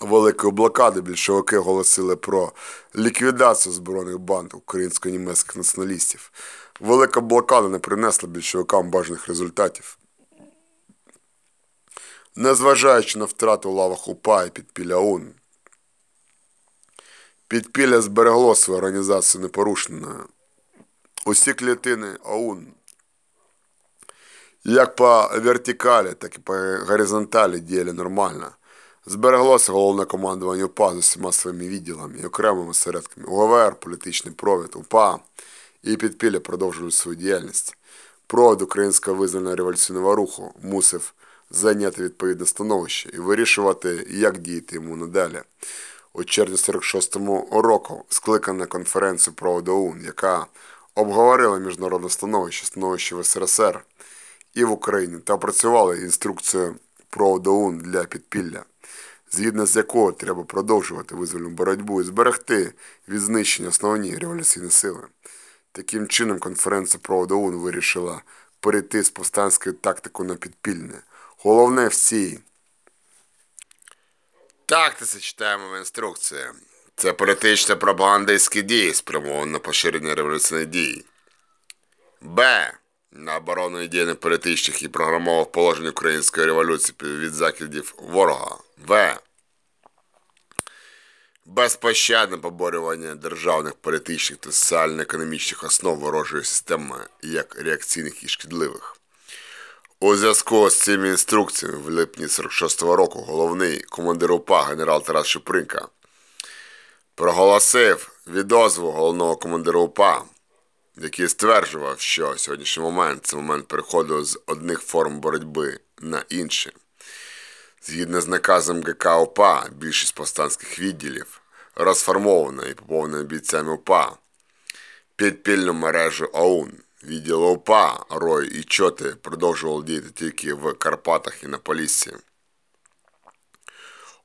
великої блокади більшовики оголосили про ліквідацію збройних банд українсько-німецьких націоналістів. Велика блокада не принесла більшовикам бажаних результатів. Незважаючи на втрату лавах УПА і підпілля ОУН, підпілля зберегло свою організацію непорушною. Усі клітини ОУН як по вертикалі, так і по горизонталі діяли нормально. Збереглося головне командування УПА з усіма своїми відділами і окремими осередками. УГВР, політичний провід, УПА і підпілля продовжують свою діяльність. Провід українського визвольного революційного руху мусив зайняти відповідне становище і вирішувати, як діяти йому надалі. У червні 46-му року скликана конференція проводу ОУН, яка обговорила міжнародне становище, становище в СРСР і в Україні та опрацювали інструкцію проводу ОУН для підпілля, згідно з якою треба продовжувати визвольну боротьбу і зберегти від знищення основні революційні сили. Таким чином, конференція проводу ОУН вирішила перейти з повстанської тактики на підпільне. Головне в цій тактиці читаємо в інструкції. Це політичні пропагандистські дії, спрямовані на поширення революційних дій. Б. На оборону ідейно політичних і програмових положень української революції від закидів ворога. В. Безпощадне поборювання державних політичних та соціально-економічних основ ворожої системи як реакційних і шкідливих. У зв'язку з цими інструкціями в липні 46-го року головний командир УПА генерал Тарас Шипринка проголосив відозву головного командира УПА, який стверджував, що сьогоднішній момент це момент переходу з одних форм боротьби на інші. Згідно з наказом ГК УПА, більшість повстанських відділів розформована і поповнена бійцями УПА, підпільну мережу ОУН, відділ УПА, Рой і Чоти продовжували діяти тільки в Карпатах і на Поліссі.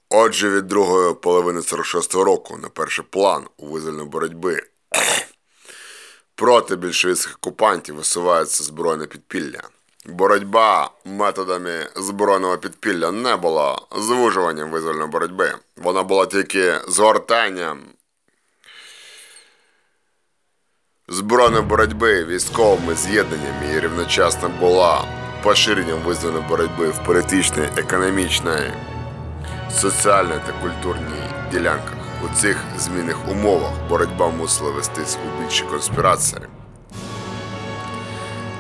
Отже, від другої половини 46-го року на перший план у визвольної боротьби проти більшовицьких окупантів висувається збройне підпілля. Боротьба методами збройного підпілля не була звужуванням визвольної боротьби. Вона була тільки згортанням збройної боротьби військовими з'єднаннями і рівночасно була поширенням визвольної боротьби в політичній, економічній, соціальній та культурній ділянках. У цих змінних умовах боротьба мусила вестись у більші конспірації.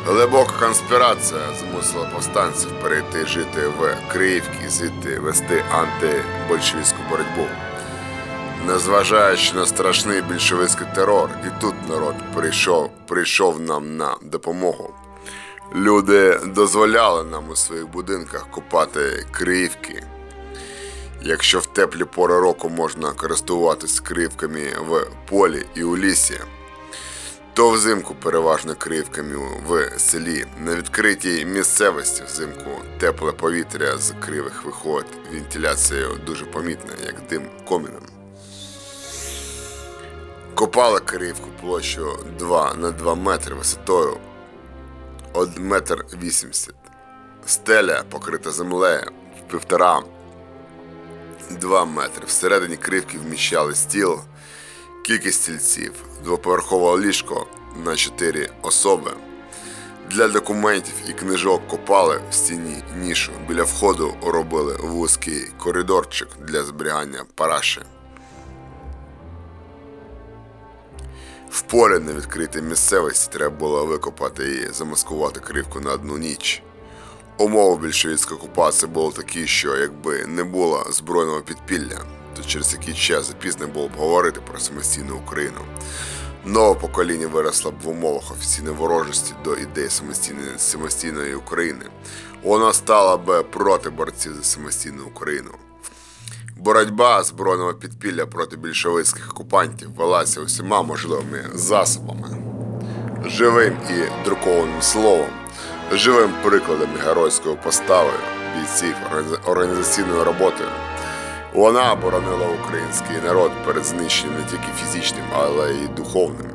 Глибока конспірація змусила повстанців перейти жити в Криївки звідти вести антибольшевицьку боротьбу. Незважаючи на страшний більшовицький терор, і тут народ прийшов, прийшов нам на допомогу. Люди дозволяли нам у своїх будинках купати криївки. Якщо в теплі пори року можна користуватись кривками в полі і у лісі, то взимку переважно кривками в селі. На відкритій місцевості взимку тепле повітря з кривих виходить. Вентиляція дуже помітна, як дим коміном. Копали кривку площу 2 на 2 метри висотою 1 метр 80. Стеля покрита землею в півтора 2 метри. Всередині кривки вміщали стіл, кілька стільців, двоповерхове ліжко на 4 особи. Для документів і книжок копали в стіні нішу. Біля входу робили вузький коридорчик для зберігання параші. В полі на відкритій місцевості треба було викопати і замаскувати кривку на одну ніч. Умови більшовицької окупації були такі, що якби не було збройного підпілля, то через який час запізно було б говорити про самостійну Україну. Нове покоління виросло б в умовах офіційної ворожості до ідеї самостійної, самостійної України. Воно стало б проти борців за самостійну Україну. Боротьба збройного підпілля проти більшовицьких окупантів велася усіма можливими засобами, живим і друкованим словом, живим прикладом і геройською поставою бійців органі- організаційною роботою. Вона боронила український народ перед знищенням не тільки фізичним, але й духовним.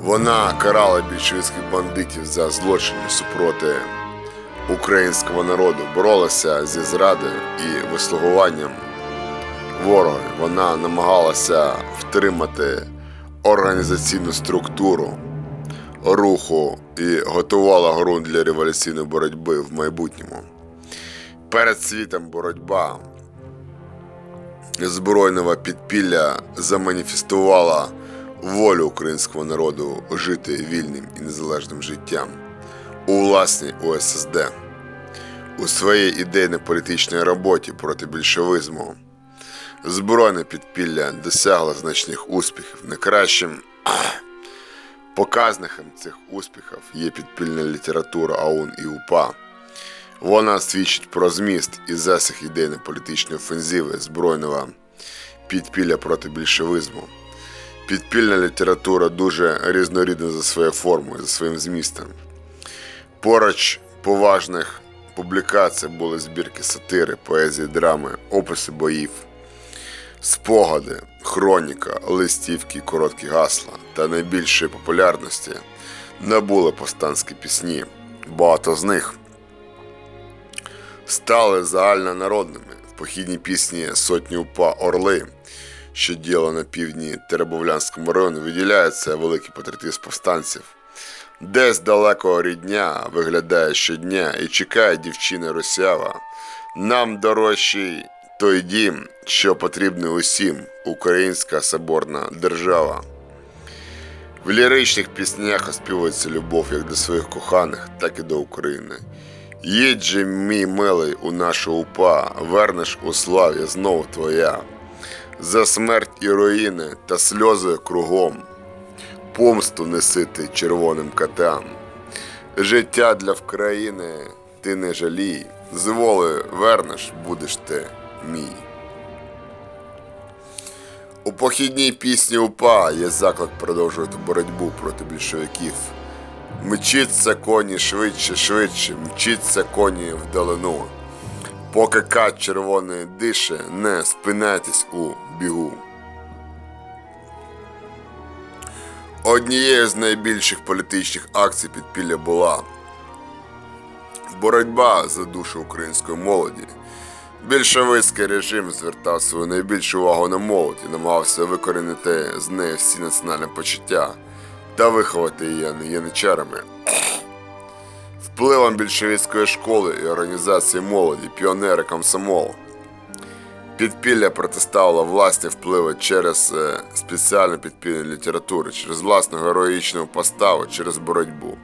Вона карала більшовицьких бандитів за злочини супроти українського народу, боролася зі зрадою і вислугуванням ворога. Вона намагалася втримати організаційну структуру руху і готувала ґрунт для революційної боротьби в майбутньому. Перед світом боротьба збройного підпілля заманіфестувала волю українського народу жити вільним і незалежним життям у власній УССД. У своїй ідейно-політичній роботі проти більшовизму збройне підпілля досягло значних успіхів. Найкращим показником цих успіхів є підпільна література АУН і УПА. Вона свідчить про зміст і засяг ідейно-політичної офензиви збройного підпілля проти більшовизму. Підпільна література дуже різнорідна за своєю формою, за своїм змістом. Поруч поважних публікацій були збірки сатири, поезії, драми, описи боїв, спогади, хроніка, листівки, короткі гасла та найбільшої популярності набули повстанські пісні. Багато з них стали загальнонародними. В похідній пісні сотні упа Орли, що діяла на півдні Теребовлянському районі, виділяється великий патріотизм повстанців. Десь далекого рідня виглядає щодня і чекає дівчина росява. Нам дорожчий той дім, що потрібний усім, українська соборна держава. В ліричних піснях оспівується любов як до своїх коханих, так і до України. Їдь же, мій милий, у нашу упа, вернеш у славі знову твоя. За смерть і руїни та сльози кругом помсту неси ти червоним котам. Життя для вкраїни ти не жалій, з волею вернеш, будеш ти мій. У похідній пісні УПА є заклик продовжувати боротьбу проти більшовиків. Мчиться коні швидше, швидше, мчиться коні вдалину. Поки кат червоний дише, не спинайтесь у бігу. Однією з найбільших політичних акцій підпілля була боротьба за душу української молоді. Більшовицький режим звертав свою найбільшу увагу на молодь і намагався викорінити з неї всі національні почуття та виховати її яничарами. Впливом більшовицької школи і організації молоді, піонери комсомол. Підпілля протиставило власні впливи через е, спеціальну підпільну літературу, через власну героїчну поставу, через боротьбу.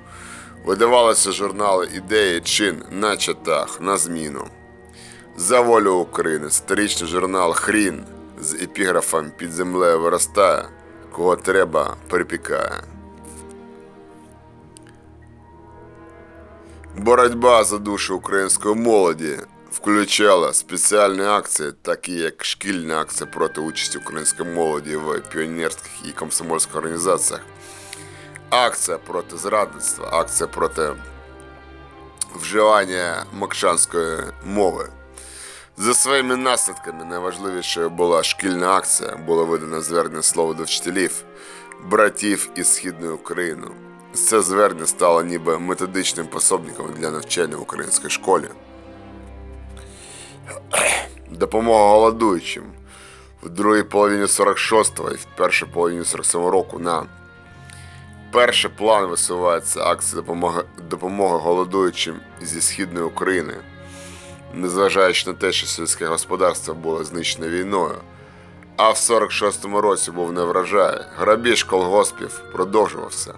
Видавалися журнали ідеї, чин на чатах, на зміну. За волю України, сторічний журнал Хрін з епіграфом під землею виростає, кого треба припікає. Боротьба за душу української молоді включала спеціальні акції, такі як шкільна акція проти участі української молоді в піонерських і комсомольських організаціях, акція проти зрадництва, акція проти вживання макшанської мови. За своїми наслідками найважливішою була шкільна акція, було видано звернення слова до вчителів, братів із Східної України. Це звернення стало ніби методичним пособником для навчання в українській школі. Допомога голодуючим в другій половині 46-го і в першій половині 47-го року на перший план висувається акція допомоги, допомоги голодуючим зі Східної України незважаючи на те, що сільське господарство було знищене війною, а в 46-му році був не врожай, грабіж колгоспів продовжувався.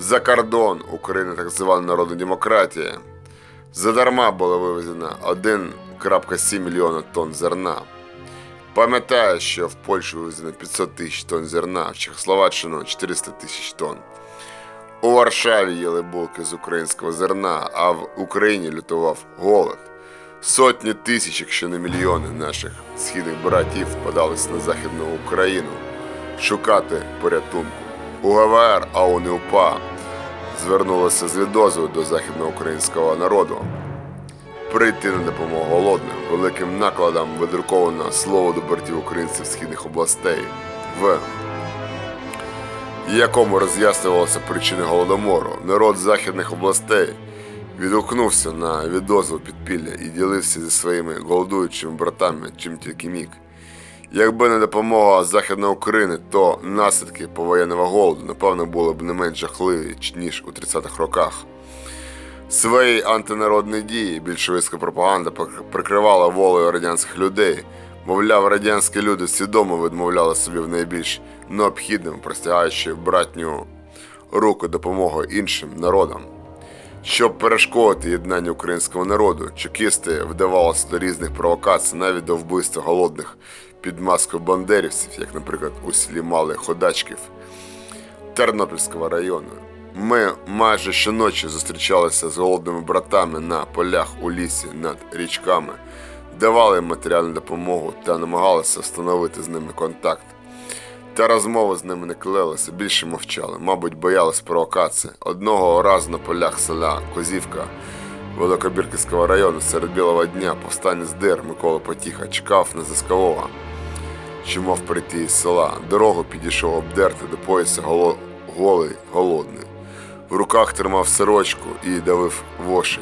За кордон України так звана народна демократія. Задарма було вивезено 1,7 мільйона тонн зерна. Пам'ятаю, що в Польщу вивезено 500 тисяч тонн зерна, в Чехословаччину 400 тисяч тонн. У Варшаві їли булки з українського зерна, а в Україні лютував голод. Сотні тисяч, якщо не мільйони наших східних братів подались на Західну Україну шукати порятунку. УГВР, а ООН УПА звернулося з відозвою до західноукраїнського народу прийти на допомогу голодним, великим накладом видруковано слово до братів українців східних областей, в якому роз'яснювалися причини голодомору. Народ західних областей відгукнувся на відозву підпілля і ділився зі своїми голодуючими братами, чим тільки міг. Якби не допомога Західної України, то наслідки повоєнного голоду, напевно, були б не менш жахливі, ніж у 30-х роках. Свої антинародні дії більшовицька пропаганда прикривала волею радянських людей. Мовляв, радянські люди свідомо відмовляли собі в найбільш необхідному, простягаючи братню руку допомоги іншим народам. Щоб перешкодити єднанню українського народу, чекісти вдавалося до різних провокацій, навіть до вбивства голодних під маскою бандерівців, як, наприклад, у селі Малих Ходачків Тернопільського району. Ми майже щоночі зустрічалися з голодними братами на полях у лісі над річками, давали їм матеріальну допомогу та намагалися встановити з ними контакт. Та розмови з ними не клеїлися, більше мовчали, мабуть, боялись провокації. Одного разу на полях села Козівка Великобірківського району серед білого дня повстанець Дир Микола Потіха чекав на Заскалова, що мав прийти із села. Дорогу підійшов обдерти до пояса голо... голий, голодний. В руках тримав сорочку і давив воші.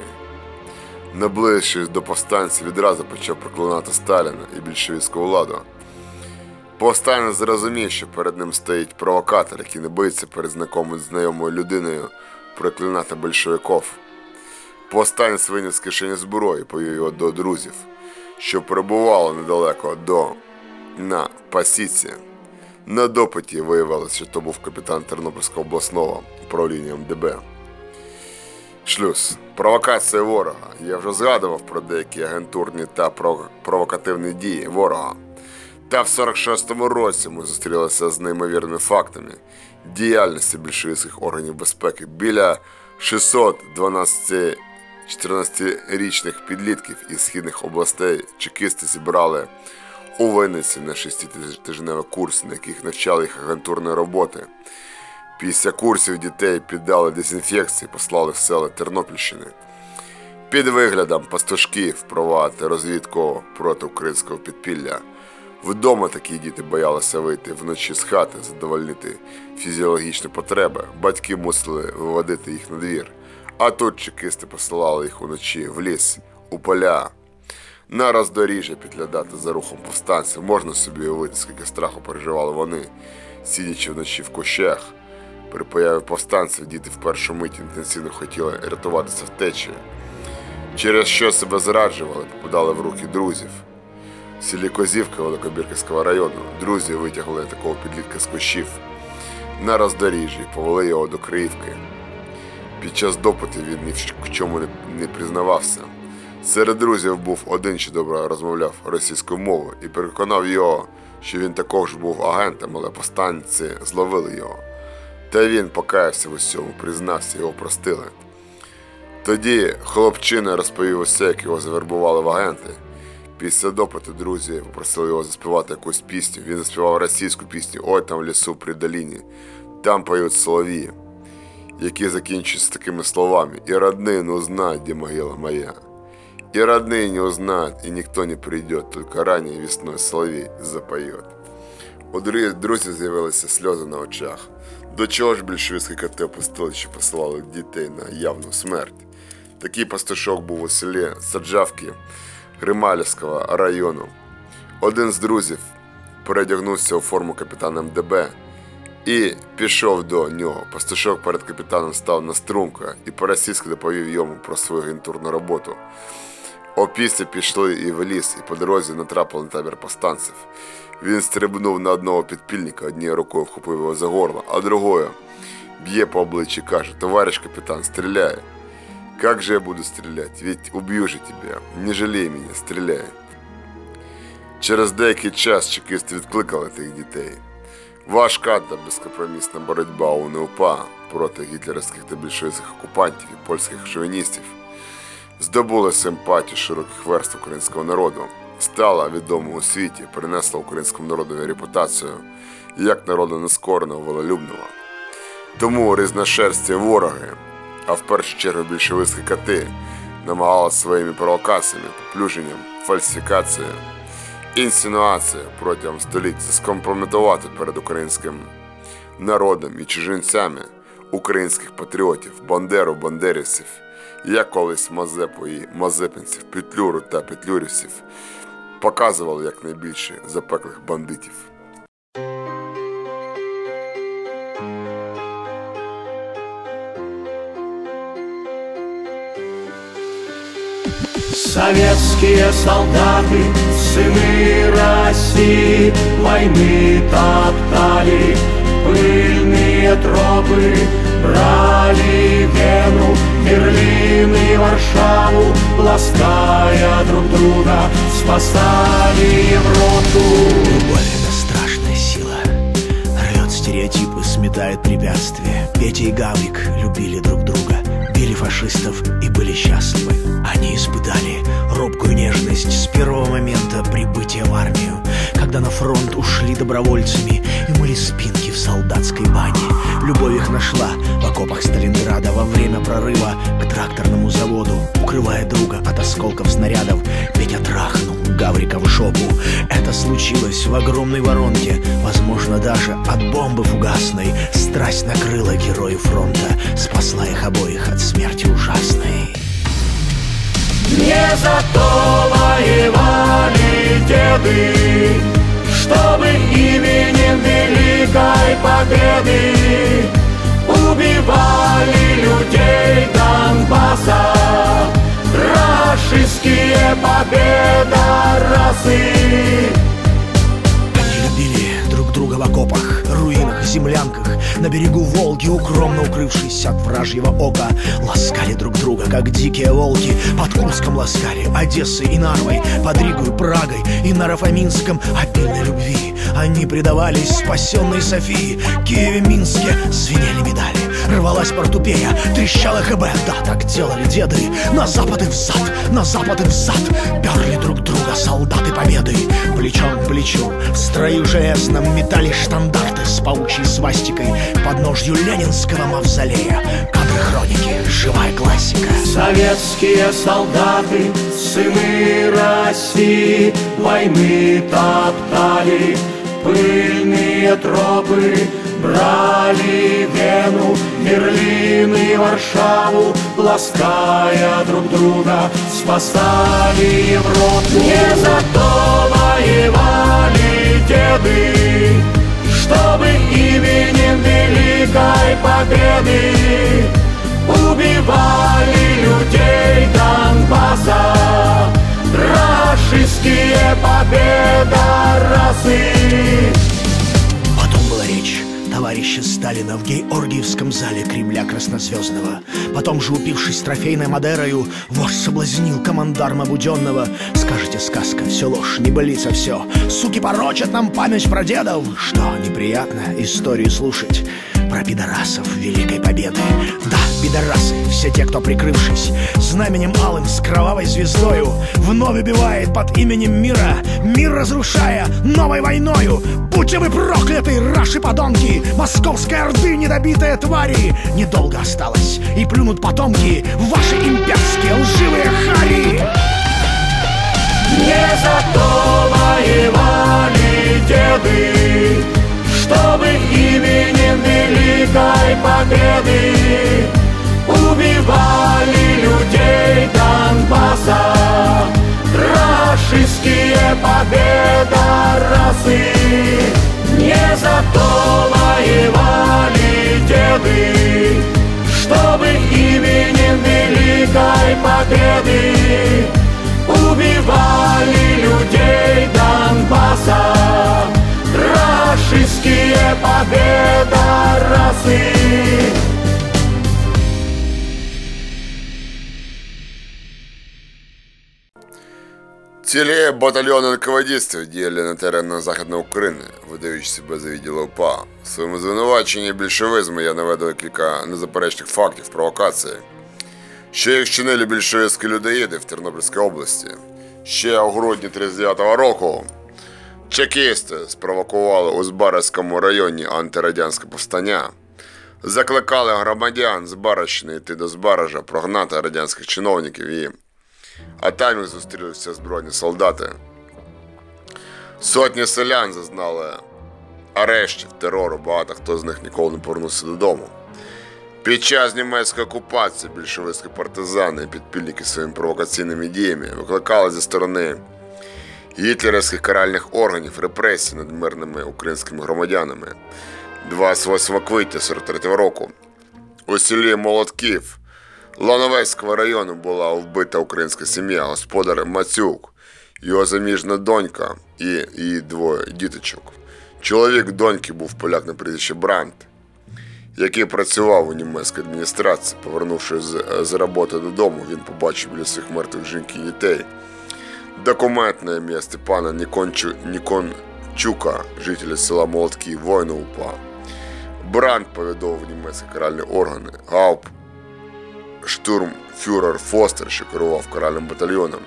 Наближившись до повстанців, відразу почав проклинати Сталіна і більшовицьку владу. Повстанець зрозумів, що перед ним стоїть провокатор, який не боїться перед знакомою знайомою людиною проклинати большевиков. Повстанець виніс з кишені зброї і повів його до друзів, що перебувало недалеко до на пасіці. На допиті виявилося, що то був капітан Тернопільського обласного управління МДБ. Шлюз. Провокація ворога. Я вже згадував про деякі агентурні та провокативні дії ворога. Та в 46-му році ми зустрілися з неймовірними фактами діяльності більшовицьких органів безпеки. Біля 612 14-річних підлітків із східних областей чекісти зібрали у Винниці на шеститижневий курс, на яких навчали їх агентурної роботи. Після курсів дітей піддали дезінфекції, послали в села Тернопільщини. Під виглядом пастушків впровадити розвідку проти українського підпілля. Вдома такі діти боялися вийти вночі з хати, задовольнити фізіологічні потреби. Батьки мусили виводити їх на двір. А тут чекисти посилали їх уночі в ліс, у поля. На роздоріжжя підглядати за рухом повстанців. Можна собі уявити, скільки страху переживали вони, сидячи вночі в кущах. При появі повстанців діти в першу мить інтенсивно хотіли рятуватися втечі, через що себе зраджували, попадали в руки друзів. В селі Козівка Великобірківського району друзі витягли такого підлітка з кущів на роздоріжжі і повели його до Криївки. Під час допиту він ні в чому не, признавався. Серед друзів був один, що добре розмовляв російською мовою, і переконав його, що він також був агентом, але повстанці зловили його. Та він покаявся в усьому, признався, його простили. Тоді хлопчина розповів усе, як його завербували в агенти. Після допиту друзі попросили його заспівати якусь пісню. Він заспівав російську пісню Ой там в лісу при долині. Там поють соловії, які закінчуються такими словами «И родные не узнают, где могила моя». И родные не узнают, и никто не придет, только ранней весной соловей запоет. У дру- друзів з'явилися сльози на очах. До чого ж більшовицькі коти опустили, що посилали дітей на явну смерть. Такий пастушок був у селі Саджавки Грималівського району. Один з друзів передягнувся у форму капітана МДБ і пішов до нього. Пастушок перед капітаном став на струнку і по-російськи доповів йому про свою агентурну роботу. Опісля пішли і в ліс, і по дорозі натрапили на табір повстанців. Він стрибнув на одного підпільника, однією рукою вхопив його за горло, а другою б'є по обличчі і каже: Товариш капітан, стріляй. Как же я буду стрелять? Ведь убью же тебя. Не жалей меня, стреляй. Через деякий час чекісти відкликали тих дітей. Важка та безкомпромісна боротьба у НУПА проти гітлерівських та більшовицьких окупантів і польських шовіністів здобула симпатію широких верств українського народу, стала відома у світі, принесла українському народові репутацію як народу нескореного волелюбного. Тому різношерсті вороги, а в першу чергу більшовицькі коти, намагалися своїми провокаціями, поплюженням, фальсифікацією, інсинуацією протягом століть скомпрометувати перед українським народом і чужинцями українських патріотів, бандеру, бандерівців, як колись Мазепу і мазепинців, Петлюру та петлюрівців показували як найбільше запеклих бандитів. Советские солдаты, сыны России, Войны топтали пыльные тропы, Брали Вену, Берлин и Варшаву, Лаская друг друга, спасали Европу. Любовь — это страшная сила. Рвет стереотипы, сметает препятствия. Петя и Гаврик любили друг друга Били фашистов и были счастливы. Они испытали робкую нежность С первого момента прибытия в армию Когда на фронт ушли добровольцами И мыли спинки в солдатской бане Любовь их нашла. В окопах Сталинграда Во время прорыва. К тракторному заводу Укрывая друга от осколков снарядов. Петя трахнул Гаврика в жопу. Это случилось в огромной воронке. Возможно, даже от бомбы фугасной. Страсть накрыла героев фронта. Спасла их обоих от смерти ужасной. Не за то воевали деды, Чтобы именем Великой Победы Убивали людей Донбасса. Рашистские победоросы Они любили друг друга в окопах, руинах, землянках На берегу Волги, укромно укрывшись от вражьего ока. Ласкали друг друга, как дикие волки. Под Курском ласкали, Одессой и Нарвой Под Ригой, Прагой и Нарафаминском Обильной любви. Они предавались спасенной Софии. Киеве, Минске звенели медали Рвалась портупея, трещала ХБ. Да, так делали деды. На запад и взад, на запад и взад. Перли друг друга солдаты победы. Плечом к плечу, в строю железном Метали штандарты с паучьей свастикой Под ножью Ленинского мавзолея. Кадры хроники, живая классика. Советские солдаты, сыны России, Войны топтали. Пыльные тропы, Брали Вену, Берлин и Варшаву, Лаская друг друга, спасали Европу. Не за то воевали деды, Чтобы именем Великой Победы Убивали людей Донбасса Рашистские победоросы Потом товарища Сталина в Георгиевском зале Кремля Краснозвездного. Потом же, упившись трофейной Мадерою, вождь соблазнил командарма Буденного. Скажете, сказка, все ложь, не болится все. Суки порочат нам память про дедов. Что, неприятно историю слушать про пидорасов Великой Победы? Да, пидорасы, все те, кто прикрывшись знаменем алым с кровавой звездою, вновь убивает под именем мира, мир разрушая новой войною. Будьте вы прокляты, раши подонки, московской орды недобитые твари. Недолго осталось, и плюнут потомки в ваши имперские лживые хари. Не за то воевали деды, чтобы именем Великой Победы убивали людей Донбасса. Рашистские победорасы Не за то воевали деды, чтобы именем Великой Победы убивали людей Донбасса. Рашистские победорасы Цілі батальйони НКВДістів діяли на теренах Західної України, видаючи себе за відділи УПА. В своєму звинуваченні більшовизму я наведу кілька незаперечних фактів провокації, що їх вчинили більшовицькі людоїди в Тернопільській області. Ще у грудні 39-го року чекісти спровокували у Збаразькому районі антирадянське повстання. Закликали громадян з йти до Збаража, прогнати радянських чиновників і а там їх зустрілися збройні солдати. Сотні селян зазнали арештів, терору, багато хто з них ніколи не повернувся додому. Під час німецької окупації більшовицькі партизани і підпільники своїми провокаційними діями викликали зі сторони гітлерівських каральних органів репресій над мирними українськими громадянами 28 квітня 43 року. У селі Молотків Лановецького району була вбита українська сім'я, господар Мацюк, його заміжна донька і її двоє діточок. Чоловік доньки був поляк на прізвище Брандт, який працював у німецькій адміністрації. Повернувшись з, з роботи додому, він побачив біля своїх мертвих жінки і дітей документ на ім'я Степана Нікончу, Нікончука, жителя села Молотки, воїна УПА. Бранд повідомив німецькі каральні органи. Гауп штурмфюрер Фостер, що керував каральним батальйоном,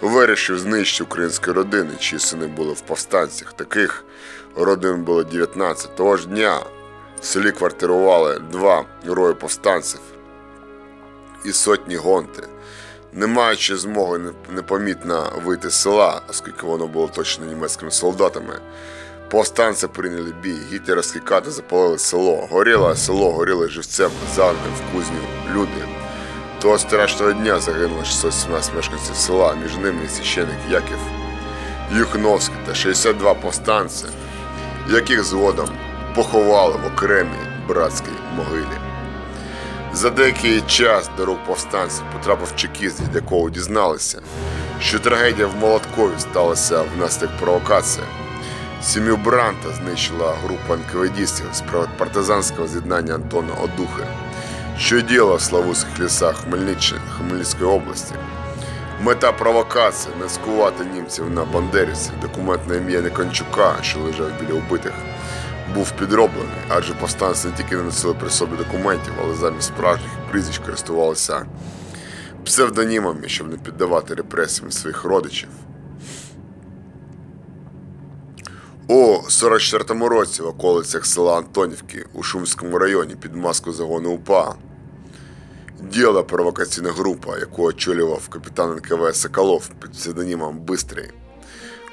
вирішив знищити українські родини, чиї сини були в повстанцях. Таких родин було 19. Того ж дня в селі квартирували два герої повстанців і сотні гонти. Не маючи змоги непомітно вийти з села, оскільки воно було точно німецькими солдатами, Повстанці прийняли бій, гітлерівські кати запалили село. Горіло село, горіло живцем, загнаним в кузню люди. Того страшного дня загинуло 617 мешканців села, між ними і священик Яків Юхновський та 62 повстанці, яких згодом поховали в окремій братській могилі. За деякий час до рук повстанців потрапив чекіст, від якого дізналися, що трагедія в Молоткові сталася внаслідок провокації. Сім'ю Бранта знищила група НКВДістів з партизанського з'єднання Антона Одухи, що діяла в Славутських лісах Хмельниччини, Хмельницької області. Мета провокації не скувати німців на бандерівців. Документ на ім'я Никончука, що лежав біля убитих, був підроблений, адже повстанці не тільки не носили при собі документів, але замість справжніх прізвищ користувалися псевдонімами, щоб не піддавати репресіям своїх родичів. У 44-му році в околицях села Антонівки у Шумському районі під маску загону УПА діяла провокаційна група, яку очолював капітан НКВ Соколов під псевдонімом Бистрий.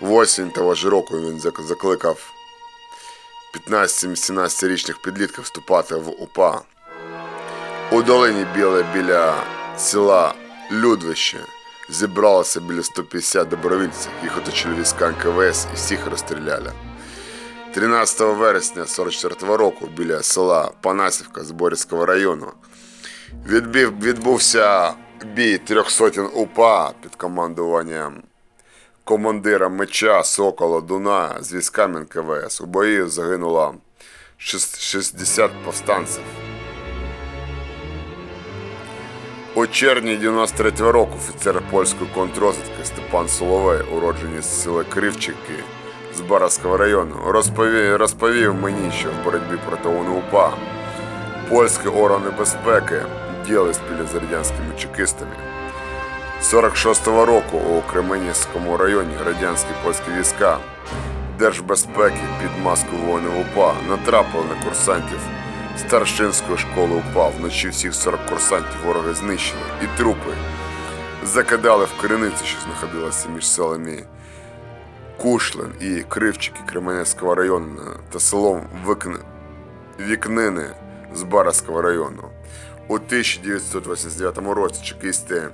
В осінь того ж року він закликав 15-17-річних підлітків вступати в УПА. У долині Біле біля села Людвище зібралося біля 150 добровольців, їх оточили війська НКВС і всіх розстріляли. 13 вересня 44 року біля села Панасівка Зборівського району відбив, відбувся бій трьох сотень УПА під командуванням командира меча Сокола Дуна з військами НКВС. У бої загинуло шест- 60 повстанців. У червні 93-го року офіцер польської контррозвідки Степан Соловей, уроджений з села Кривчики з Бараського району, розповів, розповів мені, що в боротьбі проти УНУПА польські органи безпеки діяли спільно з радянськими чекистами. 46-го року у Кременівському районі радянські польські війська Держбезпеки під маскою воїнів УПА натрапили на курсантів старшинської школи УПА. Вночі всіх 40 курсантів вороги знищили і трупи закидали в криниці, що знаходилася між селами Кушлин і Кривчики Кременецького району та селом Викн... Вікнини з Бараського району. У 1989 році чекісти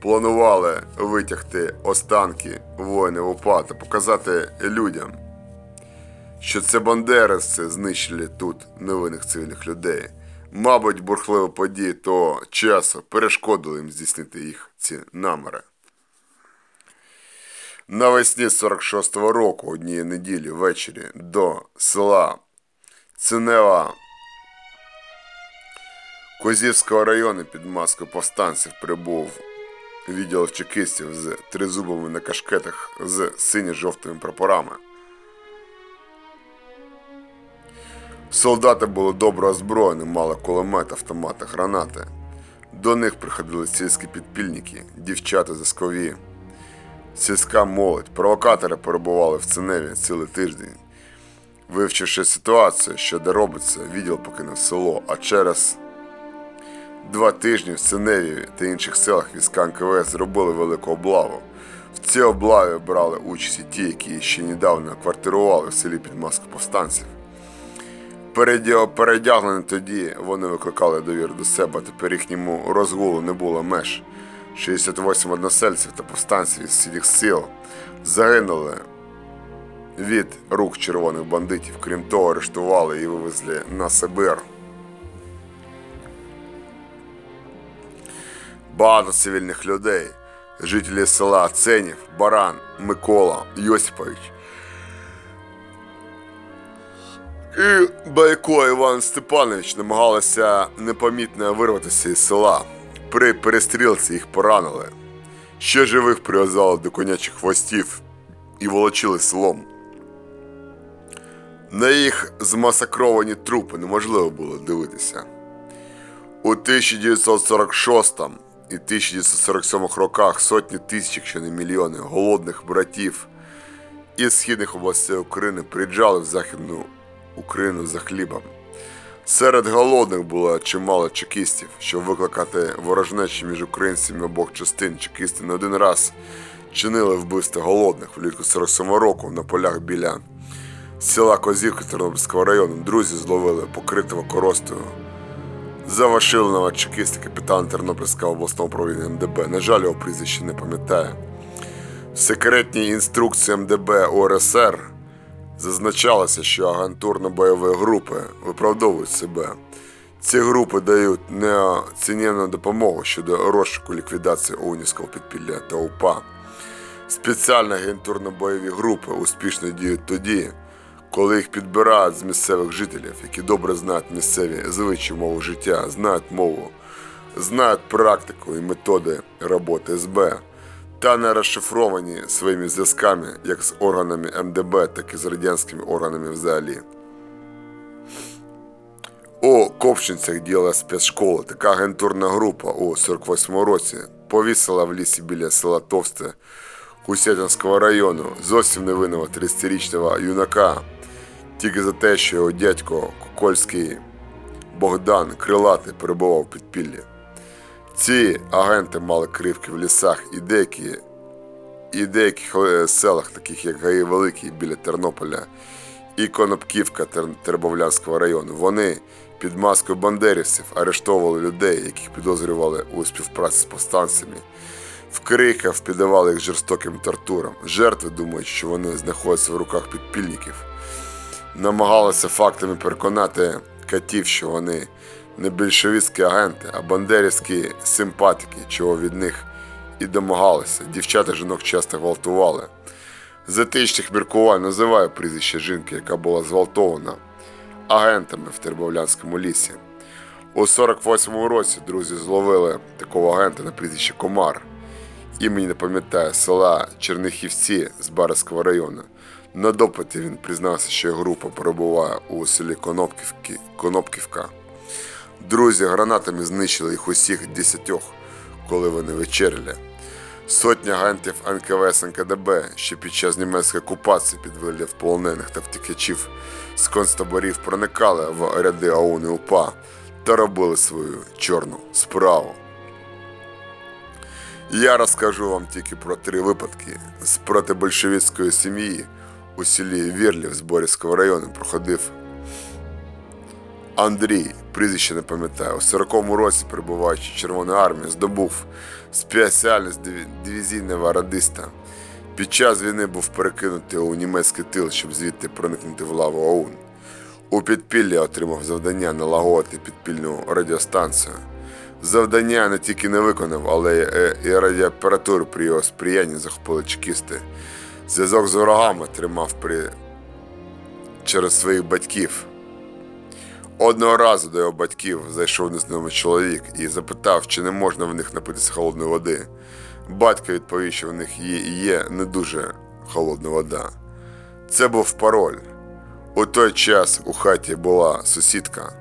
планували витягти останки воїнів УПА та показати людям, що це бандеровці знищили тут невинних цивільних людей. Мабуть, бурхливі події того часу перешкодили їм здійснити їх ці наміри. Навесні 46-го року, однієї неділі ввечері до села Цинева Козівського району під маскою повстанців прибув відділ чекистів з тризубами на кашкетах з синьо-жовтими прапорами. Солдати були добре озброєні, мали кулемет, автомати, гранати. До них приходили сільські підпільники, дівчата заскові, сільська молодь. Провокатори перебували в Циневі цілий тиждень. Вивчивши ситуацію, що де робиться, відділ покинув село, а через Два тижні в Синеві та інших селах війська НКВС зробили велику облаву. В цій облаві брали участь і ті, які ще недавно квартирували в селі під маску повстанців. Передя- Передягнені тоді вони викликали довіру до себе, тепер їхньому розгулу не було меж. 68 односельців та повстанців із всіх сил загинули від рук червоних бандитів. Крім того, арештували і вивезли на Сибир. Багато цивільних людей, жителі села Ценів, Баран, Микола, Йосипович і Байко Іван Степанович намагалися непомітно вирватися із села. При перестрілці їх поранили. Ще живих прив'язали до конячих хвостів і волочили селом. На їх змасакровані трупи неможливо було дивитися. У 1946 і 1947 роках сотні тисяч, якщо не мільйони, голодних братів із східних областей України приїжджали в Західну Україну за хлібом. Серед голодних було чимало чекістів, щоб викликати ворожнечі між українцями обох частин. Чекісти не один раз чинили вбивство голодних влітку 47 року на полях біля села Козівки Тернопільського району. Друзі зловили покритого коростою завашиленого чекіста капітана Тернопільського обласного управління МДБ. На жаль, його прізвище не пам'ятає. В секретній інструкції МДБ УРСР зазначалося, що агентурно-бойові групи виправдовують себе. Ці групи дають неоціненну допомогу щодо розшуку ліквідації ОУНівського підпілля та УПА. Спеціальні агентурно-бойові групи успішно діють тоді, коли їх підбирають з місцевих жителів, які добре знають місцеві звичаї мову життя, знають мову, знають практику і методи роботи СБ, та не розшифровані своїми зв'язками як з органами МДБ, так і з радянськими органами взагалі. У Копшинцях діяла спецшкола. Така агентурна група у 48-му році повісила в лісі біля села Товсте Кусятинського району зовсім невинного 30-річного юнака, тільки за те, що його дядько Кокольський Богдан Крилатий перебував у підпіллі. Ці агенти мали кривки в лісах і деякі і деяких е, селах, таких як Гаї Великий біля Тернополя і Конопківка Тер- Тербовлянського району. Вони під маскою бандерівців арештовували людей, яких підозрювали у співпраці з повстанцями. В криках піддавали їх жорстоким тортурам. Жертви думають, що вони знаходяться в руках підпільників. Намагалися фактами переконати катів, що вони не більшовістські агенти, а бандерівські симпатики, чого від них і домагалися. Дівчата жінок часто гвалтували. З етичних міркувань називаю прізвище жінки, яка була зґвалтована, агентами в Тербовлянському лісі. У 48-му році друзі зловили такого агента на прізвище Комар. Імені не пам'ятаю села Чернихівці з Барського району. На допиті він признався, що група перебуває у селі Конопківки, Конопківка. Друзі гранатами знищили їх усіх десятьох, коли вони вечеряли. Сотні агентів НКВС НКДБ, що під час німецької окупації під вигляд полонених та втікачів з концтаборів проникали в ряди АУН УПА та робили свою чорну справу. Я розкажу вам тільки про три випадки. З протибольшевицької сім'ї у селі Вірлів з Борівського району проходив Андрій, прізвище не пам'ятаю, у 40-му році, перебуваючи в Червоній армії, здобув спеціальність дивізійного радиста. Під час війни був перекинутий у німецький тил, щоб звідти проникнути в лаву ОУН. У підпіллі отримав завдання налагодити підпільну радіостанцію. Завдання не тільки не виконав, але і радіоапаратуру при його сприянні захопили чекісти. Зв'язок з ворогами тримав при... через своїх батьків. Одного разу до його батьків зайшов незнайомий чоловік і запитав, чи не можна в них напитися холодної води. Батько відповів, що в них є, є не дуже холодна вода. Це був пароль. У той час у хаті була сусідка.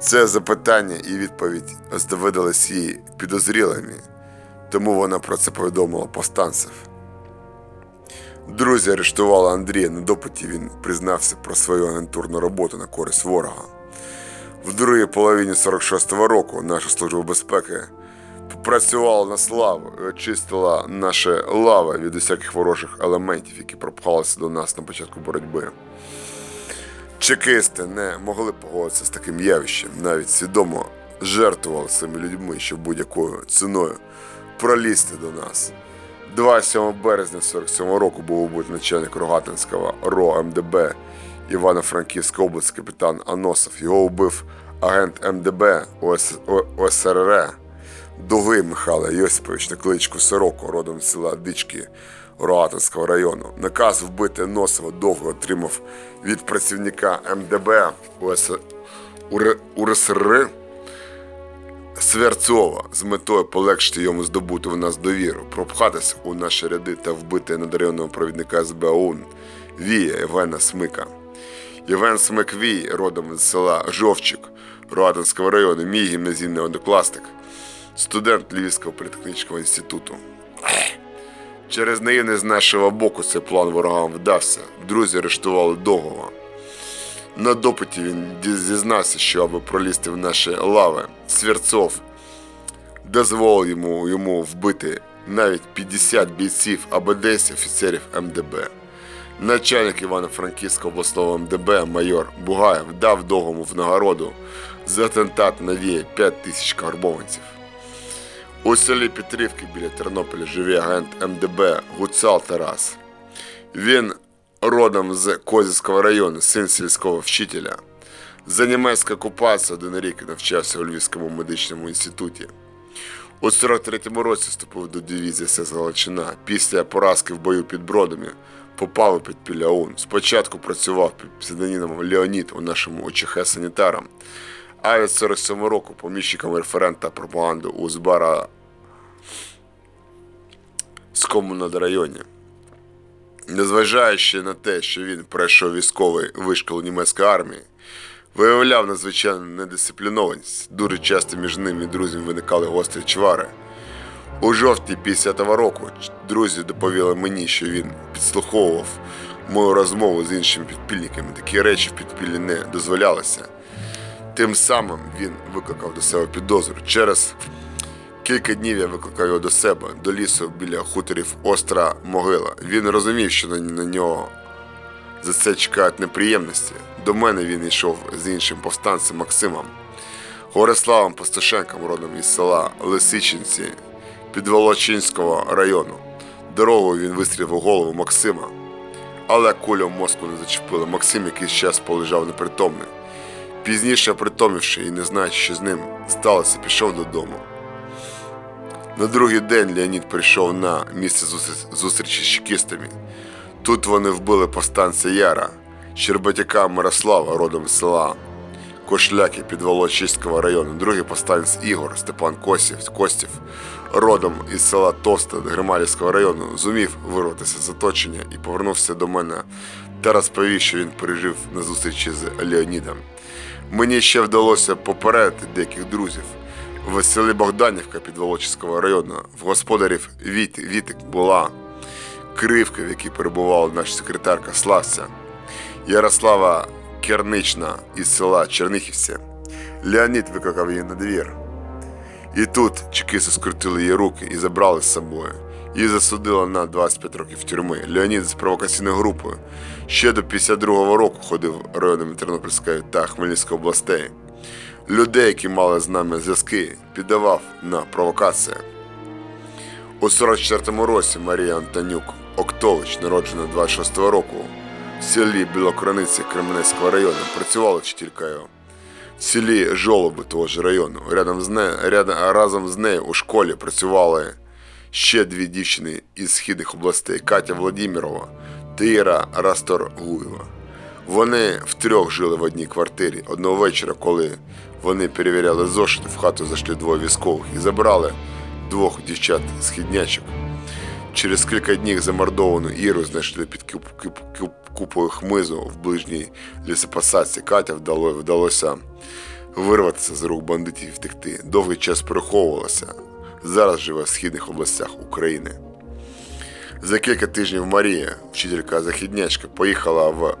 Це запитання і відповідь видались їй підозрілими, тому вона про це повідомила повстанців. Друзі арештували Андрія на допиті. Він признався про свою агентурну роботу на користь ворога. В другій половині 46-го року наша служба безпеки попрацювала на славу і очистила наші лави від усяких ворожих елементів, які пропхалися до нас на початку боротьби. Чекисти не могли погодитися з таким явищем, навіть свідомо жертвували цими людьми, щоб будь-якою ціною пролізти до нас. 27 березня 47 року був убит начальник Рогатинського РО МДБ Івано-Франківська область капітан Аносов. Його убив агент МДБ ОС... ОСРР Дугий Михайло Йосипович на кличку Сороко, родом з села Дички Рогатинського району. Наказ вбити Носова довго отримав від працівника МДБ. УРСР Сверцова з метою полегшити йому здобути в нас довіру, пропхатися у наші ряди та вбити надаренного провідника СБ ОУН Вія Євгена Смика. Євген Смик Вій, родом з села Жовчик Руатинського району, мій гімназійний однокласник, студент Львівського політехнічного інституту. Через наївність з нашого боку цей план ворогам вдався. Друзі арештували довго. На допиті він зізнався, що аби пролізти в наші лави, Сверцов дозволив йому, йому вбити навіть 50 бійців або 10 офіцерів МДБ. Начальник Івано-Франківського обласного МДБ майор Бугаєв дав довгому в нагороду за атентат на Віє 5 тисяч карбованців. У селі Петрівки біля Тернополя живе агент МДБ Гуцал Тарас. Він родом з Козівського району, син сільського вчителя. За німецьку окупацію один рік навчався у Львівському медичному інституті. У 43-му році вступив до дивізії СС Галичина. Після поразки в бою під Бродами попав у підпілля ОУН. Спочатку працював під псевдонімом Леонід у нашому ОЧХ санітаром, а від 47 року поміщиком референта пропаганди у Збара районі. Незважаючи на те, що він пройшов військовий вишкіл німецької армії, виявляв надзвичайну недисциплінованість. Дуже часто між ними і друзями виникали гострі чвари. У жовтні 50-го року друзі доповіли мені, що він підслуховував мою розмову з іншими підпільниками. Такі речі в підпіллі не дозволялися. Тим самим він викликав до себе підозру. Через кілька днів я викликав його до себе, до лісу біля хуторів Остра Могила. Він розумів, що на, нього за це чекають неприємності. До мене він йшов з іншим повстанцем Максимом, Гориславом Пастушенком, родом із села Лисичинці Підволочинського району. Дорогою він вистрілив у голову Максима, але куля в мозку не зачепила. Максим якийсь час полежав непритомний. Пізніше, опритомивши і не знаючи, що з ним сталося, пішов додому. На другий день Леонід прийшов на місце зустрічі з чекістами. Тут вони вбили повстанця Яра, Щербатяка Мирослава, родом з села Кошляки Підволочиського району, другий повстанець Ігор Степан Косів, Костів, родом із села Товста Грималівського району, зумів вирватися з оточення і повернувся до мене та розповів, що він пережив на зустрічі з Леонідом. Мені ще вдалося попередити деяких друзів. В селі Богданівка Підволочиського району в господарів Віт, Вітик була кривка, в якій перебувала наша секретарка Славця. Ярослава Кернична із села Чернихівці. Леонід викликав її на двір. І тут чекисти скрутили її руки і забрали з собою. Її засудили на 25 років тюрми. Леонід з провокаційною групою ще до 52-го року ходив районами Тернопільської та Хмельницької областей. Людей, які мали з нами зв'язки, піддавав на провокації. У 44-му році Марія Антонюк Октович, народжена 26-го року, в селі Білокрониці Кременецького району, працювала вчителькою. В селі Жолоби того ж району. Рядом з нею, рядом, разом з нею у школі працювали ще дві дівчини із східних областей Катя Владимирова та Іра Расторгуєва. Вони втрьох жили в одній квартирі. Одного вечора, коли вони перевіряли зошити, в хату зайшли двоє військових і забрали двох дівчат-східнячок. Через кілька днів замордовану Іру знайшли під куп, куп, куп, купою хмизу в ближній лісопосадці. Катя вдало, вдалося вирватися з рук бандитів і втекти. Довгий час переховувалася. Зараз живе в східних областях України. За кілька тижнів Марія, вчителька західнячка, поїхала в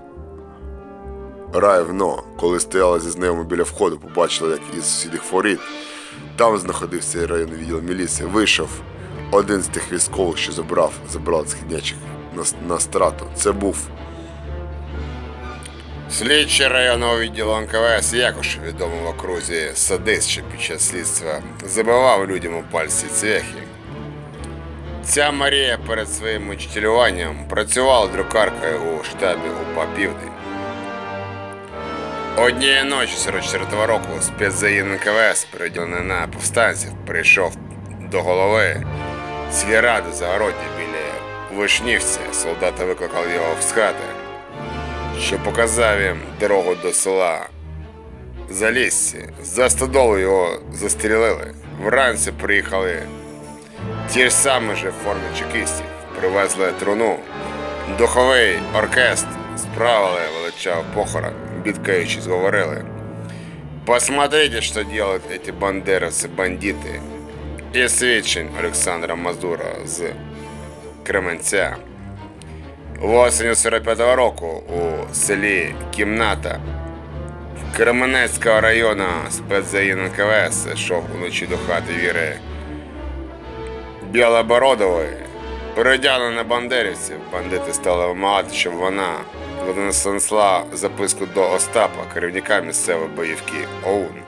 Райвно, коли стояла зі знайомим біля входу, побачила, як із сусідних воріт. Там знаходився районний відділ міліції. Вийшов один з тих військових, що забрав, забрав східнячих на, на страту. Це був Слідчий районного відділу НКВС Якуш, відомий в окрузі садист, що під час слідства забивав людям у пальці цвяхи. Ця Марія перед своїм учителюванням працювала друкаркою у штабі УПА Південь. Однієї ночі 44-го року спецзагін НКВС, переділений на повстанців, прийшов до голови сільради Загородні біля Вишнівця. Солдати викликали його з хати що показав їм дорогу до села Залісці. За стодолу його застрілили. Вранці приїхали ті ж самі же в формі чекістів, привезли труну. Духовий оркестр справили, величав похорон, бідкаючись, говорили. Посмотрите, что делают эти бандеровцы бандиты. І свідчень Олександра Мазура з Кременця. Осінню 45-го року у селі Кімната Кременецького району спецзагін НКВС йшов уночі до хати Віри Білобородової. Передягнена бандерівців, бандити стали вимагати, щоб вона занесла записку до Остапа, керівника місцевої боївки ОУН.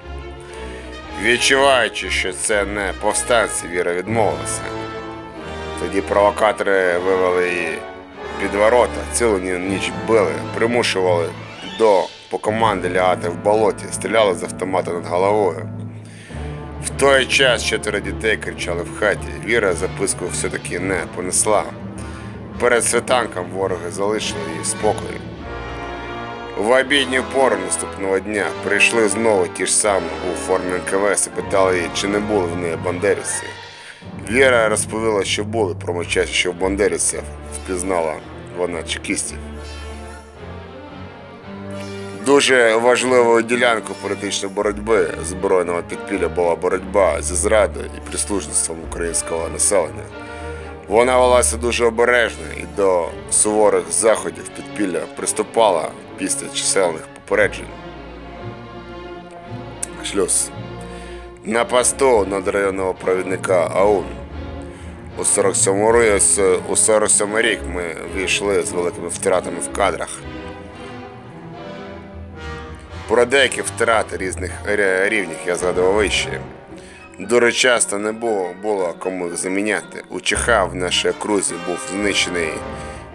Відчуваючи, що це не повстанці, Віра відмовилася. Тоді провокатори вивели її під ворота, цілу ніч били, примушували до по команді лягати в болоті, стріляли з автомата над головою. В той час четверо дітей кричали в хаті. Віра записку все-таки не понесла. Перед світанком вороги залишили її в спокої. В обідню пору наступного дня прийшли знову ті ж самі у формі НКВС і питали її, чи не були в неї бандерівці. Віра розповіла, що були, промовчавши, що в бандерівців впізнала вона чекістів. Дуже важливою ділянкою політичної боротьби збройного підпілля була боротьба зі зрадою і прислужництвом українського населення. Вона велася дуже обережно і до суворих заходів підпілля приступала після чисельних попереджень. Шлюз. На посту надрайонного провідника АУН у 47 ри- у 47 рік ми війшли з великими втратами в кадрах. Про деякі втрати різних рі- рівнів я згадував вище. Дуже часто не було, було кому заміняти. У Чеха в нашій окрузі був знищений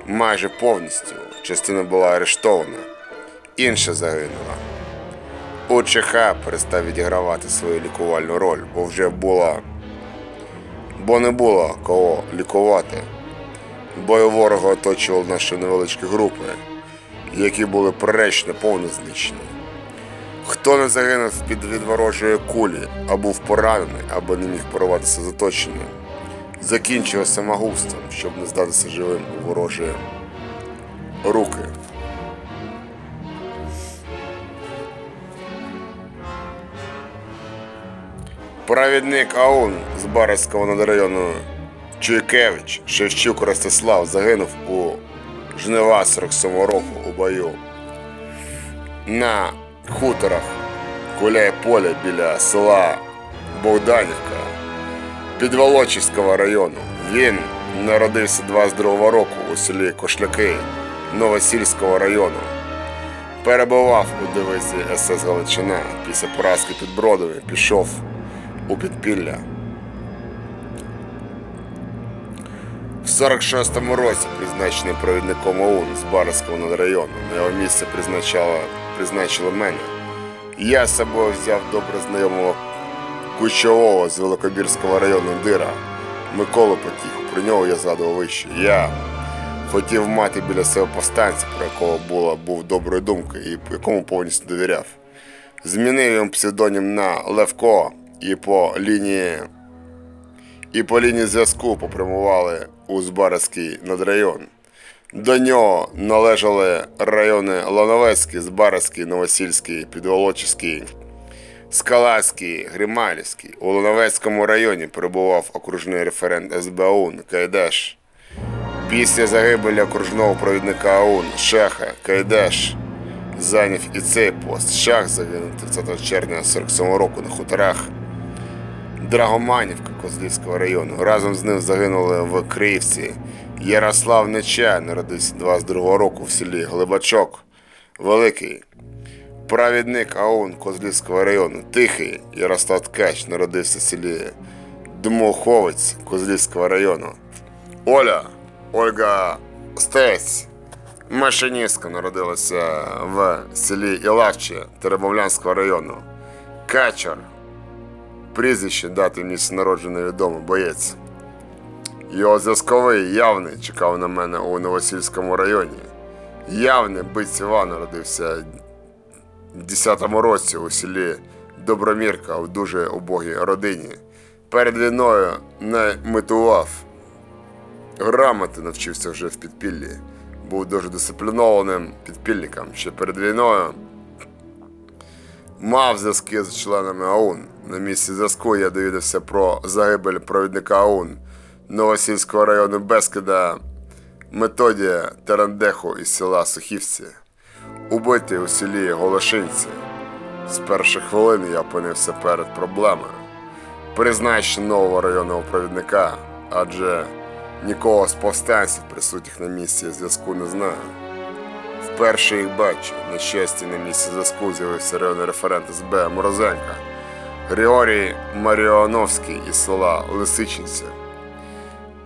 майже повністю. Частина була арештована, інша загинула. У Чеха перестав відігравати свою лікувальну роль, бо вже була. Бо не було кого лікувати. Бою ворога оточували наші невеличкі групи. які були приречені повне знищення. Хто не загинув під від ворожої кулі, а був поранений, або не міг порватися з оточенням, закінчив самогубством, щоб не здатися живим у ворожі руки. Провідник АУН з Барського надрайону Чуйкевич Шевчук Ростислав загинув у жнива 47 року у бою на хуторах Куляє поля біля села Богданівка Підволочиського району. Він народився 22 року у селі Кошляки Новосільського району. Перебував у дивизії СС Галичина. Після поразки під Бродові пішов у підпілля. В 46-му році призначений провідником ОУН з Барського надрайону. На його місце призначало, призначили мене. Я з собою взяв добре знайомого кучового з Великобірського району Дира Миколу Потіху. Про нього я згадував вище. Я хотів мати біля себе повстанця, про якого була, був доброї думки і якому повністю довіряв. Змінив йому псевдонім на Левко і по лінії і по лінії зв'язку попрямували у Збаразький надрайон. До нього належали райони Лановецький, Збаразький, Новосільський, Підволочиський, Скалацький, Грималівський. У Лановецькому районі перебував окружний референт СБУН Кайдеш. Після загибелі окружного провідника ОУН Шеха Кайдеш зайняв і цей пост. Шах загинув 30 червня 47 року на хуторах Драгоманівка Козлівського району. Разом з ним загинули в Криївці. Ярослав Нечай народився 22 року в селі Глибачок, Великий. Провідник АУН Козлівського району Тихий Ярослав Ткач народився в селі Дмуховець Козлівського району. Оля Ольга Стець, машиністка, народилася в селі Ілавче Теребовлянського району. Качар Прізвище, дати місце народження відомо, боєць. Його зв'язковий явний чекав на мене у Новосільському районі. Явний бить Іван народився в 10-му році у селі Добромірка в дуже убогій родині. Перед війною не митував. Грамоти навчився вже в підпіллі. Був дуже дисциплінованим підпільником. Ще перед війною мав зв'язки з членами АУН. На місці зв'язку я довідався про загибель провідника АУН Новосільського району Бескида Методія Терандеху із села Сухівці, убитий у селі Голошинці. З перших хвилин я опинився перед проблемою. Призначення нового районного провідника, адже нікого з повстанців, присутніх на місці зв'язку, не знаю. Вперше їх бачу. На щастя, на місці зв'язку з'явився районний референт СБ Морозенка Григорій Маріоновський із села Лисичинця.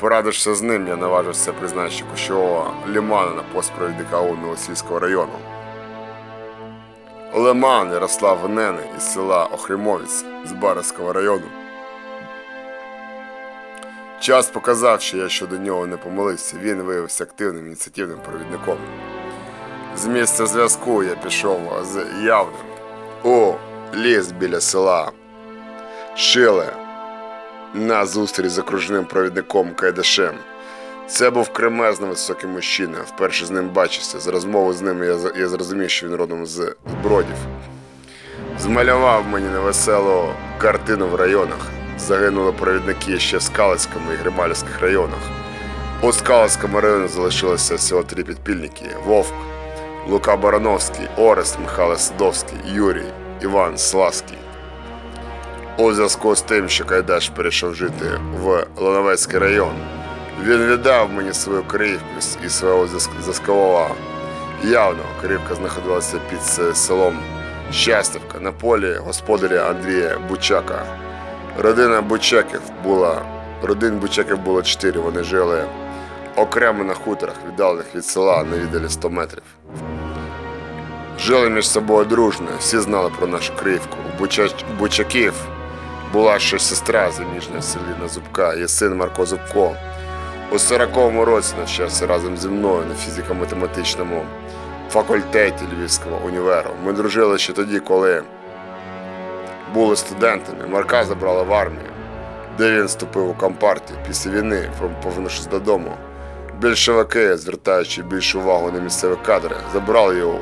Порадившися з ним, я наважився призначити кущового лімана на пост ОУН Новосільського району. Лиман Ярослав Гнений із села Охримовець з Барського району. Час показав, що я щодо нього не помилився. Він виявився активним ініціативним провідником. З місця зв'язку я пішов з явним у ліс біля села Шиле на зустріч з окружним провідником Кайдашем. Це був кремезно високий мужчина. Вперше з ним бачився. З розмови з ним я, я зрозумів, що він родом з Бродів. Змалював мені невеселу картину в районах. Загинули провідники ще в Скалицькому і Грималівських районах. У Скалицькому районі залишилося всього три підпільники: Вовк, Лука Барановський, Орест Михайло Садовський, Юрій, Іван Славський. У зв'язку з тим, що Кайдаш перейшов жити в Лановецький район, він віддав мені свою Криївку і свого зв'язк- зв'язкового явного. Криївка знаходилася під селом Щастівка на полі господаря Андрія Бучака. Родина Бучаків була родин Бучаків було чотири. Вони жили окремо на хуторах, віддалених від села на віддалі 100 метрів. Жили між собою дружно, всі знали про нашу Криївку. У Бучач... Бучаків була ще сестра заміжня в селі на Зубка, є син Марко Зубко. У 40-му році навчався разом зі мною на фізико-математичному факультеті Львівського універу. Ми дружили ще тоді, коли були студентами. Марка забрали в армію, де він вступив у компартію після війни, повернувшись додому. Більшовики, звертаючи більшу увагу на місцеві кадри, забрали його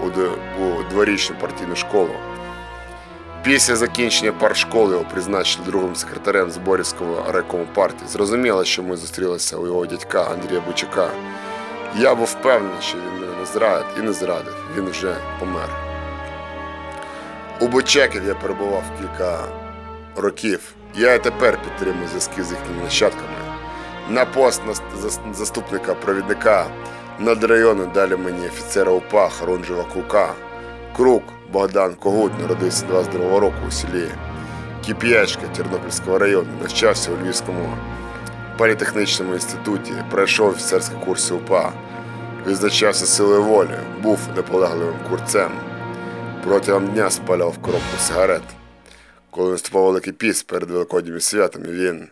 у дворічну партійну школу. Після закінчення партшколи його призначили другим секретарем Зборівського райкому партії. Зрозуміло, що ми зустрілися у його дядька Андрія Бучака. Я був впевнений, що він мене не зрадить і не зрадив. Він вже помер. У Бучаків я перебував кілька років. Я і тепер підтримую зв'язки з їхніми нащадками. На пост заступника провідника над району далі мені офіцера УПА Хоронжева Крука. Крук Богдан Когут народився 22 року у селі Кіп'ячка Тернопільського району. Навчався у Львівському політехнічному інституті, пройшов офіцерські курси УПА, відзначався силою волі, був наполегливим курцем. Протягом дня спалював коробку сигарет. Коли наступав Великий піс перед великодніми святами, він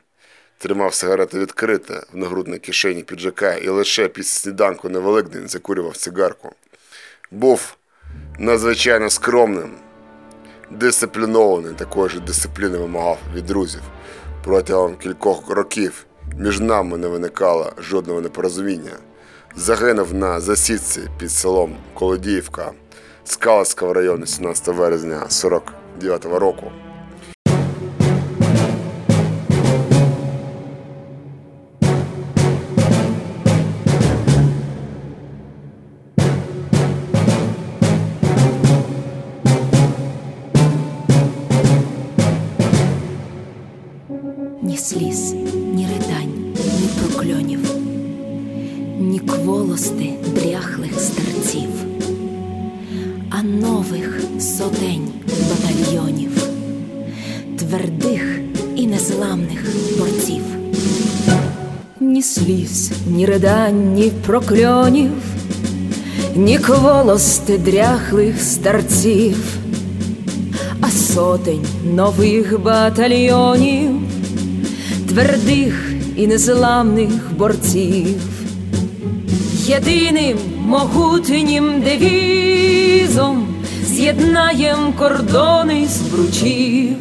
тримав сигарети відкрите в нагрудній кишені піджака і лише після сніданку на Великдень закурював цигарку. Був надзвичайно скромним, дисциплінований, такої ж дисципліни вимагав від друзів. Протягом кількох років між нами не виникало жодного непорозуміння. Загинув на засідці під селом Колодіївка Скалацького району 17 березня 49 року. Ні ридань, ні прокльонів, ні кволости дряхлих старців а сотень нових батальйонів, твердих і незламних борців, єдиним могутнім девізом з'єднаєм кордони збручів.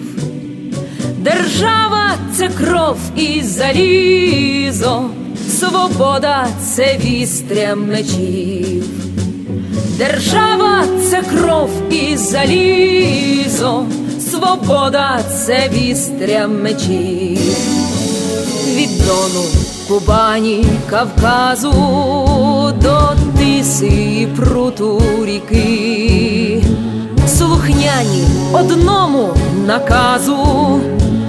Держава це кров і залізо, свобода це вістря мечів. Держава це кров і залізо, свобода це вістря мечів. Від Дону, Кубані, Кавказу до Тиси і пруту ріки, слухняні одному наказу,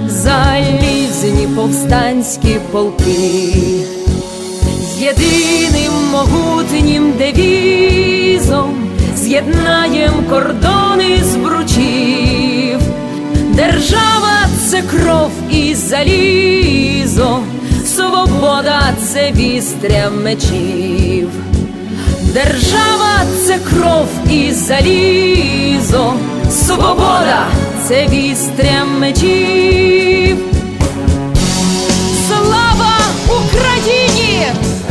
залізні повстанські полки єдиним могутнім девізом з'єднаєм кордони збручів. Держава це кров і залізо, свобода це вістря мечів. Держава це кров і залізо, свобода це вістря мечів.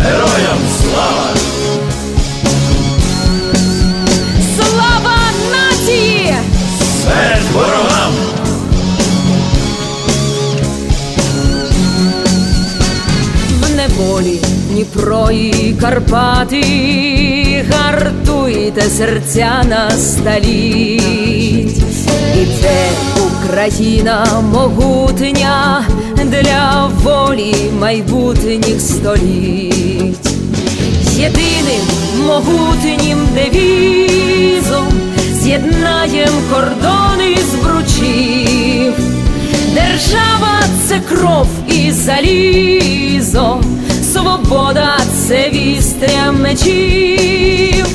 Героям слава! Слава нації! Смерть ворогам! В неволі Дніпро і Карпати, гартуйте серця на століть. Іде Україна могутня для волі майбутніх століть. Єдиним могутнім девізом з'єднаєм кордони збручів. Держава це кров і залізо, свобода це вістря мечів.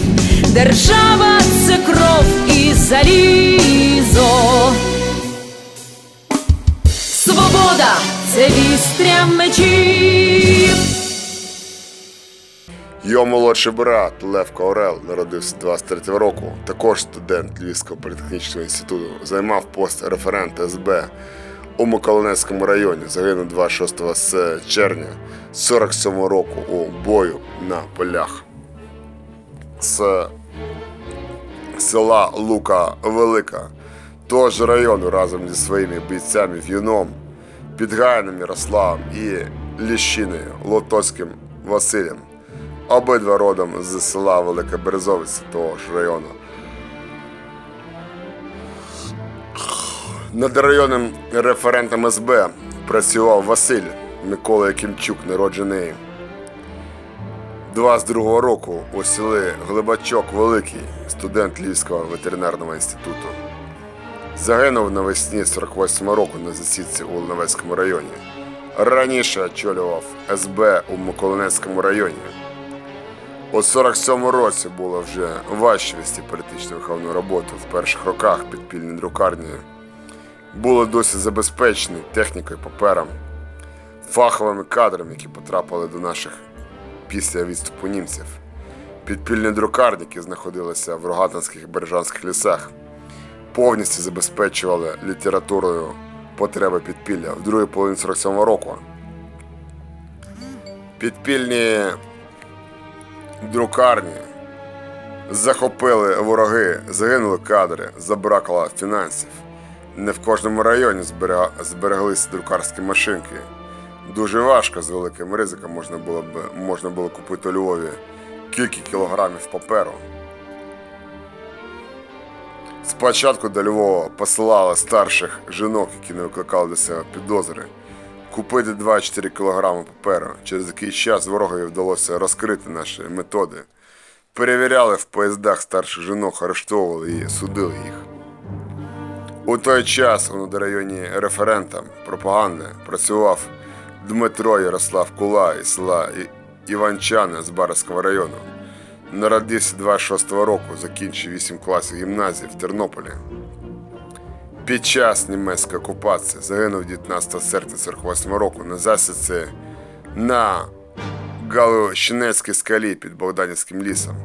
Держава це кров і залізо. Свобода це вістря мечів. Його молодший брат Левко Орел народився 23 року. Також студент Львівського політехнічного інституту. Займав пост референта СБ у Миколаївському районі. Загинув 26 червня 47 року у бою на полях. З села Лука Велика, того ж району разом зі своїми бійцями В'юном, Підгайним Ярославом і Ліщиною Лотоцьким Василем, обидва родом з села Велика Березовиця того ж району. Над районним референтом СБ працював Василь Микола Якимчук, народжений 22-го року у селі Глибачок Великий, студент Львівського ветеринарного інституту. Загинув навесні 48-го року на засідці у Лановецькому районі. Раніше очолював СБ у Миколинецькому районі. У 47-му році було вже важче вести політичну виховну роботу в перших роках підпільної друкарні. Було досить забезпечені технікою, папером, фаховими кадрами, які потрапили до наших після відступу німців. Підпільні друкарні, які знаходилися в Рогатинських і Бережанських лісах, повністю забезпечували літературою потреби підпілля в другій половині 47 року. Підпільні друкарні захопили вороги, загинули кадри, забракло фінансів. Не в кожному районі збереглися друкарські машинки. Дуже важко з великим ризиком можна було б можна було купити у Львові кілька кілограмів паперу. Спочатку до Львова посилали старших жінок, які не викликали до себе підозри, купити 2-4 кілограми паперу. Через якийсь час ворогові вдалося розкрити наші методи. Перевіряли в поїздах старших жінок, арештовували і судили їх. У той час у надрайоні референтом пропаганди працював Дмитро Ярослав Кула із села І- Іванчани з Барського району. Народився 26-го року, закінчив 8 класів гімназії в Тернополі. Під час німецької окупації загинув 19 серпня 48 року на засідці на Галущинецькій скалі під Богданівським лісом.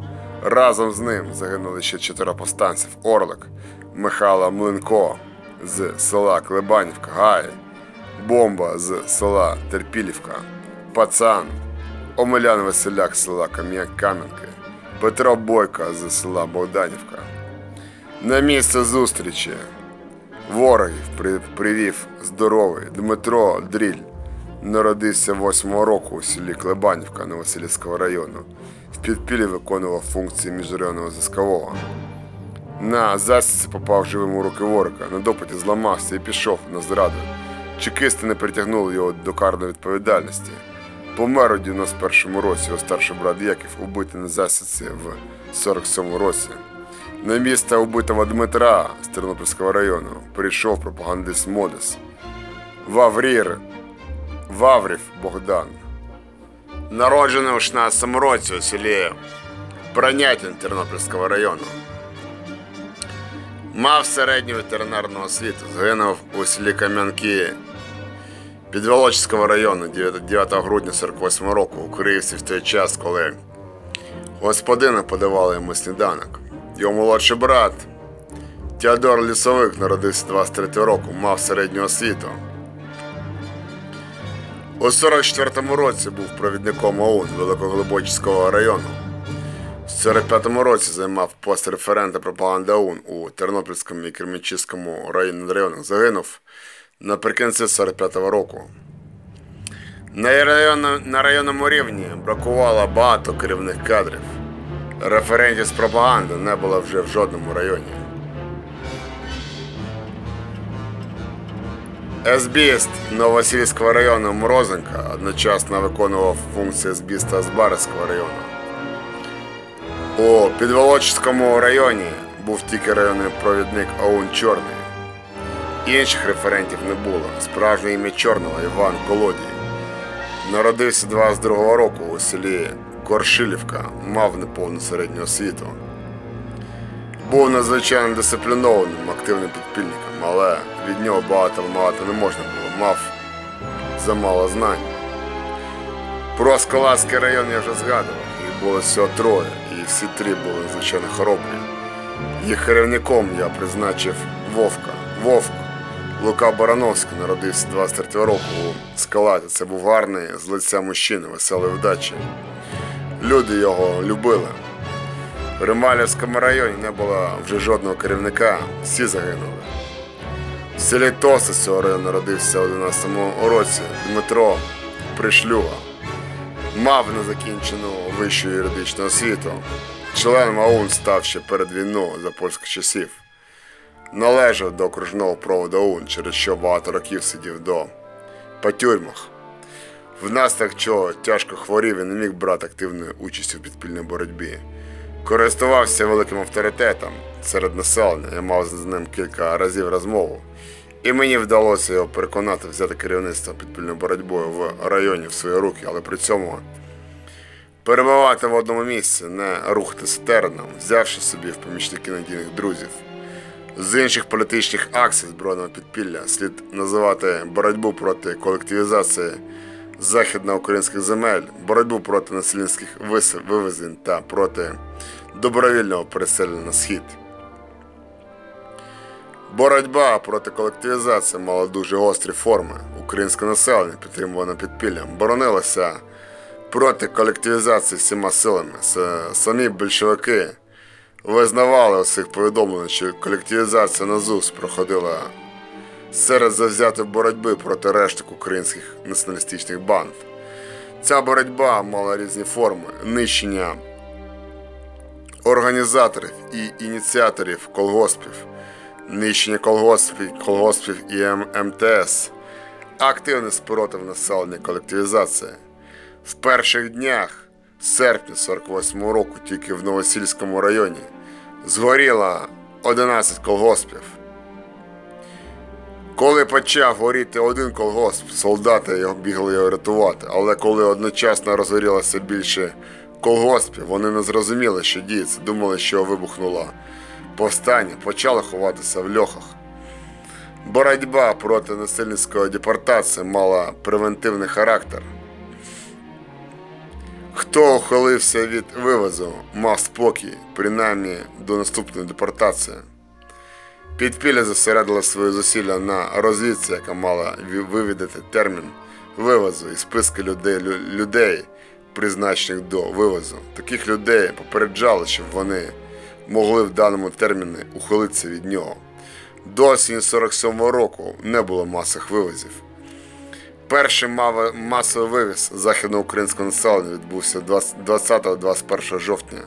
Разом з ним загинули ще чотири повстанців Орлик, Михайло Млинко з села Клебанівка, Гай, Бомба з села Терпілівка, Пацан, Омелян Василяк з села Кам'я- Кам'янки, Петро Бойко з села Богданівка. На місце зустрічі ворогів привів здоровий Дмитро Дріль. Народився 8 року у селі Клебанівка Новоселівського району. В підпілі виконував функції міжрайонного зв'язкового. На засідці попав живим у руки ворога, на допиті зламався і пішов на зраду. Чекисти не притягнули його до карної відповідальності. Помер у 91-му році його старший брат Яків, убитий на засідці в 47-му році. На місце убитого Дмитра з Тернопільського району прийшов пропагандист Модес. Ваврір Ваврів Богдан. Народжений у 16 році у селі Пронятин Тернопільського району. Мав середню ветеринарну освіту, загинув у селі Кам'янки Підволочського району 9 9 грудня 48 року у Київці в той час, коли господини подавали йому сніданок. Його молодший брат Теодор Лісовик народився 23 року, мав середню освіту. У 44-му році був провідником ОУН Великоглибочського району. В 45-му році займав пост референта пропаганди ОУН у Тернопільському і районних районах. Загинув наприкінці 45-го року. На, районно, на районному рівні бракувало багато керівних кадрів. Референтів з пропаганди не було вже в жодному районі. Есбіст Новосільського району Морозенка одночасно виконував функції есбіста з Барського району. У Підволочському районі був тільки районний провідник ОУН Чорний. Інших референтів не було. Справжнє ім'я Чорного Іван Колодій. Народився 22-го року у селі Коршилівка, мав неповну середню освіту. Був надзвичайно дисциплінованим, активним підпільником, але від нього багато вимагати не можна було, мав замало знань. Про Скалацький район я вже згадував, їх було всього троє, і всі три були надзвичайно хоробрі. Їх керівником я призначив Вовка. Вовк Лука Барановський народився 23 року у Скалаті. Це був гарний з лиця мужчина, веселий вдачі. Люди його любили. В Рималівському районі не було вже жодного керівника, всі загинули. В селі Тоса цього району народився у 11-му році Дмитро Пришлюга. Мав незакінчену вищу юридичну освіту. Членом АУН став ще перед війною за польських часів. Належав до окружного проводу ОУН, через що багато років сидів до по тюрмах. Внаслідок чого тяжко хворів і не міг брати активної участі в підпільній боротьбі. Користувався великим авторитетом серед населення, я мав з ним кілька разів розмову. І мені вдалося його переконати взяти керівництво підпільною боротьбою в районі в свої руки, але при цьому перебувати в одному місці, не рухатися терном, взявши собі в помічники надійних друзів. З інших політичних акцій збройного підпілля слід називати боротьбу проти колективізації західноукраїнських земель, боротьбу проти насильницьких вивезень та проти добровільного переселення на схід. Боротьба проти колективізації мала дуже гострі форми. Українське населення, підтримуване підпіллям, боронилося проти колективізації всіма силами. Самі більшовики визнавали у цих повідомленнях, що колективізація на ЗУС проходила серед завзятої боротьби проти решток українських націоналістичних банд. Ця боротьба мала різні форми нищення організаторів і ініціаторів колгоспів, нищення колгоспів, колгоспів і МТС, активний спротив населення колективізації. В перших днях серпня 48 року тільки в Новосільському районі згоріло 11 колгоспів. Коли почав горіти один колгосп, солдати його бігли його рятувати, але коли одночасно розгорілося більше колгоспів, вони не зрозуміли, що діється, думали, що вибухнуло повстання, почали ховатися в льохах. Боротьба проти насильницької депортації мала превентивний характер. Хто ухилився від вивозу, мав спокій, принаймні до наступної депортації. Підпілля зосередило свої зусилля на розвідці, яка мала вивідати термін вивозу і списки людей, лю- людей, призначених до вивозу. Таких людей попереджали, щоб вони могли в даному терміні ухилитися від нього. До осені 47 року не було масових вивозів. Перший масовий вивіз західноукраїнського населення відбувся 20-21 жовтня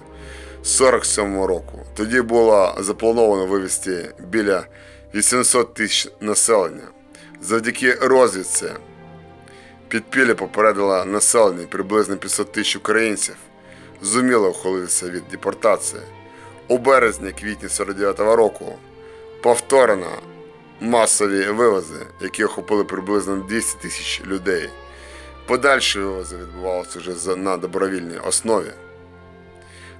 47 року. Тоді було заплановано вивезти біля 800 тисяч населення. Завдяки розвідці підпілля попередила населення приблизно 500 тисяч українців зуміло ухилитися від депортації. У березні-квітні 49 року повторено масові вивози, які охопили приблизно 200 тисяч людей. Подальші вивози відбувалися вже на добровільній основі.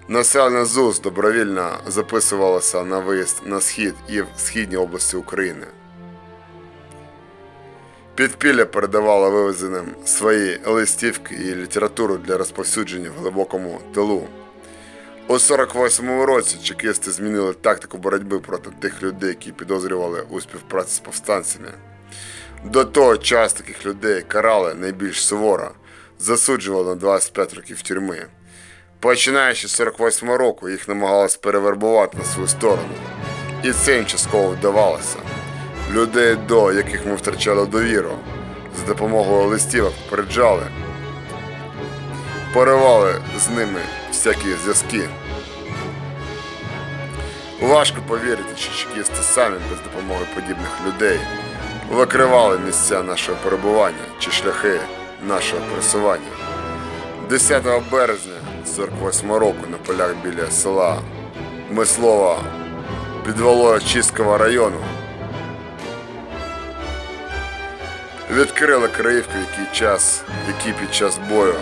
Населення ЗУС добровільно записувалося на виїзд на схід і в східній області України. Підпілля передавало вивезеним свої листівки і літературу для розповсюдження в глибокому тилу. У 48-му році чекісти змінили тактику боротьби проти тих людей, які підозрювали у співпраці з повстанцями. До того часу таких людей карали найбільш суворо, засуджували на 25 років тюрми. Починаючи з 48-го року, їх намагалось перевербувати на свою сторону. І це їм частково вдавалося. Людей, до яких ми втрачали довіру, за допомогою листівок попереджали, поривали з ними всякі зв'язки. Важко повірити, що чекісти самі без допомоги подібних людей викривали місця нашого перебування чи шляхи нашого пересування. 10 березня 48 року на полях біля села Мислова Підволочиського району відкрили Криївку, який час, який під час бою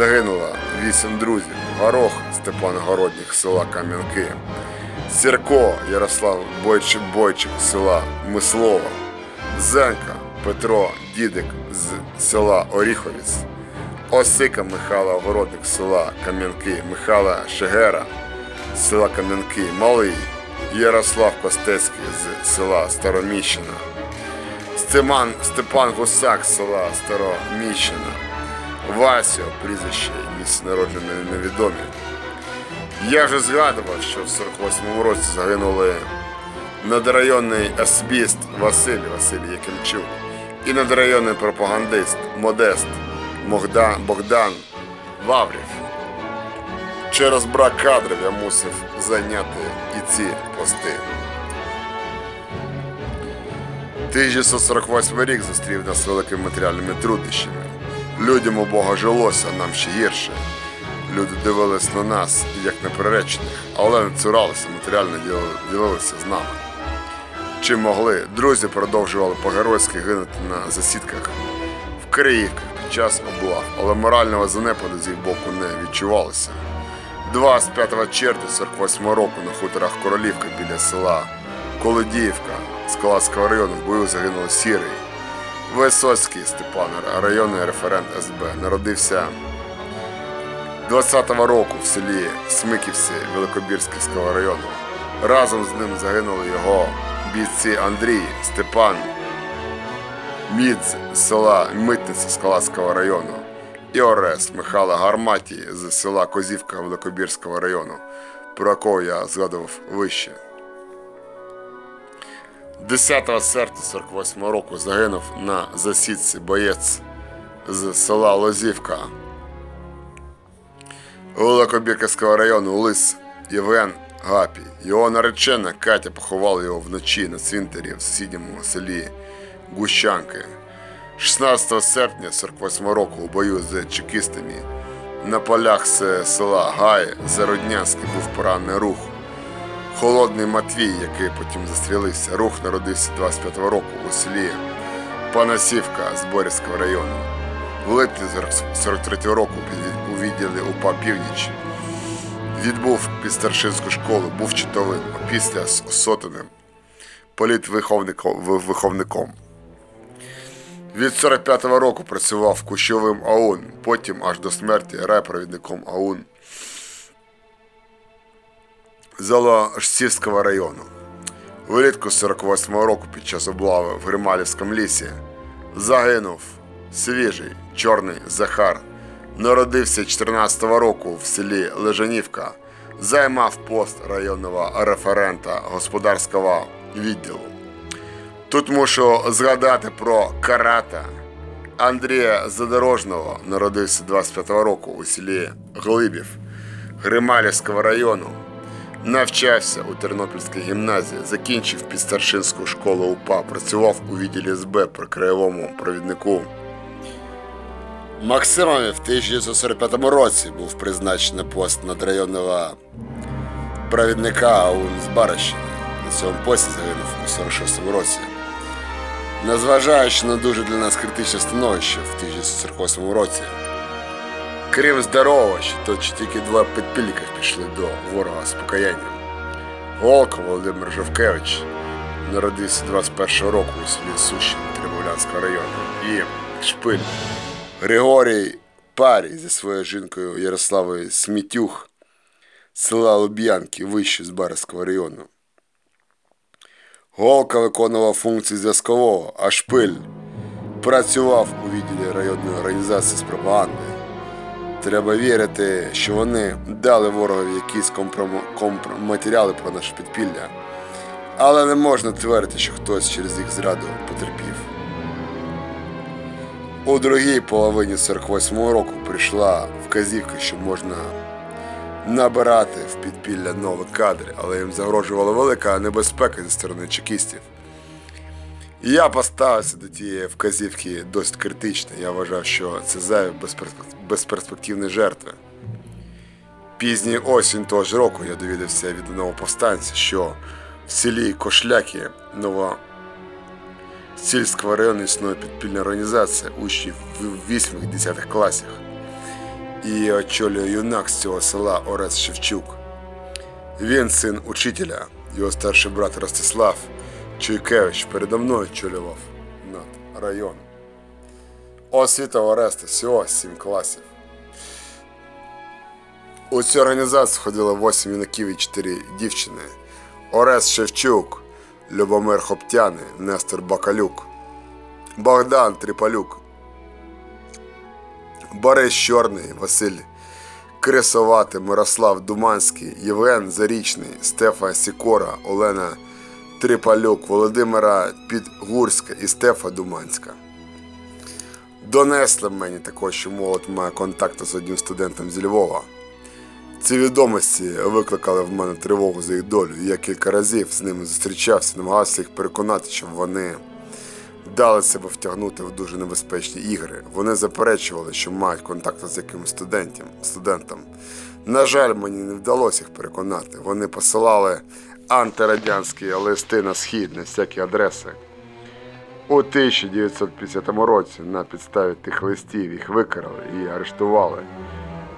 загинуло вісім друзів. Горох Степан Городніх села Кам'янки, Сірко Ярослав Бойчик Бойчик села Мислова, Зенка Петро Дідик з села Оріховець, Осика Михайло Огородник з села Кам'янки, Михайло Шегера села Кам'янки, Малий, Ярослав Костецький з села Староміщина, Степан, Степан Гусак села Староміщина, Васю, прізвище і місце народження невідомі. Я вже згадував, що в 48-му році загинули надрайонний асбіст Василь Василь Якимчук і надрайонний пропагандист Модест Богдан, Богдан Ваврів. Через брак кадрів я мусив зайняти і ці пости. 1948 рік зустрів нас великими матеріальними труднощами. Людям у Бога жилося, нам ще гірше. Люди дивились на нас як на приречених, але не цуралися, матеріально ділилися з нами. Чим могли, друзі продовжували по-геройськи гинути на засідках в Криївках під час облав, але морального занепаду з їх боку не відчувалося. 25 червня 48 року на хуторах Королівка біля села Колодіївка Скалацького району в бою загинуло Сірий. Висоцький Степан, районний референт СБ, народився 20-го року в селі Смиківці Великобірського району. Разом з ним загинули його бійці Андрій, Степан, Мідз з села Митниця Скалацького району і Орес Михайла Гарматі з села Козівка Великобірського району, про якого я згадував вище. 10 серпня 48 року загинув на засідці боєць з села Лозівка Великобірківського району Лис Євген Гапі. Його наречена Катя поховала його вночі на цвинтарі в сусідньому селі Гущанки. 16 серпня 48 року у бою з чекістами на полях села Гай Зароднянський був поранений рух. Холодний Матвій, який потім застрілився. Рух народився 25 року у селі Панасівка з Борівського району. В липні 43-го року під- у відділі УПА Північ відбув підстаршинську школу, був читовим, а після с- сотеним політвиховником. Від 45-го року працював кущовим АУН, потім аж до смерті райпровідником АУН Золошцівського району. Влітку 48-го року під час облави в Грималівському лісі загинув свіжий чорний Захар. Народився 14-го року в селі Лежанівка, займав пост районного референта господарського відділу. Тут мушу згадати про карата. Андрія Задорожного народився 25-го року у селі Глибів Грималівського району. Навчався у Тернопільській гімназії, закінчив підстаршинську школу УПА, працював у відділі СБ при краєвому провіднику. Максимові в 1945 році був призначений пост надрайонного провідника АУН з Баращини. На цьому пості загинув у 46 році. Незважаючи на дуже для нас критичне становище в 1948 році, Крім здорового, що то тільки два підпільника пішли до ворога з покаянням. Голко Володимир Жовкевич народився 21 року у селі Сущин Трибулянського району. І Шпиль Григорій Парій зі своєю жінкою Ярославою Смітюх села Луб'янки вище з Барського району. Голка виконував функції зв'язкового, а Шпиль працював у відділі районної організації з пропаганди. Треба вірити, що вони дали ворогові якісь компром... компро- матеріали про наше підпілля. Але не можна твердити, що хтось через їх зраду потерпів. У другій половині 48-го року прийшла вказівка, що можна набирати в підпілля нові кадри, але їм загрожувала велика небезпека зі сторони чекістів. Я поставився до тієї вказівки досить критично. Я вважав, що це зайві безперспективні жертви. Пізній осінь того ж року я довідався від одного повстанця, що в селі Кошляки Нова сільського району існує підпільна організація учнів в 8-10 класах. І очолює юнак з цього села Орес Шевчук. Він син учителя, його старший брат Ростислав Чуйкевич передо мною очолював над район. Освіта Ореста всього 7 класів. У цю організацію входило 8 юнаків і 4 дівчини. Орес Шевчук, Любомир Хоптяни, Нестор Бакалюк, Богдан Трипалюк, Борис Чорний, Василь Кресовати, Мирослав Думанський, Євген Зарічний, Стефа Сікора, Олена Трипалюк, Володимира Підгурська і Стефа Думанська. Донесли мені також, що молодь має контакти з одним студентом зі Львова. Ці відомості викликали в мене тривогу за їх долю. Я кілька разів з ними зустрічався, намагався їх переконати, щоб вони дали себе втягнути в дуже небезпечні ігри. Вони заперечували, що мають контакти з якимось студентом. студентом. На жаль, мені не вдалося їх переконати. Вони посилали антирадянські листи на схід на всякі адреси. У 1950 році на підставі тих листів їх викрали і арештували.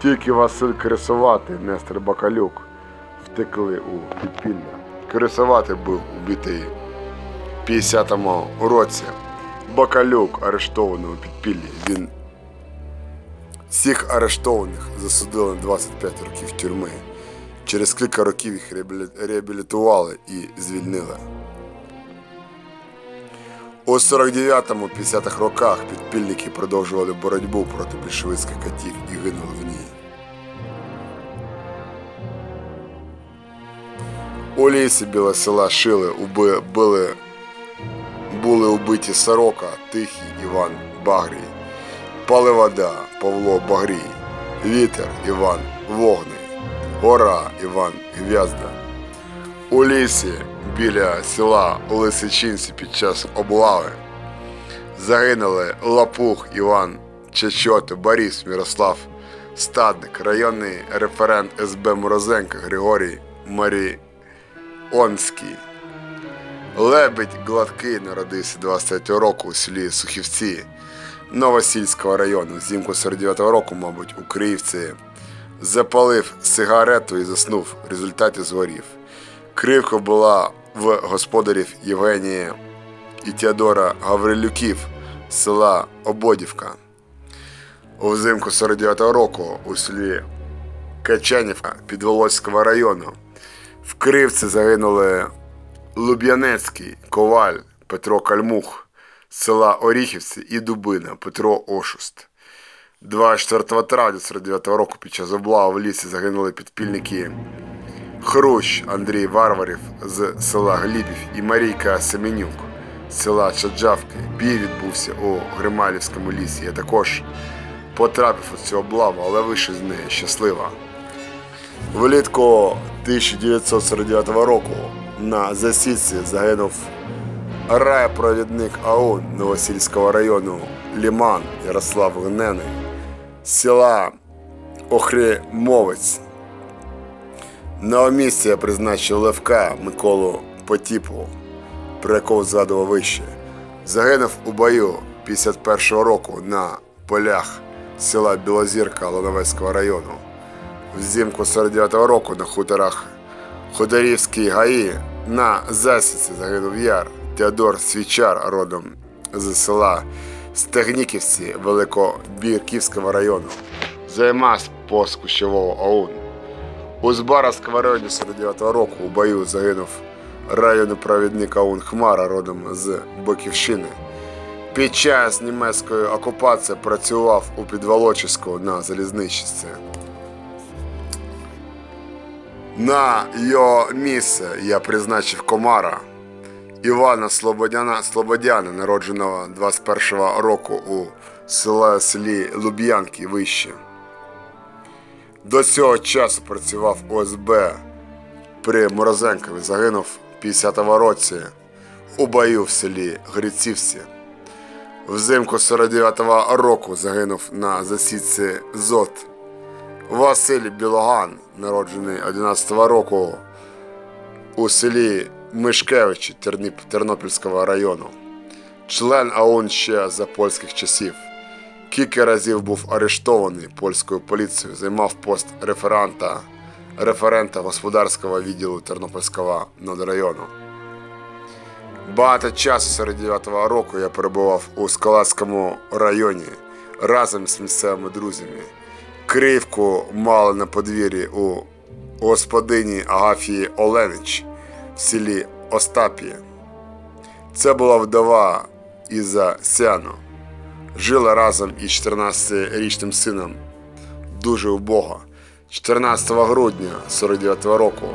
Тільки Василь Крисоватий, Нестор Бакалюк втекли у підпілля. Крисоватий був убитий в 50-му році. Бакалюк арештований у підпіллі. Він всіх арештованих засудили на 25 років тюрми. Через кілька років їх реабілітували і звільнили. У 49-му 50-х роках підпільники продовжували боротьбу проти більшовицьких катів і гинули в ній. У лісі біля села Шили уби, били, були убиті Сорока, Тихий, Іван Багрій, Паливода, Павло Багрій, Вітер, Іван Вогний, Гора, Іван Гвязда. У лісі біля села Лисичинці під час облави загинули Лапух Іван Чечоти, Борис Мірослав Стадник, районний референт СБ Морозенка Григорій Маріонський. Лебедь Гладкий народився 23 року у селі Сухівці Новосільського району. Взимку 49 року, мабуть, у Київці запалив сигарету і заснув. В результаті згорів. Кривка була в господарів Євгенія і Теодора Гаврилюків села Ободівка. У взимку 49-го року у селі Качанівка Підволоцького району в Кривці загинули Луб'янецький, Коваль, Петро Кальмух села Оріхівці і Дубина Петро Ошуст. 24 травня 49 року під час облави в лісі загинули підпільники Хрущ Андрій Варварів з села Глібів і Марійка Семенюк з села Чаджавки. Бій відбувся у Грималівському лісі. Я також потрапив у цю облаву, але вийшов з неї щаслива. Влітку 1949 року на засідці загинув райпровідник АУН Новосільського району Ліман Ярослав Гнений села Охримовець. На я призначив Левка Миколу Потіпову, про якого згадував вище. Загинув у бою 51-го року на полях села Білозірка Лановецького району. Взимку 49-го року на хуторах Хуторівській гаї на засідці загинув яр Теодор Свічар родом з села Стегніківці Великобірківського району. Займався пост кущового АУН. У Збаразькому районі 49-го року у бою загинув районний провідник АУН Хмара родом з Боківщини. Під час німецької окупації працював у Підволочиську на залізничці. На його місце я призначив комара Івана Слободяна, Слободяна, народженого 21-го року у селі Луб'янки вище. До цього часу працював ОСБ при Морозенкові. Загинув в 50-му році у бою в селі Грицівці. Взимку 49-го року загинув на засідці ЗОТ. Василь Білоган, народжений 11-го року у селі Мишкевичі Тернопільського району. Член АУН ще за польських часів. Кілька разів був арештований польською поліцією, займав пост референта, референта господарського відділу Тернопільського надрайону. Багато часу 49-го року я перебував у Скалацькому районі разом з місцевими друзями. Кривку мали на подвір'ї у господині Агафії Оленич в селі Остапіє. Це була вдова Іза Сяну. Жила разом із 14-річним сином дуже убого. 14 грудня 49 року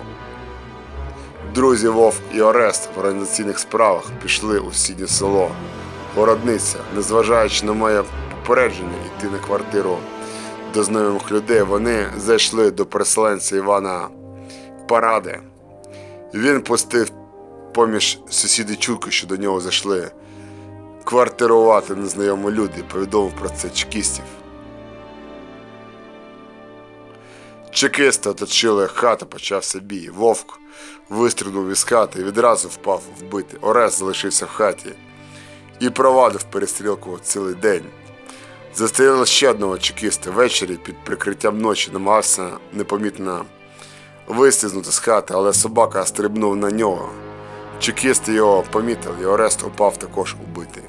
друзі Вовк і Орест в організаційних справах пішли у сусіднє село Городниця. Незважаючи на моє попередження йти на квартиру до знайомих людей, вони зайшли до переселенця Івана Паради. Він пустив поміж сусідів чутку, що до нього зайшли квартирувати незнайомі люди повідомив про це чекістів. Чекисти оточили хату, почався бій. Вовк вистрибнув із хати і відразу впав вбити. Орес залишився в хаті і провадив перестрілку цілий день. Застрілили ще одного чекіста. Ввечері під прикриттям ночі намагався непомітно вислизнути з хати, але собака стрибнув на нього. Чекісти його помітили, і Орест упав також убитий.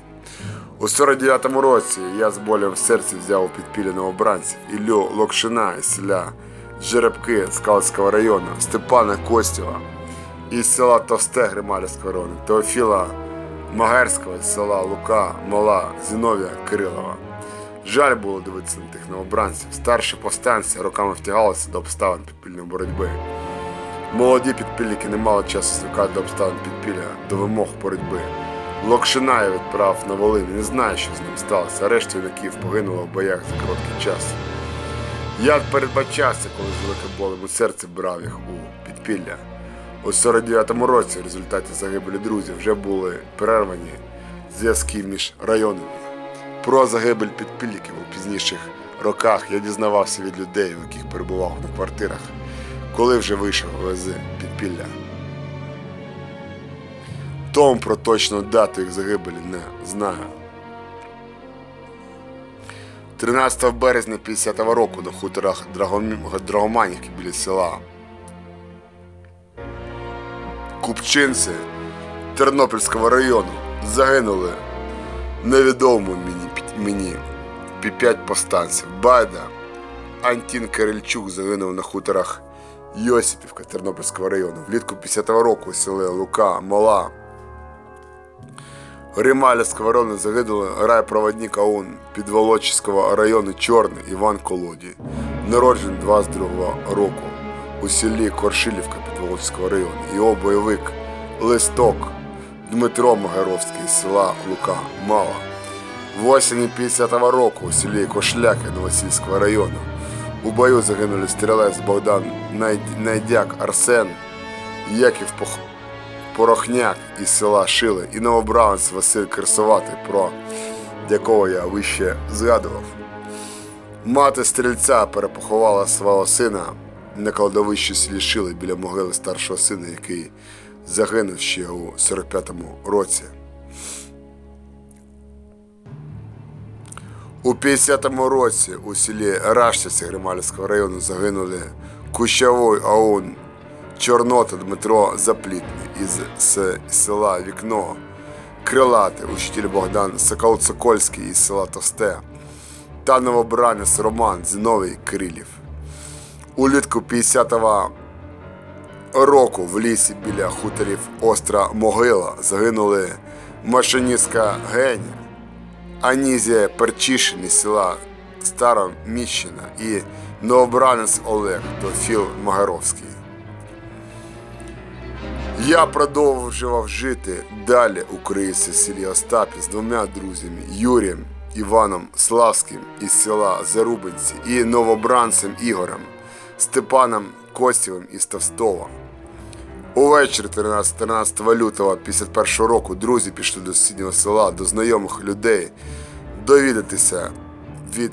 У 49-му році я з болем в серці взяв у підпілля новобранців Іллю Локшина із села Жеребки Скалського району, Степана Костєва із села Товсте Грималівського району, Теофіла Магерського із села Лука Мала Зіновія Кирилова. Жаль було дивитися на тих новобранців. Старші повстанці роками втягалися до обставин підпільної боротьби. Молоді підпільники не мали часу звикати до обставин підпілля, до вимог боротьби. Локшина я відправ на Волинь, не знаю, що з ним сталося. Решта юнаків погинуло в боях за короткий час. Я передбачався, коли з великим болем у серці брав їх у підпілля. У 49-му році в результаті загибелі друзів вже були перервані зв'язки між районами. Про загибель підпільників у пізніших роках я дізнавався від людей, у яких перебував на квартирах, коли вже вийшов з підпілля. Том про точну дату їх загибелі не знаю. 13 березня 50-го року на хуторах Драгоманівки біля села Купчинці Тернопільського району загинули невідомому мені, мені п'ять повстанців. Байда Антін Кирильчук загинув на хуторах Йосипівка Тернопільського району. Влітку 50-го року сели Лука, Мала, Рималівського району загинули райпроводник АУН Підволочиського району Чорний Іван Колоді, народжений 22 року у селі Коршилівка Підволочиського району. Його бойовик Листок Дмитро Магаровський з села Лука Мала. В осені 50-го року у селі Кошляки Новосільського району у бою загинули стрілець Богдан Найдяк Арсен, Яків. Порохняк із села Шили і новобранець Василь Красоватий, про якого я вище згадував. Мати стрільця перепоховала свого сина на кладовищі селі Шили біля могили старшого сина, який загинув ще у 45-му році. У 50-му році у селі Раштиці Грималівського району загинули Кущавой АУН Чорнота Дмитро Заплітний із села Вікно, Крилати, учитель Богдан Сокол-Цокольський із села Товсте та новобранець Роман Зіновий Кирилів. Улітку 50-го року в лісі біля хуторів Остра Могила загинули машиністка Геня, Анізія Перчишин із села Староміщина і новобранець Олег Тофіл Магаровський. Я продовжував жити далі у Криївці в селі Остапі з двома друзями Юрієм Іваном Славським із села Зарубинці і новобранцем Ігорем Степаном Костєвим із Товстова. Увечері 13 13 лютого 51 року друзі пішли до сусіднього села, до знайомих людей, довідатися від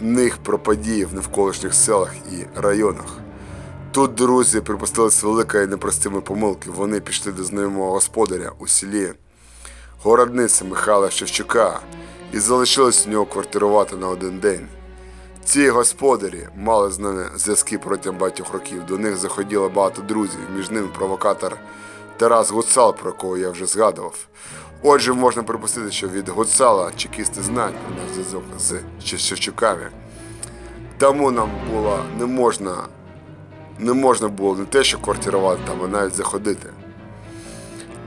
них про події в навколишніх селах і районах. Тут друзі припустилися великої непростими помилки. Вони пішли до знайомого господаря у селі Городниця Михайла Шевчука і залишились у нього квартирувати на один день. Ці господарі мали з ними зв'язки протягом багатьох років. До них заходило багато друзів, між ними провокатор Тарас Гуцал, про кого я вже згадував. Отже, можна припустити, що від Гуцала чекісти знають про наш зв'язок з Шевчуками. Тому нам було не можна не можна було не те, що квартирувати там, а навіть заходити.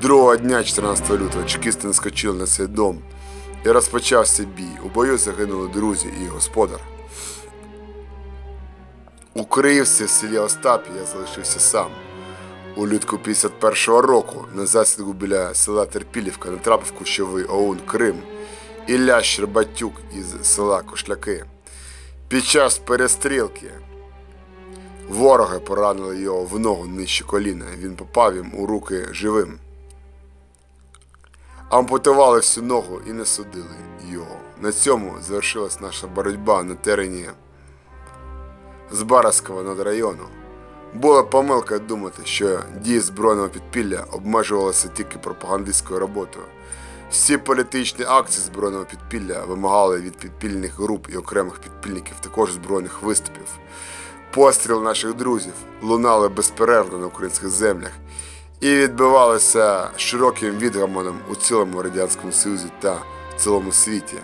Другого дня, 14 лютого, чекісти наскочили на цей дом і розпочався бій. У бою загинули друзі і господар. У Криївці в селі Остапі я залишився сам. Улітку 51-го року на засідку біля села Терпілівка натрапив кущовий ОУН Крим Ілля Щербатюк із села Кошляки. Під час перестрілки вороги поранили його в ногу нижче коліна. Він попав їм у руки живим. Ампутували всю ногу і не судили його. На цьому завершилась наша боротьба на терені Збаразького надрайону. Була помилка думати, що дії збройного підпілля обмежувалися тільки пропагандистською роботою. Всі політичні акції збройного підпілля вимагали від підпільних груп і окремих підпільників також збройних виступів. Постріл наших друзів лунали безперервно на українських землях і відбивалися широким відгамоном у цілому Радянському Союзі та цілому світі.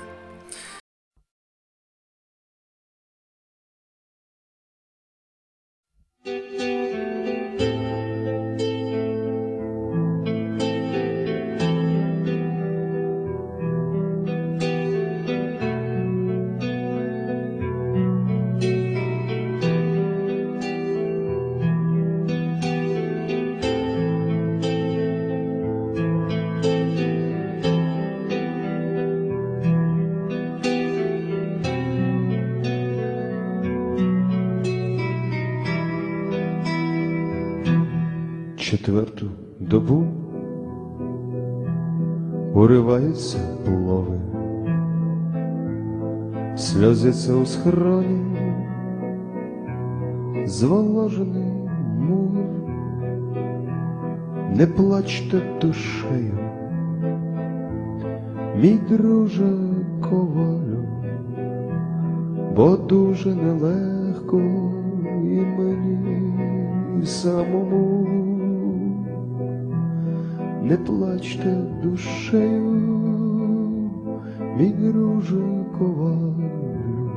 Четверту добу уриваються полови, сльозиться у схроні, зволожений мур, не плачте душею, мій друже ковалю, бо дуже нелегко і мені самому. Не плачте душею, мій друже ковалю,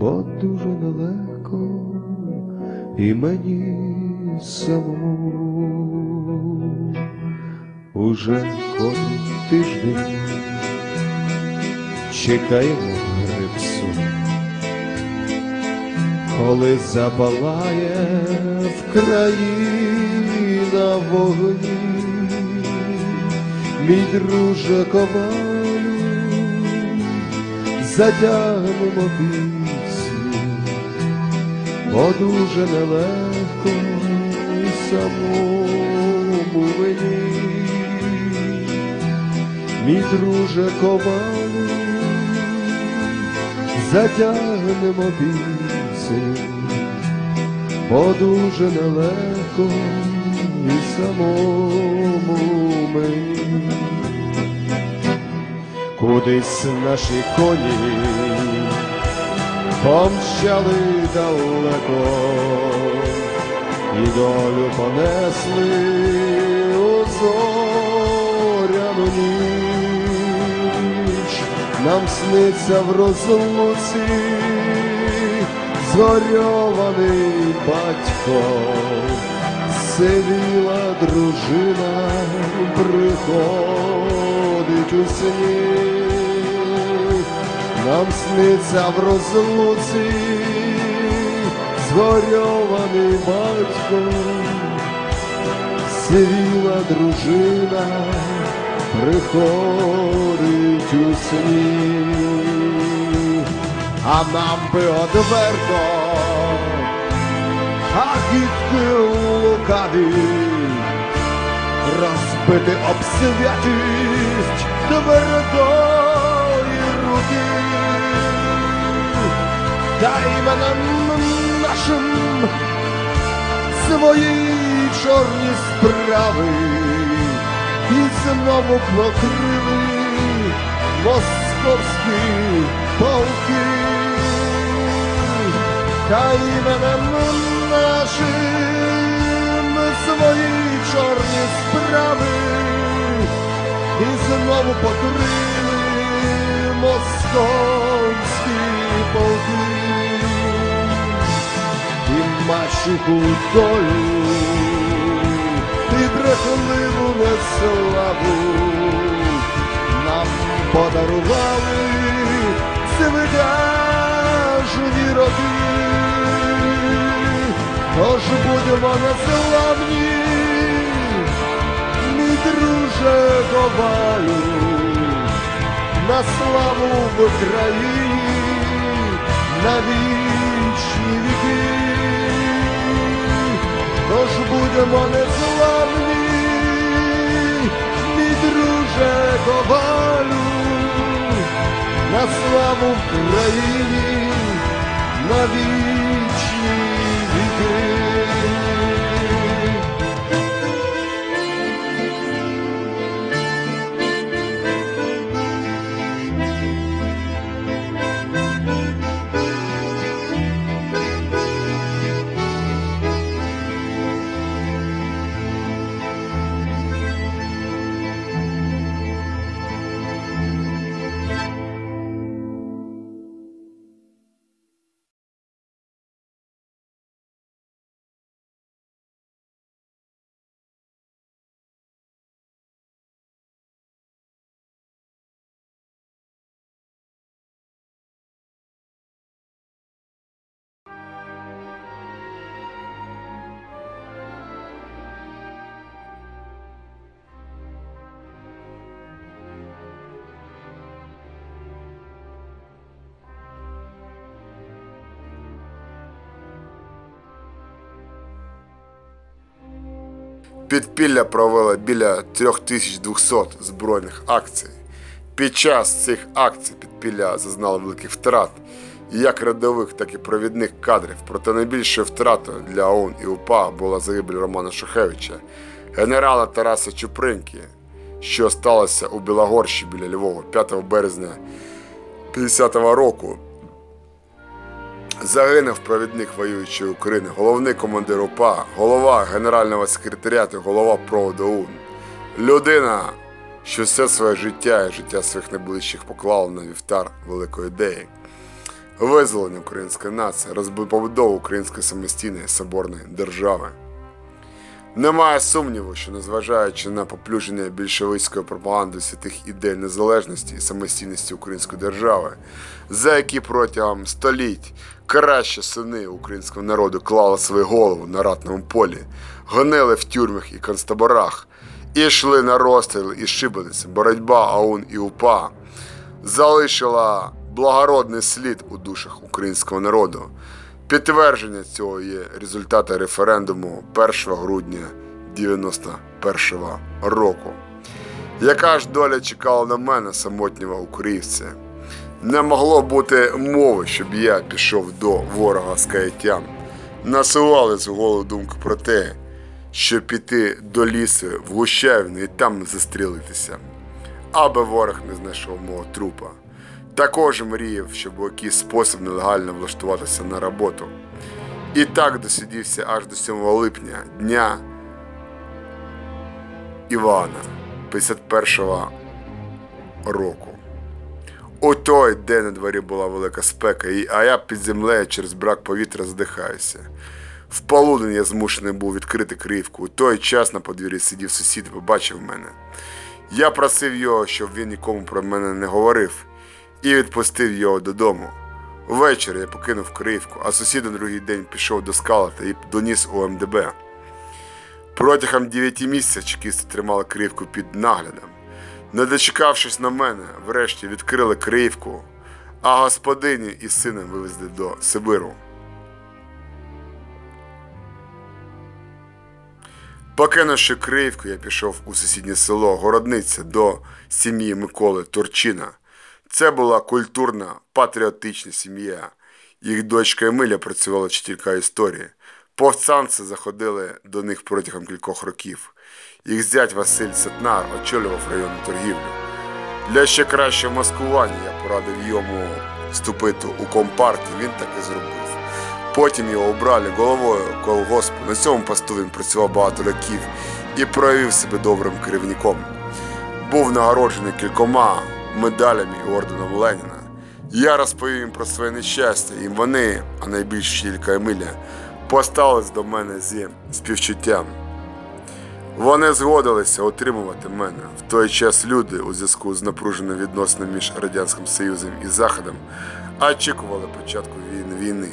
бо дуже нелегко і мені самому. Уже кожен тиждень чекаємо грипсу, коли запалає в краї на вогні, мій друже ковалю, затягнемо пісню, бо дуже нелегко самому мені, мій друже ковалю, затягнемо пісню. Бо дуже нелегко і самому мені. Кудись наші коні помчали далеко, і долю понесли у зоряну ніч, нам сниться в розлуці згорьований батько, сивіла дружина приходить у сні, нам сниться в розлуці, згорьований батько, сивіла дружина приходить у сні а нам би одверто, гідки лукаві, розбити об святість твердої руки, та іменем нашим свої чорні справи і знову покрили московські полки, та іменем нашим свої чорні справи і знову покрили московські полки і мачуху долю, і брехливу неславу нам подарували звитяжні роки. Тож будемо незламні, мій друже ковалю, на славу в Україні, на вічні віки. Тож будемо незламні, мій друже ковалю, на славу в Україні, на вічні Підпілля провело біля 3200 збройних акцій. Під час цих акцій підпілля зазнало великих втрат, як рядових, так і провідних кадрів. Проте найбільшою втратою для ОУН і УПА була загибель Романа Шухевича, генерала Тараса Чупринки, що сталося у Білогорщі біля Львова 5 березня 50-го року. Загинув провідник воюючої України, головний командир УПА, голова Генерального секретаріату, голова проводу УН. Людина, що все своє життя і життя своїх найближчих поклала на вівтар великої ідеї. Визволення української нації, розбудову української самостійної соборної держави. Немає сумніву, що незважаючи на поплюження більшовицької пропаганди святих ідей незалежності і самостійності української держави, за які протягом століть кращі сини українського народу клали свою голову на ратному полі, гонили в тюрмах і концтаборах, і йшли на розстріл і шибениці, боротьба АУН і УПА залишила благородний слід у душах українського народу. Підтвердження цього є результати референдуму 1 грудня 91 року. Яка ж доля чекала на мене самотнього українця? Не могло бути мови, щоб я пішов до ворога з каяттям. Насували з голову думку про те, щоб піти до лісу в Гущавіну і там застрілитися, аби ворог не знайшов мого трупа. Також мріяв, щоб у якийсь спосіб нелегально влаштуватися на роботу. І так досидівся аж до 7 липня, дня Івана 51-го року. У той день на дворі була велика спека, а я під землею через брак повітря здихаюся. В полудень я змушений був відкрити кривку. У той час на подвір'ї сидів сусід і побачив мене. Я просив його, щоб він нікому про мене не говорив, і відпустив його додому. Ввечері я покинув Криївку, а сусід на другий день пішов до скалата і доніс у МДБ. Протягом 9 місяців чекісти тримали Криївку під наглядом. Не дочекавшись на мене, врешті відкрили Криївку, а господині із сином вивезли до Сибиру. Покинувши Криївку, я пішов у сусіднє село Городниця до сім'ї Миколи Турчина. Це була культурна, патріотична сім'я. Їх дочка Емиля працювала вчителька історії. Повстанці заходили до них протягом кількох років. Їх зять Василь Сетнар очолював районну торгівлю. Для ще кращого маскування я порадив йому вступити у компартію, він так і зробив. Потім його обрали головою колгоспу. На цьому посту він працював багато років і проявив себе добрим керівником. Був нагороджений кількома медалями і орденом Леніна. Я розповів їм про своє нещастя, і вони, а найбільш тільки Емиля, поставились до мене зі співчуттям. Вони згодилися отримувати мене. В той час люди у зв'язку з напруженими відносинами між Радянським Союзом і Заходом очікували початку війни.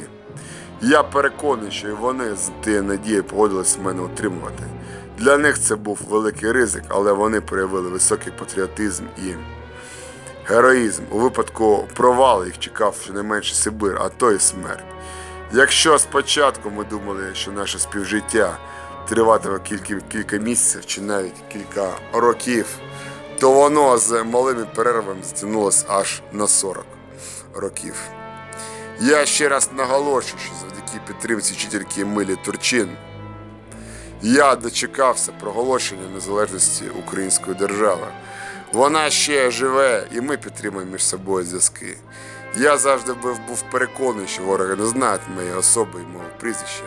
Я переконаний, що і вони з тією надією погодились мене утримувати. Для них це був великий ризик, але вони проявили високий патріотизм і героїзм. У випадку провалу їх чекав щонайменше Сибир, а то і смерть. Якщо спочатку ми думали, що наше співжиття триватиме кілька, кілька місяців чи навіть кілька років, то воно з малими перервами затягнулося аж на 40 років. Я ще раз наголошую, що завдяки підтримці вчительки Милі Турчин я дочекався проголошення незалежності української держави. Вона ще живе, і ми підтримуємо між собою зв'язки. Я завжди був, переконаний, що вороги не знають моєї особи і мого прізвища.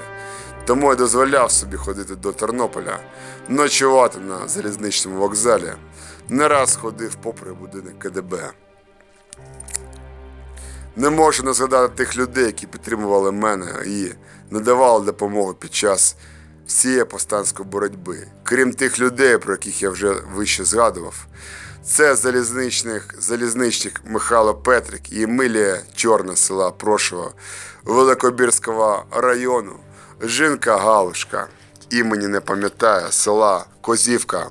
Тому я дозволяв собі ходити до Тернополя, ночувати на залізничному вокзалі. Не раз ходив попри будинок КДБ. Не можу не згадати тих людей, які підтримували мене і надавали допомогу під час всієї повстанської боротьби. Крім тих людей, про яких я вже вище згадував, це залізничник, залізничник Михайло Петрик і Емилія Чорна села Прошево Великобірського району, жінка Галушка, імені не пам'ятаю, села Козівка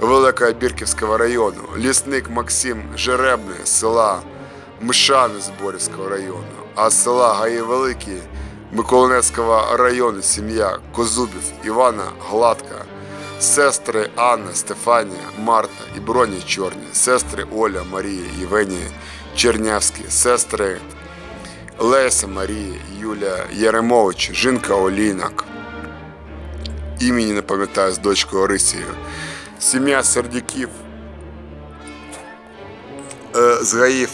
Великобірківського району, лісник Максим Жеребний села Мшани Зборівського району, а села Гаї Великі Миколинецького району сім'я Козубів Івана Гладка, сестри Анна, Стефанія, Марта і Броні Чорні, сестри Оля, Марія, Євгенія Чернявські, сестри Леся Марія, Юля Яремович, жінка Олінак. Імені не пам'ятаю з дочкою Орисією. Сім'я Сердюків е, з Гаїв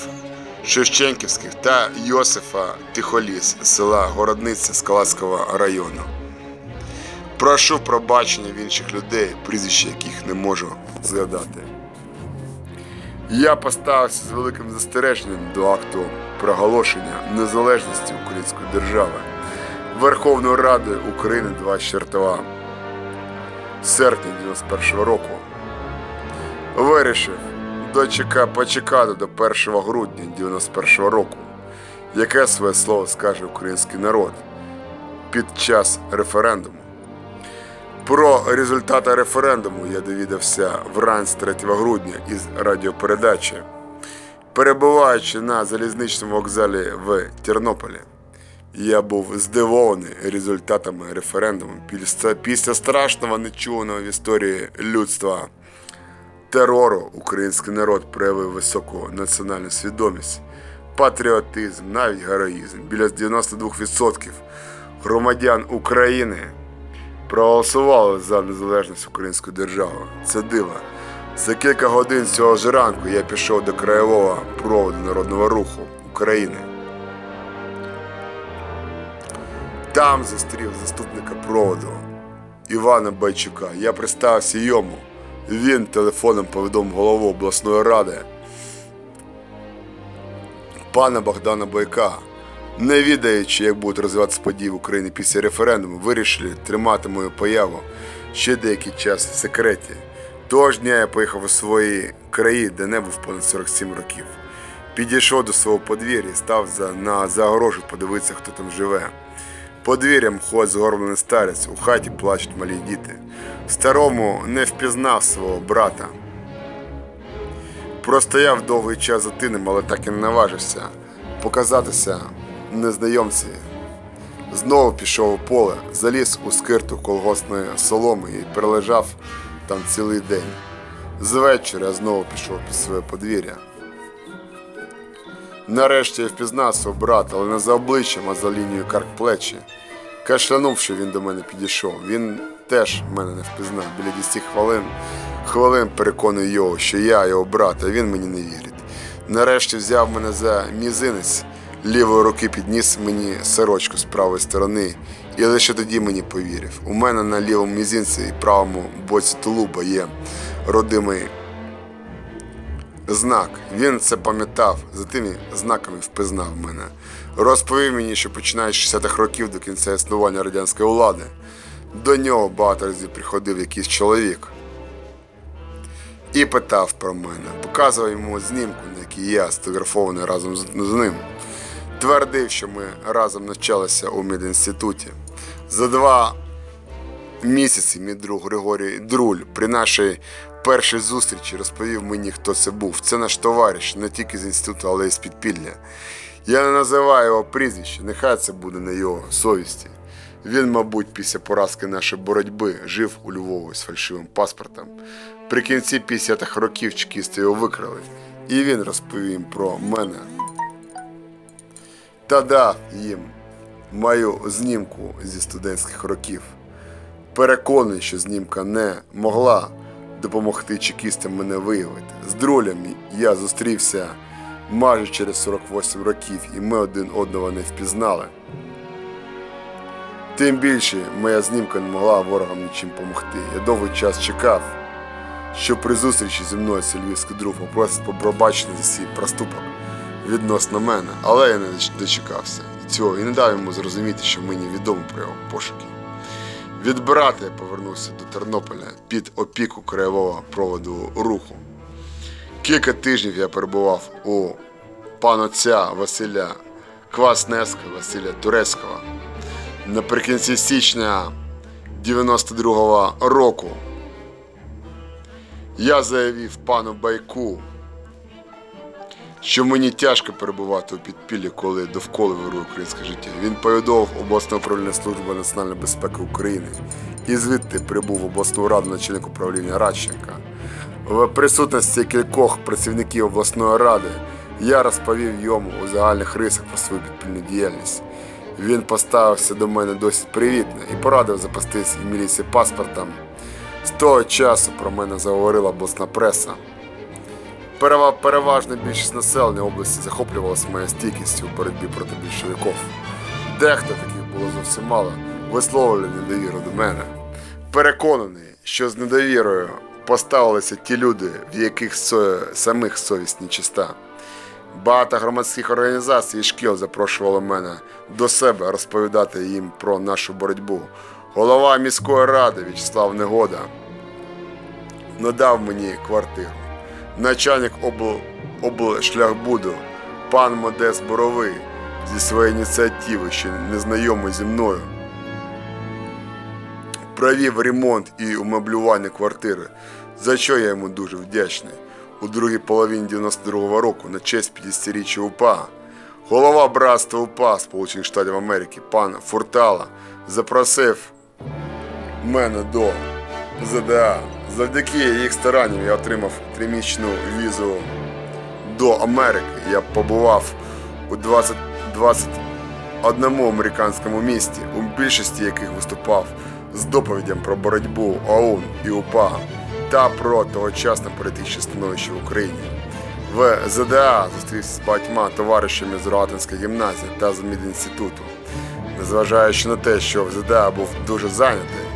Шевченківських та Йосифа Тихоліс села Городниця Скалацького району. Прошу пробачення в інших людей, прізвища яких не можу згадати. Я поставився з великим застереженням до акту проголошення незалежності Української держави Верховною Радою України 24 серпня 91 року. Вирішив дочека почекати до 1 грудня 91 року, яке своє слово скаже український народ під час референдуму. Про результати референдуму я довідався вранці 3 грудня із радіопередачі, перебуваючи на залізничному вокзалі в Тернополі. Я був здивований результатами референдуму після, страшного нечуваного в історії людства терору український народ проявив високу національну свідомість, патріотизм, навіть героїзм. Біля 92% громадян України проголосували за незалежність української держави. Це диво. За кілька годин цього ж ранку я пішов до краєвого проводу народного руху України. Там зустрів заступника проводу Івана Байчука. Я представився йому. Він телефоном повідомив голову обласної ради пана Богдана Бойка. Не відаючи, як будуть розвиватися події в Україні після референдуму, вирішили тримати мою появу ще деякий час в секреті. Того ж дня я поїхав у свої краї, де не був понад 47 років. Підійшов до свого подвір'я, став за, на загорожу подивитися, хто там живе. Подвір'ям ходить згорблений старець, у хаті плачуть малі діти. Старому не впізнав свого брата. Простояв довгий час за тинем, але так і не наважився показатися незнайомці. Знову пішов у поле, заліз у скирту колгоспної соломи і перележав там цілий день. Звечора знову пішов під своє подвір'я. Нарешті я впізнав свого брата, але не за обличчям, а за лінією карк плечі. Кашлянувши, він до мене підійшов. Він теж мене не впізнав. Біля 10 хвилин, хвилин переконую його, що я його брат, а він мені не вірить. Нарешті взяв мене за мізинець, лівої руки підніс мені сорочку з правої сторони, і лише тоді мені повірив. У мене на лівому мізинці і правому боці тулуба є родимий знак. Він це пам'ятав, за тими знаками впізнав мене. Розповів мені, що починаючи з 60-х років до кінця існування радянської влади, до нього багато разів приходив якийсь чоловік і питав про мене, показував йому знімку, на якій я сфотографований разом з ним. Твердив, що ми разом навчалися у медінституті. За два місяці мій друг Григорій Друль при нашій першій зустрічі розповів мені, хто це був. Це наш товариш, не тільки з інституту, але й з підпілля. Я не називаю його прізвище, нехай це буде на його совісті. Він, мабуть, після поразки нашої боротьби жив у Львові з фальшивим паспортом. При кінці 50-х років чекісти його викрали, і він розповів про мене та дав їм мою знімку зі студентських років. Переконаний, що знімка не могла допомогти чекістам мене виявити. З дролями я зустрівся майже через 48 років, і ми один одного не впізнали. Тим більше моя знімка не могла ворогам нічим допомогти. Я довгий час чекав, що при зустрічі зі мною цей львівський друг попросить пробачення за свій проступок відносно мене, але я не дочекався цього і не дав йому зрозуміти, що мені відомо про його пошуки. Від брата я повернувся до Тернополя під опіку краєвого проводу руху. Кілька тижнів я перебував у панотця Василя Квасневського, Василя Турецького. Наприкінці січня 92-го року я заявив пану Байку, що мені тяжко перебувати у підпіллі, коли довкола вирує українське життя. Він повідомив обласне управління Служби національної безпеки України і звідти прибув обласну раду начальник управління Радченка. В присутності кількох працівників обласної ради я розповів йому у загальних рисах про свою підпільну діяльність. Він поставився до мене досить привітно і порадив запастись в міліції паспортом. З того часу про мене заговорила обласна преса. Перева- Переважна більшість населення області захоплювалася моєю стійкістю у боротьбі проти більшовиків. Дехто таких було зовсім мало, висловлювали недовіру до мене. Переконаний, що з недовірою поставилися ті люди, в яких со- самих совість нечиста. Багато громадських організацій і шкіл запрошували мене до себе розповідати їм про нашу боротьбу. Голова міської ради В'ячеслав Негода надав мені квартиру. Начальник обл... облшляхбуду пан Модес Боровий зі своєї ініціативи, ще незнайомий зі мною, провів ремонт і умеблювання квартири, за що я йому дуже вдячний. У другій половині 92-го року на честь 50-річчя УПА голова братства УПА Сполучених Штатів Америки пан Фуртала запросив мене до ЗДА. Завдяки їх старанням я отримав тримісячну візу до Америки. Я побував у 20, 21 американському місті, у більшості яких виступав з доповідям про боротьбу ОУН і УПА та про тогочасне політичне становище в Україні. В ЗДА зустрівся з багатьма товаришами з Рогатинської гімназії та з медінституту. Незважаючи на те, що в ЗДА був дуже зайнятий,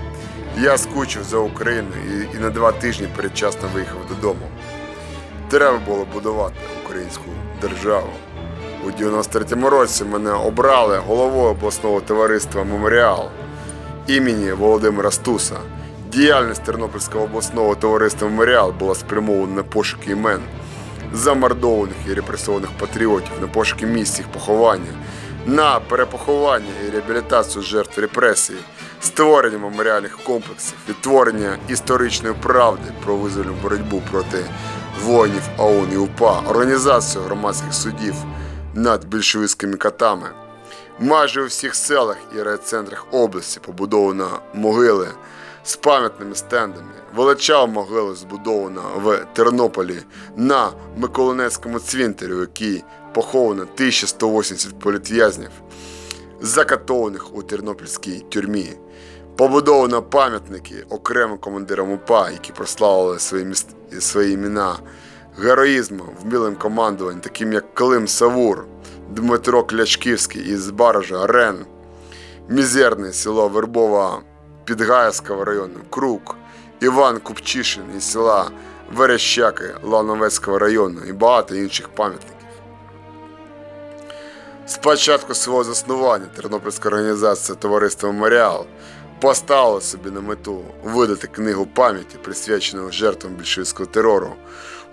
я скучив за Україною і, і на два тижні передчасно виїхав додому. Треба було будувати українську державу. У 93-му році мене обрали головою обласного товариства Меморіал імені Володимира Стуса. Діяльність Тернопільського обласного товариства Меморіал була спрямована на пошуки імен замордованих і репресованих патріотів, на пошуки місць їх поховання, на перепоховання і реабілітацію жертв репресії, створення меморіальних комплексів, відтворення історичної правди про визвольну боротьбу проти воїнів АУН і УПА, організацію громадських судів над більшовицькими катами. Майже у всіх селах і райцентрах області побудовано могили з пам'ятними стендами. Величава могила збудована в Тернополі на Миколинецькому цвинтарі, у якій поховано 1180 політв'язнів, закатованих у тернопільській тюрмі. Побудовано пам'ятники окремим командирам УПА, які прославили свої, міст... свої імена героїзмом, вмілим командуванням, таким як Клим Савур, Дмитро Клячківський із Баража, Рен, мізерне село Вербова Підгаївського району, Крук, Іван Купчишин із села Верещаки Лановецького району і багато інших пам'ятників. З початку свого заснування Тернопільська організація Товариство Меморіал поставили собі на мету видати книгу пам'яті, присвячену жертвам більшовицького терору,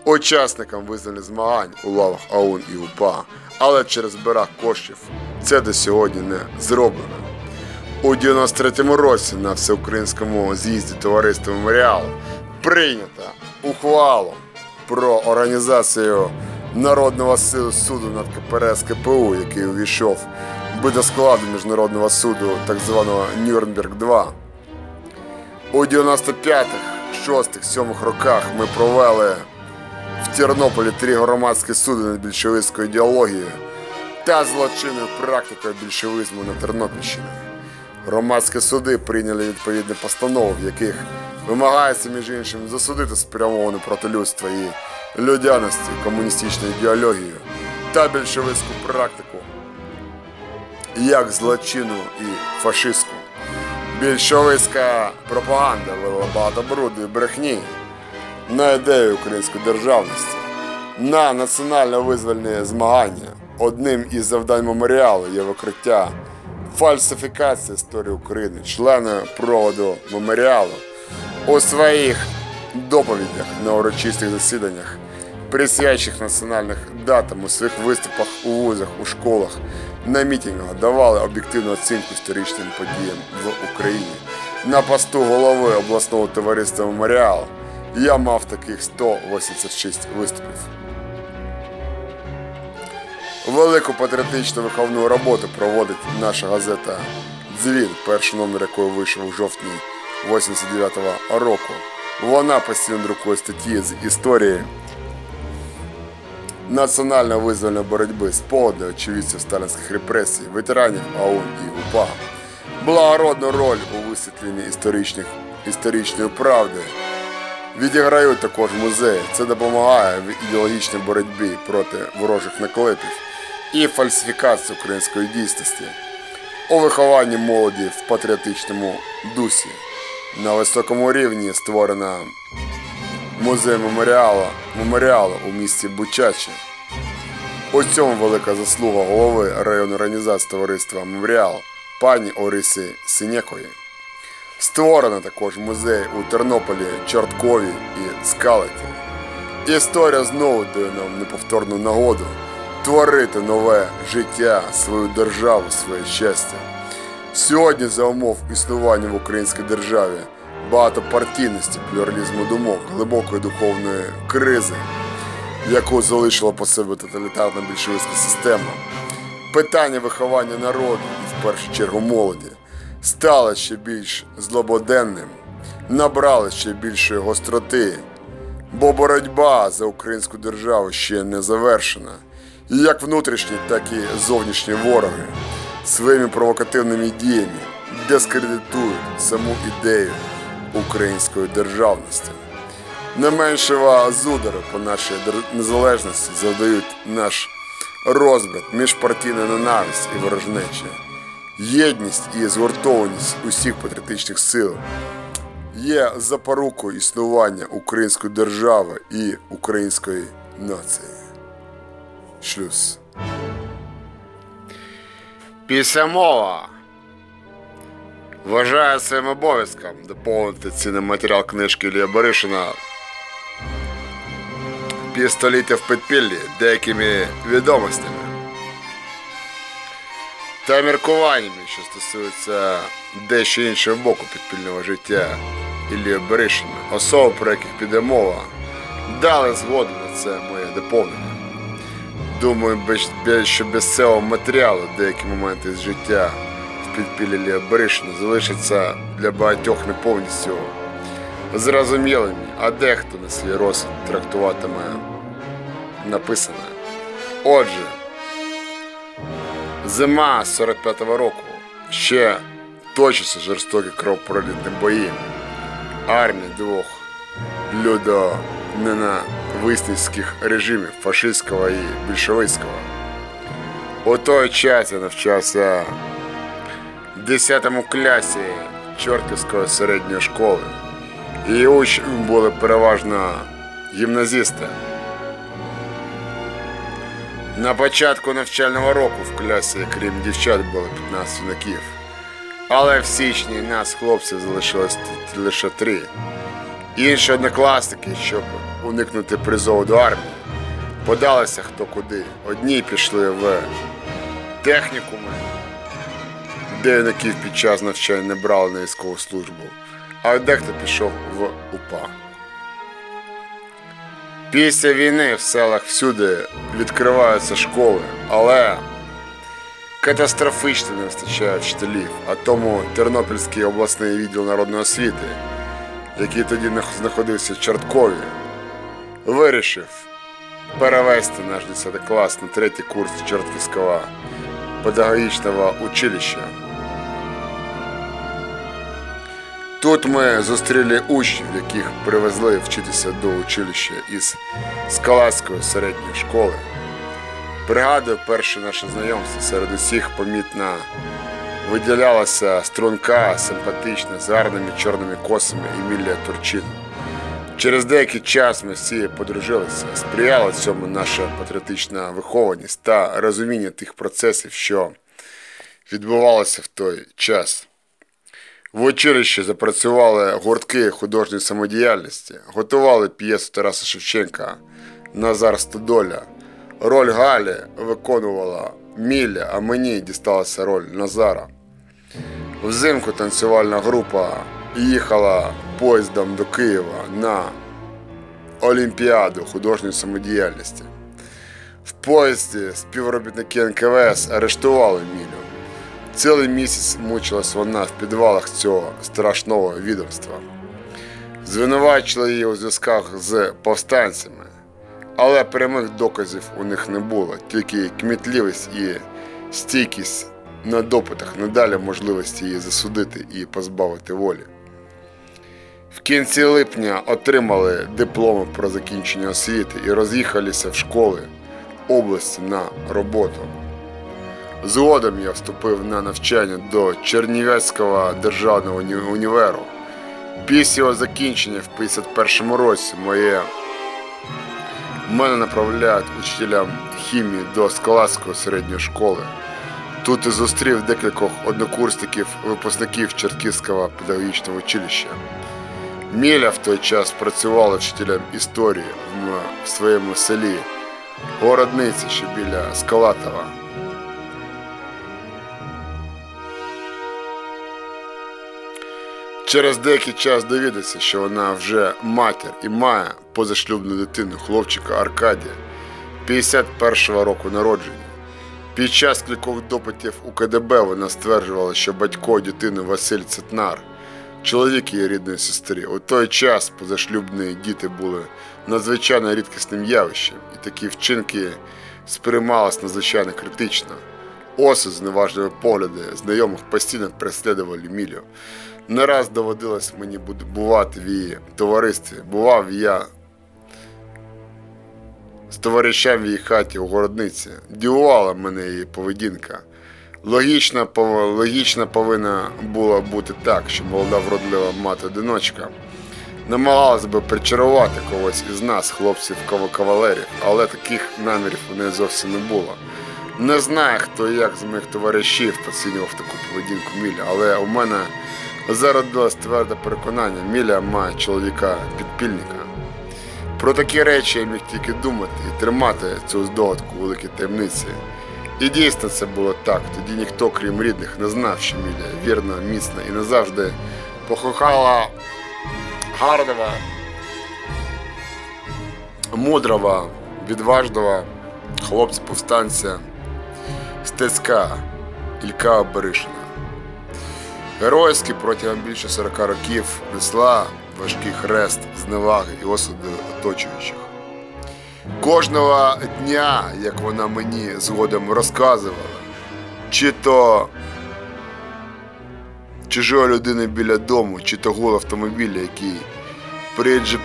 учасникам визнання змагань у лавах АУН і УПА, але через брак коштів це до сьогодні не зроблено. У 93-му році на всеукраїнському з'їзді товариства Меморіал прийнято ухвалу про організацію Народного суду над КПРС КПУ, який увійшов до складу міжнародного суду так званого Нюрнберг 2. У 95-х, 6-х, 7-х роках ми провели в Тернополі три громадські суди над більшовицькою ідеологією та злочинною практикою більшовизму на Тернопільщині. Громадські суди прийняли відповідні постанови, в яких вимагається, між іншим, засудити спрямовану проти людства і людяності комуністичну ідеологію та більшовицьку практику як злочину і фашистську. Більшовицька пропаганда вела багато бруду і брехні на ідею української державності, на національно-визвольні змагання. Одним із завдань меморіалу є викриття фальсифікації історії України, члени проводу меморіалу у своїх доповідях на урочистих засіданнях, присвячених національних датам у своїх виступах у вузах, у школах, на мітингах давали об'єктивну оцінку історичним подіям в Україні. На посту голови обласного товариства меморіал я мав таких 186 виступів. Велику патріотичну виховну роботу проводить наша газета Дзвін, перший номер якої вийшов у жовтні 89-го року. Вона постійно друкує статті з історії національно-визвольної боротьби, спогади очевидців сталінських репресій, ветеранів АУН і УПА. Благородну роль у висвітленні історичних, історичної правди відіграють також музеї. Це допомагає в ідеологічній боротьбі проти ворожих наклепів і фальсифікації української дійсності, у вихованні молоді в патріотичному дусі. На високому рівні створена музей меморіалу, меморіалу у місті Бучачі. У цьому велика заслуга голови районної організації товариства Меморіал пані Орисі Синєкої. Створено також музей у Тернополі, Чорткові і Скалаті. Історія знову дає нам неповторну нагоду творити нове життя, свою державу, своє щастя. Сьогодні за умов існування в українській державі багатопартійності, плюралізму думок, глибокої духовної кризи, яку залишила по себе тоталітарна більшовицька система. Питання виховання народу, і в першу чергу молоді, стало ще більш злободенним, набрали ще більшої гостроти, бо боротьба за українську державу ще не завершена. І як внутрішні, так і зовнішні вороги своїми провокативними діями дискредитують саму ідею української державності. Не меншого зудару по нашій незалежності завдають наш розбрат, міжпартійна ненависть і ворожнеча, єдність і згуртованість усіх патріотичних сил є запорукою існування української держави і української нації. Шлюз. Після мова. Вважаю своїм обов'язком доповнити цінний матеріал книжки Ілія Баришина «Півстоліття в підпіллі деякими відомостями та міркуваннями, що стосуються дещо іншого боку підпільного життя Іллі Баришина, особи, про яких піде мова, дали згоду на це моє доповнення. Думаю, що без цього матеріалу деякі моменти з життя підпіллі Баришина залишаться для багатьох не повністю зрозумілими, а дехто на свій розсуд трактуватиме написане. Отже, зима 45-го року ще точаться жорстокі кровопролітні бої. Армії двох людоненависницьких режимів фашистського і більшовицького. У той час я навчався 10 класі Чортківської середньої школи. І учнями були переважно гімназісти. На початку навчального року в класі, крім дівчат, було 15 юнаків. Але в січні нас, хлопців, залишилось лише три. Інші однокласники, щоб уникнути призову до армії, подалися хто куди. Одні пішли в технікуми, де під час навчання не брали на військову службу, а дехто пішов в УПА. Після війни в селах всюди відкриваються школи, але катастрофічно не вистачає вчителів, а тому Тернопільський обласний відділ народної освіти, який тоді знаходився в Чорткові, вирішив перевести наш 10 клас на третій курс Чортківського педагогічного училища. Тут ми зустріли учнів, яких привезли вчитися до училища із Скалацької середньої школи. Пригадую перше наше знайомство серед усіх помітно виділялася струнка, симпатична, з гарними чорними косами Емілія Турчин. Через деякий час ми всі подружилися, сприяла цьому наша патріотична вихованість та розуміння тих процесів, що відбувалося в той час. В училищі запрацювали гуртки художньої самодіяльності, готували п'єсу Тараса Шевченка Назар Стодоля. Роль Галі виконувала Міля, а мені дісталася роль Назара. Взимку танцювальна група їхала поїздом до Києва на Олімпіаду художньої самодіяльності. В поїзді співробітники НКВС арештували Мілю. Цілий місяць мучилась вона в підвалах цього страшного відомства. Звинувачили її у зв'язках з повстанцями, але прямих доказів у них не було, тільки кмітливість і стійкість на допитах не дали можливості її засудити і позбавити волі. В кінці липня отримали дипломи про закінчення освіти і роз'їхалися в школи області на роботу. Згодом я вступив на навчання до Чернівецького державного уні- універу. Після його закінчення в 51-му році моє мене направляють учителям хімії до Скалацької середньої школи. Тут і зустрів декількох однокурсників, випускників Черківського педагогічного училища. Міля в той час працювала вчителем історії в своєму селі Городниці, що біля Скалатова. Через деякий час довідався, що вона вже матір і має позашлюбну дитину хлопчика Аркадія 51-го року народження. Під час кількох допитів у КДБ вона стверджувала, що батько дитини Василь Цетнар, чоловік її рідної сестри. У той час позашлюбні діти були надзвичайно рідкісним явищем, і такі вчинки сприймалися надзвичайно критично. Оси з неважними погляди знайомих постійно переслідували Мілю. Не раз доводилось мені бувати в її товаристві. Бував я з товаришем в її хаті у городниці. Дивувала мене її поведінка. Логічна, пов- логічна повинна була бути так, що молода вродлива мати-одиночка намагалась би причарувати когось із нас, хлопців кавалерів, але таких намірів у неї зовсім не було. Не знаю, хто і як з моїх товаришів оцінював таку поведінку Мілі, але у мене зародилось тверде переконання, Міля має чоловіка підпільника. Про такі речі я міг тільки думати і тримати цю здогадку у великій таємниці. І дійсно це було так. Тоді ніхто, крім рідних, не знав, що Міля вірна, міцна і назавжди похохала гарного, мудрого, відважного хлопця-повстанця Стецька Ілька Беришина. Геройськи протягом більше 40 років несла важкий хрест зневаги і осуду оточуючих. Кожного дня, як вона мені згодом розказувала, чи то чужої людини біля дому, чи то гул автомобіля, який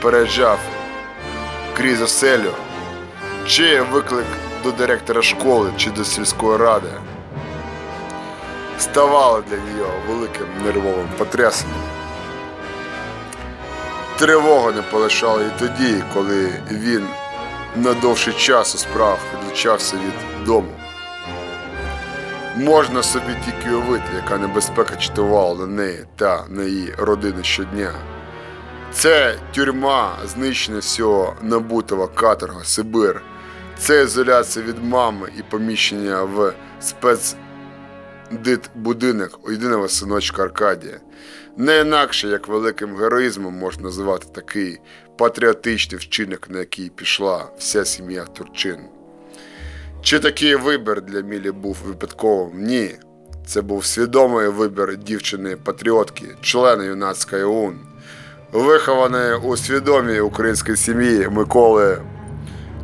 переїжджав крізь оселю, чи виклик до директора школи, чи до сільської ради, ставало для нього великим нервовим потрясенням. Тривога не полишала і тоді, коли він на довший час у справах відлучався від дому. Можна собі тільки уявити, яка небезпека чатувала на неї та на її родину щодня. Це тюрма, знищення всього набутого каторга, Сибир. Це ізоляція від мами і поміщення в спецдитбудинок у єдиного синочка Аркадія. Не інакше, як великим героїзмом можна назвати такий патріотичний вчинок, на який пішла вся сім'я Турчин. Чи такий вибір для Мілі був випадковим? Ні. Це був свідомий вибір дівчини-патріотки, члена юнацької ОУН, вихованої у свідомій українській сім'ї Миколи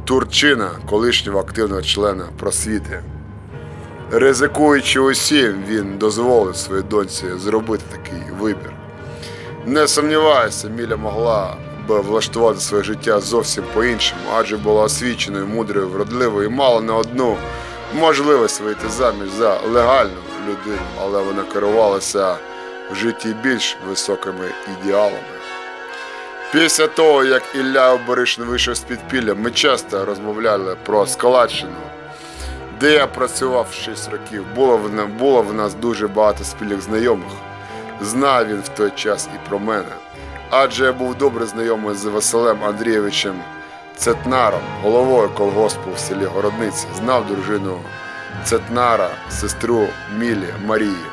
Турчина, колишнього активного члена просвіти. Ризикуючи усім, він дозволив своїй доньці зробити такий вибір. Не сумніваюся, Міля могла б влаштувати своє життя зовсім по-іншому, адже була освіченою, мудрою, вродливою і мала не одну можливість вийти заміж за легальну людину, але вона керувалася в житті більш високими ідеалами. Після того, як Ілля Оберишин вийшов з підпілля, ми часто розмовляли про Скалаччину, де я працював 6 років. Було в, було в нас дуже багато спільних знайомих. Знав він в той час і про мене. Адже я був добре знайомий з Василем Андрійовичем Цетнаром, головою колгоспу в селі Городниці. Знав дружину Цетнара, сестру Мілі Марії.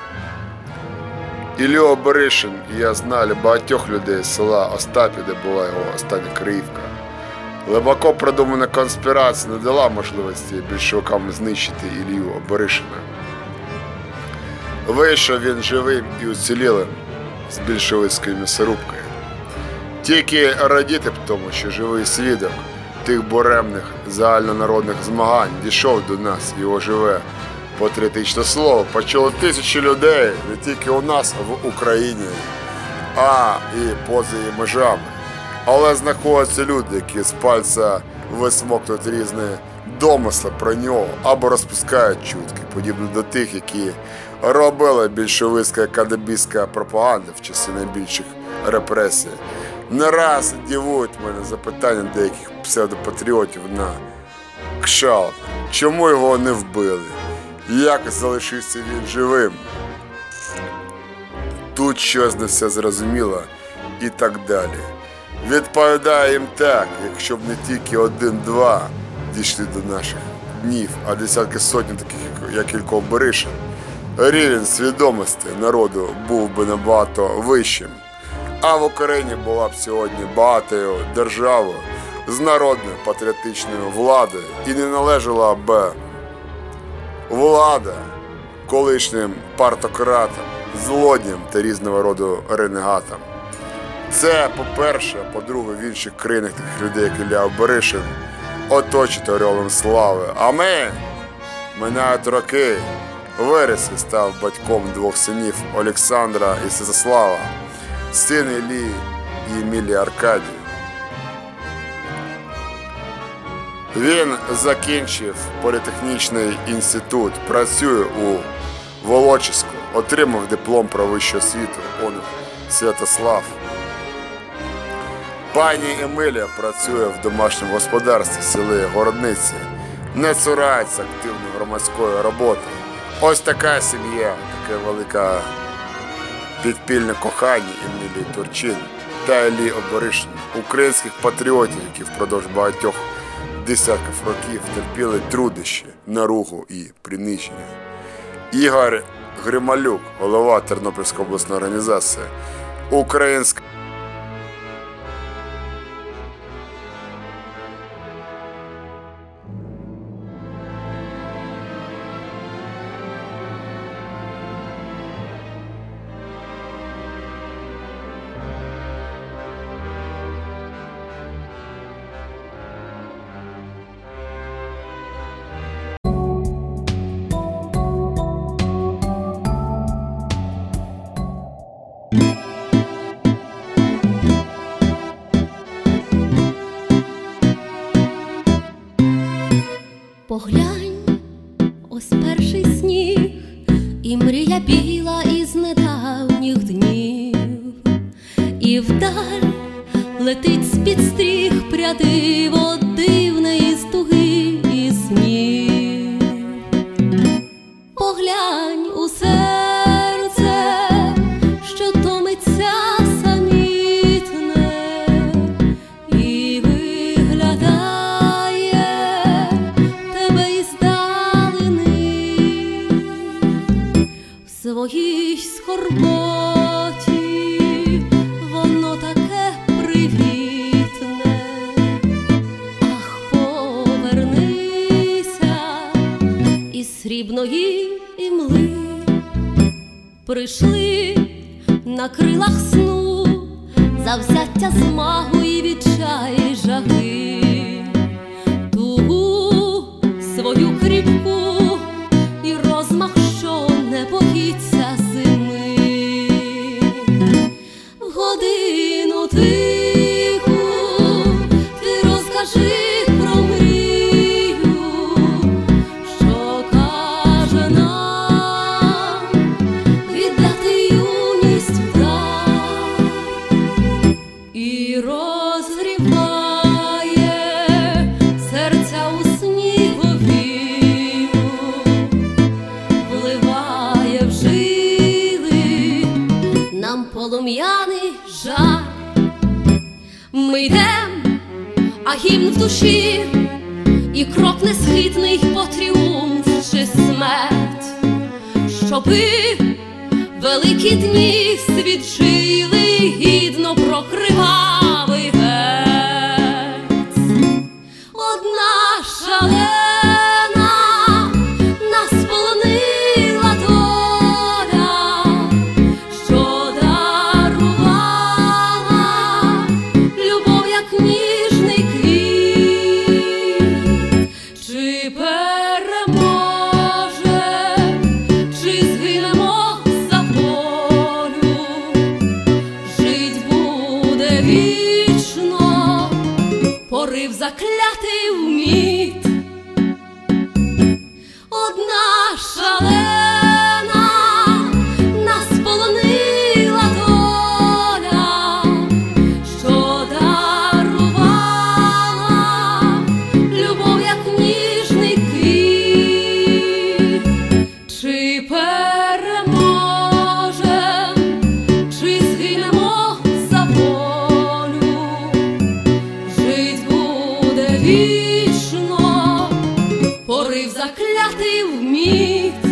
Іллю Оберишин і я знали багатьох людей з села Остапі, де була його остання Криївка. Глибоко продумана конспірація не дала можливості більшовикам знищити Ілью Оберишина. Вийшов він живим і уцілілим з більшовицькою м'ясорубкою. Тільки радіти б тому, що живий свідок тих буремних загальнонародних змагань дійшов до нас і оживе патріотичне слово. Почули тисячі людей не тільки у нас в Україні, а і поза її межами. Але знаходяться люди, які з пальця висмоктують різні домисли про нього або розпускають чутки, подібно до тих, які робила більшовицька кадебійська пропаганда в часи найбільших репресій. Не раз дивують мене запитання деяких псевдопатріотів на кшалт, чому його не вбили, як залишився він живим. Тут щось не все зрозуміло і так далі. Відповідає їм так, якщо б не тільки один-два дійшли до наших днів, а десятки сотні таких, як- Ілько Беришин, рівень свідомості народу був би набагато вищим. А в Україні була б сьогодні багатою державою з народною патріотичною владою і не належала б влада колишнім партократам, злодням та різного роду ренегатам. Це по-перше, по-друге, в інших країнах таких людей, як Ілля Боришин, оточити орелом слави. А ми минають роки. Виріс і став батьком двох синів Олександра і Святослава, син Іллі і Емілії Аркадії. Він закінчив політехнічний інститут, працює у Волочиську, отримав диплом про вищу освіту он Святослав. Пані Емилія працює в домашньому господарстві в селі Городниці, не цурається активної громадської роботи. Ось така сім'я, таке велике підпільне кохання Емілії Турчин та Елі Оборишин, українських патріотів, які впродовж багатьох десятків років терпіли труднощі, наругу і приниження. Ігор Грималюк, голова Тернопільської обласної організації, українська. Заклятий вміт.